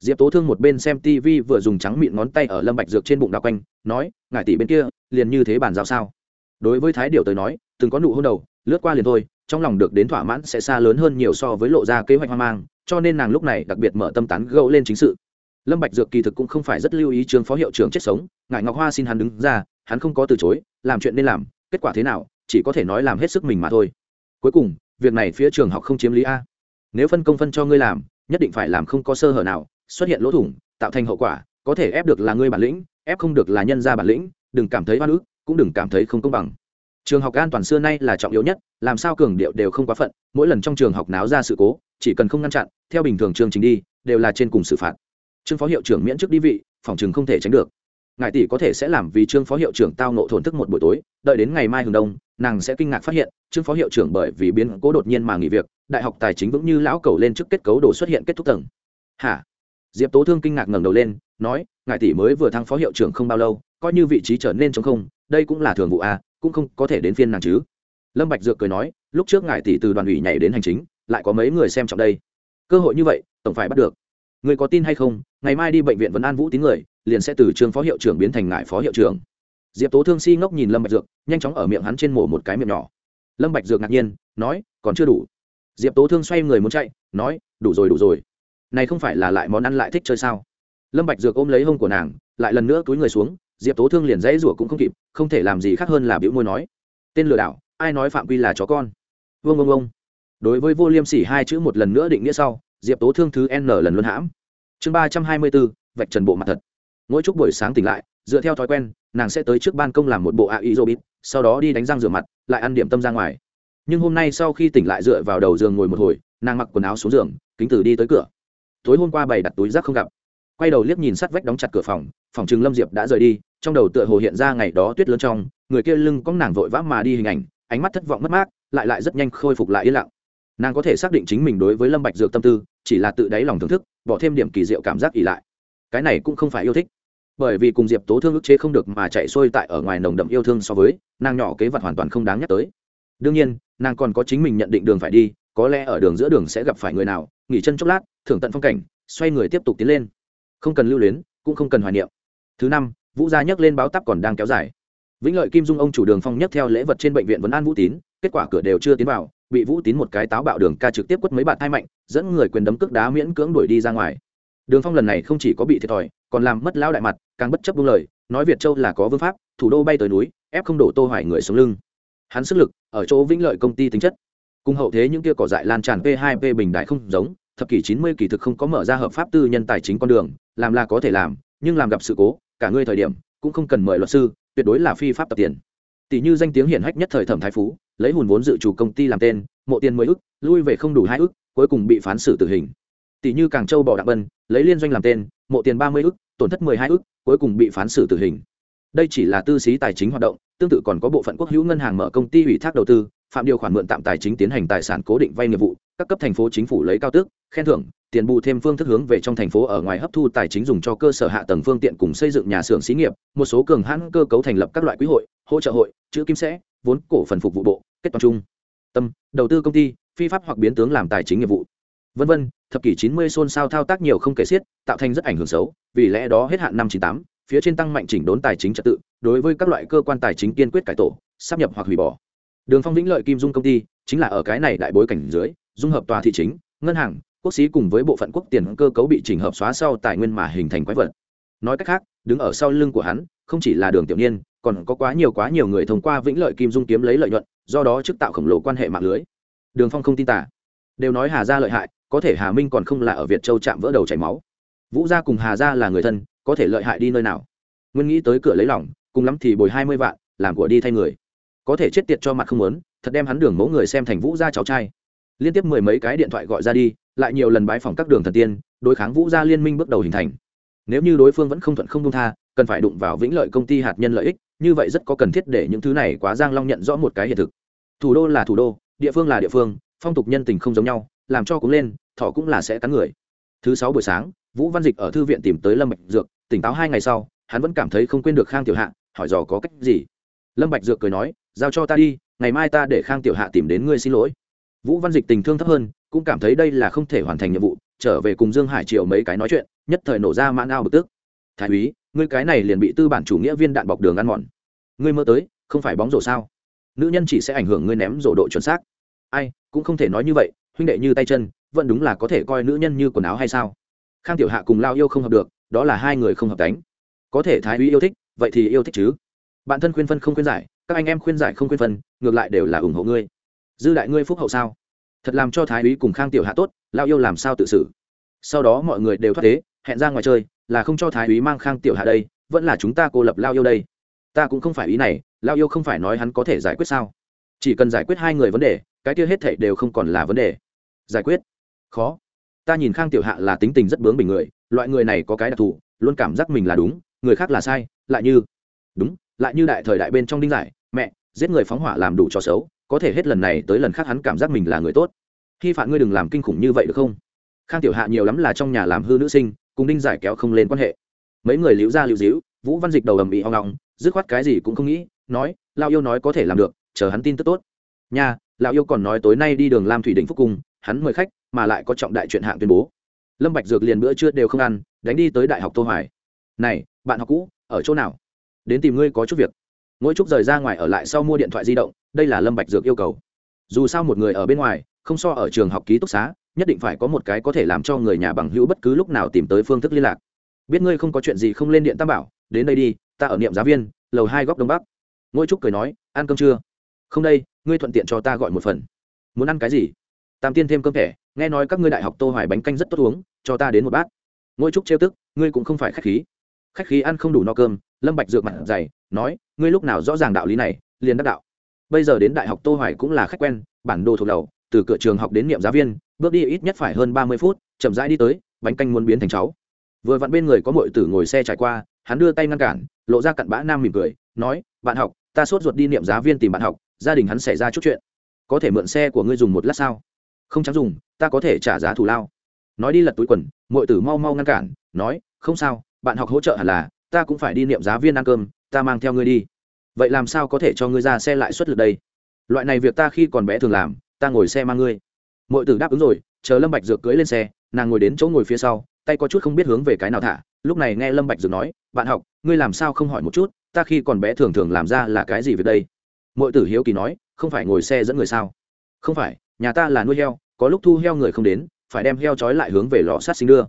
Diệp tố thương một bên xem tv vừa dùng trắng miệng ngón tay ở lâm bạch dược trên bụng đào quanh, nói, ngài tỷ bên kia, liền như thế bàn giao sao? Đối với thái điểu tới nói, từng có nụ hôn đầu, lướt qua liền thôi, trong lòng được đến thỏa mãn sẽ xa lớn hơn nhiều so với lộ ra kế hoạch hoang mang, cho nên nàng lúc này đặc biệt mở tâm tán gẫu lên chính sự. Lâm bạch dược kỳ thực cũng không phải rất lưu ý trường phó hiệu trưởng chết sống ngại ngọc hoa xin hắn đứng ra, hắn không có từ chối, làm chuyện nên làm, kết quả thế nào, chỉ có thể nói làm hết sức mình mà thôi. Cuối cùng, việc này phía trường học không chiếm lý a. Nếu phân công phân cho ngươi làm, nhất định phải làm không có sơ hở nào, xuất hiện lỗ thủng, tạo thành hậu quả, có thể ép được là ngươi bản lĩnh, ép không được là nhân ra bản lĩnh, đừng cảm thấy oan ức cũng đừng cảm thấy không công bằng. Trường học an toàn xưa nay là trọng yếu nhất, làm sao cường điệu đều không quá phận, mỗi lần trong trường học náo ra sự cố, chỉ cần không ngăn chặn, theo bình thường chương trình đi, đều là trên cùng xử phạt. Trương phó hiệu trưởng miễn chức đi vị, phòng chừng không thể tránh được. Ngài tỷ có thể sẽ làm vì trương phó hiệu trưởng tao nộ thổn thức một buổi tối, đợi đến ngày mai hừng đông, nàng sẽ kinh ngạc phát hiện, trương phó hiệu trưởng bởi vì biến cố đột nhiên mà nghỉ việc, đại học tài chính vững như lão cầu lên trước kết cấu đồ xuất hiện kết thúc tầng. Hả? Diệp tố thương kinh ngạc ngẩng đầu lên nói, ngài tỷ mới vừa thăng phó hiệu trưởng không bao lâu, coi như vị trí trở nên chống không, đây cũng là thường vụ a cũng không có thể đến phiên nàng chứ. Lâm bạch dược cười nói, lúc trước ngài tỷ từ đoàn ủy nhảy đến hành chính, lại có mấy người xem trọng đây. Cơ hội như vậy, tổng phải bắt được. Người có tin hay không, ngày mai đi bệnh viện vấn an vũ tín người, liền sẽ từ trường phó hiệu trưởng biến thành ngài phó hiệu trưởng. Diệp tố thương si ngốc nhìn lâm bạch dược, nhanh chóng ở miệng hắn trên mổ một cái miệng nhỏ. Lâm bạch dược ngạc nhiên, nói, còn chưa đủ. Diệp tố thương xoay người muốn chạy, nói, đủ rồi đủ rồi. Này không phải là lại món ăn lại thích chơi sao? Lâm bạch dược ôm lấy hông của nàng lại lần nữa túi người xuống diệp tố thương liền dãy rủa cũng không kịp không thể làm gì khác hơn là biểu môi nói tên lừa đảo ai nói phạm quy là chó con? Vương vương vương. Đối với vô liêm sỉ hai chữ một lần nữa định nghĩa sau diệp tố thương thứ n lần luân hãm. Chương ba trăm hai mươi bốn vạch trần bộ mặt thật. Mỗi chúc buổi sáng tỉnh lại dựa theo thói quen nàng sẽ tới trước ban công làm một bộ a ý bít, sau đó đi đánh răng rửa mặt lại ăn điểm tâm ra ngoài. Nhưng hôm nay sau khi tỉnh lại dựa vào đầu giường ngồi một hồi nàng mặc quần áo xuống giường kính từ đi tới cửa. Tối hôm qua bày đặt túi rác không gặp quay đầu liếc nhìn sát vách đóng chặt cửa phòng phòng chừng lâm diệp đã rời đi, trong đầu tựa hồ hiện ra ngày đó tuyết lớn trong, người kia lưng có nàng vội vã mà đi hình ảnh, ánh mắt thất vọng mất mát, lại lại rất nhanh khôi phục lại yên lặng. Nàng có thể xác định chính mình đối với lâm bạch dược tâm tư, chỉ là tự đáy lòng thưởng thức, bỏ thêm điểm kỳ diệu cảm giác ỉ lại. Cái này cũng không phải yêu thích. Bởi vì cùng diệp tố thương ức chế không được mà chạy xuôi tại ở ngoài nồng đậm yêu thương so với, nàng nhỏ kế vật hoàn toàn không đáng nhắc tới. Đương nhiên, nàng còn có chính mình nhận định đường phải đi, có lẽ ở đường giữa đường sẽ gặp phải người nào, nghỉ chân chốc lát, thưởng tận phong cảnh, xoay người tiếp tục tiến lên không cần lưu luyến, cũng không cần hoài niệm. Thứ năm, vũ gia nhấc lên báo tắp còn đang kéo dài. Vĩnh lợi kim dung ông chủ đường phong nhất theo lễ vật trên bệnh viện vấn an vũ tín, kết quả cửa đều chưa tiến vào, bị vũ tín một cái táo bạo đường ca trực tiếp quất mấy bạn thai mạnh, dẫn người quyền đấm cước đá miễn cưỡng đuổi đi ra ngoài. Đường phong lần này không chỉ có bị thiệt thòi, còn làm mất lao đại mặt, càng bất chấp buông lời, nói việt châu là có vương pháp, thủ đô bay tới núi, ép không đổ tô hoài người xuống lưng. Hắn sức lực, ở chỗ vĩnh lợi công ty tính chất. Cùng hậu thế những kia cỏ dại lan tràn p 2 p bình đại không giống, thập kỷ 90 kỳ thực không có mở ra hợp pháp tư nhân tài chính con đường làm là có thể làm, nhưng làm gặp sự cố, cả ngươi thời điểm, cũng không cần mời luật sư, tuyệt đối là phi pháp tập tiền. Tỷ như danh tiếng hiển hách nhất thời thẩm thái phú, lấy hùn vốn dự chủ công ty làm tên, mộ tiền mười ức, lui về không đủ hai ức, cuối cùng bị phán xử tử hình. Tỷ như càng châu bỏ đặng bân, lấy liên doanh làm tên, mộ tiền ba mươi ức, tổn thất mười hai ức, cuối cùng bị phán xử tử hình. Đây chỉ là tư xí tài chính hoạt động, tương tự còn có bộ phận quốc hữu ngân hàng mở công ty ủy thác đầu tư phạm điều khoản mượn tạm tài chính tiến hành tài sản cố định vay nghiệp vụ, các cấp thành phố chính phủ lấy cao tước, khen thưởng, tiền bù thêm phương thức hướng về trong thành phố ở ngoài hấp thu tài chính dùng cho cơ sở hạ tầng phương tiện cùng xây dựng nhà xưởng xí nghiệp, một số cường hãn cơ cấu thành lập các loại quỹ hội, hỗ trợ hội, chữ kim sẽ, vốn cổ phần phục vụ bộ, kết toàn chung. Tâm, đầu tư công ty, phi pháp hoặc biến tướng làm tài chính nghiệp vụ. Vân vân, thập kỷ chín mươi xôn xao thao tác nhiều không kể xiết, tạo thành rất ảnh hưởng xấu, vì lẽ đó hết hạn năm chín tám, phía trên tăng mạnh chỉnh đốn tài chính trật tự, đối với các loại cơ quan tài chính kiên quyết cải tổ sắp nhập hoặc hủy bỏ đường phong vĩnh lợi kim dung công ty chính là ở cái này đại bối cảnh dưới, dung hợp tòa thị chính, ngân hàng, quốc sĩ cùng với bộ phận quốc tiền cơ cấu bị chỉnh hợp xóa sau tài nguyên mà hình thành quái vật. Nói cách khác, đứng ở sau lưng của hắn, không chỉ là đường tiểu niên, còn có quá nhiều quá nhiều người thông qua vĩnh lợi kim dung kiếm lấy lợi nhuận, do đó chức tạo khổng lồ quan hệ mạng lưới. Đường phong không tin tả đều nói hà gia lợi hại, có thể hà minh còn không là ở việt châu chạm vỡ đầu chảy máu. Vũ gia cùng hà gia là người thân, có thể lợi hại đi nơi nào? Nguyên nghĩ tới cửa lấy lỏng cùng lắm thì bồi hai mươi vạn, làm của đi thay người có thể chết tiệt cho mặt không muốn, thật đem hắn đường mẫu người xem thành vũ gia cháu trai. Liên tiếp mười mấy cái điện thoại gọi ra đi, lại nhiều lần bái phòng các đường thần tiên, đối kháng vũ gia liên minh bước đầu hình thành. Nếu như đối phương vẫn không thuận không công tha, cần phải đụng vào vĩnh lợi công ty hạt nhân lợi ích, như vậy rất có cần thiết để những thứ này quá giang long nhận rõ một cái hiện thực. Thủ đô là thủ đô, địa phương là địa phương, phong tục nhân tình không giống nhau, làm cho cũng lên, thọ cũng là sẽ cắn người. Thứ sáu buổi sáng, vũ văn dịch ở thư viện tìm tới lâm bạch dược, tỉnh táo hai ngày sau, hắn vẫn cảm thấy không quên được khang tiểu hạ, hỏi dò có cách gì. Lâm bạch dược cười nói giao cho ta đi, ngày mai ta để khang tiểu hạ tìm đến ngươi xin lỗi. Vũ văn dịch tình thương thấp hơn, cũng cảm thấy đây là không thể hoàn thành nhiệm vụ, trở về cùng dương hải triệu mấy cái nói chuyện, nhất thời nổ ra mãn ao bực tức. Thái úy, ngươi cái này liền bị tư bản chủ nghĩa viên đạn bọc đường ăn mòn. Ngươi mơ tới, không phải bóng rổ sao? Nữ nhân chỉ sẽ ảnh hưởng ngươi ném rổ độ chuẩn xác. Ai, cũng không thể nói như vậy, huynh đệ như tay chân, vẫn đúng là có thể coi nữ nhân như quần áo hay sao? Khang tiểu hạ cùng lao yêu không hợp được, đó là hai người không hợp đánh có thể thái úy yêu thích, vậy thì yêu thích chứ. Bạn thân khuyên phân không khuyên giải các anh em khuyên giải không khuyên phân, ngược lại đều là ủng hộ ngươi. Dư đại ngươi phúc hậu sao? Thật làm cho thái úy cùng khang tiểu hạ tốt lao yêu làm sao tự xử? Sau đó mọi người đều thoát thế, hẹn ra ngoài chơi, là không cho thái úy mang khang tiểu hạ đây, vẫn là chúng ta cô lập lao yêu đây. Ta cũng không phải ý này lao yêu không phải nói hắn có thể giải quyết sao? Chỉ cần giải quyết hai người vấn đề, cái kia hết thảy đều không còn là vấn đề. Giải quyết? Khó. Ta nhìn khang tiểu hạ là tính tình rất bướng bình người, loại người này có cái đặc thù, luôn cảm giác mình là đúng, người khác là sai, lại như, đúng, lại như đại thời đại bên trong đinh giải giết người phóng hỏa làm đủ cho xấu, có thể hết lần này tới lần khác hắn cảm giác mình là người tốt. Hy Phạm ngươi đừng làm kinh khủng như vậy được không? Khang tiểu hạ nhiều lắm là trong nhà làm hư nữ sinh, cùng đinh giải kéo không lên quan hệ. Mấy người liễu ra liễu díu vũ văn dịch đầu ầm ĩ hoang ngọng, dứt khoát cái gì cũng không nghĩ, nói lao yêu nói có thể làm được, chờ hắn tin tức tốt. Nha, lão yêu còn nói tối nay đi đường lam thủy định phúc cung, hắn mời khách, mà lại có trọng đại chuyện hạng tuyên bố. Lâm bạch dược liền bữa trưa đều không ăn, đánh đi tới đại học tô hoài. Này, bạn học cũ, ở chỗ nào? Đến tìm ngươi có chút việc. Ngũ trúc rời ra ngoài ở lại sau mua điện thoại di động, đây là lâm bạch dược yêu cầu. Dù sao một người ở bên ngoài, không so ở trường học ký túc xá, nhất định phải có một cái có thể làm cho người nhà bằng hữu bất cứ lúc nào tìm tới phương thức liên lạc. Biết ngươi không có chuyện gì không lên điện tam bảo, đến đây đi, ta ở niệm giáo viên, lầu hai góc đông bắc. Ngôi trúc cười nói, ăn cơm chưa? Không đây, ngươi thuận tiện cho ta gọi một phần. Muốn ăn cái gì? Tam tiên thêm cơm thẻ, nghe nói các ngươi đại học tô hoài bánh canh rất tốt uống, cho ta đến một bát. Ngôi trúc trêu tức, ngươi cũng không phải khách khí. Khách khí ăn không đủ no cơm, lâm bạch dược mặt dày nói, ngươi lúc nào rõ ràng đạo lý này, liền đắc đạo. Bây giờ đến đại học tô hoài cũng là khách quen, bản đồ thuộc đầu, từ cửa trường học đến niệm giáo viên, bước đi ít nhất phải hơn ba mươi phút, chậm rãi đi tới, bánh canh muốn biến thành cháu. Vừa vặn bên người có mọi tử ngồi xe trải qua, hắn đưa tay ngăn cản, lộ ra cặn bã nam mỉm cười, nói, bạn học, ta sốt ruột đi niệm giáo viên tìm bạn học, gia đình hắn xảy ra chút chuyện. Có thể mượn xe của ngươi dùng một lát sao? Không chẳng dùng, ta có thể trả giá thù lao. Nói đi lật túi quần mọi tử mau mau ngăn cản, nói, không sao, bạn học hỗ trợ hẳn là, ta cũng phải đi niệm giáo viên ăn cơm ta mang theo ngươi đi. Vậy làm sao có thể cho ngươi ra xe lại xuất lực đây? Loại này việc ta khi còn bé thường làm, ta ngồi xe mang ngươi. Mọi tử đáp ứng rồi, chờ lâm bạch dược cưỡi lên xe, nàng ngồi đến chỗ ngồi phía sau, tay có chút không biết hướng về cái nào thả. Lúc này nghe lâm bạch dược nói, bạn học, ngươi làm sao không hỏi một chút, ta khi còn bé thường thường làm ra là cái gì về đây? Mọi tử hiếu kỳ nói, không phải ngồi xe dẫn người sao? Không phải, nhà ta là nuôi heo, có lúc thu heo người không đến, phải đem heo trói lại hướng về lò sát sinh đưa.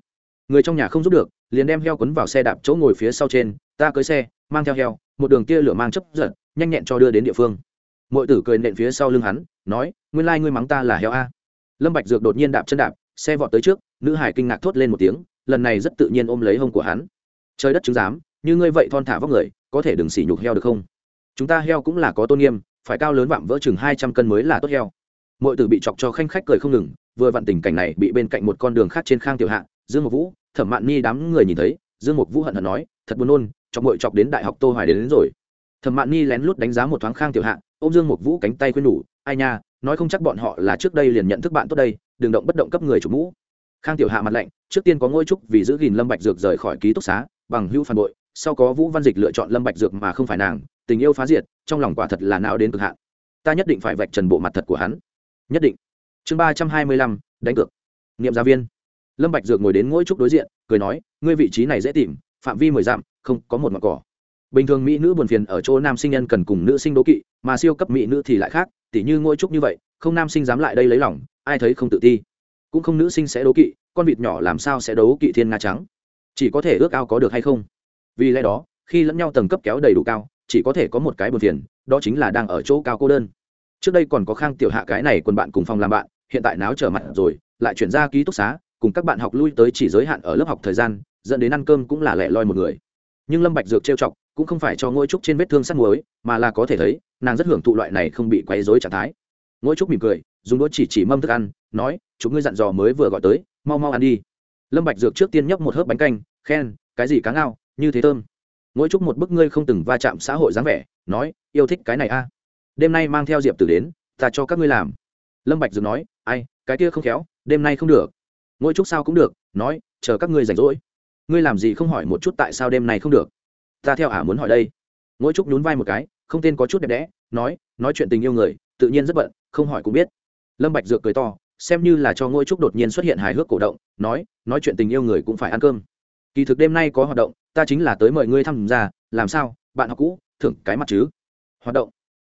Người trong nhà không giúp được, liền đem heo quấn vào xe đạp chỗ ngồi phía sau trên, ta cưới xe mang theo heo, một đường kia lửa mang chấp giật, nhanh nhẹn cho đưa đến địa phương. Mọi tử cười nện phía sau lưng hắn, nói, nguyên lai ngươi mắng ta là heo a. Lâm bạch dược đột nhiên đạp chân đạp, xe vọt tới trước, nữ hải kinh ngạc thốt lên một tiếng, lần này rất tự nhiên ôm lấy hông của hắn. Trời đất chứng giám, như ngươi vậy thon thả vóc người, có thể đừng xỉ nhục heo được không? Chúng ta heo cũng là có tôn nghiêm, phải cao lớn vạm vỡ chừng hai trăm cân mới là tốt heo. Mọi tử bị chọc cho khanh khách cười không ngừng, vừa vặn tình cảnh này bị bên cạnh một con đường khác trên khang tiểu hạ, dương một vũ, thẩm mạn ni đám người nhìn thấy dương mục vũ hận hận nói thật buồn nôn chọc mội chọc đến đại học tô hoài đến, đến rồi. Thẩm mạn ni lén lút đánh giá một thoáng khang tiểu hạ ô dương mục vũ cánh tay khuyên nhủ ai nha nói không chắc bọn họ là trước đây liền nhận thức bạn tốt đây đừng động bất động cấp người chủ mũ. Khang tiểu hạ mặt lạnh trước tiên có ngôi trúc vì giữ gìn lâm bạch dược rời khỏi ký túc xá bằng hữu phản bội sau có vũ văn dịch lựa chọn lâm bạch dược mà không phải nàng tình yêu phá diệt trong lòng quả thật là não đến cực hạn. Ta nhất định phải vạch trần bộ mặt thật của hắn. Nhất định. Chương ba trăm hai mươi lăm đánh cược. Niệm gia viên. Lâm bạch dược ngồi đến ngôi trúc đối diện cười nói, ngươi vị trí này dễ tìm, phạm vi mười dặm, không có một mặt cỏ. Bình thường mỹ nữ buồn phiền ở chỗ nam sinh nhân cần cùng nữ sinh đố kỵ, mà siêu cấp mỹ nữ thì lại khác, tỉ như ngôi trúc như vậy, không nam sinh dám lại đây lấy lòng, ai thấy không tự ti. Cũng không nữ sinh sẽ đố kỵ, con vịt nhỏ làm sao sẽ đấu kỵ thiên nga trắng? Chỉ có thể ước ao có được hay không? Vì lẽ đó, khi lẫn nhau tầng cấp kéo đầy đủ cao, chỉ có thể có một cái buồn phiền, đó chính là đang ở chỗ cao cô đơn. Trước đây còn có khang tiểu hạ cái này quần bạn cùng phòng làm bạn, hiện tại náo trở mặt rồi, lại chuyển ra ký túc xá cùng các bạn học lui tới chỉ giới hạn ở lớp học thời gian, dẫn đến ăn cơm cũng là lẻ loi một người. Nhưng lâm bạch dược trêu chọc, cũng không phải cho ngôi trúc trên vết thương sắt muối, mà là có thể thấy, nàng rất hưởng thụ loại này không bị quấy rối trạng thái. Ngôi trúc mỉm cười, dùng đũa chỉ chỉ mâm thức ăn, nói, chúng ngươi dặn dò mới vừa gọi tới, mau mau ăn đi. Lâm bạch dược trước tiên nhấp một hớp bánh canh, khen, cái gì cá ngao, như thế thơm. Ngôi trúc một bức ngươi không từng va chạm xã hội dáng vẻ, nói, yêu thích cái này a. Đêm nay mang theo diệp tử đến, ta cho các ngươi làm. Lâm bạch dược nói, ai, cái kia không khéo, đêm nay không được. Ngôi chúc sao cũng được, nói, chờ các ngươi rảnh rỗi, ngươi làm gì không hỏi một chút tại sao đêm này không được? Ta theo ả muốn hỏi đây. Ngôi trúc nhún vai một cái, không tên có chút đẹp đẽ, nói nói chuyện tình yêu người, tự nhiên rất bận, không hỏi cũng biết. Lâm bạch dược cười to, xem như là cho ngôi trúc đột nhiên xuất hiện hài hước cổ động, nói nói chuyện tình yêu người cũng phải ăn cơm. Kỳ thực đêm nay có hoạt động, ta chính là tới mời ngươi tham gia, làm sao, bạn học cũ, thưởng cái mặt chứ. Hoạt động.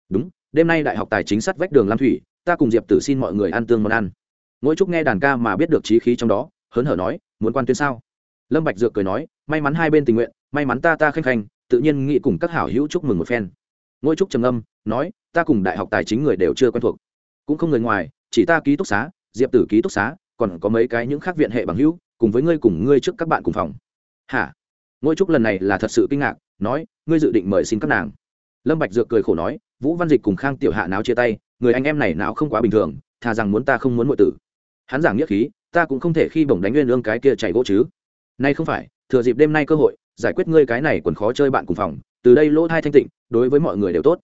Đúng, đêm nay đại học tài chính sát vách đường lam thủy, ta cùng diệp tử xin mọi người ăn tương món ăn ngôi trúc nghe đàn ca mà biết được trí khí trong đó, hớn hở nói, muốn quan tuyên sao? Lâm bạch dược cười nói, may mắn hai bên tình nguyện, may mắn ta ta khanh khanh, tự nhiên nghĩ cùng các hảo hữu chúc mừng một phen. Ngôi trúc trầm âm nói, ta cùng đại học tài chính người đều chưa quen thuộc. Cũng không người ngoài, chỉ ta ký túc xá, diệp tử ký túc xá, còn có mấy cái những khác viện hệ bằng hữu, cùng với ngươi cùng ngươi trước các bạn cùng phòng. Hả? Ngôi trúc lần này là thật sự kinh ngạc, nói, ngươi dự định mời xin các nàng. Lâm bạch dược cười khổ nói, vũ văn dịch cùng khang tiểu hạ náo chia tay, người anh em này não không quá bình thường, thà rằng muốn ta không muốn muội tử hắn giảng nghĩa khí, ta cũng không thể khi bổng đánh nguyên lương cái kia chảy gỗ chứ. Nay không phải, thừa dịp đêm nay cơ hội, giải quyết ngươi cái này còn khó chơi bạn cùng phòng, từ đây lỗ thai thanh tịnh, đối với mọi người đều tốt.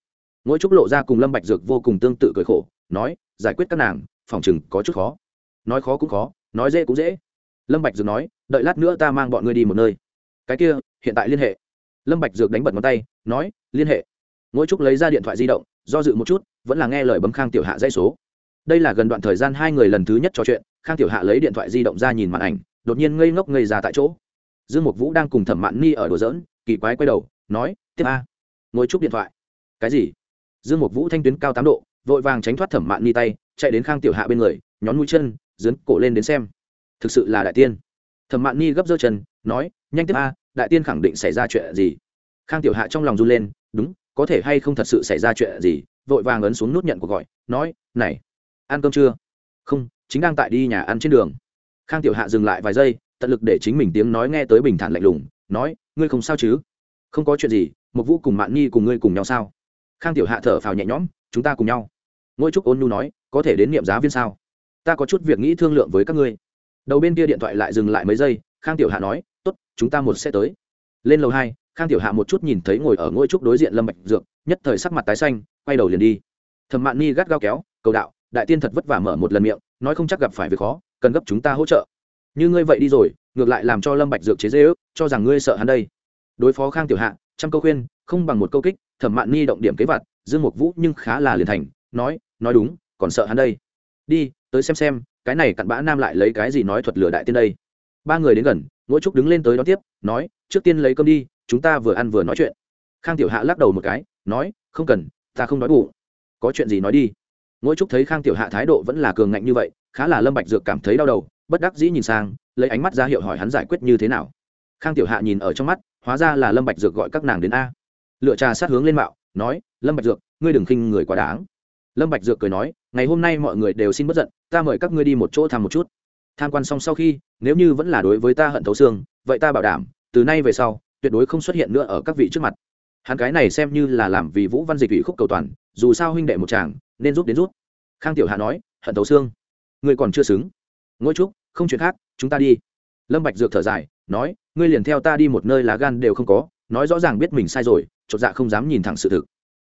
Ngôi trúc lộ ra cùng lâm bạch dược vô cùng tương tự cười khổ, nói, giải quyết các nàng, phòng chừng có chút khó. Nói khó cũng khó, nói dễ cũng dễ. Lâm bạch dược nói, đợi lát nữa ta mang bọn ngươi đi một nơi. Cái kia, hiện tại liên hệ. Lâm bạch dược đánh bật ngón tay, nói, liên hệ. Ngỗi trúc lấy ra điện thoại di động, do dự một chút, vẫn là nghe lời bấm khang tiểu hạ dây số đây là gần đoạn thời gian hai người lần thứ nhất trò chuyện, khang tiểu hạ lấy điện thoại di động ra nhìn màn ảnh, đột nhiên ngây ngốc ngây ra tại chỗ. Dương mục vũ đang cùng thẩm mạn ni ở đồ dỡn kỳ quái quay đầu, nói, tiếp a. Ngồi chúc điện thoại. Cái gì? Dương mục vũ thanh tuyến cao tám độ, vội vàng tránh thoát thẩm mạn ni tay, chạy đến khang tiểu hạ bên người, nhón mũi chân dấn cổ lên đến xem. Thực sự là đại tiên. Thẩm mạn ni gấp giơ chân, nói, nhanh tiếp a, đại tiên khẳng định xảy ra chuyện gì? Khang tiểu hạ trong lòng run lên, đúng, có thể hay không thật sự xảy ra chuyện gì? Vội vàng ấn xuống nút nhận cuộc gọi, nói, này ăn cơm chưa? Không, chính đang tại đi nhà ăn trên đường. Khang tiểu hạ dừng lại vài giây, tận lực để chính mình tiếng nói nghe tới bình thản lạnh lùng, nói, ngươi không sao chứ? Không có chuyện gì một vũ cùng mạn nhi cùng ngươi cùng nhau sao? Khang tiểu hạ thở phào nhẹ nhõm, chúng ta cùng nhau. Ngôi trúc ôn nhu nói, có thể đến niệm giá viên sao? Ta có chút việc nghĩ thương lượng với các ngươi. Đầu bên kia điện thoại lại dừng lại mấy giây, khang tiểu hạ nói, tốt, chúng ta một sẽ tới. Lên lầu hai, khang tiểu hạ một chút nhìn thấy ngồi ở ngôi trúc đối diện lâm bạch dược, nhất thời sắc mặt tái xanh, quay đầu liền đi. Thẩm mạn ni gắt gao kéo, cầu đạo đại tiên thật vất vả mở một lần miệng, nói không chắc gặp phải việc khó, cần gấp chúng ta hỗ trợ. Như ngươi vậy đi rồi, ngược lại làm cho lâm bạch dược chế dễ ước, cho rằng ngươi sợ hắn đây. Đối phó khang tiểu hạ, trăm câu khuyên, không bằng một câu kích, thẩm mạn ni động điểm kế vật dương mục vũ nhưng khá là liền thành, nói nói đúng, còn sợ hắn đây. Đi, tới xem xem, cái này cặn bã nam lại lấy cái gì nói thuật lửa đại tiên đây. Ba người đến gần ngỗ trúc đứng lên tới đón tiếp, nói, trước tiên lấy cơm đi, chúng ta vừa ăn vừa nói chuyện. Khang tiểu hạ lắc đầu một cái, nói, không cần, ta không nói bụng. Có chuyện gì nói đi. Ngũ trúc thấy khang tiểu hạ thái độ vẫn là cường ngạnh như vậy, khá là lâm bạch dược cảm thấy đau đầu, bất đắc dĩ nhìn sang, lấy ánh mắt ra hiệu hỏi hắn giải quyết như thế nào. Khang tiểu hạ nhìn ở trong mắt, hóa ra là lâm bạch dược gọi các nàng đến a. Lựa trà sát hướng lên mạo, nói, lâm bạch dược, ngươi đừng khinh người quá đáng. Lâm bạch dược cười nói, ngày hôm nay mọi người đều xin bất giận, ta mời các ngươi đi một chỗ thăm một chút. Tham quan xong sau khi, nếu như vẫn là đối với ta hận thấu xương, vậy ta bảo đảm, từ nay về sau, tuyệt đối không xuất hiện nữa ở các vị trước mặt. Hắn cái này xem như là làm vì vũ văn dịch ủy khúc cầu toàn, dù sao huynh đệ một chàng nên giúp đến giúp. khang tiểu hạ nói, hận thấu xương. Ngươi còn chưa xứng. Ngôi trúc, không chuyện khác, chúng ta đi. Lâm bạch dược thở dài, nói, ngươi liền theo ta đi một nơi lá gan đều không có, nói rõ ràng biết mình sai rồi, chột dạ không dám nhìn thẳng sự thực.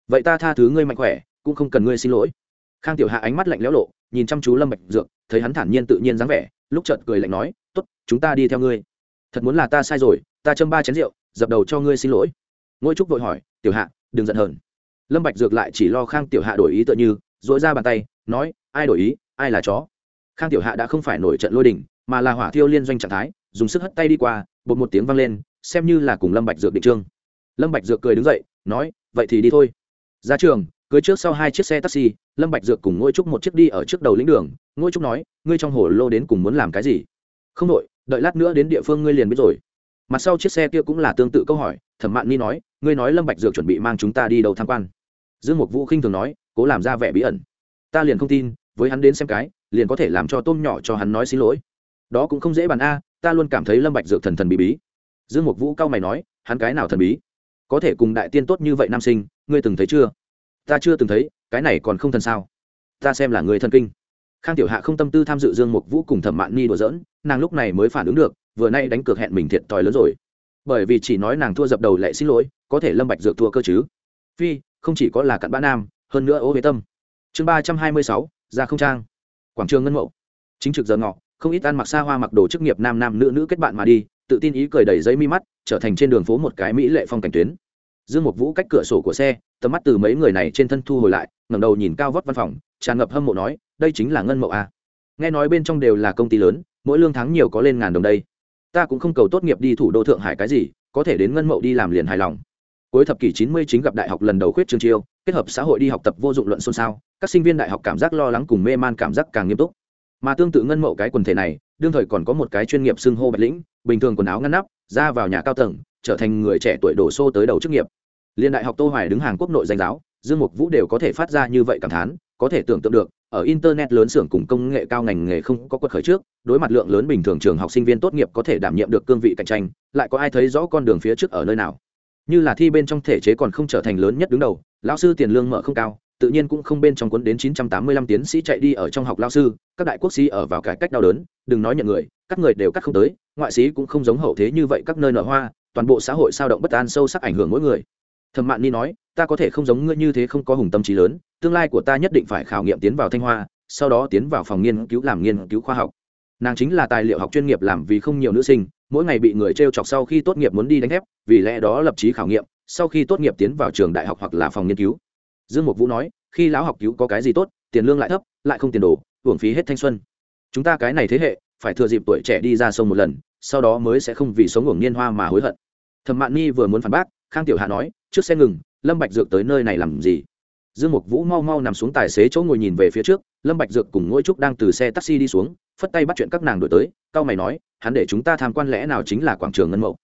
Vậy ta tha thứ ngươi mạnh khỏe, cũng không cần ngươi xin lỗi. Khang tiểu hạ ánh mắt lạnh lẽo lộ, nhìn chăm chú lâm bạch dược, thấy hắn thản nhiên tự nhiên dáng vẻ, lúc chợt cười lạnh nói, tốt, chúng ta đi theo ngươi. Thật muốn là ta sai rồi, ta châm ba chén rượu, dập đầu cho ngươi xin lỗi. Ngôi trúc vội hỏi, tiểu hạ, đừng giận hờn lâm bạch dược lại chỉ lo khang tiểu hạ đổi ý tựa như dỗi ra bàn tay, nói, ai đổi ý? Ai là chó? Khang tiểu hạ đã không phải nổi trận lôi đình, mà là hỏa thiêu liên doanh trạng thái, dùng sức hất tay đi qua, bột một tiếng vang lên, xem như là cùng lâm bạch dược định trương. Lâm bạch dược cười đứng dậy, nói, vậy thì đi thôi. Ra trường, cưới trước sau hai chiếc xe taxi, lâm bạch dược cùng ngôi trúc một chiếc đi ở trước đầu lĩnh đường. Ngôi trúc nói, ngươi trong hồ lô đến cùng muốn làm cái gì? Không đội, đợi lát nữa đến địa phương ngươi liền biết rồi. Mặt sau chiếc xe kia cũng là tương tự câu hỏi, thẩm mạn ni nói, ngươi nói lâm bạch dược chuẩn bị mang chúng ta đi đâu tham quan dương mục vũ khinh thường nói, cố làm ra vẻ bí ẩn. Ta liền không tin, với hắn đến xem cái, liền có thể làm cho tôm nhỏ cho hắn nói xin lỗi. Đó cũng không dễ bàn a, ta luôn cảm thấy lâm bạch dược thần thần bí bí. Dương mục vũ cao mày nói, hắn cái nào thần bí? Có thể cùng đại tiên tốt như vậy nam sinh, ngươi từng thấy chưa? Ta chưa từng thấy, cái này còn không thần sao? Ta xem là người thần kinh. Khang tiểu hạ không tâm tư tham dự dương mục vũ cùng thẩm mạn ni đùa giỡn, nàng lúc này mới phản ứng được, vừa nay đánh cược hẹn mình thiệt thòi lớn rồi. Bởi vì chỉ nói nàng thua dập đầu lại xin lỗi, có thể lâm bạch dược thua cơ chứ? Phi không chỉ có là cặn bã nam, hơn nữa ô huế tâm. Chương ba trăm hai mươi sáu, ra không trang. Quảng trường ngân mậu chính trực giờ ngọ, không ít ăn mặc xa hoa mặc đồ chức nghiệp nam nam nữ nữ kết bạn mà đi, tự tin ý cười đầy giấy mi mắt, trở thành trên đường phố một cái mỹ lệ phong cảnh tuyến. Dương mục vũ cách cửa sổ của xe, tầm mắt từ mấy người này trên thân thu hồi lại, ngẩng đầu nhìn cao vót văn phòng, tràn ngập hâm mộ nói, đây chính là ngân mậu a à? nghe nói bên trong đều là công ty lớn, mỗi lương tháng nhiều có lên ngàn đồng đây. Ta cũng không cầu tốt nghiệp đi thủ đô thượng hải cái gì, có thể đến ngân mậu đi làm liền hài lòng cuối thập kỷ chín mươi chính gặp đại học lần đầu khuyết trường chiêu, kết hợp xã hội đi học tập vô dụng luận xôn xao, các sinh viên đại học cảm giác lo lắng cùng mê man cảm giác càng nghiêm túc. Mà tương tự ngân mậu cái quần thể này, đương thời còn có một cái chuyên nghiệp xưng hô bạch lĩnh, bình thường quần áo ngăn nắp, ra vào nhà cao tầng, trở thành người trẻ tuổi đổ xô tới đầu chức nghiệp. Liên đại học tô hoài đứng hàng quốc nội danh giáo, dương mục vũ đều có thể phát ra như vậy cảm thán, có thể tưởng tượng được, ở internet lớn xưởng cùng công nghệ cao ngành nghề không có quật khởi trước, đối mặt lượng lớn bình thường trường học sinh viên tốt nghiệp có thể đảm nhiệm được cương vị cạnh tranh, lại có ai thấy rõ con đường phía trước ở nơi nào? Như là thi bên trong thể chế còn không trở thành lớn nhất đứng đầu, lão sư tiền lương mở không cao, tự nhiên cũng không bên trong cuốn đến 985 tiến sĩ chạy đi ở trong học lao sư, các đại quốc sĩ ở vào cải cách đau đớn, đừng nói nhận người, các người đều cắt không tới, ngoại sĩ cũng không giống hậu thế như vậy các nơi nở hoa, toàn bộ xã hội sao động bất an sâu sắc ảnh hưởng mỗi người. Thẩm mạn ni nói, ta có thể không giống ngươi như thế không có hùng tâm trí lớn, tương lai của ta nhất định phải khảo nghiệm tiến vào thanh hoa, sau đó tiến vào phòng nghiên cứu làm nghiên cứu khoa học. Nàng chính là tài liệu học chuyên nghiệp làm vì không nhiều nữ sinh mỗi ngày bị người t r e o chọc sau khi tốt nghiệp muốn đi đánh thép, vì lẽ đó lập trí khảo nghiệm, sau khi tốt nghiệp tiến vào trường đại học hoặc là phòng nghiên cứu. Dương mục vũ nói, khi lão học cứu có cái gì tốt, tiền lương lại thấp, lại không tiền đồ, hưởng phí hết thanh xuân. Chúng ta cái này thế hệ, phải thừa dịp tuổi trẻ đi ra sông một lần, sau đó mới sẽ không vì sống hưởng niên hoa mà hối hận. Thẩm mạn Nhi vừa muốn phản bác, khang tiểu hạ nói, trước xe ngừng, lâm bạch dược tới nơi này làm gì? Dương mục vũ mau mau nằm xuống tài xế chỗ ngồi nhìn về phía trước, lâm bạch dược cùng ngôi trúc đang từ xe taxi đi xuống phất tay bắt chuyện các nàng đuổi tới, cao mày nói, hắn để chúng ta tham quan lẽ nào chính là quảng trường ngân mậu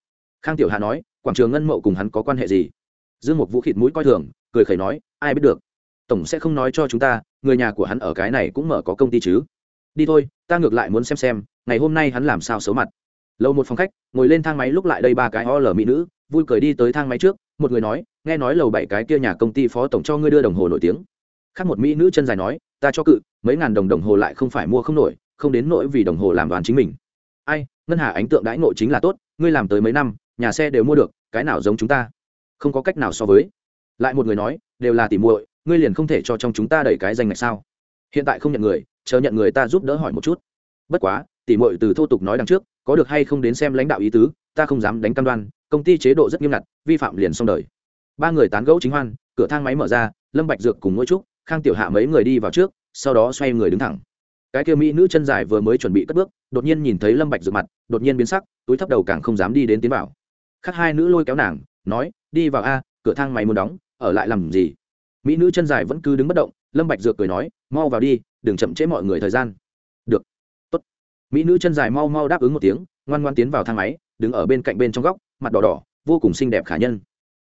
khang tiểu hạ nói, quảng trường ngân mậu cùng hắn có quan hệ gì? Dương mục vũ khịt mũi coi thường, cười khẩy nói, ai biết được. Tổng sẽ không nói cho chúng ta, người nhà của hắn ở cái này cũng mở có công ty chứ. Đi thôi, ta ngược lại muốn xem xem, ngày hôm nay hắn làm sao xấu mặt. Lâu một phòng khách, ngồi lên thang máy lúc lại đây ba cái o lờ mỹ nữ, vui cười đi tới thang máy trước, một người nói, nghe nói lầu bảy cái kia nhà công ty phó tổng cho ngươi đưa đồng hồ nổi tiếng. Khác một mỹ nữ chân dài nói, ta cho cự, mấy ngàn đồng đồng hồ lại không phải mua không nổi không đến nỗi vì đồng hồ làm đoàn chính mình. Ai, ngân hà ánh tượng đãi ngộ chính là tốt, ngươi làm tới mấy năm, nhà xe đều mua được, cái nào giống chúng ta? Không có cách nào so với. Lại một người nói, đều là tỉ muội, ngươi liền không thể cho trong chúng ta đẩy cái danh ngạch sao? Hiện tại không nhận người, chờ nhận người ta giúp đỡ hỏi một chút. Bất quá, tỉ muội từ thô tục nói đằng trước, có được hay không đến xem lãnh đạo ý tứ, ta không dám đánh cam đoan, công ty chế độ rất nghiêm ngặt, vi phạm liền xong đời. Ba người tán gẫu chính hoan, cửa thang máy mở ra, lâm bạch dược cùng ngôi trúc, khang tiểu hạ mấy người đi vào trước, sau đó xoay người đứng thẳng cái kia mỹ nữ chân dài vừa mới chuẩn bị cất bước, đột nhiên nhìn thấy lâm bạch dược mặt, đột nhiên biến sắc, túi thấp đầu càng không dám đi đến tiến vào. Khác hai nữ lôi kéo nàng, nói, đi vào a, cửa thang máy muốn đóng, ở lại làm gì? Mỹ nữ chân dài vẫn cứ đứng bất động, lâm bạch dược cười nói, mau vào đi, đừng chậm trễ mọi người thời gian. Được. Tốt. Mỹ nữ chân dài mau mau đáp ứng một tiếng, ngoan ngoan tiến vào thang máy, đứng ở bên cạnh bên trong góc, mặt đỏ đỏ, vô cùng xinh đẹp khả nhân.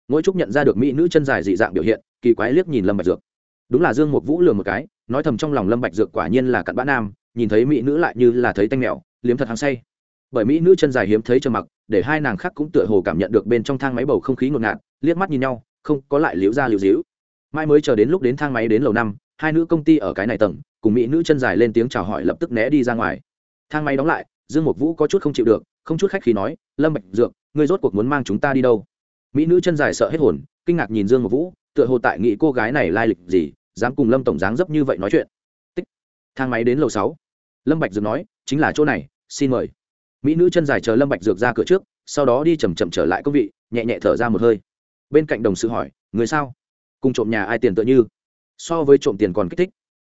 Ngỗi trúc nhận ra được mỹ nữ chân dài dị dạng biểu hiện, kỳ quái liếc nhìn lâm bạch dược đúng là dương mục vũ lừa một cái, nói thầm trong lòng lâm bạch dược quả nhiên là cặn bã nam, nhìn thấy mỹ nữ lại như là thấy tanh mèo, liếm thật hăng say. Bởi mỹ nữ chân dài hiếm thấy trầm mặc, để hai nàng khác cũng tựa hồ cảm nhận được bên trong thang máy bầu không khí ngột ngạt, liếc mắt nhìn nhau, không có lại liễu ra liễu díu. Mai mới chờ đến lúc đến thang máy đến lầu năm, hai nữ công ty ở cái này tầng, cùng mỹ nữ chân dài lên tiếng chào hỏi lập tức né đi ra ngoài. Thang máy đóng lại, dương mục vũ có chút không chịu được, không chút khách khí nói, lâm bạch dược, ngươi rốt cuộc muốn mang chúng ta đi đâu? Mỹ nữ chân dài sợ hết hồn, kinh ngạc nhìn dương mục vũ tựa hồ tại nghĩ cô gái này lai lịch gì, dám cùng lâm tổng dáng dấp như vậy nói chuyện. Tích. Thang máy đến lầu sáu. Lâm bạch dược nói, chính là chỗ này, xin mời. Mỹ nữ chân dài chờ lâm bạch dược ra cửa trước, sau đó đi chậm chậm trở lại công vị, nhẹ nhẹ thở ra một hơi. Bên cạnh đồng sự hỏi, người sao? Cùng trộm nhà ai tiền tựa như? So với trộm tiền còn kích thích.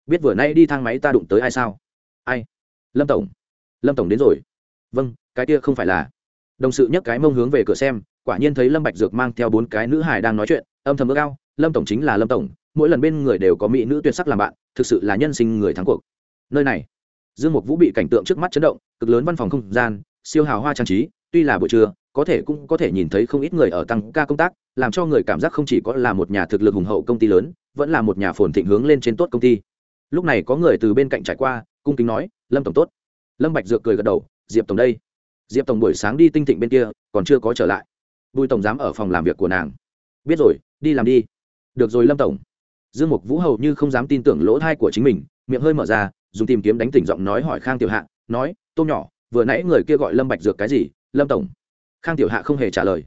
Biết vừa nay đi thang máy ta đụng tới ai sao? Ai? Lâm tổng. Lâm tổng đến rồi. Vâng cái kia không phải là. Đồng sự nhấc cái mông hướng về cửa xem, quả nhiên thấy lâm bạch dược mang theo bốn cái nữ hài đang nói chuyện, âm thầm ước ao lâm tổng chính là lâm tổng, mỗi lần bên người đều có mỹ nữ tuyệt sắc làm bạn, thực sự là nhân sinh người thắng cuộc. Nơi này, dương mục vũ bị cảnh tượng trước mắt chấn động, cực lớn văn phòng không gian, siêu hào hoa trang trí, tuy là buổi trưa, có thể cũng có thể nhìn thấy không ít người ở tăng ca công tác, làm cho người cảm giác không chỉ có là một nhà thực lực hùng hậu công ty lớn, vẫn là một nhà phồn thịnh hướng lên trên tốt công ty. Lúc này có người từ bên cạnh trải qua, cung kính nói, lâm tổng tốt. Lâm bạch dược cười gật đầu, diệp tổng đây. Diệp tổng buổi sáng đi tinh thịnh bên kia, còn chưa có trở lại. Bùi tổng giám ở phòng làm việc của nàng. Biết rồi, đi làm đi được rồi, lâm tổng. Dương mục vũ hầu như không dám tin tưởng lỗ thai của chính mình, miệng hơi mở ra, dùng tìm kiếm đánh tỉnh giọng nói hỏi khang tiểu hạ, nói tôm nhỏ, vừa nãy người kia gọi lâm bạch dược cái gì? Lâm tổng. Khang tiểu hạ không hề trả lời.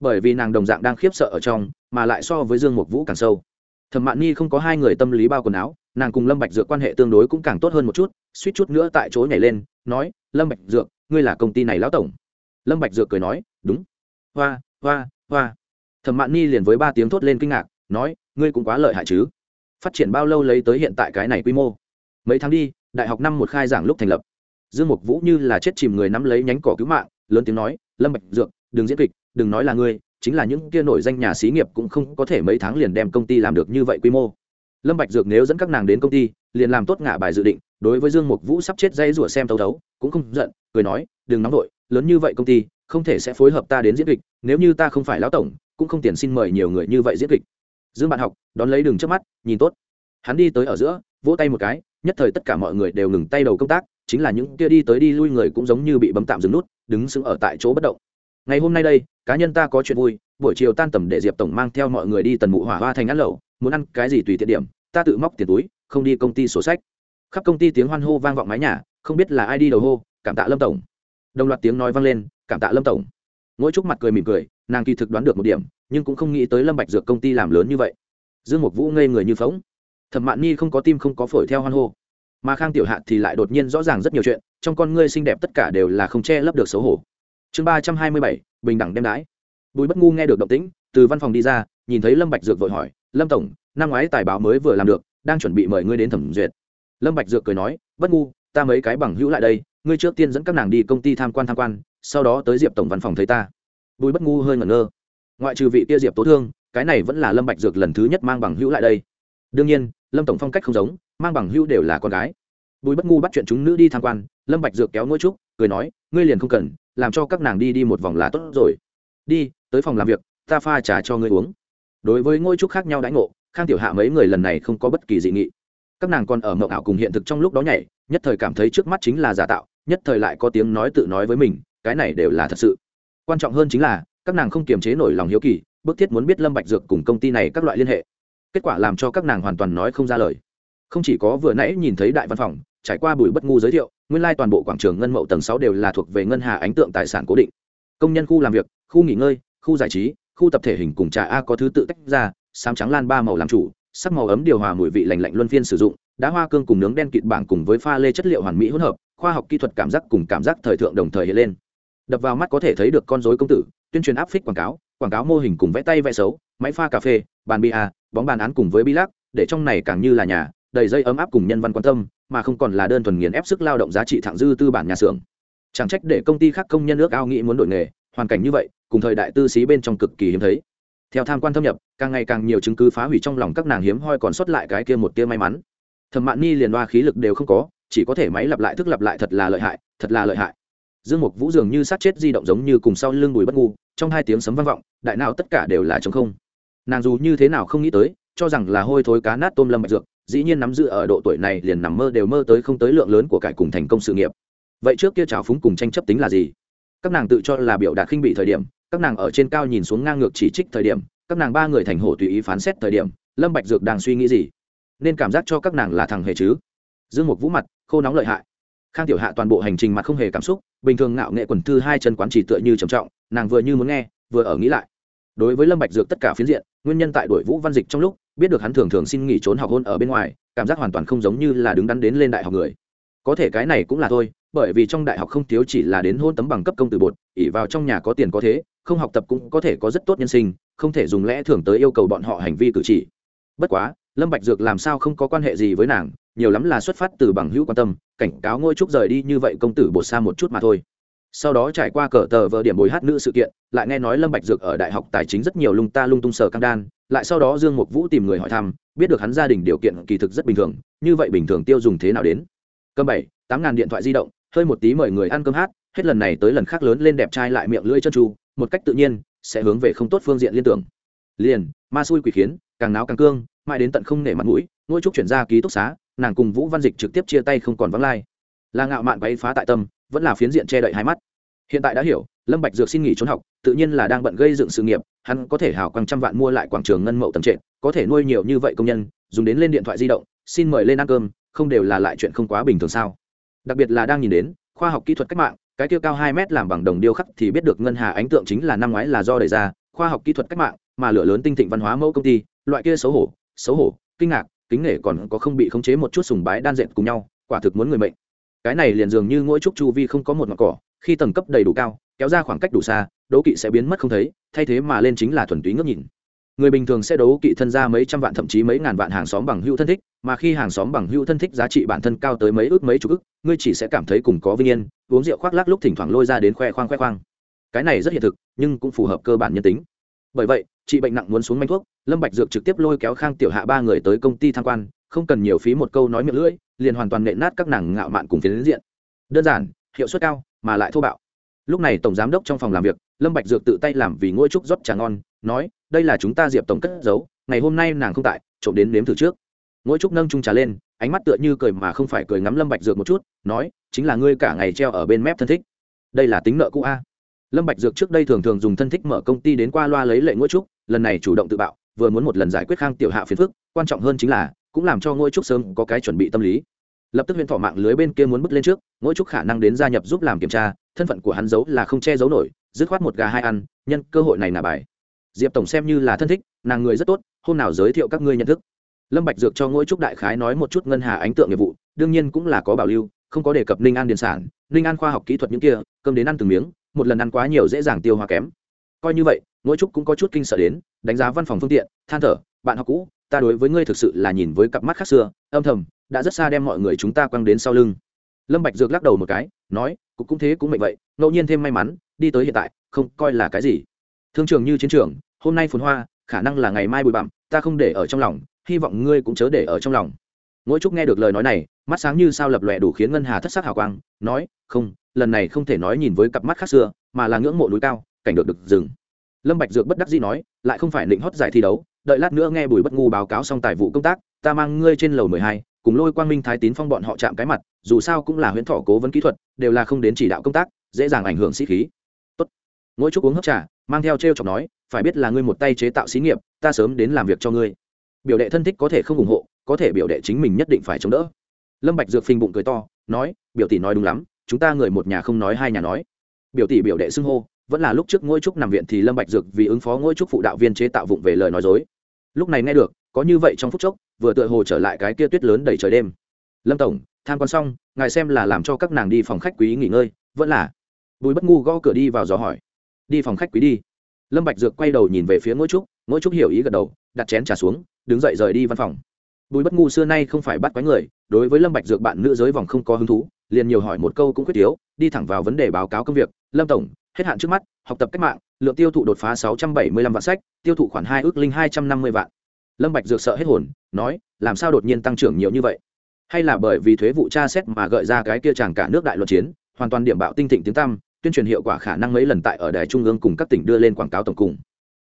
Bởi vì nàng đồng dạng đang khiếp sợ ở trong, mà lại so với dương mục vũ càng sâu. Thẩm mạn nhi không có hai người tâm lý bao quần áo, nàng cùng lâm bạch dược quan hệ tương đối cũng càng tốt hơn một chút, suýt chút nữa tại chỗ nhảy lên, nói, lâm bạch dược, ngươi là công ty này lão tổng. Lâm bạch dược cười nói, đúng. Hoa hoa hoa. Thẩm mạn nhi liền với ba tiếng thốt lên kinh ngạc nói, ngươi cũng quá lợi hại chứ. Phát triển bao lâu lấy tới hiện tại cái này quy mô? Mấy tháng đi, đại học năm một khai giảng lúc thành lập. Dương mục vũ như là chết chìm người nắm lấy nhánh cỏ cứu mạng, lớn tiếng nói, lâm bạch dược, đừng diễn kịch, đừng nói là ngươi, chính là những kia nổi danh nhà xí nghiệp cũng không có thể mấy tháng liền đem công ty làm được như vậy quy mô. Lâm bạch dược nếu dẫn các nàng đến công ty, liền làm tốt ngả bài dự định, đối với dương mục vũ sắp chết dây rủa xem tấu tấu cũng không giận, cười nói, đừng nóng vội, lớn như vậy công ty, không thể sẽ phối hợp ta đến diễn kịch, nếu như ta không phải lão tổng, cũng không tiền xin mời nhiều người như vậy diễn kịch dương bạn học, đón lấy đường trước mắt, nhìn tốt. Hắn đi tới ở giữa, vỗ tay một cái, nhất thời tất cả mọi người đều ngừng tay đầu công tác, chính là những kia đi tới đi lui người cũng giống như bị bấm tạm dừng nút, đứng sững ở tại chỗ bất động. Ngày hôm nay đây, cá nhân ta có chuyện vui, buổi chiều tan tầm để diệp tổng mang theo mọi người đi tần mụ hỏa hoa thành ăn lẩu, muốn ăn cái gì tùy tiện điểm, ta tự móc tiền túi, không đi công ty sổ sách. Khắp công ty tiếng hoan hô vang vọng mái nhà, không biết là ai đi đầu hô, cảm tạ lâm tổng. Đồng loạt tiếng nói vang lên, cảm tạ lâm tổng. Ngũ trúc mặt cười mỉm cười, nàng kỳ thực đoán được một điểm, nhưng cũng không nghĩ tới lâm bạch dược công ty làm lớn như vậy. Dương mục vũ ngây người như phóng thẩm mạn nhi không có tim không có phổi theo hoan hô. Mà khang tiểu hạ thì lại đột nhiên rõ ràng rất nhiều chuyện, trong con ngươi xinh đẹp tất cả đều là không che lấp được xấu hổ. Chương ba trăm hai mươi bảy, bình đẳng đem đái. Bùi bất ngu nghe được động tĩnh, từ văn phòng đi ra, nhìn thấy lâm bạch dược vội hỏi, lâm tổng, năm ngoái tài báo mới vừa làm được, đang chuẩn bị mời ngươi đến thẩm duyệt. Lâm bạch dược cười nói, bất ngu, ta mấy cái bằng hữu lại đây, ngươi trước tiên dẫn các nàng đi công ty tham quan tham quan sau đó tới diệp tổng văn phòng thấy ta bùi bất ngu hơi ngẩn ngơ ngoại trừ vị kia diệp tố thương cái này vẫn là lâm bạch dược lần thứ nhất mang bằng hữu lại đây đương nhiên lâm tổng phong cách không giống mang bằng hữu đều là con gái bùi bất ngu bắt chuyện chúng nữ đi tham quan lâm bạch dược kéo ngôi trúc cười nói ngươi liền không cần làm cho các nàng đi đi một vòng là tốt rồi đi tới phòng làm việc ta pha trà cho ngươi uống đối với ngôi trúc khác nhau đãi ngộ khang tiểu hạ mấy người lần này không có bất kỳ dị nghị các nàng còn ở mộng ảo cùng hiện thực trong lúc đó nhảy nhất thời cảm thấy trước mắt chính là giả tạo nhất thời lại có tiếng nói tự nói với mình cái này đều là thật sự. Quan trọng hơn chính là, các nàng không kiềm chế nổi lòng hiếu kỳ, bức thiết muốn biết lâm bạch dược cùng công ty này các loại liên hệ. Kết quả làm cho các nàng hoàn toàn nói không ra lời. Không chỉ có vừa nãy nhìn thấy đại văn phòng, trải qua buổi bất ngu giới thiệu, nguyên lai toàn bộ quảng trường ngân mậu tầng sáu đều là thuộc về ngân hà ánh tượng tài sản cố định. Công nhân khu làm việc, khu nghỉ ngơi, khu giải trí, khu tập thể hình cùng trà a có thứ tự tách ra, xám trắng lan ba màu làm chủ, sắc màu ấm điều hòa mùi vị lành lạnh luân phiên sử dụng, đá hoa cương cùng nướng đen kịt bảng cùng với pha lê chất liệu hoàn mỹ hỗn hợp, khoa học kỹ thuật cảm giác cùng cảm giác thời thượng đồng thời hiện lên đập vào mắt có thể thấy được con dối công tử, tuyên truyền áp phích quảng cáo quảng cáo mô hình cùng vẽ tay vẽ xấu, máy pha cà phê, bàn bia, bóng bàn án cùng với bi lắc, để trong này càng như là nhà, đầy dây ấm áp cùng nhân văn quan tâm, mà không còn là đơn thuần nghiền ép sức lao động giá trị thẳng dư tư bản nhà xưởng. Chẳng trách để công ty khác công nhân ước ao nghĩ muốn đổi nghề, hoàn cảnh như vậy, cùng thời đại tư xí bên trong cực kỳ hiếm thấy. Theo tham quan thâm nhập, càng ngày càng nhiều chứng cứ phá hủy trong lòng các nàng hiếm hoi còn sót lại cái kia một tia may mắn. Thẩm mạn ni liền loa khí lực đều không có, chỉ có thể máy lặp lại thức lặp lại thật là lợi hại, thật là lợi hại dương mục vũ dường như sát chết di động giống như cùng sau lưng bùi bất ngu, trong hai tiếng sấm vang vọng, đại nào tất cả đều là chống không. Nàng dù như thế nào không nghĩ tới, cho rằng là hôi thối cá nát tôm lâm bạch dược, dĩ nhiên nắm giữ ở độ tuổi này liền nằm mơ đều mơ tới không tới lượng lớn của cải cùng thành công sự nghiệp. Vậy trước kia trào phúng cùng tranh chấp tính là gì? Các nàng tự cho là biểu đạt khinh bị thời điểm, các nàng ở trên cao nhìn xuống ngang ngược chỉ trích thời điểm, các nàng ba người thành hổ tùy ý phán xét thời điểm, lâm bạch dược đang suy nghĩ gì? Nên cảm giác cho các nàng là thằng hề chứ? Dương mục vũ mặt, khô nóng lợi hại. Khang tiểu hạ toàn bộ hành trình mặt không hề cảm xúc bình thường ngạo nghệ quần thư hai chân quán chỉ tựa như trầm trọng, nàng vừa như muốn nghe, vừa ở nghĩ lại. Đối với lâm bạch dược tất cả phiến diện, nguyên nhân tại đội vũ văn dịch trong lúc, biết được hắn thường thường xin nghỉ trốn học hôn ở bên ngoài, cảm giác hoàn toàn không giống như là đứng đắn đến lên đại học người. Có thể cái này cũng là thôi, bởi vì trong đại học không thiếu chỉ là đến hôn tấm bằng cấp công từ bột ỉ vào trong nhà có tiền có thế, không học tập cũng có thể có rất tốt nhân sinh, không thể dùng lẽ thường tới yêu cầu bọn họ hành vi cử chỉ. Bất quá, lâm bạch dược làm sao không có quan hệ gì với nàng nhiều lắm là xuất phát từ bằng hữu quan tâm, cảnh cáo ngôi trúc rời đi như vậy công tử bột xa một chút mà thôi. Sau đó trải qua cờ tờ vợ điểm bồi hát nữ sự kiện, lại nghe nói lâm bạch dược ở đại học tài chính rất nhiều lung ta lung tung sở căng đan, lại sau đó dương mục vũ tìm người hỏi thăm, biết được hắn gia đình điều kiện kỳ thực rất bình thường, như vậy bình thường tiêu dùng thế nào đến? Cầm bảy, tám ngàn điện thoại di động, hơi một tí mời người ăn cơm hát, hết lần này tới lần khác lớn lên đẹp trai lại miệng lưỡi chân tru, một cách tự nhiên, sẽ hướng về không tốt phương diện liên tưởng. Liền, ma xui quỷ khiến, càng náo càng cương, mãi đến tận không nể mặt mũi, ngôi trúc chuyển ra ký túc xá nàng cùng vũ văn dịch trực tiếp chia tay không còn vắng lai. Là ngạo mạn quấy phá tại tâm, vẫn là phiến diện che đậy hai mắt. Hiện tại đã hiểu, lâm bạch dược xin nghỉ trốn học, tự nhiên là đang bận gây dựng sự nghiệp, hắn có thể hào quang trăm vạn mua lại quảng trường ngân mậu tầng trệt, có thể nuôi nhiều như vậy công nhân, dùng đến lên điện thoại di động, xin mời lên ăn cơm, không đều là lại chuyện không quá bình thường sao. Đặc biệt là đang nhìn đến, khoa học kỹ thuật cách mạng, cái tiêu cao hai mét làm bằng đồng điêu khắc thì biết được ngân hà ánh tượng chính là năm ngoái là do đẩy ra, khoa học kỹ thuật cách mạng, mà lửa lớn tinh thịnh văn hóa mẫu công ty, loại kia xấu hổ xấu hổ, kinh ngạc kính nể còn có không bị khống chế một chút sùng bái đan dệt cùng nhau, quả thực muốn người mệnh. Cái này liền dường như mỗi trúc chu vi không có một ngọn cỏ, khi tầng cấp đầy đủ cao, kéo ra khoảng cách đủ xa, đố kỵ sẽ biến mất không thấy, thay thế mà lên chính là thuần túy ngước nhìn. Người bình thường sẽ đấu kỵ thân ra mấy trăm vạn thậm chí mấy ngàn vạn hàng xóm bằng hữu thân thích, mà khi hàng xóm bằng hữu thân thích giá trị bản thân cao tới mấy ước mấy chục ức ngươi chỉ sẽ cảm thấy cùng có vinh yên, uống rượu khoác lác lúc thỉnh thoảng lôi ra đến khoe khoang khoe khoang. Cái này rất hiện thực, nhưng cũng phù hợp cơ bản nhân tính. Bởi vậy trị bệnh nặng muốn xuống manh thuốc, lâm bạch dược trực tiếp lôi kéo khang tiểu hạ ba người tới công ty tham quan, không cần nhiều phí một câu nói miệng lưỡi, liền hoàn toàn nện nát các nàng ngạo mạn cùng phiến diện. Đơn giản, hiệu suất cao, mà lại thô bạo. Lúc này tổng giám đốc trong phòng làm việc, lâm bạch dược tự tay làm vì ngôi trúc rót trà ngon, nói, đây là chúng ta diệp tổng cất giấu, ngày hôm nay nàng không tại, trộm đến nếm thử trước. Ngôi trúc nâng chung trà lên, ánh mắt tựa như cười mà không phải cười ngắm lâm bạch dược một chút, nói, chính là ngươi cả ngày treo ở bên mép thân thích. Đây là tính nợ cũ a. Lâm bạch dược trước đây thường thường dùng thân thích mở công ty đến qua loa lấy lệ ngôi trúc lần này chủ động tự bạo, vừa muốn một lần giải quyết khang tiểu hạ phiền phức, quan trọng hơn chính là, cũng làm cho ngôi trúc sớm có cái chuẩn bị tâm lý. Lập tức huyện thọ mạng lưới bên kia muốn bước lên trước ngôi trúc khả năng đến gia nhập giúp làm kiểm tra, thân phận của hắn giấu là không che giấu nổi, dứt khoát một gà hai ăn, nhân cơ hội này là bài. Diệp tổng xem như là thân thích, nàng người rất tốt, hôm nào giới thiệu các ngươi nhận thức. Lâm bạch dược cho ngôi trúc đại khái nói một chút ngân hà ánh tượng nghiệp vụ, đương nhiên cũng là có bảo lưu, không có đề cập ninh an điền sản, ninh an khoa học kỹ thuật những kia, cơm đến ăn từng miếng, một lần ăn quá nhiều dễ dàng tiêu hóa kém coi như vậy ngôi trúc cũng có chút kinh sợ đến, đánh giá văn phòng phương tiện, than thở, bạn học cũ, ta đối với ngươi thực sự là nhìn với cặp mắt khác xưa, âm thầm, đã rất xa đem mọi người chúng ta quăng đến sau lưng. Lâm bạch dược lắc đầu một cái, nói cũng cũng thế cũng mệnh vậy, ngẫu nhiên thêm may mắn, đi tới hiện tại, không coi là cái gì. Thương trường như chiến trường, hôm nay phồn hoa, khả năng là ngày mai bụi bặm, ta không để ở trong lòng, hy vọng ngươi cũng chớ để ở trong lòng. Ngỗi trúc nghe được lời nói này, mắt sáng như sao lập lòe đủ khiến ngân hà thất sắc hào quang, nói, không, lần này không thể nói nhìn với cặp mắt khác xưa, mà là ngưỡng mộ núi cao cảnh được được dừng. Lâm bạch dược bất đắc dĩ nói, lại không phải định hót giải thi đấu, đợi lát nữa nghe bùi bất ngu báo cáo xong tài vụ công tác, ta mang ngươi trên lầu mười hai, cùng lôi quang minh, thái tín phong bọn họ chạm cái mặt, dù sao cũng là huyễn thọ cố vấn kỹ thuật, đều là không đến chỉ đạo công tác, dễ dàng ảnh hưởng sĩ khí. Tốt. Ngỗi chúc uống hấp trà, mang theo treo chọc nói, phải biết là ngươi một tay chế tạo xí nghiệp, ta sớm đến làm việc cho ngươi. Biểu đệ thân thích có thể không ủng hộ, có thể biểu đệ chính mình nhất định phải chống đỡ. Lâm bạch dược phình bụng cười to, nói, biểu tỷ nói đúng lắm, chúng ta người một nhà không nói hai nhà nói. Biểu tỷ biểu đệ xưng hô vẫn là lúc trước ngôi trúc nằm viện thì lâm bạch dược vì ứng phó ngôi trúc phụ đạo viên chế tạo vụng về lời nói dối. Lúc này nghe được, có như vậy trong phút chốc, vừa tựa hồ trở lại cái kia tuyết lớn đầy trời đêm. Lâm tổng, tham quan xong, ngài xem là làm cho các nàng đi phòng khách quý nghỉ ngơi, vẫn là? Bùi bất ngu gõ cửa đi vào dò hỏi. Đi phòng khách quý đi. Lâm bạch dược quay đầu nhìn về phía ngôi trúc ngôi trúc hiểu ý gật đầu, đặt chén trà xuống, đứng dậy rời đi văn phòng. Bùi bất ngu xưa nay không phải bắt quái người, đối với lâm bạch dược bạn nữ giới vòng không có hứng thú, liền nhiều hỏi một câu cũng quyết yếu đi thẳng vào vấn đề báo cáo công việc. Lâm tổng hết hạn trước mắt, học tập cách mạng, lượng tiêu thụ đột phá sáu trăm bảy mươi lăm vạn sách, tiêu thụ khoảng hai ước linh hai trăm năm mươi vạn. Lâm bạch dược sợ hết hồn, nói, làm sao đột nhiên tăng trưởng nhiều như vậy? Hay là bởi vì thuế vụ tra xét mà gợi ra cái kia chẳng cả nước đại luận chiến, hoàn toàn điểm bạo tinh thịnh tiếng tăm, tuyên truyền hiệu quả khả năng mấy lần tại ở đài trung ương cùng các tỉnh đưa lên quảng cáo tổng cùng.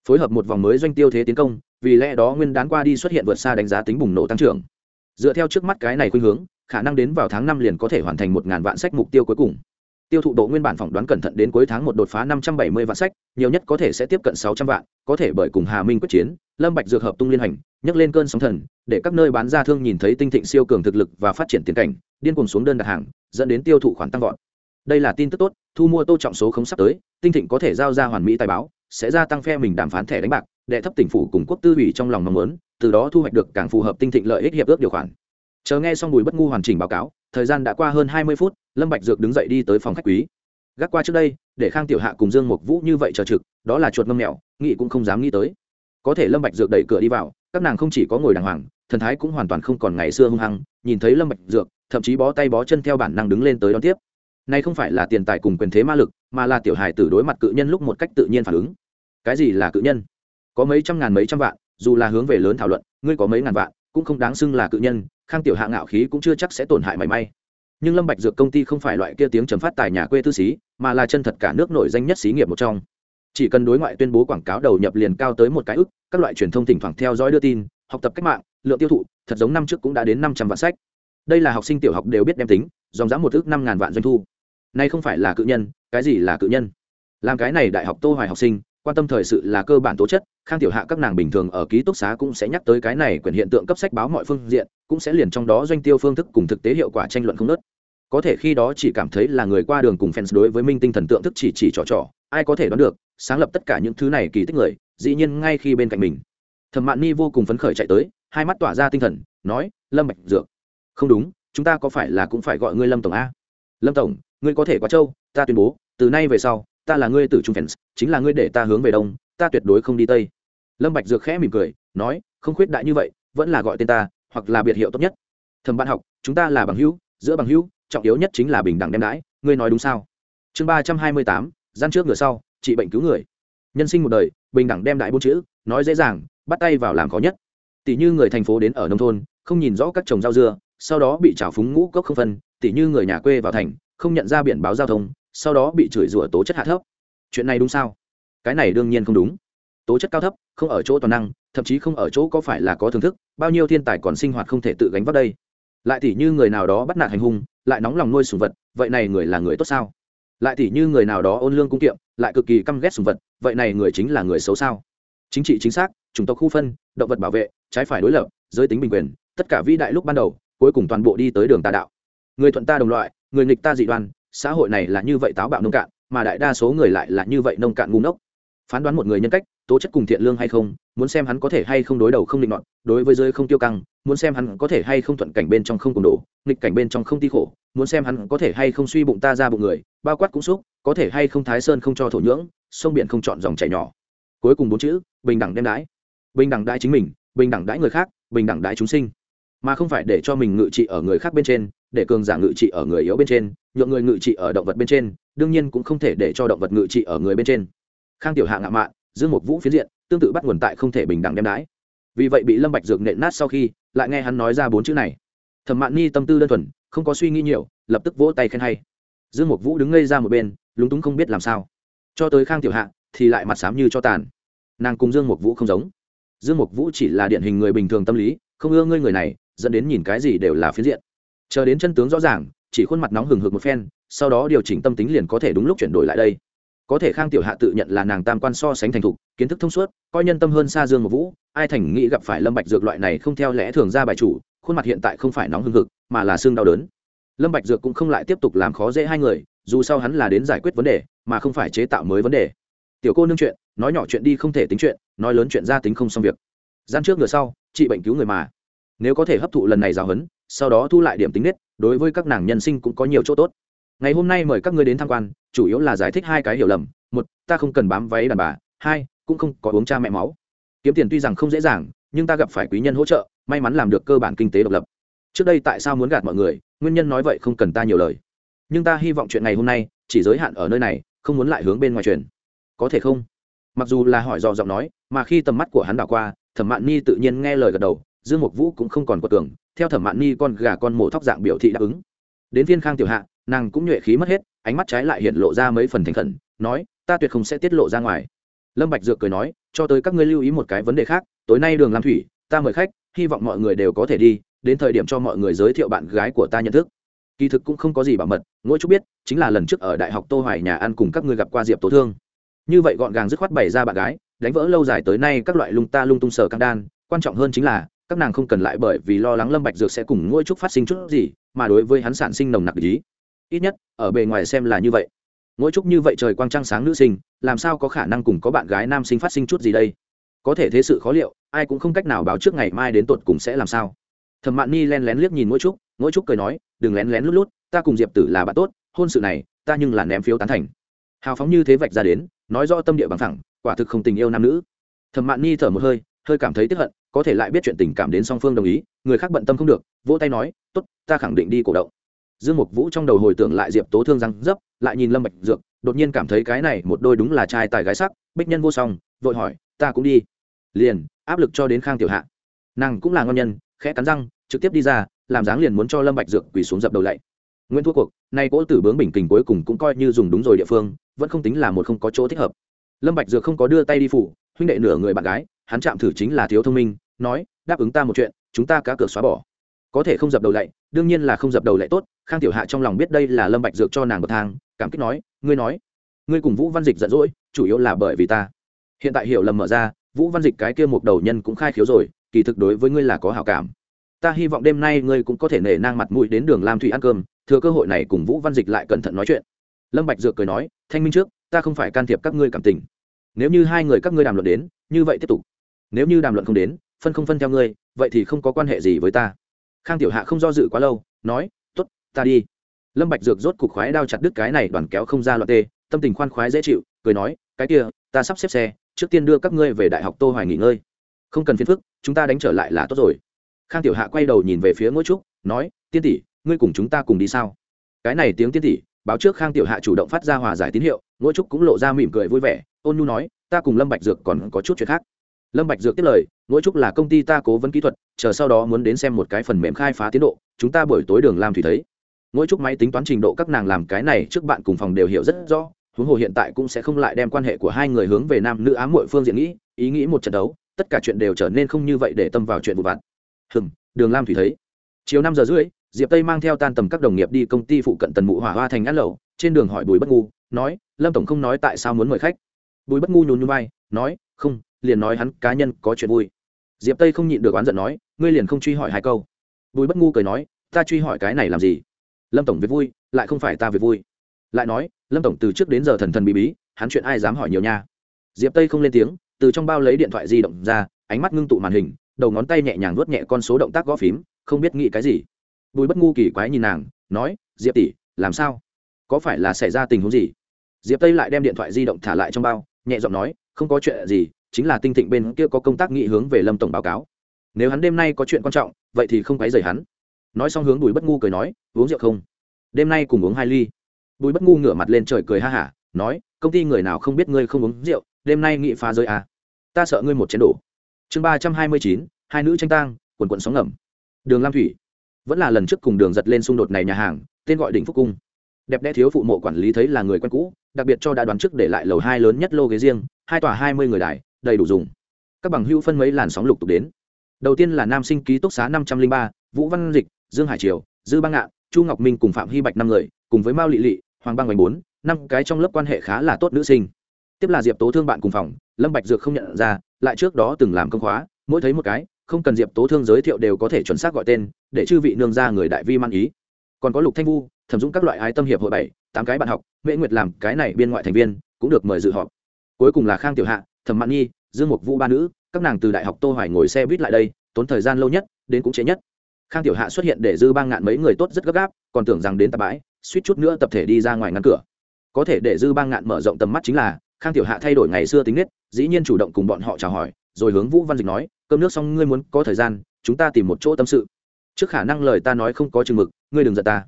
Phối hợp một vòng mới doanh tiêu thế tiến công, vì lẽ đó nguyên đán qua đi xuất hiện vượt xa đánh giá tính bùng nổ tăng trưởng. Dựa theo trước mắt cái này khuynh hướng, khả năng đến vào tháng năm liền có thể hoàn thành một ngàn vạn sách mục tiêu cuối cùng tiêu thụ độ nguyên bản phỏng đoán cẩn thận đến cuối tháng một đột phá năm trăm bảy mươi vạn sách, nhiều nhất có thể sẽ tiếp cận sáu trăm vạn, có thể bởi cùng hà minh quyết chiến, lâm bạch dược hợp tung liên hành, nhấc lên cơn sóng thần, để các nơi bán ra thương nhìn thấy tinh thịnh siêu cường thực lực và phát triển tiến cảnh, điên cuồng xuống đơn đặt hàng, dẫn đến tiêu thụ khoản tăng vọt. Đây là tin tức tốt, thu mua tô trọng số không sắp tới, tinh thịnh có thể giao ra hoàn mỹ tài báo, sẽ gia tăng phe mình đàm phán thẻ đánh bạc, đệ thấp tỉnh phủ cùng quốc tư ủy trong lòng mong muốn, từ đó thu hoạch được càng phù hợp tinh thịnh lợi ích hiệp ước điều khoản. Chờ nghe xong bùi bất ngu hoàn chỉnh báo cáo, thời gian đã qua hơn hai mươi phút lâm bạch dược đứng dậy đi tới phòng khách quý. Gác qua trước đây, để khang tiểu hạ cùng dương mục vũ như vậy chờ trực, đó là chuột ngâm mèo nghĩ cũng không dám nghĩ tới. Có thể lâm bạch dược đẩy cửa đi vào, các nàng không chỉ có ngồi đàng hoàng, thần thái cũng hoàn toàn không còn ngày xưa hung hăng, nhìn thấy lâm bạch dược, thậm chí bó tay bó chân theo bản năng đứng lên tới đón tiếp. Nay không phải là tiền tài cùng quyền thế ma lực, mà là tiểu hài tử đối mặt cự nhân lúc một cách tự nhiên phản ứng. Cái gì là cự nhân? Có mấy trăm ngàn mấy trăm vạn, dù là hướng về lớn thảo luận, ngươi có mấy ngàn vạn, cũng không đáng xưng là cự nhân, khang tiểu hạ ngạo khí cũng chưa chắc sẽ tổn hại mảy may nhưng lâm bạch dược công ty không phải loại kia tiếng trầm phát tài nhà quê tư xí, mà là chân thật cả nước nổi danh nhất xí nghiệp một trong. Chỉ cần đối ngoại tuyên bố quảng cáo đầu nhập liền cao tới một cái ức, các loại truyền thông thỉnh thoảng theo dõi đưa tin, học tập cách mạng, lượng tiêu thụ, thật giống năm trước cũng đã đến năm trăm vạn sách. Đây là học sinh tiểu học đều biết đem tính, dòng giá một ước năm ngàn vạn doanh thu. Nay không phải là cự nhân, cái gì là cự nhân? Làm cái này đại học tô hoài học sinh, quan tâm thời sự là cơ bản tố chất, khang tiểu hạ các nàng bình thường ở ký túc xá cũng sẽ nhắc tới cái này quyền hiện tượng cấp sách báo mọi phương diện, cũng sẽ liền trong đó doanh tiêu phương thức cùng thực tế hiệu quả tranh luận không nớt có thể khi đó chỉ cảm thấy là người qua đường cùng fans đối với minh tinh thần tượng thức chỉ chỉ trò trò, ai có thể đoán được, sáng lập tất cả những thứ này kỳ tích người, dĩ nhiên ngay khi bên cạnh mình. Thẩm mạn ni vô cùng phấn khởi chạy tới, hai mắt tỏa ra tinh thần, nói, lâm bạch dược, không đúng, chúng ta có phải là cũng phải gọi ngươi lâm tổng a? Lâm tổng, ngươi có thể quá châu, ta tuyên bố, từ nay về sau, ta là ngươi tử trung fans, chính là ngươi để ta hướng về đông, ta tuyệt đối không đi tây. Lâm bạch dược khẽ mỉm cười, nói, không khuyết đại như vậy, vẫn là gọi tên ta, hoặc là biệt hiệu tốt nhất. Thẩm bạn học, chúng ta là bằng hữu, giữa bằng hữu trọng yếu nhất chính là bình đẳng đem đãi, ngươi nói đúng sao? Chương ba trăm hai mươi tám, gian trước ngựa sau, trị bệnh cứu người. Nhân sinh một đời, bình đẳng đem đãi bốn chữ, nói dễ dàng, bắt tay vào làm khó nhất. Tỷ như người thành phố đến ở nông thôn, không nhìn rõ các trồng rau dưa, sau đó bị trào phúng ngũ cốc không phân, tỷ như người nhà quê vào thành, không nhận ra biển báo giao thông, sau đó bị chửi rủa tố chất hạ thấp. Chuyện này đúng sao? Cái này đương nhiên không đúng. Tố chất cao thấp, không ở chỗ toàn năng, thậm chí không ở chỗ có phải là có thưởng thức, bao nhiêu thiên tài còn sinh hoạt không thể tự gánh vác đây lại tỷ như người nào đó bắt nạt hành hung, lại nóng lòng nuôi sùng vật, vậy này người là người tốt sao? Lại tỷ như người nào đó ôn lương cung kiệm, lại cực kỳ căm ghét sùng vật, vậy này người chính là người xấu sao? Chính trị chính xác, chủng tộc khu phân, động vật bảo vệ, trái phải đối lập, giới tính bình quyền, tất cả vĩ đại lúc ban đầu, cuối cùng toàn bộ đi tới đường tà đạo. Người thuận ta đồng loại, người nghịch ta dị đoan, xã hội này là như vậy táo bạo nông cạn, mà đại đa số người lại là như vậy nông cạn ngu ngốc. Phán đoán một người nhân cách, tố chất cùng thiện lương hay không muốn xem hắn có thể hay không đối đầu không định nọt, đối với giới không tiêu căng, muốn xem hắn có thể hay không thuận cảnh bên trong không cùng đổ, nghịch cảnh bên trong không ti khổ, muốn xem hắn có thể hay không suy bụng ta ra bụng người, bao quát cũng xúc, có thể hay không thái sơn không cho thổ nhưỡng, sông biển không chọn dòng chảy nhỏ. Cuối cùng bốn chữ, bình đẳng đem đái bình đẳng đái chính mình, bình đẳng đái người khác, bình đẳng đái chúng sinh. Mà không phải để cho mình ngự trị ở người khác bên trên, để cường giả ngự trị ở người yếu bên trên, nhượng người ngự trị ở động vật bên trên, đương nhiên cũng không thể để cho động vật ngự trị ở người bên trên. Khang tiểu hạ ngạo mạn, dương một vũ phiến diện tương tự bắt nguồn tại không thể bình đẳng đem đái. Vì vậy bị lâm bạch dược nện nát sau khi, lại nghe hắn nói ra bốn chữ này. Thẩm mạn ni tâm tư đơn thuần, không có suy nghĩ nhiều, lập tức vỗ tay khen hay. Dương mục vũ đứng ngây ra một bên, lúng túng không biết làm sao. Cho tới khang tiểu hạ, thì lại mặt sám như cho tàn. Nàng cùng dương mục vũ không giống. Dương mục vũ chỉ là điển hình người bình thường tâm lý, không ưa ngươi người này, dẫn đến nhìn cái gì đều là phiến diện. Chờ đến chân tướng rõ ràng, chỉ khuôn mặt nóng hừng hực một phen, sau đó điều chỉnh tâm tính liền có thể đúng lúc chuyển đổi lại đây có thể khang tiểu hạ tự nhận là nàng tam quan so sánh thành thục, kiến thức thông suốt, coi nhân tâm hơn xa dương một vũ, ai thành nghĩ gặp phải lâm bạch dược loại này không theo lẽ thường ra bài chủ, khuôn mặt hiện tại không phải nóng hưng hực, mà là xương đau đớn. Lâm bạch dược cũng không lại tiếp tục làm khó dễ hai người, dù sao hắn là đến giải quyết vấn đề, mà không phải chế tạo mới vấn đề. Tiểu cô nương chuyện, nói nhỏ chuyện đi không thể tính chuyện, nói lớn chuyện ra tính không xong việc. Gian trước ngựa sau trị bệnh cứu người mà. Nếu có thể hấp thụ lần này giáo huấn, sau đó thu lại điểm tính nết, đối với các nàng nhân sinh cũng có nhiều chỗ tốt ngày hôm nay mời các ngươi đến tham quan, chủ yếu là giải thích hai cái hiểu lầm. Một, ta không cần bám váy đàn bà. Hai, cũng không có uống cha mẹ máu. Kiếm tiền tuy rằng không dễ dàng, nhưng ta gặp phải quý nhân hỗ trợ, may mắn làm được cơ bản kinh tế độc lập. Trước đây tại sao muốn gạt mọi người? Nguyên nhân nói vậy không cần ta nhiều lời. Nhưng ta hy vọng chuyện ngày hôm nay, chỉ giới hạn ở nơi này, không muốn lại hướng bên ngoài truyền. Có thể không? Mặc dù là hỏi dò giọng nói, mà khi tầm mắt của hắn đảo qua, thẩm mạn ni tự nhiên nghe lời gật đầu, dương mục vũ cũng không còn có tưởng theo thẩm mạn ni con gà con mổ thóc dạng biểu thị đáp ứng đến viên khang tiểu hạ, nàng cũng nhuệ khí mất hết, ánh mắt trái lại hiện lộ ra mấy phần thành khẩn, nói, ta tuyệt không sẽ tiết lộ ra ngoài. Lâm bạch dược cười nói, cho tới các ngươi lưu ý một cái vấn đề khác, tối nay đường làm thủy, ta mời khách, hy vọng mọi người đều có thể đi, đến thời điểm cho mọi người giới thiệu bạn gái của ta nhận thức. Kỳ thực cũng không có gì bảo mật ngỗi chút biết, chính là lần trước ở đại học tô hoài nhà ăn cùng các ngươi gặp qua diệp tố thương. Như vậy gọn gàng dứt khoát bày ra bạn gái, đánh vỡ lâu dài tới nay các loại lung ta lung tung sờ căng đan, quan trọng hơn chính là, các nàng không cần lại bởi vì lo lắng lâm bạch dược sẽ cùng ngôi trúc phát sinh chút gì mà đối với hắn sản sinh nồng nặc ý. Ít nhất, ở bề ngoài xem là như vậy. Mỗi trúc như vậy trời quang trăng sáng nữ sinh, làm sao có khả năng cùng có bạn gái nam sinh phát sinh chút gì đây? Có thể thế sự khó liệu, ai cũng không cách nào báo trước ngày mai đến tột cùng sẽ làm sao. Thẩm mạn ni len lén liếc nhìn mỗi trúc mỗi trúc cười nói, đừng lén lén lút lút, ta cùng diệp tử là bạn tốt, hôn sự này, ta nhưng là ném phiếu tán thành. Hào phóng như thế vạch ra đến, nói rõ tâm địa bằng thẳng quả thực không tình yêu nam nữ. Thẩm mạn ni thở một hơi hơi cảm thấy tức hận có thể lại biết chuyện tình cảm đến song phương đồng ý, người khác bận tâm không được, vỗ tay nói t ố t ta khẳng định đi cổ động. Dương mục vũ trong đầu hồi tưởng lại diệp tố thương răng dấp, lại nhìn lâm bạch dược, đột nhiên cảm thấy cái này một đôi đúng là trai tài gái sắc, bích nhân vô song, vội hỏi, ta cũng đi. Liền, áp lực cho đến khang tiểu hạ. Nàng cũng là ngon nhân, khẽ cắn răng, trực tiếp đi ra, làm dáng liền muốn cho lâm bạch dược quỳ xuống dập đầu lạy nguyễn thua cuộc, nay cỗ tử bướng bình kình cuối cùng cũng coi như dùng đúng rồi địa phương, vẫn không tính là một không có chỗ thích hợp. Lâm bạch dược không có đưa tay đi phủ, huynh đệ nửa người bạn gái, hắn chạm thử chính là thiếu thông minh nói, đáp ứng ta một chuyện, chúng ta cá cửa xóa bỏ. Có thể không dập đầu lạy đương nhiên là không dập đầu lạy tốt, khang tiểu hạ trong lòng biết đây là lâm bạch dược cho nàng bậc thang, cảm kích nói, ngươi nói, ngươi cùng vũ văn dịch giận dỗi, chủ yếu là bởi vì ta. Hiện tại hiểu lầm mở ra, vũ văn dịch cái kia một đầu nhân cũng khai khiếu rồi, kỳ thực đối với ngươi là có hảo cảm. Ta hy vọng đêm nay ngươi cũng có thể nể nang mặt mũi đến đường lam thủy ăn cơm, thừa cơ hội này cùng vũ văn dịch lại cẩn thận nói chuyện. Lâm bạch dược cười nói, thanh minh trước, ta không phải can thiệp các ngươi cảm tình. Nếu như hai người các ngươi đàm luận đến, như vậy tiếp tục. Nếu như đàm luận không đến phân không phân theo ngươi, vậy thì không có quan hệ gì với ta. Khang tiểu hạ không do dự quá lâu, nói, tốt, ta đi. Lâm bạch dược rốt cục khoái đao chặt đứt cái này đoàn kéo không ra loạn tê, tâm tình khoan khoái dễ chịu, cười nói, cái kia, ta sắp xếp xe, trước tiên đưa các ngươi về đại học tô hoài nghỉ ngơi. Không cần phiền phức, chúng ta đánh trở lại là tốt rồi. Khang tiểu hạ quay đầu nhìn về phía ngôi trúc, nói, tiên tỷ, ngươi cùng chúng ta cùng đi sao? Cái này tiếng tiên tỷ, báo trước khang tiểu hạ chủ động phát ra hòa giải tín hiệu ngôi trúc cũng lộ ra mỉm cười vui vẻ, ôn nhu nói, ta cùng lâm bạch dược còn có chút chuyện khác lâm bạch dược tiếp lời Ngũ trúc là công ty ta cố vấn kỹ thuật chờ sau đó muốn đến xem một cái phần mềm khai phá tiến độ chúng ta buổi tối đường làm thủy thấy. Ngũ trúc máy tính toán trình độ các nàng làm cái này trước bạn cùng phòng đều hiểu rất rõ huống hồ hiện tại cũng sẽ không lại đem quan hệ của hai người hướng về nam nữ ám muội phương diện nghĩ ý nghĩ một trận đấu tất cả chuyện đều trở nên không như vậy để tâm vào chuyện vụ vặt. Hừm, đường lam thủy thấy. Chiều năm giờ rưỡi diệp tây mang theo tan tầm các đồng nghiệp đi công ty phụ cận tần mụ hỏa hoa thành ăn lẩu trên đường hỏi bùi bất ngu nói lâm tổng không nói tại sao muốn mời khách? Bùi bất ngu nhún nhún vai nói không liền nói hắn cá nhân có chuyện vui. Diệp tây không nhịn được oán giận nói, ngươi liền không truy hỏi hai câu. Bùi bất ngu cười nói, ta truy hỏi cái này làm gì? Lâm tổng việc vui, lại không phải ta việc vui. Lại nói, lâm tổng từ trước đến giờ thần thần bí bí, hắn chuyện ai dám hỏi nhiều nha? Diệp tây không lên tiếng, từ trong bao lấy điện thoại di động ra, ánh mắt ngưng tụ màn hình, đầu ngón tay nhẹ nhàng vuốt nhẹ con số động tác gõ phím, không biết nghĩ cái gì. Bùi bất ngu kỳ quái nhìn nàng, nói, diệp tỷ, làm sao? Có phải là xảy ra tình huống gì? Diệp tây lại đem điện thoại di động thả lại trong bao, nhẹ giọng nói, không có chuyện gì chính là tinh thịnh bên kia có công tác nghị hướng về lâm tổng báo cáo. Nếu hắn đêm nay có chuyện quan trọng, vậy thì không quấy rầy hắn. Nói xong hướng bùi bất ngu cười nói, uống rượu không? Đêm nay cùng uống hai ly. Bùi bất ngu ngửa mặt lên trời cười ha hả, nói, công ty người nào không biết ngươi không uống rượu, đêm nay nghị phá rơi à. ta sợ ngươi một chén đổ. Chương ba trăm hai mươi chín, hai nữ tranh tang, quần quận sóng ngầm. Đường lam thủy. Vẫn là lần trước cùng đường giật lên xung đột này nhà hàng, tên gọi đỉnh phúc cung. Đẹp đẽ thiếu phụ mộ quản lý thấy là người quen cũ, đặc biệt cho đã đoán trước để lại lầu hai lớn nhất lô ghế riêng, hai tòa hai mươi người đài đầy đủ dùng. Các bằng hữu phân mấy làn sóng lục tục đến. Đầu tiên là nam sinh ký túc xá năm trăm linh ba, vũ văn dịch, dương hải triều, dư bang ngạn chu ngọc minh cùng phạm hy bạch năm người, cùng với mao lị lị, hoàng Bang bánh bốn, năm cái trong lớp quan hệ khá là tốt nữ sinh. Tiếp là diệp tố thương bạn cùng phòng, lâm bạch dược không nhận ra, lại trước đó từng làm công khóa, mỗi thấy một cái, không cần diệp tố thương giới thiệu đều có thể chuẩn xác gọi tên, để chư vị nương ra người đại vi man ý. Còn có lục thanh vu, thẩm dũng các loại ái tâm hiệp hội bảy, tám cái bạn học, mễ nguyệt làm cái này biên ngoại thành viên, cũng được mời dự họp. Cuối cùng là khang tiểu hạ thẩm mạn nhi, dương mục vũ ba nữ, các nàng từ đại học tô hoài ngồi xe buýt lại đây, tốn thời gian lâu nhất, đến cũng trễ nhất. Khang tiểu hạ xuất hiện để dư bang ngạn mấy người tốt rất gấp gáp, còn tưởng rằng đến tập bãi, suýt chút nữa tập thể đi ra ngoài ngăn cửa. Có thể để dư bang ngạn mở rộng tầm mắt chính là, khang tiểu hạ thay đổi ngày xưa tính nết, dĩ nhiên chủ động cùng bọn họ chào hỏi, rồi hướng vũ văn dịch nói, cơm nước xong, ngươi muốn có thời gian, chúng ta tìm một chỗ tâm sự. Trước khả năng lời ta nói không có chừng mực, ngươi đừng giận ta.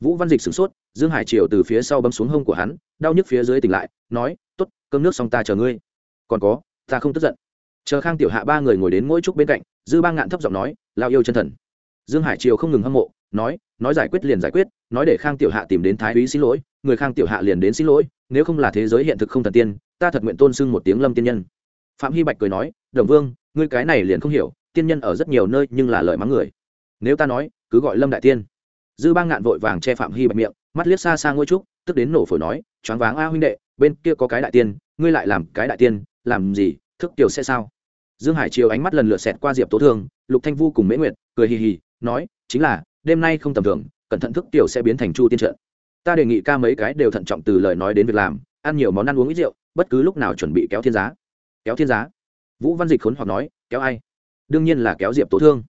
Vũ văn dịch sửng sốt, dương hải triều từ phía sau bấm xuống hông của hắn, đau nhức phía dưới tỉnh lại, nói t ố t cơm nước xong ta chờ ngươi còn có, ta không tức giận. Chờ khang tiểu hạ ba người ngồi đến mỗi trúc bên cạnh, dư ba ngạn thấp giọng nói lao yêu chân thần. Dương hải triều không ngừng hâm mộ, nói nói giải quyết liền giải quyết, nói để khang tiểu hạ tìm đến thái úy xin lỗi, người khang tiểu hạ liền đến xin lỗi, nếu không là thế giới hiện thực không thần tiên, ta thật nguyện tôn sưng một tiếng lâm tiên nhân. Phạm hy bạch cười nói, đồng vương, ngươi cái này liền không hiểu, tiên nhân ở rất nhiều nơi nhưng là lời mắng người. Nếu ta nói, cứ gọi lâm đại tiên. Dư ba ngạn vội vàng che phạm hy bạch miệng, mắt liếc xa xa ngôi trúc, tức đến nổ phổi nói, choáng váng a huynh đệ, bên kia có cái đại tiên, ngươi lại làm cái đại tiên làm gì, thức tiểu sẽ sao? Dương hải chiều ánh mắt lần lượt xẹt qua diệp tố thương, lục thanh vu cùng mễ nguyệt, cười hì hì, nói, chính là, đêm nay không tầm thường, cẩn thận thức tiểu sẽ biến thành chu tiên trận. Ta đề nghị ca mấy cái đều thận trọng từ lời nói đến việc làm, ăn nhiều món ăn uống ít rượu, bất cứ lúc nào chuẩn bị kéo thiên giá. Kéo thiên giá? Vũ văn dịch khốn hoặc nói, kéo ai? Đương nhiên là kéo diệp tố thương.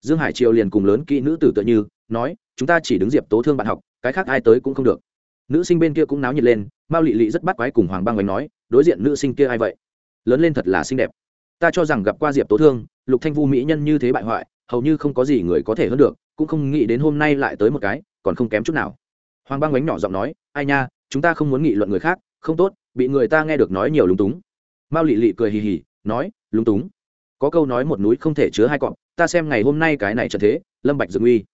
Dương hải triều liền cùng lớn kỹ nữ tử tựa như, nói, chúng ta chỉ đứng diệp tố thương bạn học, cái khác ai tới cũng không được. Nữ sinh bên kia cũng náo nhiệt lên, mao lị lị rất bắt quái cùng hoàng băng bánh nói, đối diện nữ sinh kia ai vậy? Lớn lên thật là xinh đẹp. Ta cho rằng gặp qua diệp tố thương, lục thanh vu mỹ nhân như thế bại hoại, hầu như không có gì người có thể hơn được, cũng không nghĩ đến hôm nay lại tới một cái, còn không kém chút nào. Hoàng băng bánh nhỏ giọng nói, ai nha, chúng ta không muốn nghị luận người khác, không tốt, bị người ta nghe được nói nhiều lúng túng. Mao lị lị cười hì hì, nói, lúng túng? Có câu nói một núi không thể chứa hai cọp, ta xem ngày hôm nay cái này trở thế, lâm bạch dừng uy.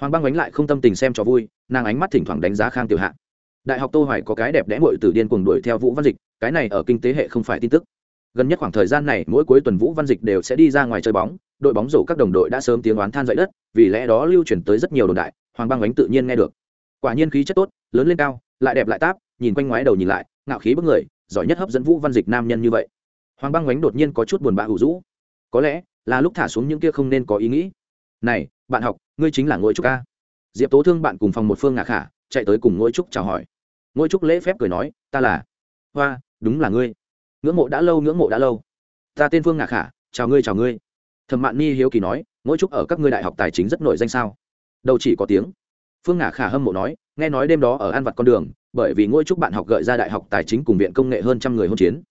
Hoàng băng bánh lại không tâm tình xem cho vui, nàng ánh mắt thỉnh thoảng đánh giá khang tiểu hạ. Đại học tô hoài có cái đẹp đẽ muội tử điên cuồng đuổi theo vũ văn dịch, cái này ở kinh tế hệ không phải tin tức gần nhất khoảng thời gian này, mỗi cuối tuần vũ văn dịch đều sẽ đi ra ngoài chơi bóng. Đội bóng rổ các đồng đội đã sớm tiếng oán than dậy đất, vì lẽ đó lưu truyền tới rất nhiều đồn đại, hoàng băng Ánh tự nhiên nghe được. Quả nhiên khí chất tốt, lớn lên cao, lại đẹp lại táp, nhìn quanh ngoái đầu nhìn lại, ngạo khí bức người, giỏi nhất hấp dẫn vũ văn dịch nam nhân như vậy. Hoàng băng Ánh đột nhiên có chút buồn bã hữu rũ. Có lẽ là lúc thả xuống những kia không nên có ý nghĩ. Này, bạn học, ngươi chính là ngôi trúc ca. Diệp tố thương bạn cùng phòng một phương ngạc khả, chạy tới cùng ngôi trúc chào hỏi. Ngôi trúc lễ phép cười nói, ta là. Hoa, đúng là ngươi ngưỡng mộ đã lâu, ngưỡng mộ đã lâu. Ta tên phương ngạc khả, chào ngươi chào ngươi. Thẩm mạn ni hiếu kỳ nói, mỗi trúc ở các ngươi đại học tài chính rất nổi danh sao? Đâu chỉ có tiếng. Phương ngạc khả hâm mộ nói, nghe nói đêm đó ở an vặt con đường, bởi vì ngôi trúc bạn học gợi ra đại học tài chính cùng viện công nghệ hơn trăm người hôn chiến.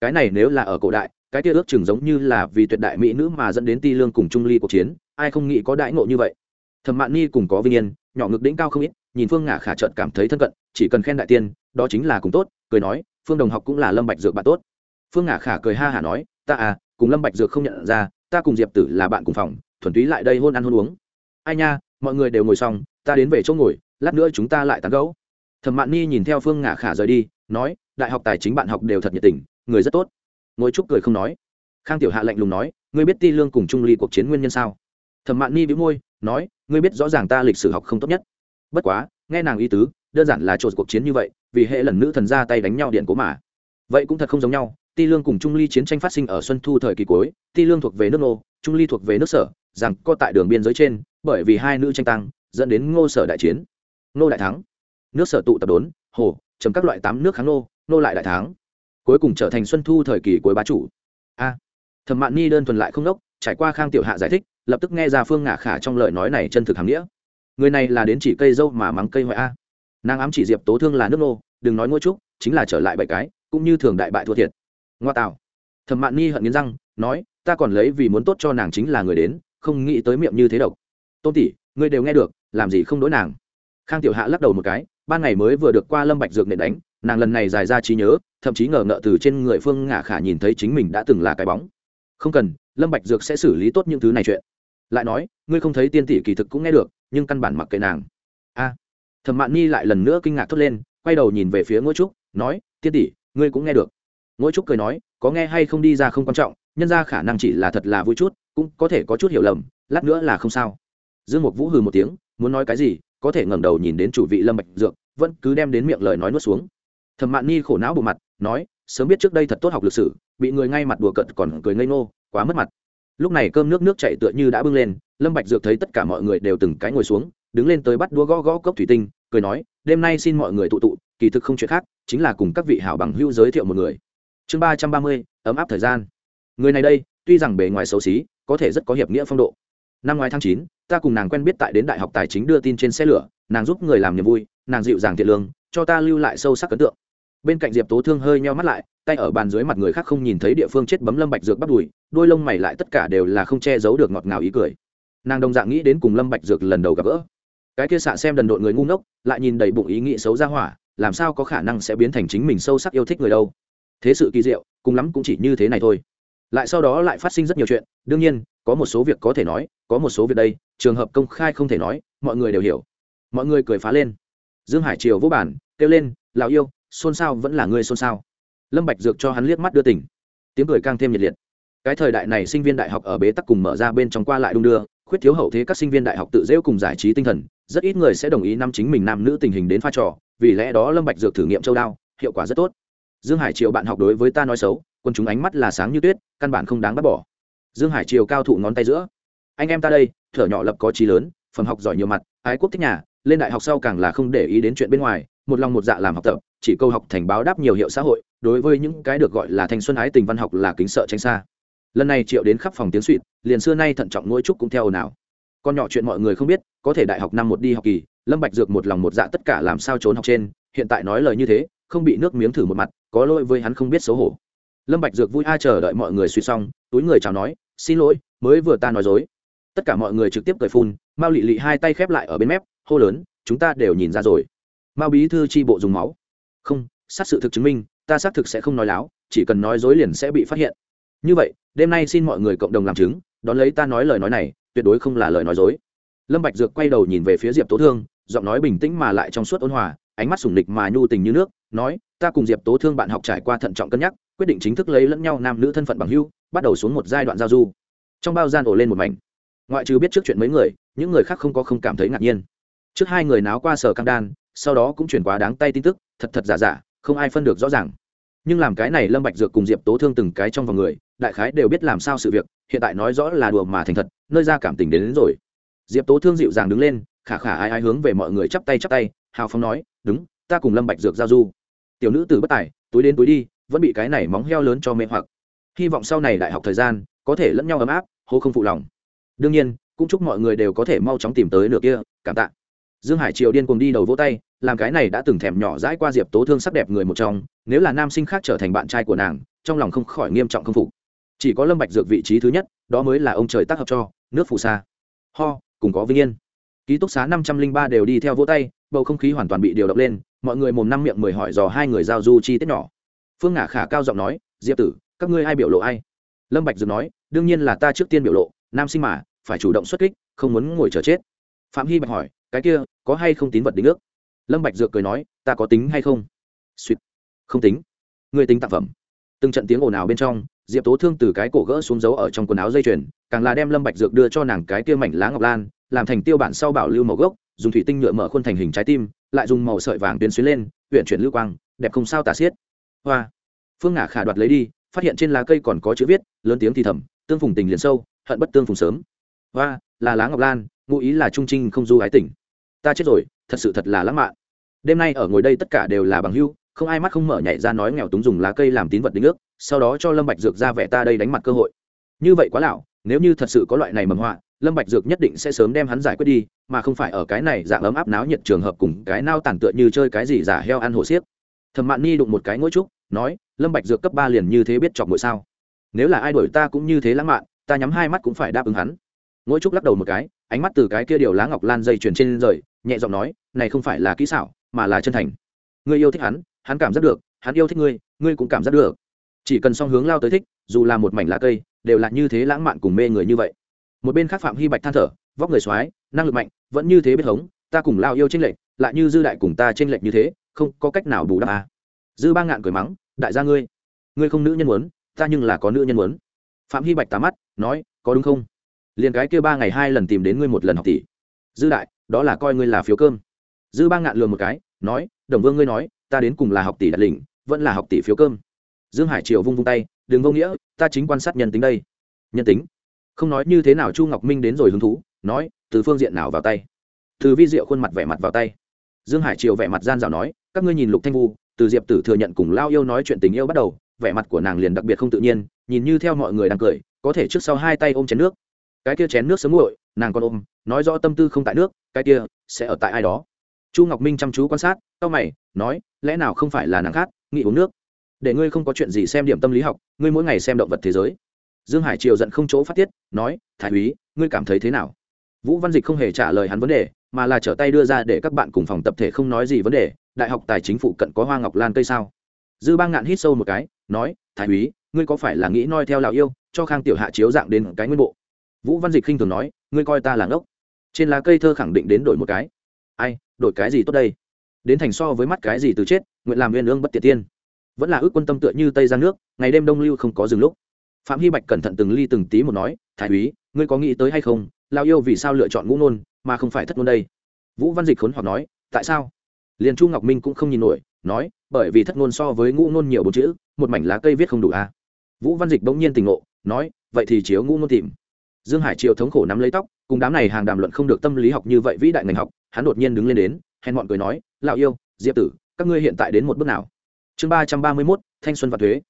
Cái này nếu là ở cổ đại, cái kia ước chừng giống như là vì tuyệt đại mỹ nữ mà dẫn đến ti lương cùng trung ly cuộc chiến, ai không nghĩ có đại ngộ như vậy? Thẩm mạn ni cùng có vinh yên, nhỏ ngực đỉnh cao không ít, nhìn phương ngả khả trợt cảm thấy thân cận, chỉ cần khen đại tiên, đó chính là cùng tốt, cười nói, phương đồng học cũng là lâm bạch dược bạn tốt phương ngả khả cười ha hả nói, ta à cùng lâm bạch dược không nhận ra, ta cùng diệp tử là bạn cùng phòng, thuần túy lại đây hôn ăn hôn uống. Ai nha, mọi người đều ngồi xong, ta đến về chỗ ngồi, lát nữa chúng ta lại tán gẫu. Thẩm mạn ni nhìn theo phương ngả khả rời đi, nói, đại học tài chính bạn học đều thật nhiệt tình, người rất tốt. Ngồi trúc cười không nói. Khang tiểu hạ lạnh lùng nói, ngươi biết ti lương cùng trung ly cuộc chiến nguyên nhân sao? Thẩm mạn ni bĩu môi, nói, ngươi biết rõ ràng ta lịch sử học không tốt nhất. Bất quá, nghe nàng ý tứ, đơn giản là trộn cuộc chiến như vậy, vì hệ lần nữ thần ra tay đánh nhau điện cố mà. Vậy cũng thật không giống nhau ti lương cùng trung ly chiến tranh phát sinh ở xuân thu thời kỳ cuối ti lương thuộc về nước Ngô, trung ly thuộc về nước sở rằng co tại đường biên giới trên bởi vì hai nữ tranh tăng dẫn đến ngô sở đại chiến. Ngô đại thắng. Nước sở tụ tập đốn hồ chấm các loại tám nước kháng Ngô, Ngô lại đại thắng. Cuối cùng trở thành xuân thu thời kỳ cuối bá chủ. A. Thẩm mạn ni đơn thuần lại không đốc trải qua khang tiểu hạ giải thích lập tức nghe ra phương ngả khả trong lời nói này chân thực hàm nghĩa. Người này là đến chỉ cây dâu mà mắng cây hoại a. Nàng ám chỉ diệp tố thương là nước nô đừng nói ngôi trúc chính là trở lại bảy cái cũng như thường đại bại thua thiệt ngoa tạo thẩm mạn ni hận nghiến răng, nói, ta còn lấy vì muốn tốt cho nàng chính là người đến, không nghĩ tới miệng như thế độc. Tôn tỷ, ngươi đều nghe được, làm gì không đối nàng? Khang tiểu hạ lắc đầu một cái, ban ngày mới vừa được qua lâm bạch dược nện đánh, nàng lần này dài ra trí nhớ, thậm chí ngờ ngợ từ trên người phương ngả khả nhìn thấy chính mình đã từng là cái bóng. Không cần, lâm bạch dược sẽ xử lý tốt những thứ này chuyện. Lại nói, ngươi không thấy tiên tỷ kỳ thực cũng nghe được, nhưng căn bản mặc kệ nàng. A. Thẩm mạn nhi lại lần nữa kinh ngạc thốt lên, quay đầu nhìn về phía Ngũ trúc, nói, tiên tỷ, ngươi cũng nghe được. Ngũ trúc cười nói, có nghe hay không đi ra không quan trọng, nhân ra khả năng chỉ là thật là vui chút, cũng có thể có chút hiểu lầm, lát nữa là không sao. Dương mục vũ hừ một tiếng, muốn nói cái gì, có thể ngẩng đầu nhìn đến chủ vị lâm bạch dược, vẫn cứ đem đến miệng lời nói nuốt xuống. Thẩm mạn ni khổ não bộ mặt, nói, sớm biết trước đây thật tốt học lịch sử, bị người ngay mặt đùa cợt còn cười ngây ngô, quá mất mặt. Lúc này cơm nước nước chảy tựa như đã bưng lên, lâm bạch dược thấy tất cả mọi người đều từng cái ngồi xuống, đứng lên tới bắt đũa gõ gõ cốc thủy tinh, cười nói, đêm nay xin mọi người tụ tụ, kỳ thực không chuyện khác, chính là cùng các vị hảo bằng hữu giới thiệu một người chương ba trăm ba mươi, ấm áp thời gian. Người này đây, tuy rằng bề ngoài xấu xí, có thể rất có hiệp nghĩa phong độ. Năm ngoái tháng chín, ta cùng nàng quen biết tại đến đại học tài chính đưa tin trên xe lửa, nàng giúp người làm niềm vui, nàng dịu dàng thiện lương, cho ta lưu lại sâu sắc ấn tượng. Bên cạnh diệp tố thương hơi meo mắt lại, tay ở bàn dưới mặt người khác không nhìn thấy địa phương chết bấm lâm bạch dược bắt đùi, đôi lông mày lại tất cả đều là không che giấu được ngọt ngào ý cười. Nàng đồng dạng nghĩ đến cùng lâm bạch dược lần đầu gặp gỡ. Cái kia xạ xem đần độn người ngu ngốc, lại nhìn đầy bụng ý nghĩ xấu ra hỏa, làm sao có khả năng sẽ biến thành chính mình sâu sắc yêu thích người đâu? Thế sự kỳ diệu, cùng lắm cũng chỉ như thế này thôi. Lại sau đó lại phát sinh rất nhiều chuyện, đương nhiên, có một số việc có thể nói, có một số việc đây, trường hợp công khai không thể nói, mọi người đều hiểu. Mọi người cười phá lên. Dương hải triều vô bản, kêu lên lào yêu, xôn xao vẫn là người xôn xao. Lâm bạch dược cho hắn liếc mắt đưa tỉnh tiếng cười càng thêm nhiệt liệt. Cái thời đại này sinh viên đại học ở bế tắc cùng mở ra bên trong qua lại đung đưa, khuyết thiếu hậu thế các sinh viên đại học tự dễu cùng giải trí tinh thần, rất ít người sẽ đồng ý năm chính mình nam nữ tình hình đến pha trò, vì lẽ đó lâm bạch dược thử nghiệm châu đao, hiệu quả rất tốt dương hải triều bạn học đối với ta nói xấu, quân chúng ánh mắt là sáng như tuyết, căn bản không đáng bắt bỏ. Dương hải triều cao thủ ngón tay giữa. Anh em ta đây, thở nhỏ lập có trí lớn, phẩm học giỏi nhiều mặt, ái quốc thích nhà, lên đại học sau càng là không để ý đến chuyện bên ngoài, một lòng một dạ làm học tập, chỉ câu học thành báo đáp nhiều hiệu xã hội, đối với những cái được gọi là thanh xuân ái tình văn học là kính sợ tránh xa. Lần này triệu đến khắp phòng tiếng suỵt, liền xưa nay thận trọng ngôi trúc cũng theo ồn ào con nhỏ chuyện mọi người không biết, có thể đại học năm một đi học kỳ, lâm bạch dược một lòng một dạ tất cả làm sao trốn học trên, hiện tại nói lời như thế, không bị nước miếng thử một mặt có lỗi với hắn không biết xấu hổ. Lâm bạch dược vui a chờ đợi mọi người suy xong, túi người chào nói, xin lỗi, mới vừa ta nói dối. Tất cả mọi người trực tiếp cười phun, mao lị lị hai tay khép lại ở bên mép, hô lớn, chúng ta đều nhìn ra rồi. Mao bí thư chi bộ dùng máu. Không sát sự thực chứng minh, ta xác thực sẽ không nói láo, chỉ cần nói dối liền sẽ bị phát hiện. Như vậy, đêm nay xin mọi người cộng đồng làm chứng, đón lấy ta nói lời nói này, tuyệt đối không là lời nói dối. Lâm bạch dược quay đầu nhìn về phía diệp tố thương, giọng nói bình tĩnh mà lại trong suốt ôn hòa ánh mắt sủng lịch mà nhu tình như nước nói ta cùng diệp tố thương bạn học trải qua thận trọng cân nhắc quyết định chính thức lấy lẫn nhau nam nữ thân phận bằng hữu bắt đầu xuống một giai đoạn giao du. Trong bao gian ổ lên một mảnh. Ngoại trừ biết trước chuyện mấy người những người khác không có không cảm thấy ngạc nhiên. Trước hai người náo qua sở cam đan sau đó cũng chuyển quá đáng tay tin tức thật thật giả giả không ai phân được rõ ràng. Nhưng làm cái này lâm bạch dược cùng diệp tố thương từng cái trong vòng người đại khái đều biết làm sao sự việc hiện tại nói rõ là đùa mà thành thật nơi ra cảm tình đến, đến rồi. Diệp tố thương dịu dàng đứng lên khả khả ai ai hướng về mọi người chắp tay chắp tay hào phóng nói đúng, ta cùng lâm bạch dược giao du. Tiểu nữ tử bất tài, túi đến túi đi, vẫn bị cái này móng heo lớn cho mê hoặc. Hy vọng sau này đại học thời gian, có thể lẫn nhau ấm áp, hô không phụ lòng. Đương nhiên, cũng chúc mọi người đều có thể mau chóng tìm tới nửa kia, cảm tạ. Dương hải triều điên cùng đi đầu vỗ tay, làm cái này đã từng thèm nhỏ dãi qua diệp tố thương sắc đẹp người một trong, nếu là nam sinh khác trở thành bạn trai của nàng, trong lòng không khỏi nghiêm trọng không phục. Chỉ có lâm bạch dược vị trí thứ nhất, đó mới là ông trời tác hợp cho, nước phù sa ho, cùng có vinh yên. Ký túc xá năm trăm linh ba đều đi theo vỗ tay bầu không khí hoàn toàn bị điều động lên, mọi người mồm năm miệng mười hỏi dò hai người giao du chi tiết nhỏ. Phương ngả khả cao giọng nói, diệp tử, các ngươi ai biểu lộ ai? Lâm bạch dược nói, đương nhiên là ta trước tiên biểu lộ, nam sinh mà, phải chủ động xuất kích, không muốn ngồi chờ chết. Phạm hy bạch hỏi, cái kia, có hay không tín vật đính ước? Lâm bạch dược cười nói, ta có tính hay không? Sweet. không tính. Người tính tạp phẩm. Từng trận tiếng ồn ào bên trong, diệp tố thương từ cái cổ gỡ xuống dấu ở trong quần áo dây chuyền, càng là đem lâm bạch dược đưa cho nàng cái kia mảnh lá ngọc lan, làm thành tiêu bản sau bảo lưu màu gốc dùng thủy tinh nhựa mở khuôn thành hình trái tim, lại dùng màu sợi vàng tuyến xuyến lên huyện chuyển lưu quang, đẹp không sao tả xiết. Hoa. Phương ngả khả đoạt lấy đi, phát hiện trên lá cây còn có chữ viết, lớn tiếng thì thầm, tương phùng tình liền sâu, hận bất tương phùng sớm. Hoa, là lá ngọc lan, ngụ ý là trung trinh không du ái tỉnh. Ta chết rồi, thật sự thật là lãng mạn. Đêm nay ở ngồi đây tất cả đều là bằng hưu, không ai mắt không mở nhảy ra nói nghèo túng dùng lá cây làm tín vật đính ước, sau đó cho lâm bạch dược ra vẻ ta đây đánh mặt cơ hội. Như vậy quá lão, nếu như thật sự có loại này mầm họa lâm bạch dược nhất định sẽ sớm đem hắn giải quyết đi, mà không phải ở cái này dạng ấm áp náo nhiệt trường hợp cùng cái nao tàn tựa như chơi cái gì giả heo ăn hổ xiếc. Thẩm mạn ni đụng một cái ngỗi trúc, nói, lâm bạch dược cấp ba liền như thế biết chọc mũi sao? Nếu là ai đuổi ta cũng như thế lãng mạn, ta nhắm hai mắt cũng phải đáp ứng hắn. Ngỗi trúc lắc đầu một cái, ánh mắt từ cái kia điều lá ngọc lan dây truyền trên rời, nhẹ giọng nói, này không phải là kỹ xảo, mà là chân thành. Ngươi yêu thích hắn hắn cảm giác được, hắn yêu thích ngươi ngươi cũng cảm giác được. Chỉ cần song hướng lao tới thích, dù là một mảnh lá cây, đều là như thế lãng mạn cùng mê người như vậy một bên khác phạm hy bạch than thở, vóc người soái, năng lực mạnh, vẫn như thế biết hống, ta cùng lao yêu tranh lệch, lại như dư đại cùng ta tranh lệch như thế, không có cách nào bù đắp à. dư ba ngạn cười mắng, đại gia ngươi ngươi không nữ nhân muốn, ta nhưng là có nữ nhân muốn. Phạm hy bạch tá mắt, nói, có đúng không? Liền cái kia ba ngày hai lần tìm đến ngươi một lần học tỷ. Dư đại, đó là coi ngươi là phiếu cơm. Dư ba ngạn lừa một cái, nói, đồng vương ngươi nói, ta đến cùng là học tỷ đặt lĩnh vẫn là học tỷ phiếu cơm. Dương hải triều vung vung tay, đừng vô nghĩa, ta chính quan sát nhân tính đây. Nhân tính? Không nói như thế nào chu ngọc minh đến rồi hứng thú, nói, từ phương diện nào vào tay? Từ vi diệu khuôn mặt vẻ mặt vào tay. Dương hải triều vẻ mặt gian dạo nói, các ngươi nhìn lục thanh vu, từ diệp tử thừa nhận cùng lao yêu nói chuyện tình yêu bắt đầu, vẻ mặt của nàng liền đặc biệt không tự nhiên, nhìn như theo mọi người đang cười, có thể trước sau hai tay ôm chén nước. Cái kia chén nước sớm nguội, nàng còn ôm, nói rõ tâm tư không tại nước, cái kia sẽ ở tại ai đó. Chu ngọc minh chăm chú quan sát tao mày, nói, lẽ nào không phải là nàng khác, nghĩ uống nước? Để ngươi không có chuyện gì xem điểm tâm lý học, ngươi mỗi ngày xem động vật thế giới dương hải triều giận không chỗ phát tiết, nói, thái úy, ngươi cảm thấy thế nào? Vũ văn dịch không hề trả lời hắn vấn đề, mà là trở tay đưa ra để các bạn cùng phòng tập thể không nói gì vấn đề, đại học tài chính phụ cận có hoa ngọc lan cây sao? Dư bang ngạn hít sâu một cái, nói, thái úy, ngươi có phải là nghĩ noi theo lào yêu, cho khang tiểu hạ chiếu dạng đến cái nguyên bộ? Vũ văn dịch khinh thường nói, ngươi coi ta là ngốc. Trên lá cây thơ khẳng định đến đổi một cái. Ai, đổi cái gì tốt đây? Đến thành so với mắt cái gì từ chết, nguyện làm nguyên lương bất tiệt tiên. Vẫn là ước quân tâm tựa như tây ra nước, ngày đêm đông lưu không có dừng lúc phạm hy bạch cẩn thận từng ly từng tí một nói, thái úy, ngươi có nghĩ tới hay không? Lao yêu vì sao lựa chọn ngũ nôn mà không phải thất nôn đây? Vũ văn dịch khốn hoặc nói, tại sao? Liền chu ngọc minh cũng không nhìn nổi, nói, bởi vì thất nôn so với ngũ nôn nhiều bốn chữ, một mảnh lá cây viết không đủ a à. vũ văn dịch bỗng nhiên tình ngộ, nói, vậy thì chiếu ngũ nôn tìm. Dương hải triều thống khổ nắm lấy tóc, cùng đám này hàng đàm luận không được tâm lý học như vậy vĩ đại ngành học, hắn đột nhiên đứng lên đến, hèn mọn cười nói, lão yêu, diệp tử, các ngươi hiện tại đến một bước nào? Chương ba trăm ba mươi mốt, thanh xuân và thuế.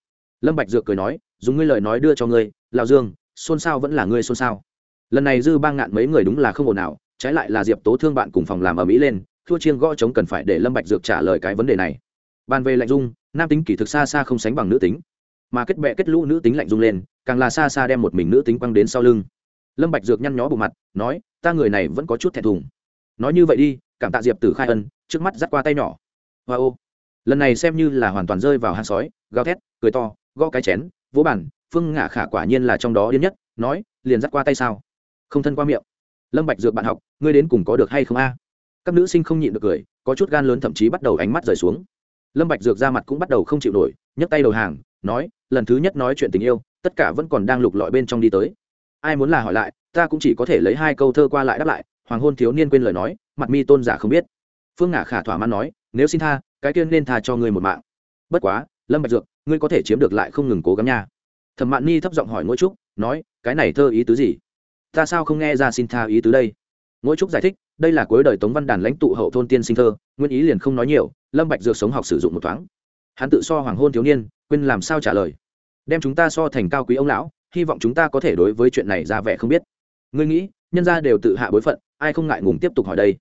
Lâm bạch dược cười nói dùng ngươi lời nói đưa cho ngươi lao dương, xôn xao vẫn là ngươi xôn xao. Lần này dư bang ngạn mấy người đúng là không ổn nào trái lại là diệp tố thương bạn cùng phòng làm ở mỹ lên, thua chiên gõ chống cần phải để lâm bạch dược trả lời cái vấn đề này. Bàn về lạnh dung nam tính kỳ thực xa xa không sánh bằng nữ tính. Mà kết bệ kết lũ nữ tính lạnh dung lên, càng là xa xa đem một mình nữ tính quăng đến sau lưng. Lâm bạch dược nhăn nhó bộ mặt, nói, ta người này vẫn có chút thẹn thùng. Nói như vậy đi, cảm tạ diệp tử khai ân, trước mắt dắt qua tay nhỏ. Hoa ô. Lần này xem như là hoàn toàn rơi vào hang sói, gào thét, cười to, gõ cái chén vỗ bản phương ngả khả quả nhiên là trong đó điên nhất, nói, liền dắt qua tay sao? Không thân qua miệng. Lâm bạch dược bạn học, ngươi đến cùng có được hay không a? Các nữ sinh không nhịn được cười, có chút gan lớn thậm chí bắt đầu ánh mắt rời xuống. Lâm bạch dược ra mặt cũng bắt đầu không chịu nổi, nhấc tay đầu hàng, nói, lần thứ nhất nói chuyện tình yêu, tất cả vẫn còn đang lục lọi bên trong đi tới. Ai muốn là hỏi lại, ta cũng chỉ có thể lấy hai câu thơ qua lại đáp lại, hoàng hôn thiếu niên quên lời nói, mặt mi tôn giả không biết. Phương ngả khả thỏa mãn nói, nếu xin tha, cái tiên nên tha cho ngươi một mạng. Bất quá lâm bạch dược, ngươi có thể chiếm được lại không ngừng cố gắng nha. Thẩm mạn ni thấp giọng hỏi ngỗi trúc, nói, cái này thơ ý tứ gì? Ta sao không nghe ra xin tha ý tứ đây? Ngỗi trúc giải thích, đây là cuối đời tống văn đàn lãnh tụ hậu thôn tiên sinh thơ, nguyên ý liền không nói nhiều, lâm bạch dược sống học sử dụng một thoáng. Hắn tự so hoàng hôn thiếu niên, quên làm sao trả lời. Đem chúng ta so thành cao quý ông lão, hy vọng chúng ta có thể đối với chuyện này ra vẻ không biết. Ngươi nghĩ, nhân gia đều tự hạ bối phận, ai không ngại ngùng tiếp tục hỏi đây?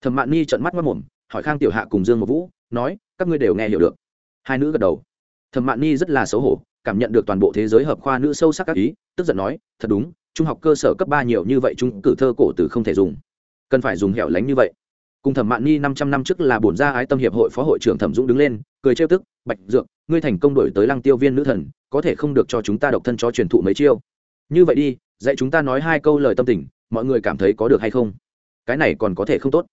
Thẩm mạn ni trợn mắt mất mồm hỏi khang tiểu hạ cùng dương một vũ, nói, các ngươi đều nghe hiểu được. Hai nữ gật đầu thẩm mạn ni rất là xấu hổ, cảm nhận được toàn bộ thế giới hợp khoa nữ sâu sắc các ý, tức giận nói, thật đúng, trung học cơ sở cấp ba nhiều như vậy chúng cử thơ cổ từ không thể dùng. Cần phải dùng hẻo lánh như vậy. Cùng thẩm mạn ni năm trăm năm trước là bổn gia ái tâm hiệp hội phó hội trưởng thẩm dũng đứng lên, cười trêu tức, bạch dược, ngươi thành công đổi tới lăng tiêu viên nữ thần, có thể không được cho chúng ta độc thân cho truyền thụ mấy chiêu. Như vậy đi, dạy chúng ta nói hai câu lời tâm tình, mọi người cảm thấy có được hay không? Cái này còn có thể không tốt.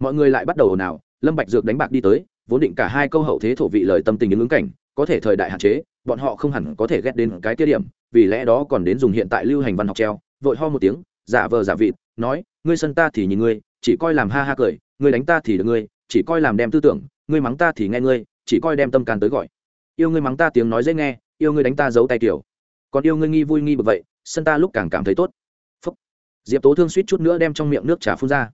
Mọi người lại bắt đầu ồn ào, lâm bạch dược đánh bạc đi tới, vốn định cả hai câu hậu thế thổ vị lời tâm tình những ứng cảnh có thể thời đại hạn chế, bọn họ không hẳn có thể ghét đến cái tiết điểm, vì lẽ đó còn đến dùng hiện tại lưu hành văn học treo, vội ho một tiếng, giả vờ giả vịt, nói, ngươi sân ta thì nhìn ngươi, chỉ coi làm ha ha cười, ngươi đánh ta thì được ngươi, chỉ coi làm đem tư tưởng, ngươi mắng ta thì nghe ngươi, chỉ coi đem tâm can tới gọi. Yêu ngươi mắng ta tiếng nói dễ nghe, yêu ngươi đánh ta giấu tay kiểu. Còn yêu ngươi nghi vui nghi bực vậy, sân ta lúc càng cảm thấy tốt. Phúc. diệp tố thương suýt chút nữa đem trong miệng nước trà phun ra.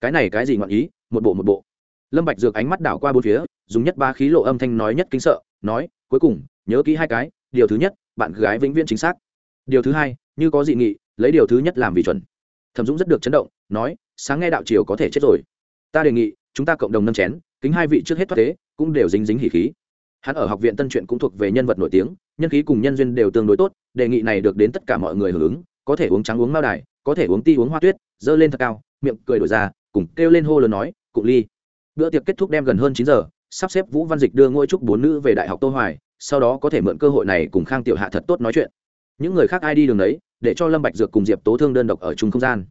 Cái này cái gì ngọn ý? Một bộ một bộ. Lâm bạch dược ánh mắt đảo qua bốn phía, dùng nhất ba khí lộ âm thanh nói nhất kính sợ nói, cuối cùng, nhớ kỹ hai cái, điều thứ nhất, bạn gái vĩnh viễn chính xác. Điều thứ hai, như có dị nghị, lấy điều thứ nhất làm vì chuẩn. Thẩm dũng rất được chấn động, nói, sáng nghe đạo triều có thể chết rồi. Ta đề nghị, chúng ta cộng đồng nâng chén, kính hai vị trước hết thoát thế, cũng đều dính dính hỉ khí. Hắn ở học viện tân truyện cũng thuộc về nhân vật nổi tiếng, nhân khí cùng nhân duyên đều tương đối tốt, đề nghị này được đến tất cả mọi người hưởng ứng, có thể uống trắng uống mao đài, có thể uống ti uống hoa tuyết, dơ lên thật cao, miệng cười đổi ra, cùng kêu lên hô lớn nói, cụ ly. Bữa tiệc kết thúc đem gần hơn chín giờ sắp xếp vũ văn dịch đưa ngôi trúc bốn nữ về đại học tô hoài sau đó có thể mượn cơ hội này cùng khang tiểu hạ thật tốt nói chuyện. Những người khác ai đi đường đấy để cho lâm bạch dược cùng diệp tố thương đơn độc ở chung không gian.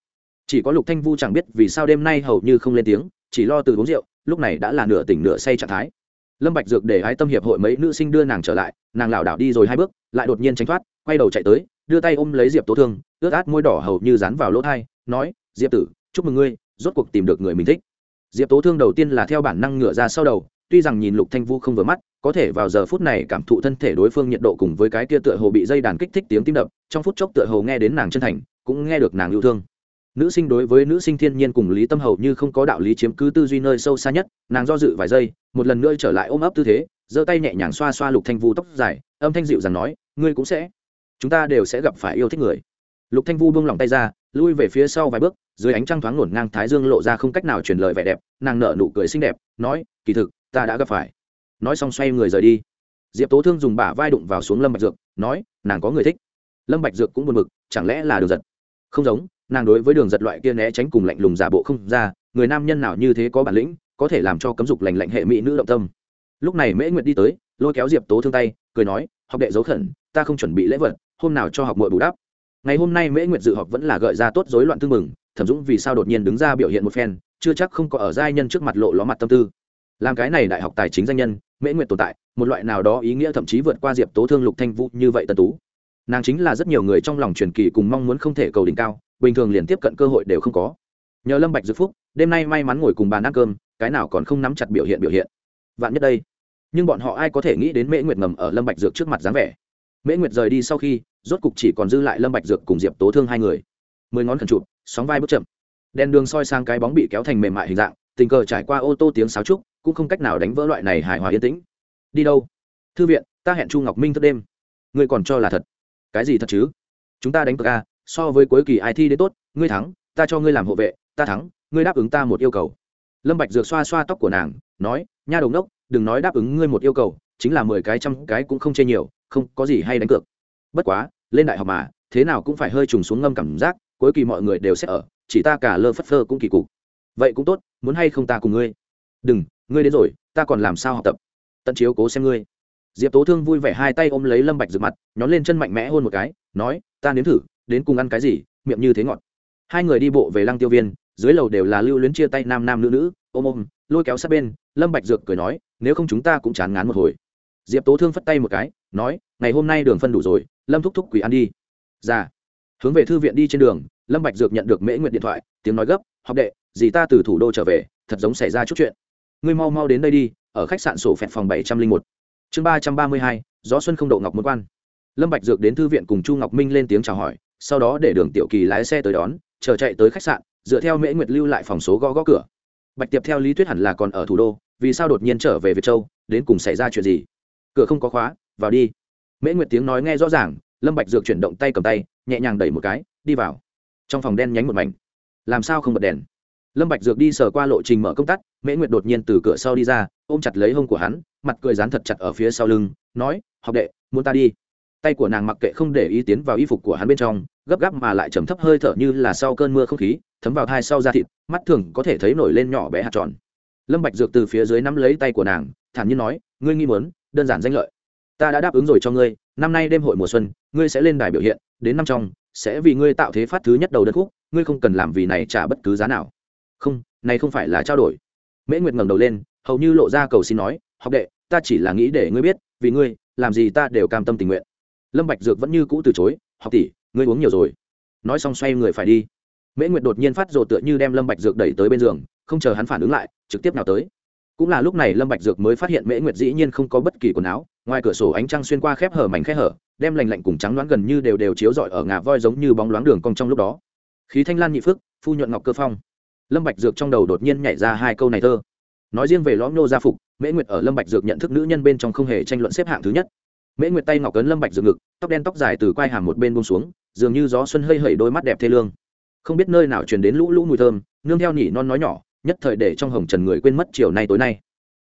Chỉ có lục thanh vu chẳng biết vì sao đêm nay hầu như không lên tiếng chỉ lo từ uống rượu lúc này đã là nửa tỉnh nửa say trạng thái. Lâm bạch dược để ái tâm hiệp hội mấy nữ sinh đưa nàng trở lại nàng lảo đảo đi rồi hai bước lại đột nhiên tránh thoát quay đầu chạy tới đưa tay ôm lấy diệp tố thương ướt át môi đỏ hầu như dán vào lỗ tai, nói diệp tử chúc mừng ngươi rốt cuộc tìm được người mình thích. Diệp tố thương đầu tiên là theo bản năng ngửa ra sau đầu tuy rằng nhìn lục thanh vu không vừa mắt, có thể vào giờ phút này cảm thụ thân thể đối phương nhiệt độ cùng với cái kia tựa hồ bị dây đàn kích thích tiếng tim đập, trong phút chốc tựa hồ nghe đến nàng chân thành, cũng nghe được nàng yêu thương. Nữ sinh đối với nữ sinh thiên nhiên cùng lý tâm hầu như không có đạo lý chiếm cứ tư duy nơi sâu xa nhất, nàng do dự vài giây, một lần nữa trở lại ôm ấp tư thế, giơ tay nhẹ nhàng xoa xoa lục thanh vu tóc dài, âm thanh dịu rằng nói, ngươi cũng sẽ, chúng ta đều sẽ gặp phải yêu thích người. Lục thanh vu buông lỏng tay ra, lui về phía sau vài bước, dưới ánh trăng thoáng ngổn ngang thái dương lộ ra không cách nào truyền lời vẻ đẹp, nàng nở nụ cười xinh đẹp, nói, kỳ thực ta đã gặp phải. Nói xong xoay người rời đi. Diệp tố thương dùng bả vai đụng vào xuống lâm bạch dược, nói, nàng có người thích. Lâm bạch dược cũng buồn bực, chẳng lẽ là đường giật? Không giống, nàng đối với đường giật loại kia né tránh cùng lạnh lùng giả bộ không ra, người nam nhân nào như thế có bản lĩnh, có thể làm cho cấm dục lành lạnh hệ mỹ nữ động tâm. Lúc này mễ nguyệt đi tới, lôi kéo diệp tố thương tay, cười nói, học đệ dấu khẩn, ta không chuẩn bị lễ vật, hôm nào cho học muội bù đắp. Ngày hôm nay mễ nguyệt dự họp vẫn là gợi ra tốt rối loạn tương mừng, thẩm dũng vì sao đột nhiên đứng ra biểu hiện một phen, chưa chắc không có ở giai nhân trước mặt lộ ló mặt tâm tư làm cái này đại học tài chính danh nhân, mễ nguyệt tồn tại, một loại nào đó ý nghĩa thậm chí vượt qua diệp tố thương lục thanh vũ như vậy tân tú. Nàng chính là rất nhiều người trong lòng truyền kỳ cùng mong muốn không thể cầu đỉnh cao, bình thường liền tiếp cận cơ hội đều không có. Nhờ lâm bạch dược phúc, đêm nay may mắn ngồi cùng bàn ăn cơm, cái nào còn không nắm chặt biểu hiện biểu hiện. Vạn nhất đây. Nhưng bọn họ ai có thể nghĩ đến mễ nguyệt ngầm ở lâm bạch dược trước mặt dáng vẻ? Mễ nguyệt rời đi sau khi, rốt cục chỉ còn dư lại lâm bạch dược cùng diệp tố thương hai người. Mười ngón khẩn trụ sóng vai bước chậm. Đèn đường soi sang cái bóng bị kéo thành mềm mại hình dạng, tình cờ trải qua ô tô tiếng sáo trúc cũng không cách nào đánh vỡ loại này hài hòa yên tĩnh. Đi đâu? Thư viện, ta hẹn chu ngọc minh thức đêm. Ngươi còn cho là thật? Cái gì thật chứ? Chúng ta đánh cờ ca so với cuối kỳ ai thi đến tốt, ngươi thắng, ta cho ngươi làm hộ vệ, ta thắng, ngươi đáp ứng ta một yêu cầu. Lâm bạch dược xoa xoa tóc của nàng, nói, nha đồng đốc, đừng nói đáp ứng ngươi một yêu cầu, chính là mười cái trăm cái cũng không chê nhiều, không có gì hay đánh cược. Bất quá, lên đại học mà, thế nào cũng phải hơi trùng xuống ngâm cảm giác, cuối kỳ mọi người đều sẽ ở, chỉ ta cả lơ phất phơ cũng kỳ cục. Vậy cũng tốt, muốn hay không ta cùng ngươi? Đừng, ngươi đến rồi, ta còn làm sao học tập? Tận chiếu cố xem ngươi. Diệp tố thương vui vẻ hai tay ôm lấy lâm bạch rực mặt, nhón lên chân mạnh mẽ hôn một cái, nói, ta nếm thử, đến cùng ăn cái gì, miệng như thế ngọt. Hai người đi bộ về lăng tiêu viên, dưới lầu đều là lưu luyến chia tay nam nam nữ nữ, ôm ôm, lôi kéo sát bên, lâm bạch dược cười nói, nếu không chúng ta cũng chán ngán một hồi. Diệp tố thương phất tay một cái, nói, ngày hôm nay đường phân đủ rồi, lâm thúc thúc quỷ ăn đi. Ra hướng về thư viện đi trên đường, lâm bạch dược nhận được mễ nguyệt điện thoại, tiếng nói gấp, học đệ, dì ta từ thủ đô trở về, thật giống xảy ra chút chuyện ngươi mau mau đến đây đi, ở khách sạn sổ phẹt phòng bảy trăm linh một. Chương ba trăm ba mươi hai, gió xuân không độ ngọc Môn quan. Lâm bạch dược đến thư viện cùng chu ngọc minh lên tiếng chào hỏi, sau đó để đường tiểu kỳ lái xe tới đón, chờ chạy tới khách sạn, dựa theo mễ nguyệt lưu lại phòng số gõ gõ cửa. Bạch tiệp theo lý thuyết hẳn là còn ở thủ đô, vì sao đột nhiên trở về việt châu, đến cùng xảy ra chuyện gì? Cửa không có khóa, vào đi. Mễ nguyệt tiếng nói nghe rõ ràng, lâm bạch dược chuyển động tay cầm tay, nhẹ nhàng đẩy một cái, đi vào. Trong phòng đen nhánh một mảnh. Làm sao không bật đèn? Lâm bạch dược đi sờ qua lộ trình mở công tắc, mễ nguyệt đột nhiên từ cửa sau đi ra, ôm chặt lấy hông của hắn, mặt cười dán thật chặt ở phía sau lưng, nói, học đệ, muốn ta đi? Tay của nàng mặc kệ không để ý tiến vào y phục của hắn bên trong, gấp gáp mà lại trầm thấp hơi thở như là sau cơn mưa không khí, thấm vào thai sau da thịt, mắt thường có thể thấy nổi lên nhỏ bé hạt tròn. Lâm bạch dược từ phía dưới nắm lấy tay của nàng, thản nhiên nói, ngươi nghi muốn, đơn giản danh lợi. Ta đã đáp ứng rồi cho ngươi, năm nay đêm hội mùa xuân, ngươi sẽ lên đài biểu hiện, đến năm trong, sẽ vì ngươi tạo thế phát thứ nhất đầu đất khúc, ngươi không cần làm vì này trả bất cứ giá nào không, này không phải là trao đổi. Mễ nguyệt ngẩng đầu lên, hầu như lộ ra cầu xin nói, học đệ, ta chỉ là nghĩ để ngươi biết, vì ngươi, làm gì ta đều cam tâm tình nguyện. Lâm bạch dược vẫn như cũ từ chối, học tỷ, ngươi uống nhiều rồi. Nói xong xoay người phải đi. Mễ nguyệt đột nhiên phát rồ tựa như đem lâm bạch dược đẩy tới bên giường, không chờ hắn phản ứng lại, trực tiếp nào tới. Cũng là lúc này lâm bạch dược mới phát hiện mễ nguyệt dĩ nhiên không có bất kỳ quần áo, ngoài cửa sổ ánh trăng xuyên qua khép hở mảnh khép hở, đem lạnh lạnh cùng trắng loáng gần như đều đều chiếu rọi ở ngà voi giống như bóng loáng đường cong trong lúc đó. Khí thanh lan nhị phước, phu nhuận ngọc cơ phong lâm bạch dược trong đầu đột nhiên nhảy ra hai câu này thơ. Nói riêng về lõm nô gia phục, mễ nguyệt ở lâm bạch dược nhận thức nữ nhân bên trong không hề tranh luận xếp hạng thứ nhất. Mễ nguyệt tay ngọc cấn lâm bạch dược ngực, tóc đen tóc dài từ quai hàm một bên buông xuống, dường như gió xuân hơi hẩy đôi mắt đẹp thê lương. Không biết nơi nào truyền đến lũ lũ mùi thơm, nương theo nhỉ non nói nhỏ, nhất thời để trong hồng trần người quên mất chiều nay tối nay.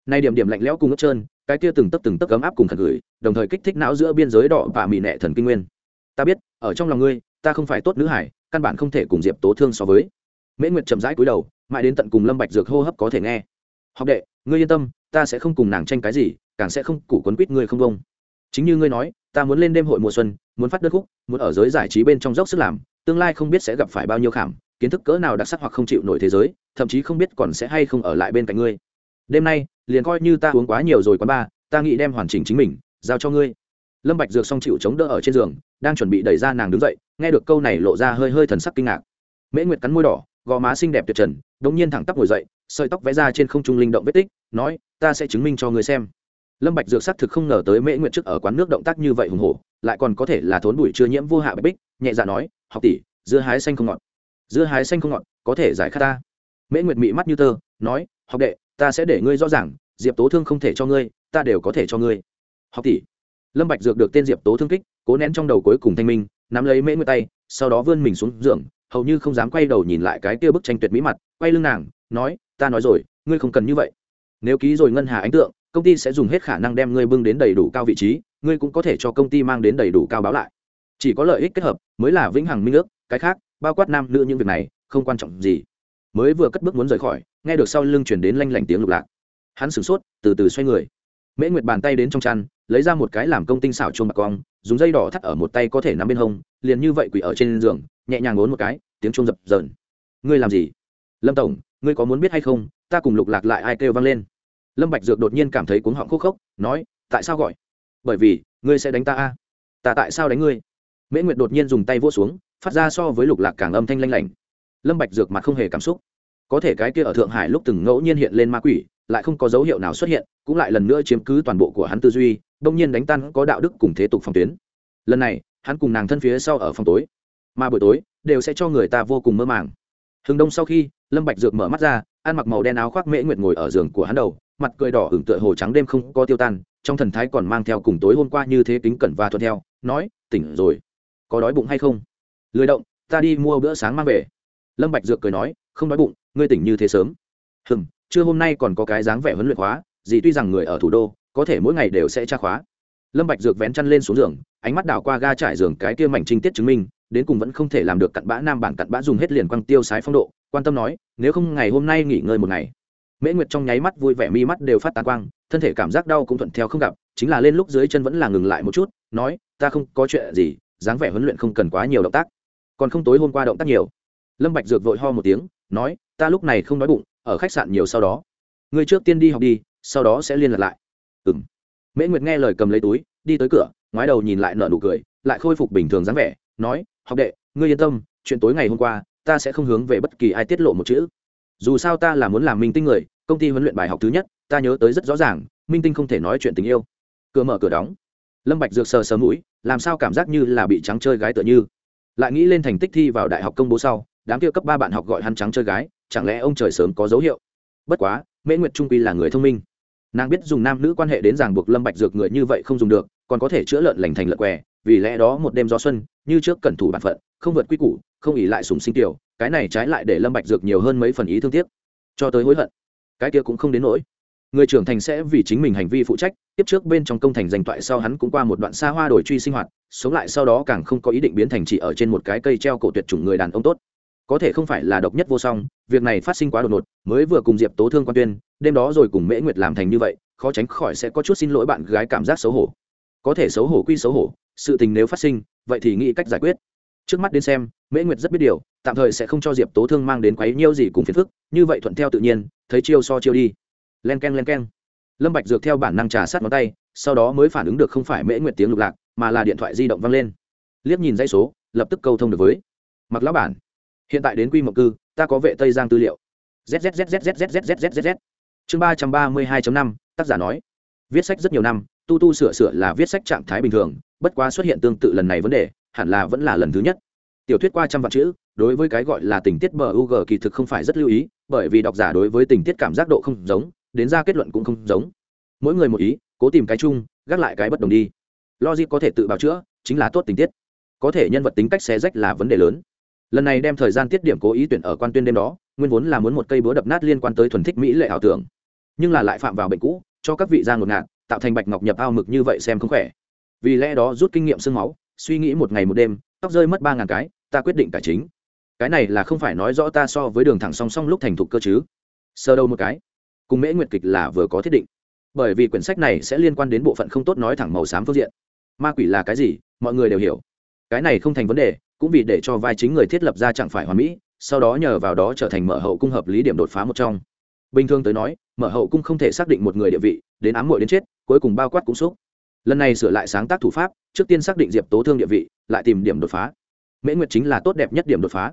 Nay điểm điểm lạnh lẽo cùng ướt trơn, cái kia từng tấc từng tấc ấm áp cùng khẩn gửi, đồng thời kích thích não giữa biên giới đỏ và mị nệ thần kinh nguyên. Ta biết, ở trong lòng ngươi, ta không phải tốt nữ hải, căn bản không thể cùng diệp tố thương so với mễ nguyệt chậm rãi cúi đầu, mãi đến tận cùng lâm bạch dược hô hấp có thể nghe. Học đệ, ngươi yên tâm, ta sẽ không cùng nàng tranh cái gì, càng sẽ không củ quấn quýt ngươi không công chính như ngươi nói, ta muốn lên đêm hội mùa xuân, muốn phát đất khúc, muốn ở giới giải trí bên trong dốc sức làm, tương lai không biết sẽ gặp phải bao nhiêu khảm, kiến thức cỡ nào đặc sắc hoặc không chịu nổi thế giới, thậm chí không biết còn sẽ hay không ở lại bên cạnh ngươi. Đêm nay, liền coi như ta uống quá nhiều rồi quán ba, ta nghĩ đem hoàn chỉnh chính mình giao cho ngươi. Lâm bạch dược song chịu chống đỡ ở trên giường, đang chuẩn bị đẩy ra nàng đứng dậy, nghe được câu này lộ ra hơi hơi thần sắc kinh ngạc. Mễ nguyệt cắn môi đỏ gò má xinh đẹp tuyệt trần đống nhiên thẳng tắp ngồi dậy, sợi tóc vẽ ra trên không trung linh động vết tích, nói, ta sẽ chứng minh cho người xem. Lâm bạch dược sắc thực không ngờ tới mễ nguyệt trước ở quán nước động tác như vậy hùng hổ, lại còn có thể là thốn bụi chưa nhiễm vô hạ bạch bích, nhẹ dạ nói, học tỷ, dưa hái xanh không ngọt. Dưa hái xanh không ngọt, có thể giải khát ta. Mễ nguyệt mị mắt như tơ, nói, học đệ, ta sẽ để ngươi rõ ràng, diệp tố thương không thể cho ngươi, ta đều có thể cho ngươi. Học tỷ. Lâm bạch dược được tên diệp tố thương kích, cố nén trong đầu cuối cùng thanh minh, nắm lấy mễ nguyệt tay, sau đó vươn mình xuống giường hầu như không dám quay đầu nhìn lại cái kia bức tranh tuyệt mỹ mặt, quay lưng nàng, nói, ta nói rồi, ngươi không cần như vậy. Nếu ký rồi ngân hà ánh tượng, công ty sẽ dùng hết khả năng đem ngươi bưng đến đầy đủ cao vị trí, ngươi cũng có thể cho công ty mang đến đầy đủ cao báo lại. Chỉ có lợi ích kết hợp, mới là vĩnh hằng minh ước, cái khác, bao quát nam nữ những việc này, không quan trọng gì. Mới vừa cất bước muốn rời khỏi, nghe được sau lưng chuyển đến lanh lảnh tiếng lục lạc. Hắn sửng sốt, từ từ xoay người mễ nguyệt bàn tay đến trong chăn, lấy ra một cái làm công tinh xảo chuông bạc cong, dùng dây đỏ thắt ở một tay có thể nắm bên hông, liền như vậy quỷ ở trên giường, nhẹ nhàng ngốn một cái, tiếng chuông dập dờn. Ngươi làm gì? Lâm tổng, ngươi có muốn biết hay không? Ta cùng lục lạc lại ai kêu vang lên? Lâm bạch dược đột nhiên cảm thấy cuống họng khúc khốc, nói, tại sao gọi? Bởi vì, ngươi sẽ đánh ta a. Ta tại sao đánh ngươi? Mễ nguyệt đột nhiên dùng tay vỗ xuống, phát ra so với lục lạc càng âm thanh lanh lảnh. Lâm bạch dược mặt không hề cảm xúc. Có thể cái kia ở thượng hải lúc từng ngẫu nhiên hiện lên ma quỷ lại không có dấu hiệu nào xuất hiện, cũng lại lần nữa chiếm cứ toàn bộ của hắn tư duy, đông nhiên đánh tan có đạo đức cùng thế tục phòng tuyến. Lần này, hắn cùng nàng thân phía sau ở phòng tối. Mà buổi tối, đều sẽ cho người ta vô cùng mơ màng. Hừng đông sau khi, lâm bạch dược mở mắt ra, ăn mặc màu đen áo khoác mễ nguyệt ngồi ở giường của hắn đầu, mặt cười đỏ hưởng tựa hồ trắng đêm không có tiêu tan, trong thần thái còn mang theo cùng tối hôm qua như thế kính cẩn và thuận theo, nói, tỉnh rồi. Có đói bụng hay không? Lười động, ta đi mua bữa sáng mang về. Lâm bạch dược cười nói, không đói bụng, ngươi tỉnh như thế sớm. Hừm trưa hôm nay còn có cái dáng vẻ huấn luyện khóa, gì tuy rằng người ở thủ đô, có thể mỗi ngày đều sẽ tra khóa. Lâm bạch dược vén chăn lên xuống giường, ánh mắt đảo qua ga trải giường cái kia mảnh trinh tiết chứng minh, đến cùng vẫn không thể làm được cặn bã nam bản cặn bã dùng hết liền quăng tiêu sái phong độ, quan tâm nói, nếu không ngày hôm nay nghỉ ngơi một ngày. Mễ nguyệt trong nháy mắt vui vẻ mi mắt đều phát tán quang, thân thể cảm giác đau cũng thuận theo không gặp, chính là lên lúc dưới chân vẫn là ngừng lại một chút, nói, ta không có chuyện gì, dáng vẻ huấn luyện không cần quá nhiều động tác, còn không tối hôm qua động tác nhiều. Lâm bạch dược vội ho một tiếng, nói, ta lúc này không đói bụng ở khách sạn nhiều sau đó. Ngươi trước tiên đi học đi, sau đó sẽ liên lạc lại. Ừm. Mễ nguyệt nghe lời cầm lấy túi, đi tới cửa, ngoái đầu nhìn lại nở nụ cười, lại khôi phục bình thường dáng vẻ, nói, học đệ, ngươi yên tâm, chuyện tối ngày hôm qua, ta sẽ không hướng về bất kỳ ai tiết lộ một chữ. Dù sao ta là muốn làm minh tinh người, công ty huấn luyện bài học thứ nhất, ta nhớ tới rất rõ ràng, minh tinh không thể nói chuyện tình yêu. Cửa mở cửa đóng. Lâm bạch dược sờ sờ mũi, làm sao cảm giác như là bị trắng chơi gái tựa như? Lại nghĩ lên thành tích thi vào đại học công bố sau đám kia cấp ba bạn học gọi hắn trắng chơi gái, chẳng lẽ ông trời sớm có dấu hiệu? Bất quá, mễ nguyệt trung quy là người thông minh. Nàng biết dùng nam nữ quan hệ đến ràng buộc lâm bạch dược người như vậy không dùng được, còn có thể chữa lợn lành thành lợn què, vì lẽ đó một đêm gió xuân, như trước cẩn thủ bản phận, không vượt quy củ, không ỉ lại sùng sinh tiểu, cái này trái lại để lâm bạch dược nhiều hơn mấy phần ý thương tiếc. Cho tới hối hận, cái kia cũng không đến nỗi. Người trưởng thành sẽ vì chính mình hành vi phụ trách, tiếp trước bên trong công thành danh toại sau hắn cũng qua một đoạn xa hoa đổi truy sinh hoạt, sống lại sau đó càng không có ý định biến thành chỉ ở trên một cái cây treo cổ tuyệt chủng người đàn ông tốt có thể không phải là độc nhất vô song, việc này phát sinh quá đột ngột, mới vừa cùng diệp tố thương quan tuyên, đêm đó rồi cùng mễ nguyệt làm thành như vậy, khó tránh khỏi sẽ có chút xin lỗi bạn gái cảm giác xấu hổ. Có thể xấu hổ quy xấu hổ, sự tình nếu phát sinh, vậy thì nghĩ cách giải quyết. Trước mắt đến xem, mễ nguyệt rất biết điều, tạm thời sẽ không cho diệp tố thương mang đến quấy nhiêu gì cùng phiền phức, như vậy thuận theo tự nhiên, thấy chiêu so chiêu đi. Len k e n len k e n lâm bạch dược theo bản năng trà sát ngón tay, sau đó mới phản ứng được không phải mễ nguyệt tiếng lục lạc, mà là điện thoại di động văng lên. Liếc nhìn dãy số, lập tức câu thông được với. Mặc lão bản hiện tại đến quy mộng cư ta có vệ tây giang tư liệu zzzzzzzzzzz chương ba trăm ba mươi hai năm tác giả nói viết sách rất nhiều năm tu tu sửa sửa là viết sách trạng thái bình thường bất quá xuất hiện tương tự lần này vấn đề hẳn là vẫn là lần thứ nhất tiểu thuyết qua trăm vạn chữ đối với cái gọi là tình tiết bờ u g kỳ thực không phải rất lưu ý bởi vì độc giả đối với tình tiết cảm giác độ không giống đến ra kết luận cũng không giống mỗi người một ý cố tìm cái chung gác lại cái bất đồng đi logic có thể tự bào chữa chính là tốt tình tiết có thể nhân vật tính cách xé rách là vấn đề lớn lần này đem thời gian tiết điểm cố ý tuyển ở quan tuyên đêm đó, nguyên vốn là muốn một cây búa đập nát liên quan tới thuần thích mỹ lệ ảo tưởng. Nhưng là lại phạm vào bệnh cũ, cho các vị ra ngột ngạt, tạo thành bạch ngọc nhập ao mực như vậy xem không khỏe. Vì lẽ đó rút kinh nghiệm sương máu, suy nghĩ một ngày một đêm, tóc rơi mất ba ngàn cái, ta quyết định cải chính. Cái này là không phải nói rõ ta so với đường thẳng song song lúc thành thục cơ chứ. Sơ đâu một cái. Cùng mễ nguyệt kịch là vừa có thiết định. Bởi vì quyển sách này sẽ liên quan đến bộ phận không tốt nói thẳng màu xám phương diện. Ma quỷ là cái gì, mọi người đều hiểu. Cái này không thành vấn đề cũng vì để cho vai chính người thiết lập ra chẳng phải hoàn mỹ, sau đó nhờ vào đó trở thành mở hậu cung hợp lý điểm đột phá một trong. Bình thường tới nói, mở hậu cung không thể xác định một người địa vị, đến ám muội đến chết, cuối cùng bao quát cũng xúc lần này sửa lại sáng tác thủ pháp, trước tiên xác định diệp tố thương địa vị, lại tìm điểm đột phá. Mễ nguyệt chính là tốt đẹp nhất điểm đột phá.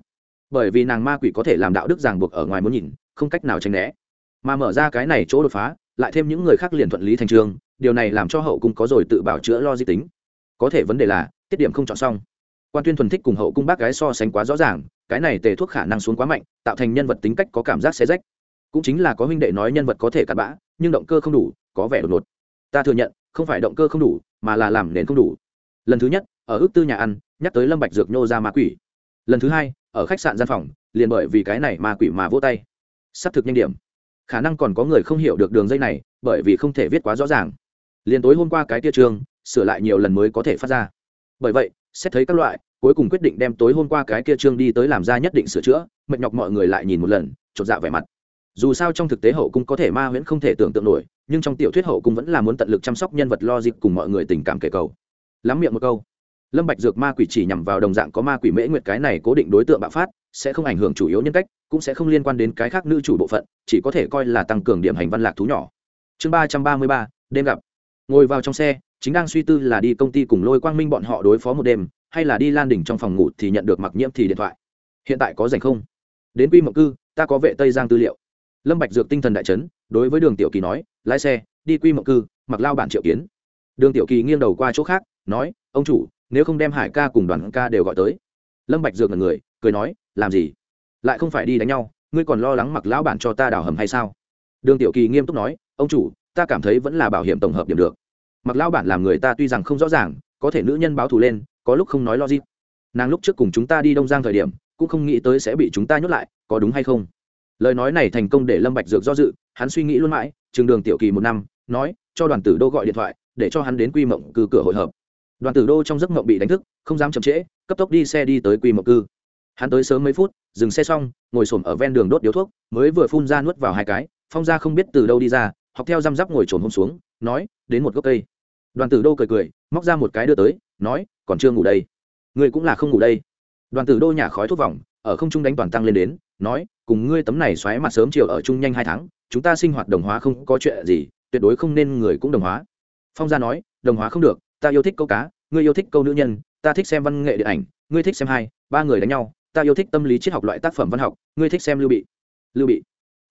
Bởi vì nàng ma quỷ có thể làm đạo đức ràng buộc ở ngoài muốn nhìn, không cách nào tránh né. Mà mở ra cái này chỗ đột phá, lại thêm những người khác liền thuận lý thành trường, điều này làm cho hậu cung có rồi tự bảo chữa lo di tính. Có thể vấn đề là, tiết điểm không chọn xong quan tuyên thuần thích cùng hậu cung bác gái so sánh quá rõ ràng, cái này tề thuốc khả năng xuống quá mạnh, tạo thành nhân vật tính cách có cảm giác xé rách. Cũng chính là có huynh đệ nói nhân vật có thể cặn bã, nhưng động cơ không đủ, có vẻ đột ngột. Ta thừa nhận, không phải động cơ không đủ, mà là làm nền không đủ. Lần thứ nhất, ở ước tư nhà ăn, nhắc tới lâm bạch dược nhô ra ma quỷ. Lần thứ hai, ở khách sạn gian phòng, liền bởi vì cái này ma quỷ mà vỗ tay. Sắp thực nhanh điểm. Khả năng còn có người không hiểu được đường dây này, bởi vì không thể viết quá rõ ràng. Liền tối hôm qua cái tia trường, sửa lại nhiều lần mới có thể phát ra bởi vậy, xét thấy các loại, cuối cùng quyết định đem tối hôm qua cái kia trương đi tới làm ra nhất định sửa chữa, mệt nhọc mọi người lại nhìn một lần, chột dạ vẻ mặt. Dù sao trong thực tế hậu cung có thể ma huyễn không thể tưởng tượng nổi, nhưng trong tiểu thuyết hậu cung vẫn là muốn tận lực chăm sóc nhân vật lo dịp cùng mọi người tình cảm kể cầu lắm miệng một câu. Lâm bạch dược ma quỷ chỉ nhằm vào đồng dạng có ma quỷ mễ nguyệt cái này cố định đối tượng bạo phát, sẽ không ảnh hưởng chủ yếu nhân cách, cũng sẽ không liên quan đến cái khác nữ chủ bộ phận, chỉ có thể coi là tăng cường điểm hành văn lạc thú nhỏ. Chương ba trăm ba mươi ba, đêm gặp ngồi vào trong xe, chính đang suy tư là đi công ty cùng lôi quang minh bọn họ đối phó một đêm, hay là đi lan đỉnh trong phòng ngủ thì nhận được mặc nhiễm thì điện thoại. Hiện tại có rảnh không? Đến quy mộng cư, ta có vệ tây giang tư liệu. Lâm bạch dược tinh thần đại chấn, đối với đường tiểu kỳ nói, lái xe, đi quy mộng cư, mặc lao bản triệu kiến. Đường tiểu kỳ nghiêng đầu qua chỗ khác, nói, ông chủ, nếu không đem hải ca cùng đoàn ca đều gọi tới. Lâm bạch dược là người, cười nói, làm gì? Lại không phải đi đánh nhau, ngươi còn lo lắng mặc lão bản cho ta đào hầm hay sao? Đường tiểu kỳ nghiêm túc nói, ông chủ ta cảm thấy vẫn là bảo hiểm tổng hợp điểm được. Mặc lão bản làm người ta tuy rằng không rõ ràng, có thể nữ nhân báo thù lên, có lúc không nói logic. Nàng lúc trước cùng chúng ta đi đông giang thời điểm, cũng không nghĩ tới sẽ bị chúng ta nhốt lại, có đúng hay không? Lời nói này thành công để lâm bạch dược do dự, hắn suy nghĩ luôn mãi trường đường tiểu kỳ một năm, nói, cho đoàn tử đô gọi điện thoại, để cho hắn đến quy mộng cư cửa hội hợp. Đoàn tử đô trong giấc mộng bị đánh thức, không dám chậm trễ, cấp tốc đi xe đi tới quy mộng cư. Hắn tới sớm mấy phút, dừng xe xong, ngồi sồn ở ven đường đốt điếu thuốc, mới vừa phun ra nuốt vào hai cái, phong ra không biết từ đâu đi ra học theo răm rắp ngồi trồn hôm xuống, nói, đến một gốc cây. Đoàn tử đô cười cười, móc ra một cái đưa tới, nói, còn chưa ngủ đây. Ngươi cũng là không ngủ đây. Đoàn tử đô nhả khói thuốc vòng, ở không trung đánh toàn tăng lên đến, nói, cùng ngươi tấm này xoáy mặt sớm chiều ở chung nhanh hai tháng, chúng ta sinh hoạt đồng hóa không có chuyện gì, tuyệt đối không nên người cũng đồng hóa. Phong gia nói, đồng hóa không được, ta yêu thích câu cá, ngươi yêu thích câu nữ nhân, ta thích xem văn nghệ điện ảnh, ngươi thích xem hai, ba người đánh nhau, ta yêu thích tâm lý triết học loại tác phẩm văn học, ngươi thích xem lưu bị. Lưu bị.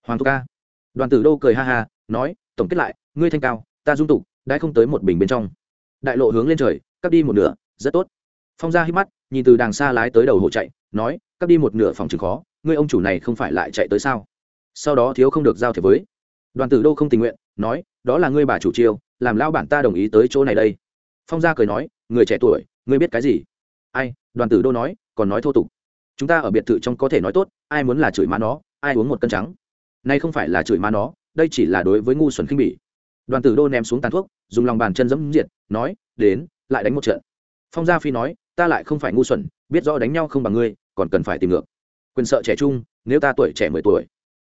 Hoàng thúc ca. Đoàn tử đô cười ha ha nói, tổng kết lại, ngươi thanh cao, ta dung tục đã không tới một bình bên trong. Đại lộ hướng lên trời, cắt đi một nửa, rất tốt. Phong ra hít mắt, nhìn từ đàng xa lái tới đầu hộ chạy, nói, cắt đi một nửa phòng trường khó, ngươi ông chủ này không phải lại chạy tới sao? Sau đó thiếu không được giao thiệp với. Đoàn tử đô không tình nguyện, nói, đó là ngươi bà chủ chiêu, làm lao bản ta đồng ý tới chỗ này đây. Phong gia cười nói, người trẻ tuổi, ngươi biết cái gì? Ai? Đoàn tử đô nói, còn nói thô tục. Chúng ta ở biệt thự trong có thể nói tốt, ai muốn là chửi má nó, ai uống một cân trắng. Nay không phải là chửi má nó đây chỉ là đối với ngu xuẩn khinh bỉ. Đoàn tử đô ném xuống tàn thuốc, dùng lòng bàn chân dẫm diệt, nói, đến, lại đánh một trận. Phong gia phi nói, ta lại không phải ngu xuẩn, biết rõ đánh nhau không bằng ngươi, còn cần phải tìm ngược. Quyền sợ trẻ trung, nếu ta tuổi trẻ mười tuổi.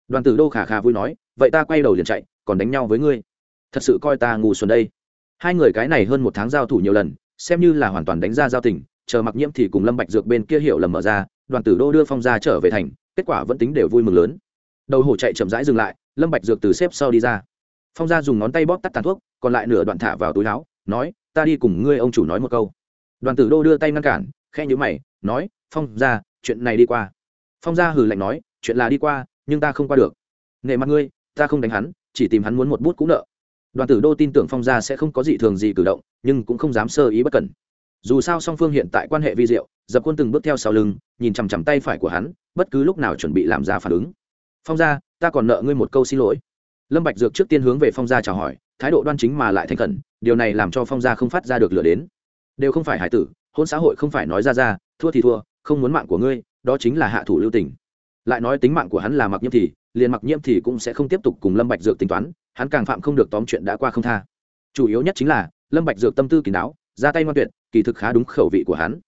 Đoàn tử đô khả khả vui nói, vậy ta quay đầu liền chạy, còn đánh nhau với ngươi. Thật sự coi ta ngu xuẩn đây. Hai người cái này hơn một tháng giao thủ nhiều lần, xem như là hoàn toàn đánh ra giao tình, chờ mặc nhiễm thì cùng lâm bạch dược bên kia hiểu lầm mở ra, đoàn tử đô đưa phong gia trở về thành, kết quả vẫn tính đều vui mừng lớn đầu hổ chạy chậm rãi dừng lại, lâm bạch dược từ xếp sau đi ra. Phong gia dùng ngón tay bóp tắt tàn thuốc, còn lại nửa đoạn thả vào túi áo, nói, ta đi cùng ngươi ông chủ nói một câu. Đoàn tử đô đưa tay ngăn cản khe nhíu mày, nói, phong gia, chuyện này đi qua. Phong gia hừ lạnh nói, chuyện là đi qua, nhưng ta không qua được. Nể mặt ngươi, ta không đánh hắn, chỉ tìm hắn muốn một bút cũ nợ. Đoàn tử đô tin tưởng phong gia sẽ không có gì thường gì cử động, nhưng cũng không dám sơ ý bất cẩn. Dù sao song phương hiện tại quan hệ vi diệu, dập quân từng bước theo sau lưng, nhìn chằm chằm tay phải của hắn, bất cứ lúc nào chuẩn bị làm ra phản ứng phong gia, ta còn nợ ngươi một câu xin lỗi. Lâm bạch dược trước tiên hướng về phong gia chào hỏi, thái độ đoan chính mà lại thành khẩn, điều này làm cho phong gia không phát ra được lửa đến. Đều không phải hải tử, hôn xã hội không phải nói ra ra, thua thì thua, không muốn mạng của ngươi, đó chính là hạ thủ lưu tình. Lại nói tính mạng của hắn là mặc nhiễm thì, liền mặc nhiễm thì cũng sẽ không tiếp tục cùng lâm bạch dược tính toán, hắn càng phạm không được tóm chuyện đã qua không tha. Chủ yếu nhất chính là, lâm bạch dược tâm tư kỳ não ra tay ngoan tuyệt, kỳ thực khá đúng khẩu vị của hắn.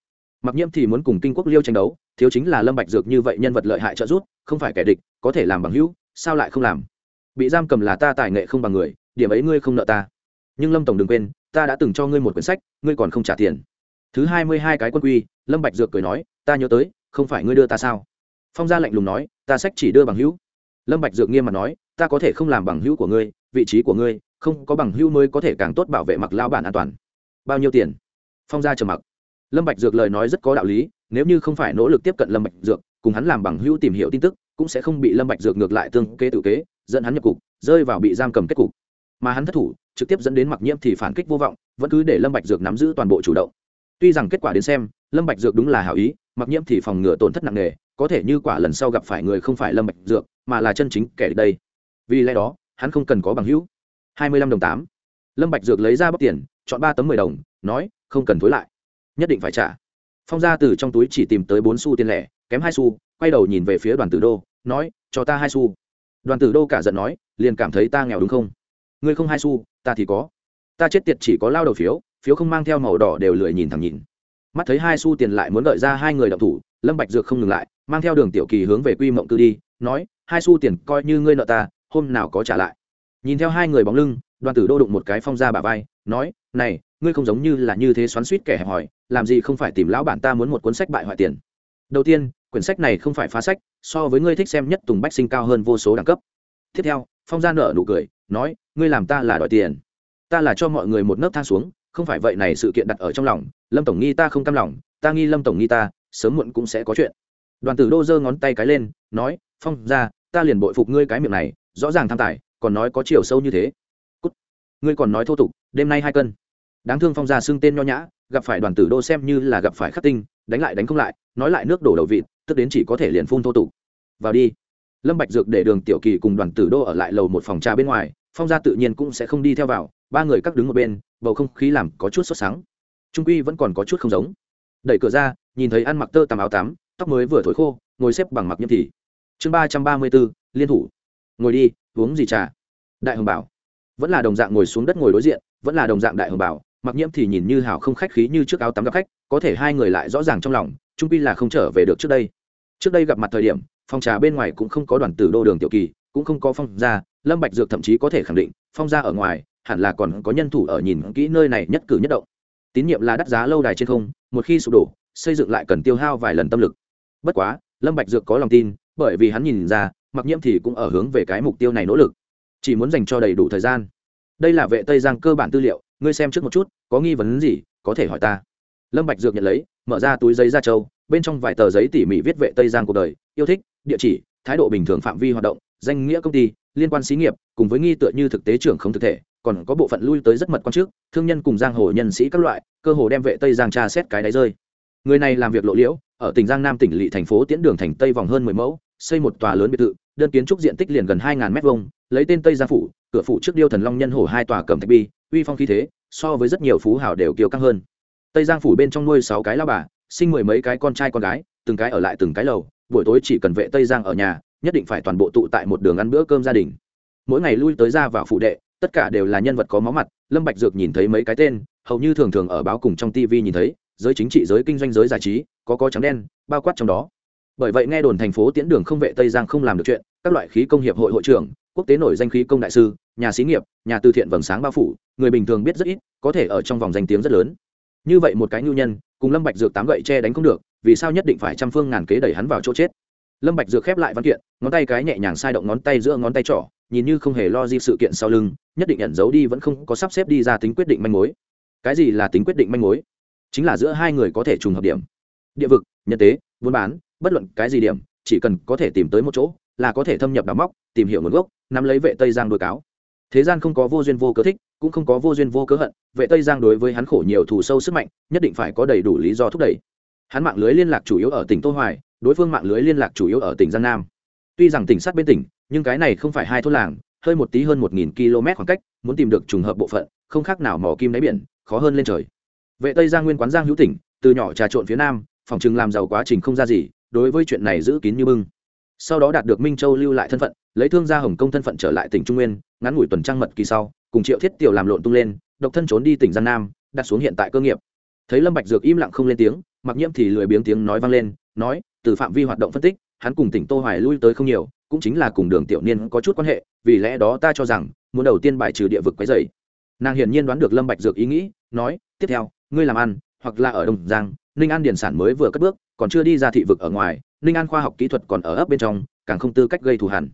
Mặc nhiễm thì muốn cùng kinh quốc liêu tranh đấu, thiếu chính là lâm bạch dược như vậy nhân vật lợi hại trợ giúp không phải kẻ địch, có thể làm bằng hữu, sao lại không làm? Bị giam cầm là ta tài nghệ không bằng người, điểm ấy ngươi không nợ ta. Nhưng lâm tổng đừng quên, ta đã từng cho ngươi một quyển sách, ngươi còn không trả tiền. Thứ hai mươi hai cái quân quy, lâm bạch dược cười nói, ta nhớ tới, không phải ngươi đưa ta sao? Phong gia lạnh lùng nói, ta sách chỉ đưa bằng hữu. Lâm bạch dược nghiêm mặt nói, ta có thể không làm bằng hữu của ngươi, vị trí của ngươi, không có bằng hữu mới có thể càng tốt bảo vệ mặc lao bản an toàn. Bao nhiêu tiền? Phong gia trầm mặc. Lâm bạch dược lời nói rất có đạo lý, nếu như không phải nỗ lực tiếp cận lâm bạch dược cùng hắn làm bằng hữu tìm hiểu tin tức, cũng sẽ không bị lâm bạch dược ngược lại tương kế tự kế, dẫn hắn nhập cục, rơi vào bị giam cầm kết cục. Mà hắn thất thủ, trực tiếp dẫn đến mặc nhiễm thì phản kích vô vọng, vẫn cứ để lâm bạch dược nắm giữ toàn bộ chủ động. Tuy rằng kết quả đến xem, lâm bạch dược đúng là hảo ý, mặc nhiễm thì phòng ngừa tổn thất nặng nề, có thể như quả lần sau gặp phải người không phải lâm bạch dược, mà là chân chính kẻ đây. Vì lẽ đó, hắn không cần có bằng hữu. Hai mươi lăm đồng tám. Lâm bạch dược lấy ra bóc tiền, chọn ba tấm mười đồng, nói, không cần thối lại. Nhất định phải trả. Phong gia từ trong túi chỉ tìm tới bốn xu tiền lẻ kém hai xu, quay đầu nhìn về phía đoàn tử đô, nói, cho ta hai xu. Đoàn tử đô cả giận nói, liền cảm thấy ta nghèo đúng không? Ngươi không hai xu, ta thì có. Ta chết tiệt chỉ có lao đầu phiếu phiếu không mang theo màu đỏ đều lười nhìn thẳng nhìn. Mắt thấy hai xu tiền lại muốn gợi ra hai người động thủ, lâm bạch dược không ngừng lại, mang theo đường tiểu kỳ hướng về quy mộng cư đi, nói, hai xu tiền coi như ngươi nợ ta, hôm nào có trả lại. Nhìn theo hai người bóng lưng, đoàn tử đô đụng một cái phong ra bà vai, nói, này, ngươi không giống như là như thế xoắn suýt kẻ hẹp hòi, làm gì không phải tìm lão bản ta muốn một cuốn sách bại hoại tiền? Đầu tiên quyển sách này không phải phá sách, so với ngươi thích xem nhất tùng bách sinh cao hơn vô số đẳng cấp. Tiếp theo, phong gia nợ nụ cười, nói, ngươi làm ta là đòi tiền. Ta là cho mọi người một nấc thang xuống, không phải vậy này sự kiện đặt ở trong lòng, lâm tổng nghi ta không cam lòng, ta nghi lâm tổng nghi ta, sớm muộn cũng sẽ có chuyện. Đoàn tử đô giơ ngón tay cái lên, nói, phong ra ta liền bội phục ngươi cái miệng này, rõ ràng tham tài, còn nói có chiều sâu như thế. Cút. ngươi còn nói thô tục, đêm nay hai cân. Đáng thương phong ra xưng tên nho nhã, gặp phải đoàn tử đô xem như là gặp phải khắc tinh đánh lại đánh không lại, nói lại nước đổ đầu vịt, tức đến chỉ có thể liền phun thô tục. Vào đi. Lâm bạch dược để đường tiểu kỳ cùng đoàn tử đô ở lại lầu một phòng trà bên ngoài, phong gia tự nhiên cũng sẽ không đi theo vào, ba người các đứng một bên, bầu không khí làm có chút sốt sáng trung quy vẫn còn có chút không giống. Đẩy cửa ra, nhìn thấy ăn mặc tơ tằm áo tắm, tóc mới vừa thổi khô, ngồi xếp bằng mặc nhiễm thì. Chương ba trăm ba mươi bốn, liên thủ. Ngồi đi, uống gì trà? Đại hồng bảo. Vẫn là đồng dạng ngồi xuống đất ngồi đối diện, vẫn là đồng dạng đại hồng bảo, mặc nhiễm thì nhìn như hào không khách khí như trước áo tắm gặp khách có thể hai người lại rõ ràng trong lòng trung pi là không trở về được trước đây. Trước đây gặp mặt thời điểm, phong trà bên ngoài cũng không có đoàn tử đô đường tiểu kỳ, cũng không có phong gia, lâm bạch dược thậm chí có thể khẳng định, phong gia ở ngoài, hẳn là còn có nhân thủ ở nhìn kỹ nơi này nhất cử nhất động. Tín nhiệm là đắt giá lâu đài trên không, một khi sụp đổ, xây dựng lại cần tiêu hao vài lần tâm lực. Bất quá, lâm bạch dược có lòng tin, bởi vì hắn nhìn ra, mặc nhiễm thì cũng ở hướng về cái mục tiêu này nỗ lực. Chỉ muốn dành cho đầy đủ thời gian. Đây là vệ tây giang cơ bản tư liệu, ngươi xem trước một chút, có nghi vấn gì, có thể hỏi ta lâm bạch dược nhận lấy, mở ra túi giấy ra châu bên trong vài tờ giấy tỉ mỉ viết vệ tây giang cuộc đời, yêu thích, địa chỉ, thái độ bình thường phạm vi hoạt động, danh nghĩa công ty, liên quan xí nghiệp, cùng với nghi tựa như thực tế trưởng không thực thể, còn có bộ phận lui tới rất mật quan trước, thương nhân cùng giang hồ nhân sĩ các loại, cơ hồ đem vệ tây giang tra xét cái đáy rơi. Người này làm việc lộ liễu, ở tỉnh giang nam tỉnh lỵ thành phố tiễn đường thành tây vòng hơn mười mẫu, xây một tòa lớn biệt thự, đơn kiến trúc diện tích liền gần hai ngàn mét vuông, lấy tên tây giang phủ, cửa phủ trước điêu thần long nhân hồ hai tòa cầm thạch bi, uy phong khí thế, so với rất nhiều phú hảo đều kiêu căng hơn tây giang phủ bên trong nuôi sáu cái lao bà, sinh mười mấy cái con trai con gái, từng cái ở lại từng cái lầu, buổi tối chỉ cần vệ tây giang ở nhà, nhất định phải toàn bộ tụ tại một đường ăn bữa cơm gia đình. Mỗi ngày lui tới ra vào phụ đệ, tất cả đều là nhân vật có máu mặt, lâm bạch dược nhìn thấy mấy cái tên, hầu như thường thường ở báo cùng trong tv nhìn thấy, giới chính trị, giới kinh doanh, giới giải trí, có có trắng đen, bao quát trong đó. Bởi vậy nghe đồn thành phố tiễn đường không vệ tây giang không làm được chuyện, các loại khí công hiệp hội hội trưởng, quốc tế nổi danh khí công đại sư, nhà xí nghiệp, nhà từ thiện vầng sáng bao phủ, người bình thường biết rất ít, có thể ở trong vòng danh tiếng rất lớn như vậy một cái nhu nhân, cùng lâm bạch dược tám gậy che đánh không được, vì sao nhất định phải trăm phương ngàn kế đẩy hắn vào chỗ chết? Lâm bạch dược khép lại văn kiện, ngón tay cái nhẹ nhàng sai động ngón tay giữa ngón tay trỏ, nhìn như không hề lo di sự kiện sau lưng, nhất định nhận giấu đi vẫn không có sắp xếp đi ra tính quyết định manh mối. Cái gì là tính quyết định manh mối? Chính là giữa hai người có thể trùng hợp điểm. Địa vực, nhân tế, buôn bán, bất luận cái gì điểm, chỉ cần có thể tìm tới một chỗ, là có thể thâm nhập đào móc, tìm hiểu nguồn gốc, nắm lấy vệ tây giang đuôi cáo. Thế gian không có vô duyên vô cớ thích cũng không có vô duyên vô cớ hận, vệ tây giang đối với hắn khổ nhiều thù sâu sức mạnh, nhất định phải có đầy đủ lý do thúc đẩy. Hắn mạng lưới liên lạc chủ yếu ở tỉnh tô hoài, đối phương mạng lưới liên lạc chủ yếu ở tỉnh giang nam. Tuy rằng tỉnh sát bên tỉnh, nhưng cái này không phải hai thôn làng, hơi một tí hơn một nghìn km khoảng cách, muốn tìm được trùng hợp bộ phận, không khác nào mỏ kim đáy biển, khó hơn lên trời. Vệ tây giang nguyên quán giang hữu tỉnh, từ nhỏ trà trộn phía nam, phòng chừng làm giàu quá trình không ra gì, đối với chuyện này giữ kín như bưng. Sau đó đạt được minh châu lưu lại thân phận, lấy thương gia hồng công thân phận trở lại tỉnh trung nguyên, ngắn ngủi tuần trăng mật kỳ sau cùng triệu thiết tiểu làm lộn tung lên, độc thân trốn đi tỉnh giang nam, đặt xuống hiện tại cơ nghiệp. Thấy lâm bạch dược im lặng không lên tiếng mặc nhiễm thì lười biếng tiếng nói vang lên, nói, từ phạm vi hoạt động phân tích, hắn cùng tỉnh tô hoài lui tới không nhiều, cũng chính là cùng đường tiểu niên có chút quan hệ, vì lẽ đó ta cho rằng, muốn đầu tiên bài trừ địa vực quấy rầy. Nàng hiển nhiên đoán được lâm bạch dược ý nghĩ, nói, tiếp theo, ngươi làm ăn, hoặc là ở đông giang, ninh an điển sản mới vừa cất bước, còn chưa đi ra thị vực ở ngoài, ninh an khoa học kỹ thuật còn ở ấp bên trong, càng không tư cách gây thù hằn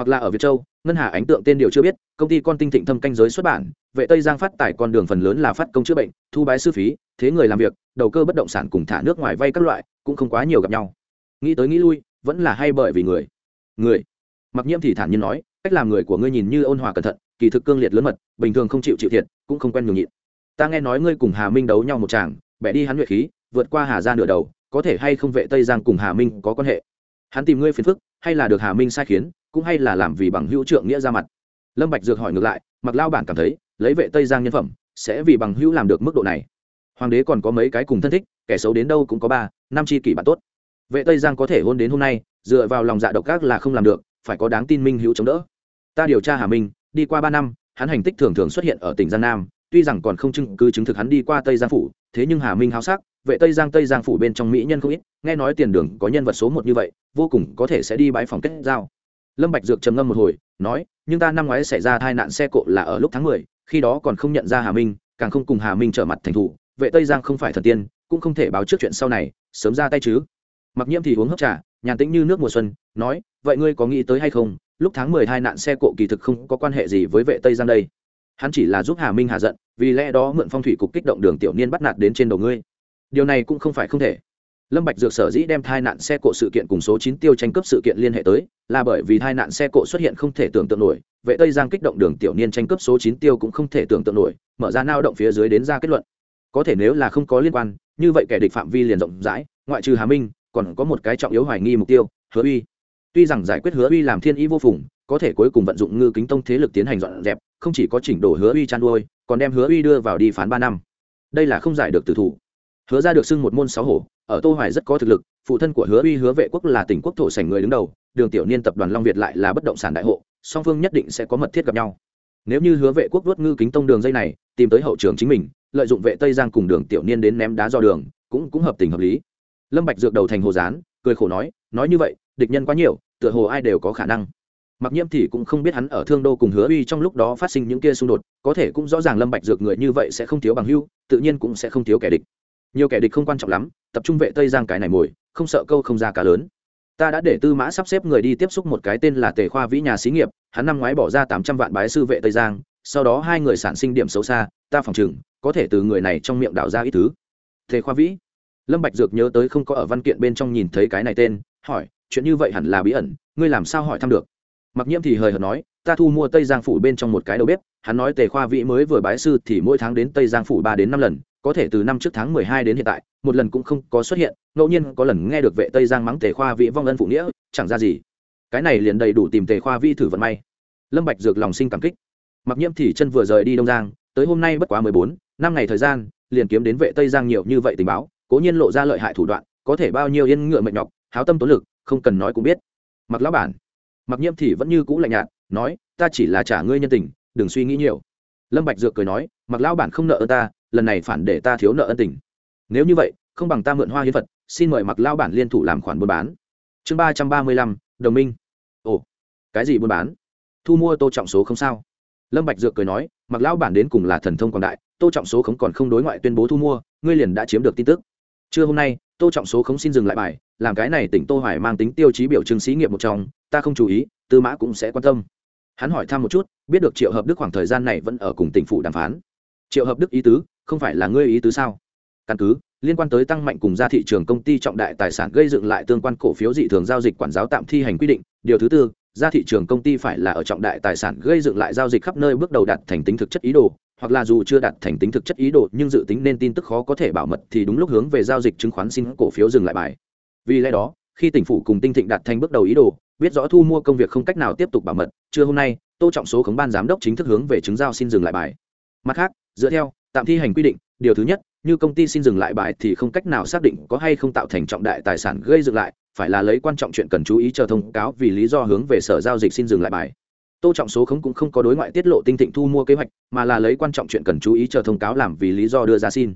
hoặc là ở việt châu, ngân hà ánh tượng tên điều chưa biết, công ty con tinh thịnh thâm canh giới xuất bản vệ tây giang phát tải con đường phần lớn là phát công chữa bệnh, thu bái sư phí, thế người làm việc, đầu cơ bất động sản cùng thả nước ngoài vay các loại, cũng không quá nhiều gặp nhau. Nghĩ tới nghĩ lui, vẫn là hay bởi vì người. Người. Mặc nhiễm thì thản nhiên nói, cách làm người của ngươi nhìn như ôn hòa cẩn thận, kỳ thực cương liệt lớn mật, bình thường không chịu chịu thiệt, cũng không quen nhường nhịn. Ta nghe nói ngươi cùng hà minh đấu nhau một chàng bẻ đi hắn nhuệ khí, vượt qua hà ra nửa đầu, có thể hay không vệ tây giang cùng hà minh có quan hệ? Hắn tìm ngươi phiền phức, hay là được hà minh sai khiến cũng hay là làm vì bằng hữu trượng nghĩa ra mặt. Lâm bạch dược hỏi ngược lại, mặc lao bản cảm thấy, lấy vệ tây giang nhân phẩm, sẽ vì bằng hữu làm được mức độ này. Hoàng đế còn có mấy cái cùng thân thích, kẻ xấu đến đâu cũng có ba, năm chi kỷ bạn tốt. Vệ tây giang có thể hôn đến hôm nay, dựa vào lòng dạ độc ác là không làm được, phải có đáng tin minh hữu chống đỡ. Ta điều tra hà minh, đi qua ba năm, hắn hành tích thường thường xuất hiện ở tỉnh giang nam, tuy rằng còn không chứng cứ chứng thực hắn đi qua tây giang phủ, thế nhưng hà minh háo sắc, vệ tây giang tây giang phủ bên trong mỹ nhân không ít, nghe nói tiền đường có nhân vật số một như vậy, vô cùng có thể sẽ đi bãi phòng kết giao lâm bạch dược trầm ngâm một hồi nói nhưng ta năm ngoái xảy ra tai nạn xe cộ là ở lúc tháng mười, khi đó còn không nhận ra hà minh càng không cùng hà minh trở mặt thành thủ vệ tây giang không phải thần tiên cũng không thể báo trước chuyện sau này sớm ra tay chứ. Mặc nhiễm thì uống hấp trà nhàn tĩnh như nước mùa xuân nói vậy ngươi có nghĩ tới hay không lúc tháng mười hai nạn xe cộ kỳ thực không có quan hệ gì với vệ tây giang đây? Hắn chỉ là giúp hà minh hà giận vì lẽ đó mượn phong thủy cục kích động đường tiểu niên bắt nạt đến trên đầu ngươi. Điều này cũng không phải không thể lâm bạch dược sở dĩ đem tai nạn xe cộ sự kiện cùng số chín tiêu tranh cướp sự kiện liên hệ tới, là bởi vì tai nạn xe cộ xuất hiện không thể tưởng tượng nổi, vệ tây giang kích động đường tiểu niên tranh cướp số chín tiêu cũng không thể tưởng tượng nổi, mở ra nao động phía dưới đến ra kết luận. Có thể nếu là không có liên quan, như vậy kẻ địch phạm vi liền rộng rãi, ngoại trừ hà minh, còn có một cái trọng yếu hoài nghi mục tiêu, hứa uy. Tuy rằng giải quyết hứa uy làm thiên ý vô phùng, có thể cuối cùng vận dụng ngư kính tông thế lực tiến hành dọn dẹp, không chỉ có chỉnh đổ hứa uy chăn nuôi, còn đem hứa uy đưa vào đi phán ba năm. Đây là không giải được tử thủ hứa ra được xưng một môn sáu hổ, ở tô hoài rất có thực lực, phụ thân của hứa uy, hứa vệ quốc là tỉnh quốc thổ sảnh người đứng đầu, đường tiểu niên tập đoàn long việt lại là bất động sản đại hộ, song phương nhất định sẽ có mật thiết gặp nhau. Nếu như hứa vệ quốc vớt ngư kính tông đường dây này, tìm tới hậu trường chính mình, lợi dụng vệ tây giang cùng đường tiểu niên đến ném đá do đường, cũng cũng hợp tình hợp lý. Lâm bạch dược đầu thành hồ gián, cười khổ nói nói như vậy, địch nhân quá nhiều, tựa hồ ai đều có khả năng. Mặc nhiễm thì cũng không biết hắn ở thương đô cùng hứa uy trong lúc đó phát sinh những kia xung đột, có thể cũng rõ ràng lâm bạch dược người như vậy sẽ không thiếu bằng hưu, tự nhiên cũng sẽ không thiếu kẻ địch nhiều kẻ địch không quan trọng lắm, tập trung vệ tây giang cái này mồi, không sợ câu không ra cá lớn. Ta đã để tư mã sắp xếp người đi tiếp xúc một cái tên là tề khoa vĩ nhà xí nghiệp, hắn năm ngoái bỏ ra tám trăm vạn bái sư vệ tây giang, sau đó hai người sản sinh điểm xấu xa, ta phòng chừng có thể từ người này trong miệng đào ra ít thứ. Tề khoa vĩ, lâm bạch dược nhớ tới không có ở văn kiện bên trong nhìn thấy cái này tên, hỏi, chuyện như vậy hẳn là bí ẩn, ngươi làm sao hỏi thăm được? Mặc nhiễm thì hời hợt nói, ta thu mua tây giang phủ bên trong một cái đầu bếp hắn nói tề khoa vĩ mới vừa bái sư thì mỗi tháng đến tây giang phủ ba đến năm lần, có thể từ năm trước tháng mười hai đến hiện tại, một lần cũng không có xuất hiện, ngẫu nhiên có lần nghe được vệ tây giang mắng tề khoa vĩ vong ân phụ nghĩa, chẳng ra gì. Cái này liền đầy đủ tìm tề khoa vĩ thử vận may. Lâm bạch dược lòng sinh cảm kích. Mặc nhiễm thì chân vừa rời đi đông giang, tới hôm nay bất quá mười bốn, năm ngày thời gian, liền kiếm đến vệ tây giang nhiều như vậy tình báo, cố nhiên lộ ra lợi hại thủ đoạn, có thể bao nhiêu yên ngựa mệt nhọc, háo tâm tốn lực, không cần nói cũng biết. Mặc lão bản. Mặc nhiễm thì vẫn như cũ lạnh nhạt, nói, ta chỉ là trả ngươi nhân tình đừng suy nghĩ nhiều. Lâm bạch dược cười nói, mặc lão bản không nợ ơn ta, lần này phản để ta thiếu nợ ân tình. Nếu như vậy, không bằng ta mượn hoa hiến vật xin mời mặc lão bản liên thủ làm khoản buôn bán. Chương ba trăm ba mươi lăm, đồng minh. Ồ, cái gì buôn bán? Thu mua tô trọng số không sao? Lâm bạch dược cười nói, mặc lão bản đến cùng là thần thông quảng đại, tô trọng số không còn không đối ngoại tuyên bố thu mua, ngươi liền đã chiếm được tin tức. Trưa hôm nay, tô trọng số không xin dừng lại bài, làm cái này tỉnh tô hoài mang tính tiêu chí biểu trưng sĩ nghiệp một trong, ta không chú ý, tư mã cũng sẽ quan tâm hắn hỏi thăm một chút, biết được triệu hợp đức khoảng thời gian này vẫn ở cùng tỉnh phủ đàm phán. Triệu hợp đức ý tứ, không phải là ngươi ý tứ sao? Căn cứ, liên quan tới tăng mạnh cùng ra thị trường công ty trọng đại tài sản gây dựng lại tương quan cổ phiếu dị thường giao dịch quản giáo tạm thi hành quy định. Điều thứ tư ra thị trường công ty phải là ở trọng đại tài sản gây dựng lại giao dịch khắp nơi bước đầu đạt thành tính thực chất ý đồ, hoặc là dù chưa đạt thành tính thực chất ý đồ nhưng dự tính nên tin tức khó có thể bảo mật thì đúng lúc hướng về giao dịch chứng khoán xin cổ phiếu dừng lại bài. Vì lẽ đó khi tỉnh phủ cùng tinh thịnh đạt thành bước đầu ý đồ, biết rõ thu mua công việc không cách nào tiếp tục bảo mật, trưa hôm nay, tô trọng số khống ban giám đốc chính thức hướng về chứng giao xin dừng lại bài. Mặt khác, dựa theo, tạm thi hành quy định, điều thứ nhất, như công ty xin dừng lại bài thì không cách nào xác định có hay không tạo thành trọng đại tài sản gây dựng lại, phải là lấy quan trọng chuyện cần chú ý chờ thông cáo vì lý do hướng về sở giao dịch xin dừng lại bài. Tô trọng số không cũng không có đối ngoại tiết lộ tinh thịnh thu mua kế hoạch, mà là lấy quan trọng chuyện cần chú ý chờ thông cáo làm vì lý do đưa ra xin.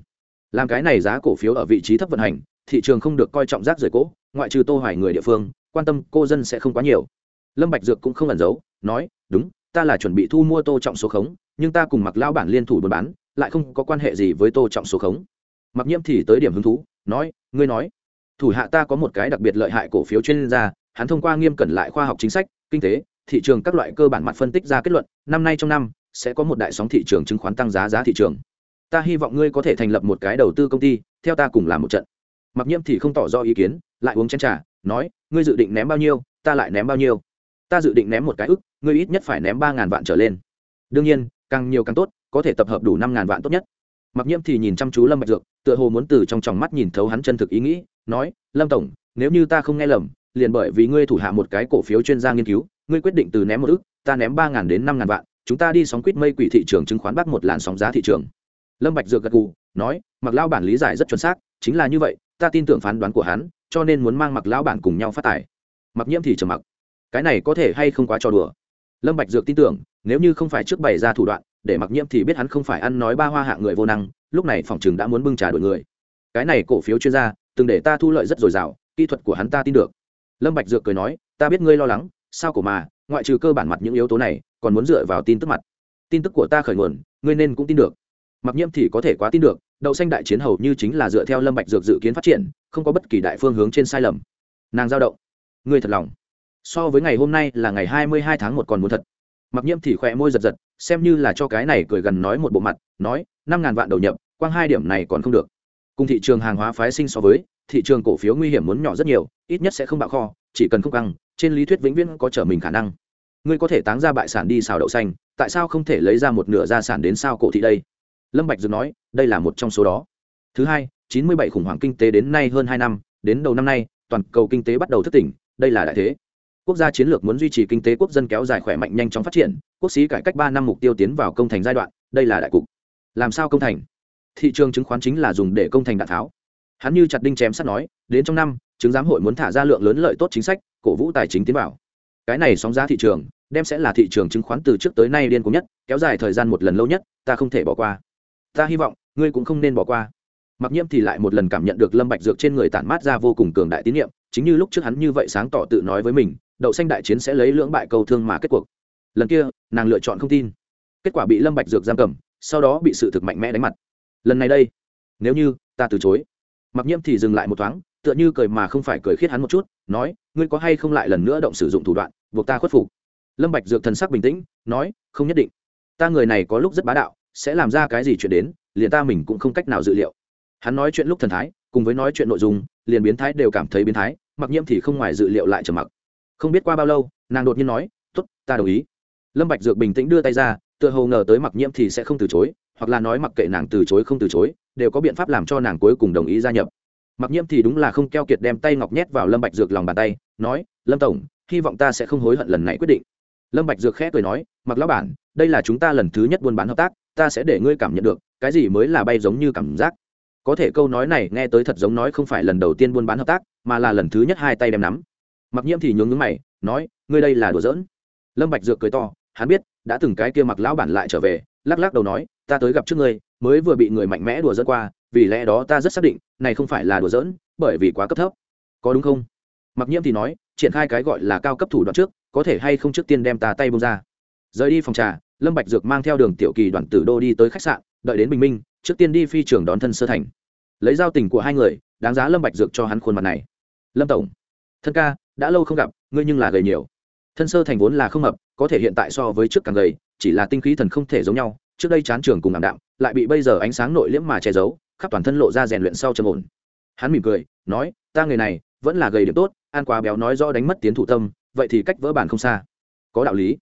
Làm cái này giá cổ phiếu ở vị trí thấp vận hành thị trường không được coi trọng rác rời cỗ, ngoại trừ tô hoài người địa phương, quan tâm cô dân sẽ không quá nhiều. Lâm bạch dược cũng không ẩn giấu, nói, đúng, ta là chuẩn bị thu mua tô trọng số khống, nhưng ta cùng mặc lao bản liên thủ buôn bán, lại không có quan hệ gì với tô trọng số khống. Mặc nhiễm thì tới điểm hứng thú, nói, ngươi nói, thủ hạ ta có một cái đặc biệt lợi hại cổ phiếu chuyên gia, hắn thông qua nghiêm cẩn lại khoa học chính sách, kinh tế, thị trường các loại cơ bản mặt phân tích ra kết luận, năm nay trong năm sẽ có một đại sóng thị trường chứng khoán tăng giá giá thị trường. Ta hy vọng ngươi có thể thành lập một cái đầu tư công ty, theo ta cùng làm một trận mặc nhiễm thì không tỏ rõ ý kiến, lại uống chén trà, nói, ngươi dự định ném bao nhiêu, ta lại ném bao nhiêu. Ta dự định ném một cái ức, ngươi ít nhất phải ném ba ngàn vạn trở lên. Đương nhiên, càng nhiều càng tốt, có thể tập hợp đủ năm ngàn vạn tốt nhất. Mặc nhiễm thì nhìn chăm chú lâm bạch dược, tựa hồ muốn từ trong tròng mắt nhìn thấu hắn chân thực ý nghĩ, nói, lâm tổng, nếu như ta không nghe lầm, liền bởi vì ngươi thủ hạ một cái cổ phiếu chuyên gia nghiên cứu, ngươi quyết định từ ném một ức, ta ném ba ngàn đến năm ngàn vạn, chúng ta đi sóng quýt mây quỷ thị trường chứng khoán bắt một làn sóng giá thị trường. Lâm bạch dược gật gù, nói, mặc lão bản lý giải rất chuẩn xác, chính là như vậy ta tin tưởng phán đoán của hắn, cho nên muốn mang mặc lão bản cùng nhau phát tài. Mặc nhiễm thì trầm mặc. Cái này có thể hay không quá trò đùa. Lâm bạch dược tin tưởng, nếu như không phải trước bày ra thủ đoạn, để mặc nhiễm thì biết hắn không phải ăn nói ba hoa hạng người vô năng, lúc này phòng trường đã muốn bưng trà đổi người. Cái này cổ phiếu chuyên gia, từng để ta thu lợi rất dồi dào, kỹ thuật của hắn ta tin được. Lâm bạch dược cười nói, ta biết ngươi lo lắng, sao cổ mà, ngoại trừ cơ bản mặt những yếu tố này, còn muốn dựa vào tin tức mặt. Tin tức của ta khởi nguồn, ngươi nên cũng tin được mặc nhiễm thì có thể quá tin được, đậu xanh đại chiến hầu như chính là dựa theo lâm bạch dược dự kiến phát triển, không có bất kỳ đại phương hướng trên sai lầm. Nàng giao động. Ngươi thật lòng. So với ngày hôm nay là ngày hai mươi hai tháng một còn muốn thật. Mặc nhiễm thì khỏe môi giật giật, xem như là cho cái này cười gần nói một bộ mặt, nói, năm ngàn vạn đầu nhập, quang hai điểm này còn không được. Cùng thị trường hàng hóa phái sinh so với, thị trường cổ phiếu nguy hiểm muốn nhỏ rất nhiều, ít nhất sẽ không bạo kho, chỉ cần không căng, trên lý thuyết vĩnh viễn có trở mình khả năng. Ngươi có thể táng ra bại sản đi xào đậu xanh, tại sao không thể lấy ra một nửa gia sản đến sao cổ thị đây? Lâm bạch dược nói, đây là một trong số đó. Thứ hai, chín mươi bảy khủng hoảng kinh tế đến nay hơn hai năm, đến đầu năm nay, toàn cầu kinh tế bắt đầu thức tỉnh, đây là đại thế. Quốc gia chiến lược muốn duy trì kinh tế quốc dân kéo dài khỏe mạnh nhanh chóng phát triển, quốc sĩ cải cách ba năm mục tiêu tiến vào công thành giai đoạn, đây là đại cục. Làm sao công thành? Thị trường chứng khoán chính là dùng để công thành đạn tháo. Hắn như chặt đinh chém sắt nói, đến trong năm, chứng giám hội muốn thả ra lượng lớn lợi tốt chính sách, cổ vũ tài chính tiến vào. Cái này sóng giá thị trường, đem sẽ là thị trường chứng khoán từ trước tới nay điên cuồng nhất, kéo dài thời gian một lần lâu nhất, ta không thể bỏ qua ta hy vọng, ngươi cũng không nên bỏ qua. Mặc nhiễm thì lại một lần cảm nhận được lâm bạch dược trên người tản mát ra vô cùng cường đại tín nhiệm chính như lúc trước hắn như vậy sáng tỏ tự nói với mình, đậu xanh đại chiến sẽ lấy lưỡng bại câu thương mà kết cuộc. Lần kia, nàng lựa chọn không tin. Kết quả bị lâm bạch dược giam cầm, sau đó bị sự thực mạnh mẽ đánh mặt. Lần này đây, nếu như ta từ chối. Mặc nhiễm thì dừng lại một thoáng, tựa như cười mà không phải cười khiết hắn một chút, nói, ngươi có hay không lại lần nữa động sử dụng thủ đoạn, buộc ta khuất phục? Lâm bạch dược thần sắc bình tĩnh, nói, không nhất định. Ta người này có lúc rất bá đạo sẽ làm ra cái gì chuyện đến, liền ta mình cũng không cách nào dự liệu. Hắn nói chuyện lúc thần thái, cùng với nói chuyện nội dung, liền biến thái đều cảm thấy biến thái, mặc nhiễm thì không ngoài dự liệu lại trầm mặc. Không biết qua bao lâu, nàng đột nhiên nói, tốt, ta đồng ý. Lâm bạch dược bình tĩnh đưa tay ra, tựa hồ ngờ tới mặc nhiễm thì sẽ không từ chối, hoặc là nói mặc kệ nàng từ chối không từ chối, đều có biện pháp làm cho nàng cuối cùng đồng ý gia nhập. Mặc nhiễm thì đúng là không keo kiệt đem tay ngọc nhét vào lâm bạch dược lòng bàn tay, nói, lâm tổng, hy vọng ta sẽ không hối hận lần này quyết định. Lâm bạch dược khẽ cười nói, mặc lão bản, đây là chúng ta lần thứ nhất buôn bán hợp tác ta sẽ để ngươi cảm nhận được, cái gì mới là bay giống như cảm giác. Có thể câu nói này nghe tới thật giống nói không phải lần đầu tiên buôn bán hợp tác, mà là lần thứ nhất hai tay đem nắm. Mặc nhiễm thì nhướng nhướng mày, nói, ngươi đây là đùa giỡn. Lâm bạch dược cười to, hắn biết, đã từng cái kia mặc lão bản lại trở về, lắc lắc đầu nói, ta tới gặp trước ngươi, mới vừa bị người mạnh mẽ đùa giỡn qua, vì lẽ đó ta rất xác định, này không phải là đùa giỡn, bởi vì quá cấp thấp. Có đúng không? Mặc nhiễm thì nói, triển khai cái gọi là cao cấp thủ đoạn trước, có thể hay không trước tiên đem ta tay bông ra. Rời đi phòng trà lâm bạch dược mang theo đường tiểu kỳ đoàn tử đô đi tới khách sạn, đợi đến bình minh, trước tiên đi phi trường đón thân sơ thành. Lấy giao tình của hai người, đáng giá lâm bạch dược cho hắn khuôn mặt này. Lâm tổng, thân ca, đã lâu không gặp, ngươi nhưng là gầy nhiều. Thân sơ thành vốn là không hợp, có thể hiện tại so với trước càng gầy, chỉ là tinh khí thần không thể giống nhau, trước đây chán trường cùng ảm đạm, lại bị bây giờ ánh sáng nội liễm mà che giấu, khắp toàn thân lộ ra rèn luyện sau trầm ổn. Hắn mỉm cười, nói, ta người này, vẫn là gầy điểm tốt, ăn quá béo nói do đánh mất tiến thủ tâm, vậy thì cách vỡ bản không xa. Có đạo lý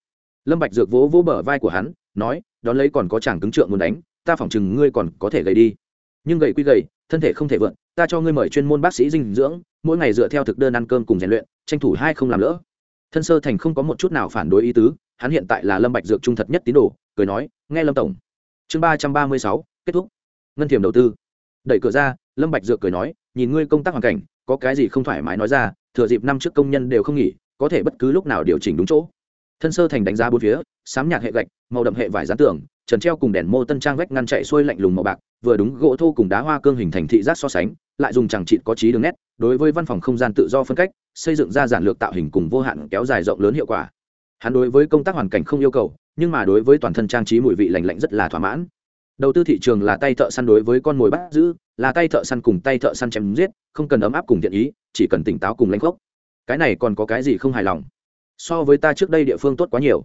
lâm bạch dược vỗ vỗ bờ vai của hắn, nói, đón lấy còn có chàng cứng trượng muốn đánh, ta phỏng chừng ngươi còn có thể gầy đi. Nhưng gầy quy gầy, thân thể không thể vượn, ta cho ngươi mời chuyên môn bác sĩ dinh dưỡng, mỗi ngày dựa theo thực đơn ăn cơm cùng rèn luyện, tranh thủ hai không làm lỡ. Thân sơ thành không có một chút nào phản đối ý tứ, hắn hiện tại là lâm bạch dược trung thật nhất tín đồ, cười nói, nghe lâm tổng. Chương ba trăm ba mươi sáu, kết thúc. Ngân thiểm đầu tư. Đẩy cửa ra, lâm bạch dược cười nói, nhìn ngươi công tác hoàn cảnh, có cái gì không thoải mái nói ra, thừa dịp năm trước công nhân đều không nghỉ, có thể bất cứ lúc nào điều chỉnh đúng chỗ thân sơ thành đánh giá bốn phía, sám nhạt hệ gạch, màu đậm hệ vải gián tường, trần treo cùng đèn mô tân trang vách ngăn chạy xuôi lạnh lùng màu bạc, vừa đúng gỗ thô cùng đá hoa cương hình thành thị giác so sánh, lại dùng chẳng trị có trí đường nét, đối với văn phòng không gian tự do phân cách, xây dựng ra giản lược tạo hình cùng vô hạn kéo dài rộng lớn hiệu quả. Hắn đối với công tác hoàn cảnh không yêu cầu, nhưng mà đối với toàn thân trang trí mùi vị lành lạnh rất là thỏa mãn. Đầu tư thị trường là tay thợ săn đối với con mồi bắt giữ, là tay thợ săn cùng tay thợ săn chém giết, không cần ấm áp cùng thiện ý, chỉ cần tỉnh táo cùng lãnh khốc. Cái này còn có cái gì không hài lòng? So với ta trước đây địa phương tốt quá nhiều.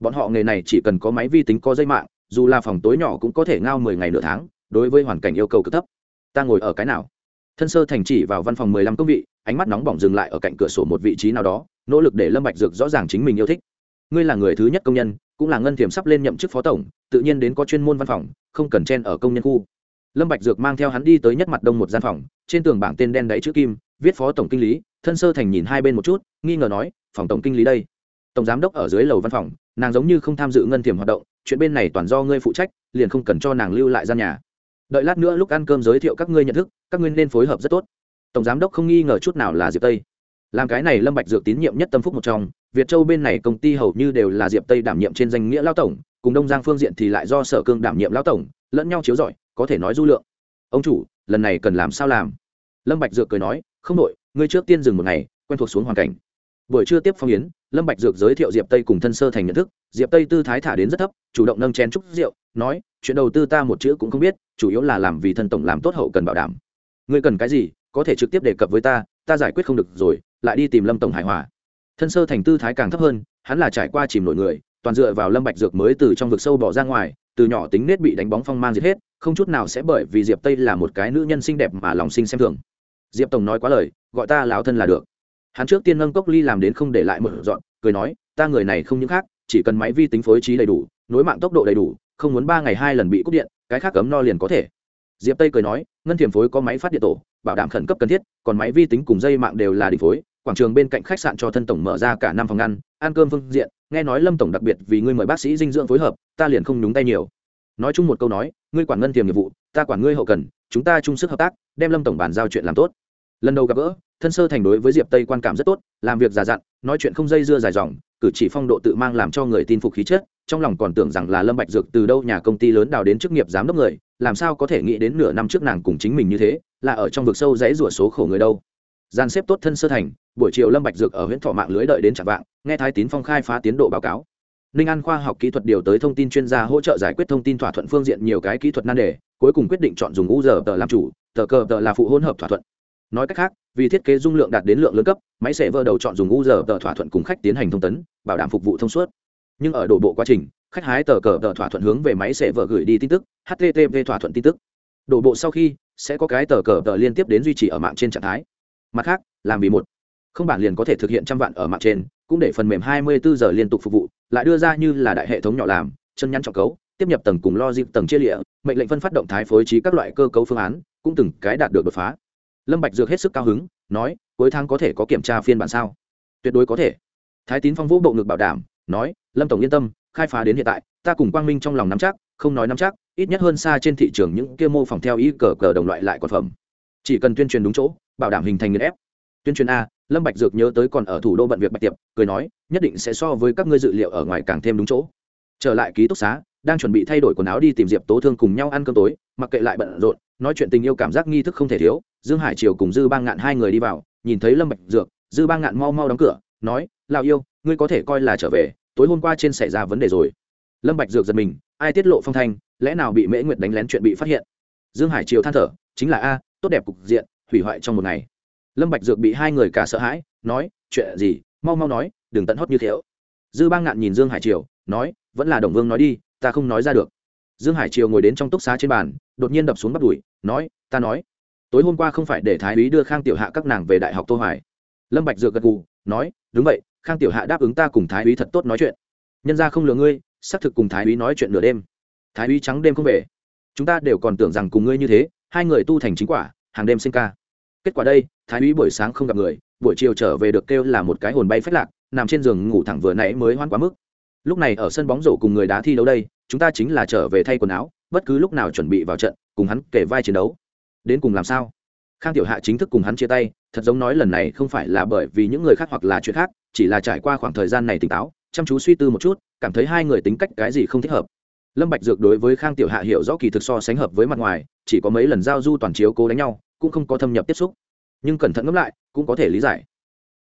Bọn họ nghề này chỉ cần có máy vi tính có dây mạng, dù là phòng tối nhỏ cũng có thể ngao mười ngày nửa tháng, đối với hoàn cảnh yêu cầu cực thấp. Ta ngồi ở cái nào? Thân sơ thành chỉ vào văn phòng mười lăm công vị, ánh mắt nóng bỏng dừng lại ở cạnh cửa sổ một vị trí nào đó, nỗ lực để lâm bạch dược rõ ràng chính mình yêu thích. Ngươi là người thứ nhất công nhân, cũng là ngân thiểm sắp lên nhậm chức phó tổng, tự nhiên đến có chuyên môn văn phòng, không cần chen ở công nhân khu. Lâm bạch dược mang theo hắn đi tới nhất mặt đông một gian phòng, trên tường bảng tên đen đáy chữ kim, viết phó tổng kinh lý, thân sơ thành nhìn hai bên một chút, nghi ngờ nói phòng tổng kinh lý đây. Tổng giám đốc ở dưới lầu văn phòng, nàng giống như không tham dự ngân thiểm hoạt động, chuyện bên này toàn do ngươi phụ trách, liền không cần cho nàng lưu lại gian nhà. Đợi lát nữa lúc ăn cơm giới thiệu các ngươi nhận thức, các ngươi nên phối hợp rất tốt. Tổng giám đốc không nghi ngờ chút nào là diệp tây. Làm cái này lâm bạch dược tín nhiệm nhất tâm phúc một trong, việt châu bên này công ty hầu như đều là diệp tây đảm nhiệm trên danh nghĩa lao tổng, cùng đông giang phương diện thì lại do sở cương đảm nhiệm lao tổng, lẫn nhau chiếu giỏi có thể nói du lượng. Ông chủ, lần này cần làm sao làm? Lâm bạch dược cười nói, không đội ngươi trước tiên dừng một ngày, quen thuộc xuống hoàn cảnh buổi trưa tiếp phong yến, lâm bạch dược giới thiệu diệp tây cùng thân sơ thành nhận thức. Diệp tây tư thái thả đến rất thấp, chủ động nâng chén chúc rượu, nói, chuyện đầu tư ta một chữ cũng không biết, chủ yếu là làm vì thân tổng làm tốt hậu cần bảo đảm. Ngươi cần cái gì, có thể trực tiếp đề cập với ta ta giải quyết không được rồi, lại đi tìm lâm tổng hải hòa. Thân sơ thành tư thái càng thấp hơn, hắn là trải qua chìm nổi người, toàn dựa vào lâm bạch dược mới từ trong vực sâu bỏ ra ngoài, từ nhỏ tính nết bị đánh bóng phong mang diệt hết, không chút nào sẽ bởi vì diệp tây là một cái nữ nhân xinh đẹp mà lòng sinh xem thường. Diệp tổng nói quá lời, gọi ta lão thân là được hắn trước tiên nâng cốc ly làm đến không để lại một dọn cười nói ta người này không những khác chỉ cần máy vi tính phối trí đầy đủ nối mạng tốc độ đầy đủ không muốn ba ngày hai lần bị cúp điện cái khác cấm no liền có thể. Diệp tây cười nói ngân thiềm phối có máy phát điện tổ bảo đảm khẩn cấp cần thiết còn máy vi tính cùng dây mạng đều là đỉnh phối quảng trường bên cạnh khách sạn cho thân tổng mở ra cả năm phòng ngăn, ăn cơm phương diện nghe nói lâm tổng đặc biệt vì ngươi mời bác sĩ dinh dưỡng phối hợp ta liền không nhúng tay nhiều. Nói chung một câu nói ngươi quản ngân tiềm nghiệp vụ ta quản ngươi hậu cần chúng ta chung sức hợp tác đem lâm tổng bàn giao chuyện làm tốt lần đầu gặp gỡ, thân sơ thành đối với diệp tây quan cảm rất tốt, làm việc già dặn, nói chuyện không dây dưa dài dòng, cử chỉ phong độ tự mang làm cho người tin phục khí chất, trong lòng còn tưởng rằng là lâm bạch dược từ đâu nhà công ty lớn đào đến chức nghiệp giám đốc người, làm sao có thể nghĩ đến nửa năm trước nàng cùng chính mình như thế, là ở trong vực sâu dãy rủa số khổ người đâu. Gian xếp tốt thân sơ thành, buổi chiều lâm bạch dược ở huyện thọ mạng lưới đợi đến chạm vạng, nghe thái tín phong khai phá tiến độ báo cáo. Ninh an khoa học kỹ thuật điều tới thông tin chuyên gia hỗ trợ giải quyết thông tin thỏa thuận phương diện nhiều cái kỹ thuật nan đề, cuối cùng quyết định chọn dùng u giờ tờ làm chủ, tờ cờ tờ là phụ hỗn hợp thỏa thuận nói cách khác, vì thiết kế dung lượng đạt đến lượng lớn cấp, máy sẽ vơ đầu chọn dùng u giờ tờ thỏa thuận cùng khách tiến hành thông tấn, bảo đảm phục vụ thông suốt. Nhưng ở đổ bộ quá trình, khách hái tờ cờ tờ thỏa thuận hướng về máy sẽ vợ gửi đi tin tức http thỏa thuận tin tức. Đổ bộ sau khi, sẽ có cái tờ cờ tờ liên tiếp đến duy trì ở mạng trên trạng thái. Mặt khác, làm vì một, không bản liền có thể thực hiện trăm vạn ở mạng trên, cũng để phần mềm 24 giờ liên tục phục vụ, lại đưa ra như là đại hệ thống nhỏ làm, chân nhắn trọng cấu, tiếp nhập tầng cùng logic tầng chia lịa, mệnh lệnh phân phát động thái phối trí các loại cơ cấu phương án, cũng từng cái đạt được đột phá lâm bạch dược hết sức cao hứng, nói, cuối tháng có thể có kiểm tra phiên bản sao? Tuyệt đối có thể. Thái tín phong vũ bộ ngực bảo đảm, nói, lâm tổng yên tâm, khai phá đến hiện tại, ta cùng quang minh trong lòng nắm chắc, không nói nắm chắc, ít nhất hơn xa trên thị trường những kia mô phỏng theo ý cờ cờ đồng loại lại còn phẩm. Chỉ cần tuyên truyền đúng chỗ, bảo đảm hình thành nghiền ép. Tuyên truyền a, lâm bạch dược nhớ tới còn ở thủ đô bận việc bạch tiệp, cười nói, nhất định sẽ so với các ngươi dự liệu ở ngoài càng thêm đúng chỗ. Trở lại ký túc xá, đang chuẩn bị thay đổi quần áo đi tìm diệp tố thương cùng nhau ăn cơm tối, mặc kệ lại bận rộn nói chuyện tình yêu cảm giác nghi thức không thể thiếu, dương hải triều cùng dư bang ngạn hai người đi vào, nhìn thấy lâm bạch dược, dư bang ngạn mau mau đóng cửa, nói, lão yêu, ngươi có thể coi là trở về, tối hôm qua trên xảy ra vấn đề rồi. Lâm bạch dược giật mình, ai tiết lộ phong thanh, lẽ nào bị mễ nguyệt đánh lén chuyện bị phát hiện? Dương hải triều than thở, chính là a, tốt đẹp cục diện, hủy hoại trong một ngày. Lâm bạch dược bị hai người cả sợ hãi, nói, chuyện gì? Mau mau nói, đừng tận hót như thế. Dư bang ngạn nhìn dương hải triều, nói, vẫn là đồng vương nói đi, ta không nói ra được. Dương hải triều ngồi đến trong túc xá trên bàn đột nhiên đập xuống bắt đùi, nói, ta nói, tối hôm qua không phải để thái úy đưa khang tiểu hạ các nàng về đại học tô hoài? Lâm bạch dược gật gù, nói, đúng vậy, khang tiểu hạ đáp ứng ta cùng thái úy thật tốt nói chuyện. Nhân gia không lừa ngươi, xác thực cùng thái úy nói chuyện nửa đêm. Thái úy trắng đêm không về. Chúng ta đều còn tưởng rằng cùng ngươi như thế, hai người tu thành chính quả, hàng đêm sinh ca. Kết quả đây, thái úy buổi sáng không gặp người, buổi chiều trở về được kêu là một cái hồn bay phách lạc, nằm trên giường ngủ thẳng vừa nãy mới hoan quá mức. Lúc này ở sân bóng rổ cùng người đá thi đấu đây, chúng ta chính là trở về thay quần áo bất cứ lúc nào chuẩn bị vào trận, cùng hắn kể vai chiến đấu. Đến cùng làm sao? Khang tiểu hạ chính thức cùng hắn chia tay, thật giống nói lần này không phải là bởi vì những người khác hoặc là chuyện khác, chỉ là trải qua khoảng thời gian này tỉnh táo, chăm chú suy tư một chút, cảm thấy hai người tính cách cái gì không thích hợp. Lâm bạch dược đối với khang tiểu hạ hiểu rõ kỳ thực so sánh hợp với mặt ngoài, chỉ có mấy lần giao du toàn chiếu cố đánh nhau, cũng không có thâm nhập tiếp xúc. Nhưng cẩn thận ngẫm lại, cũng có thể lý giải.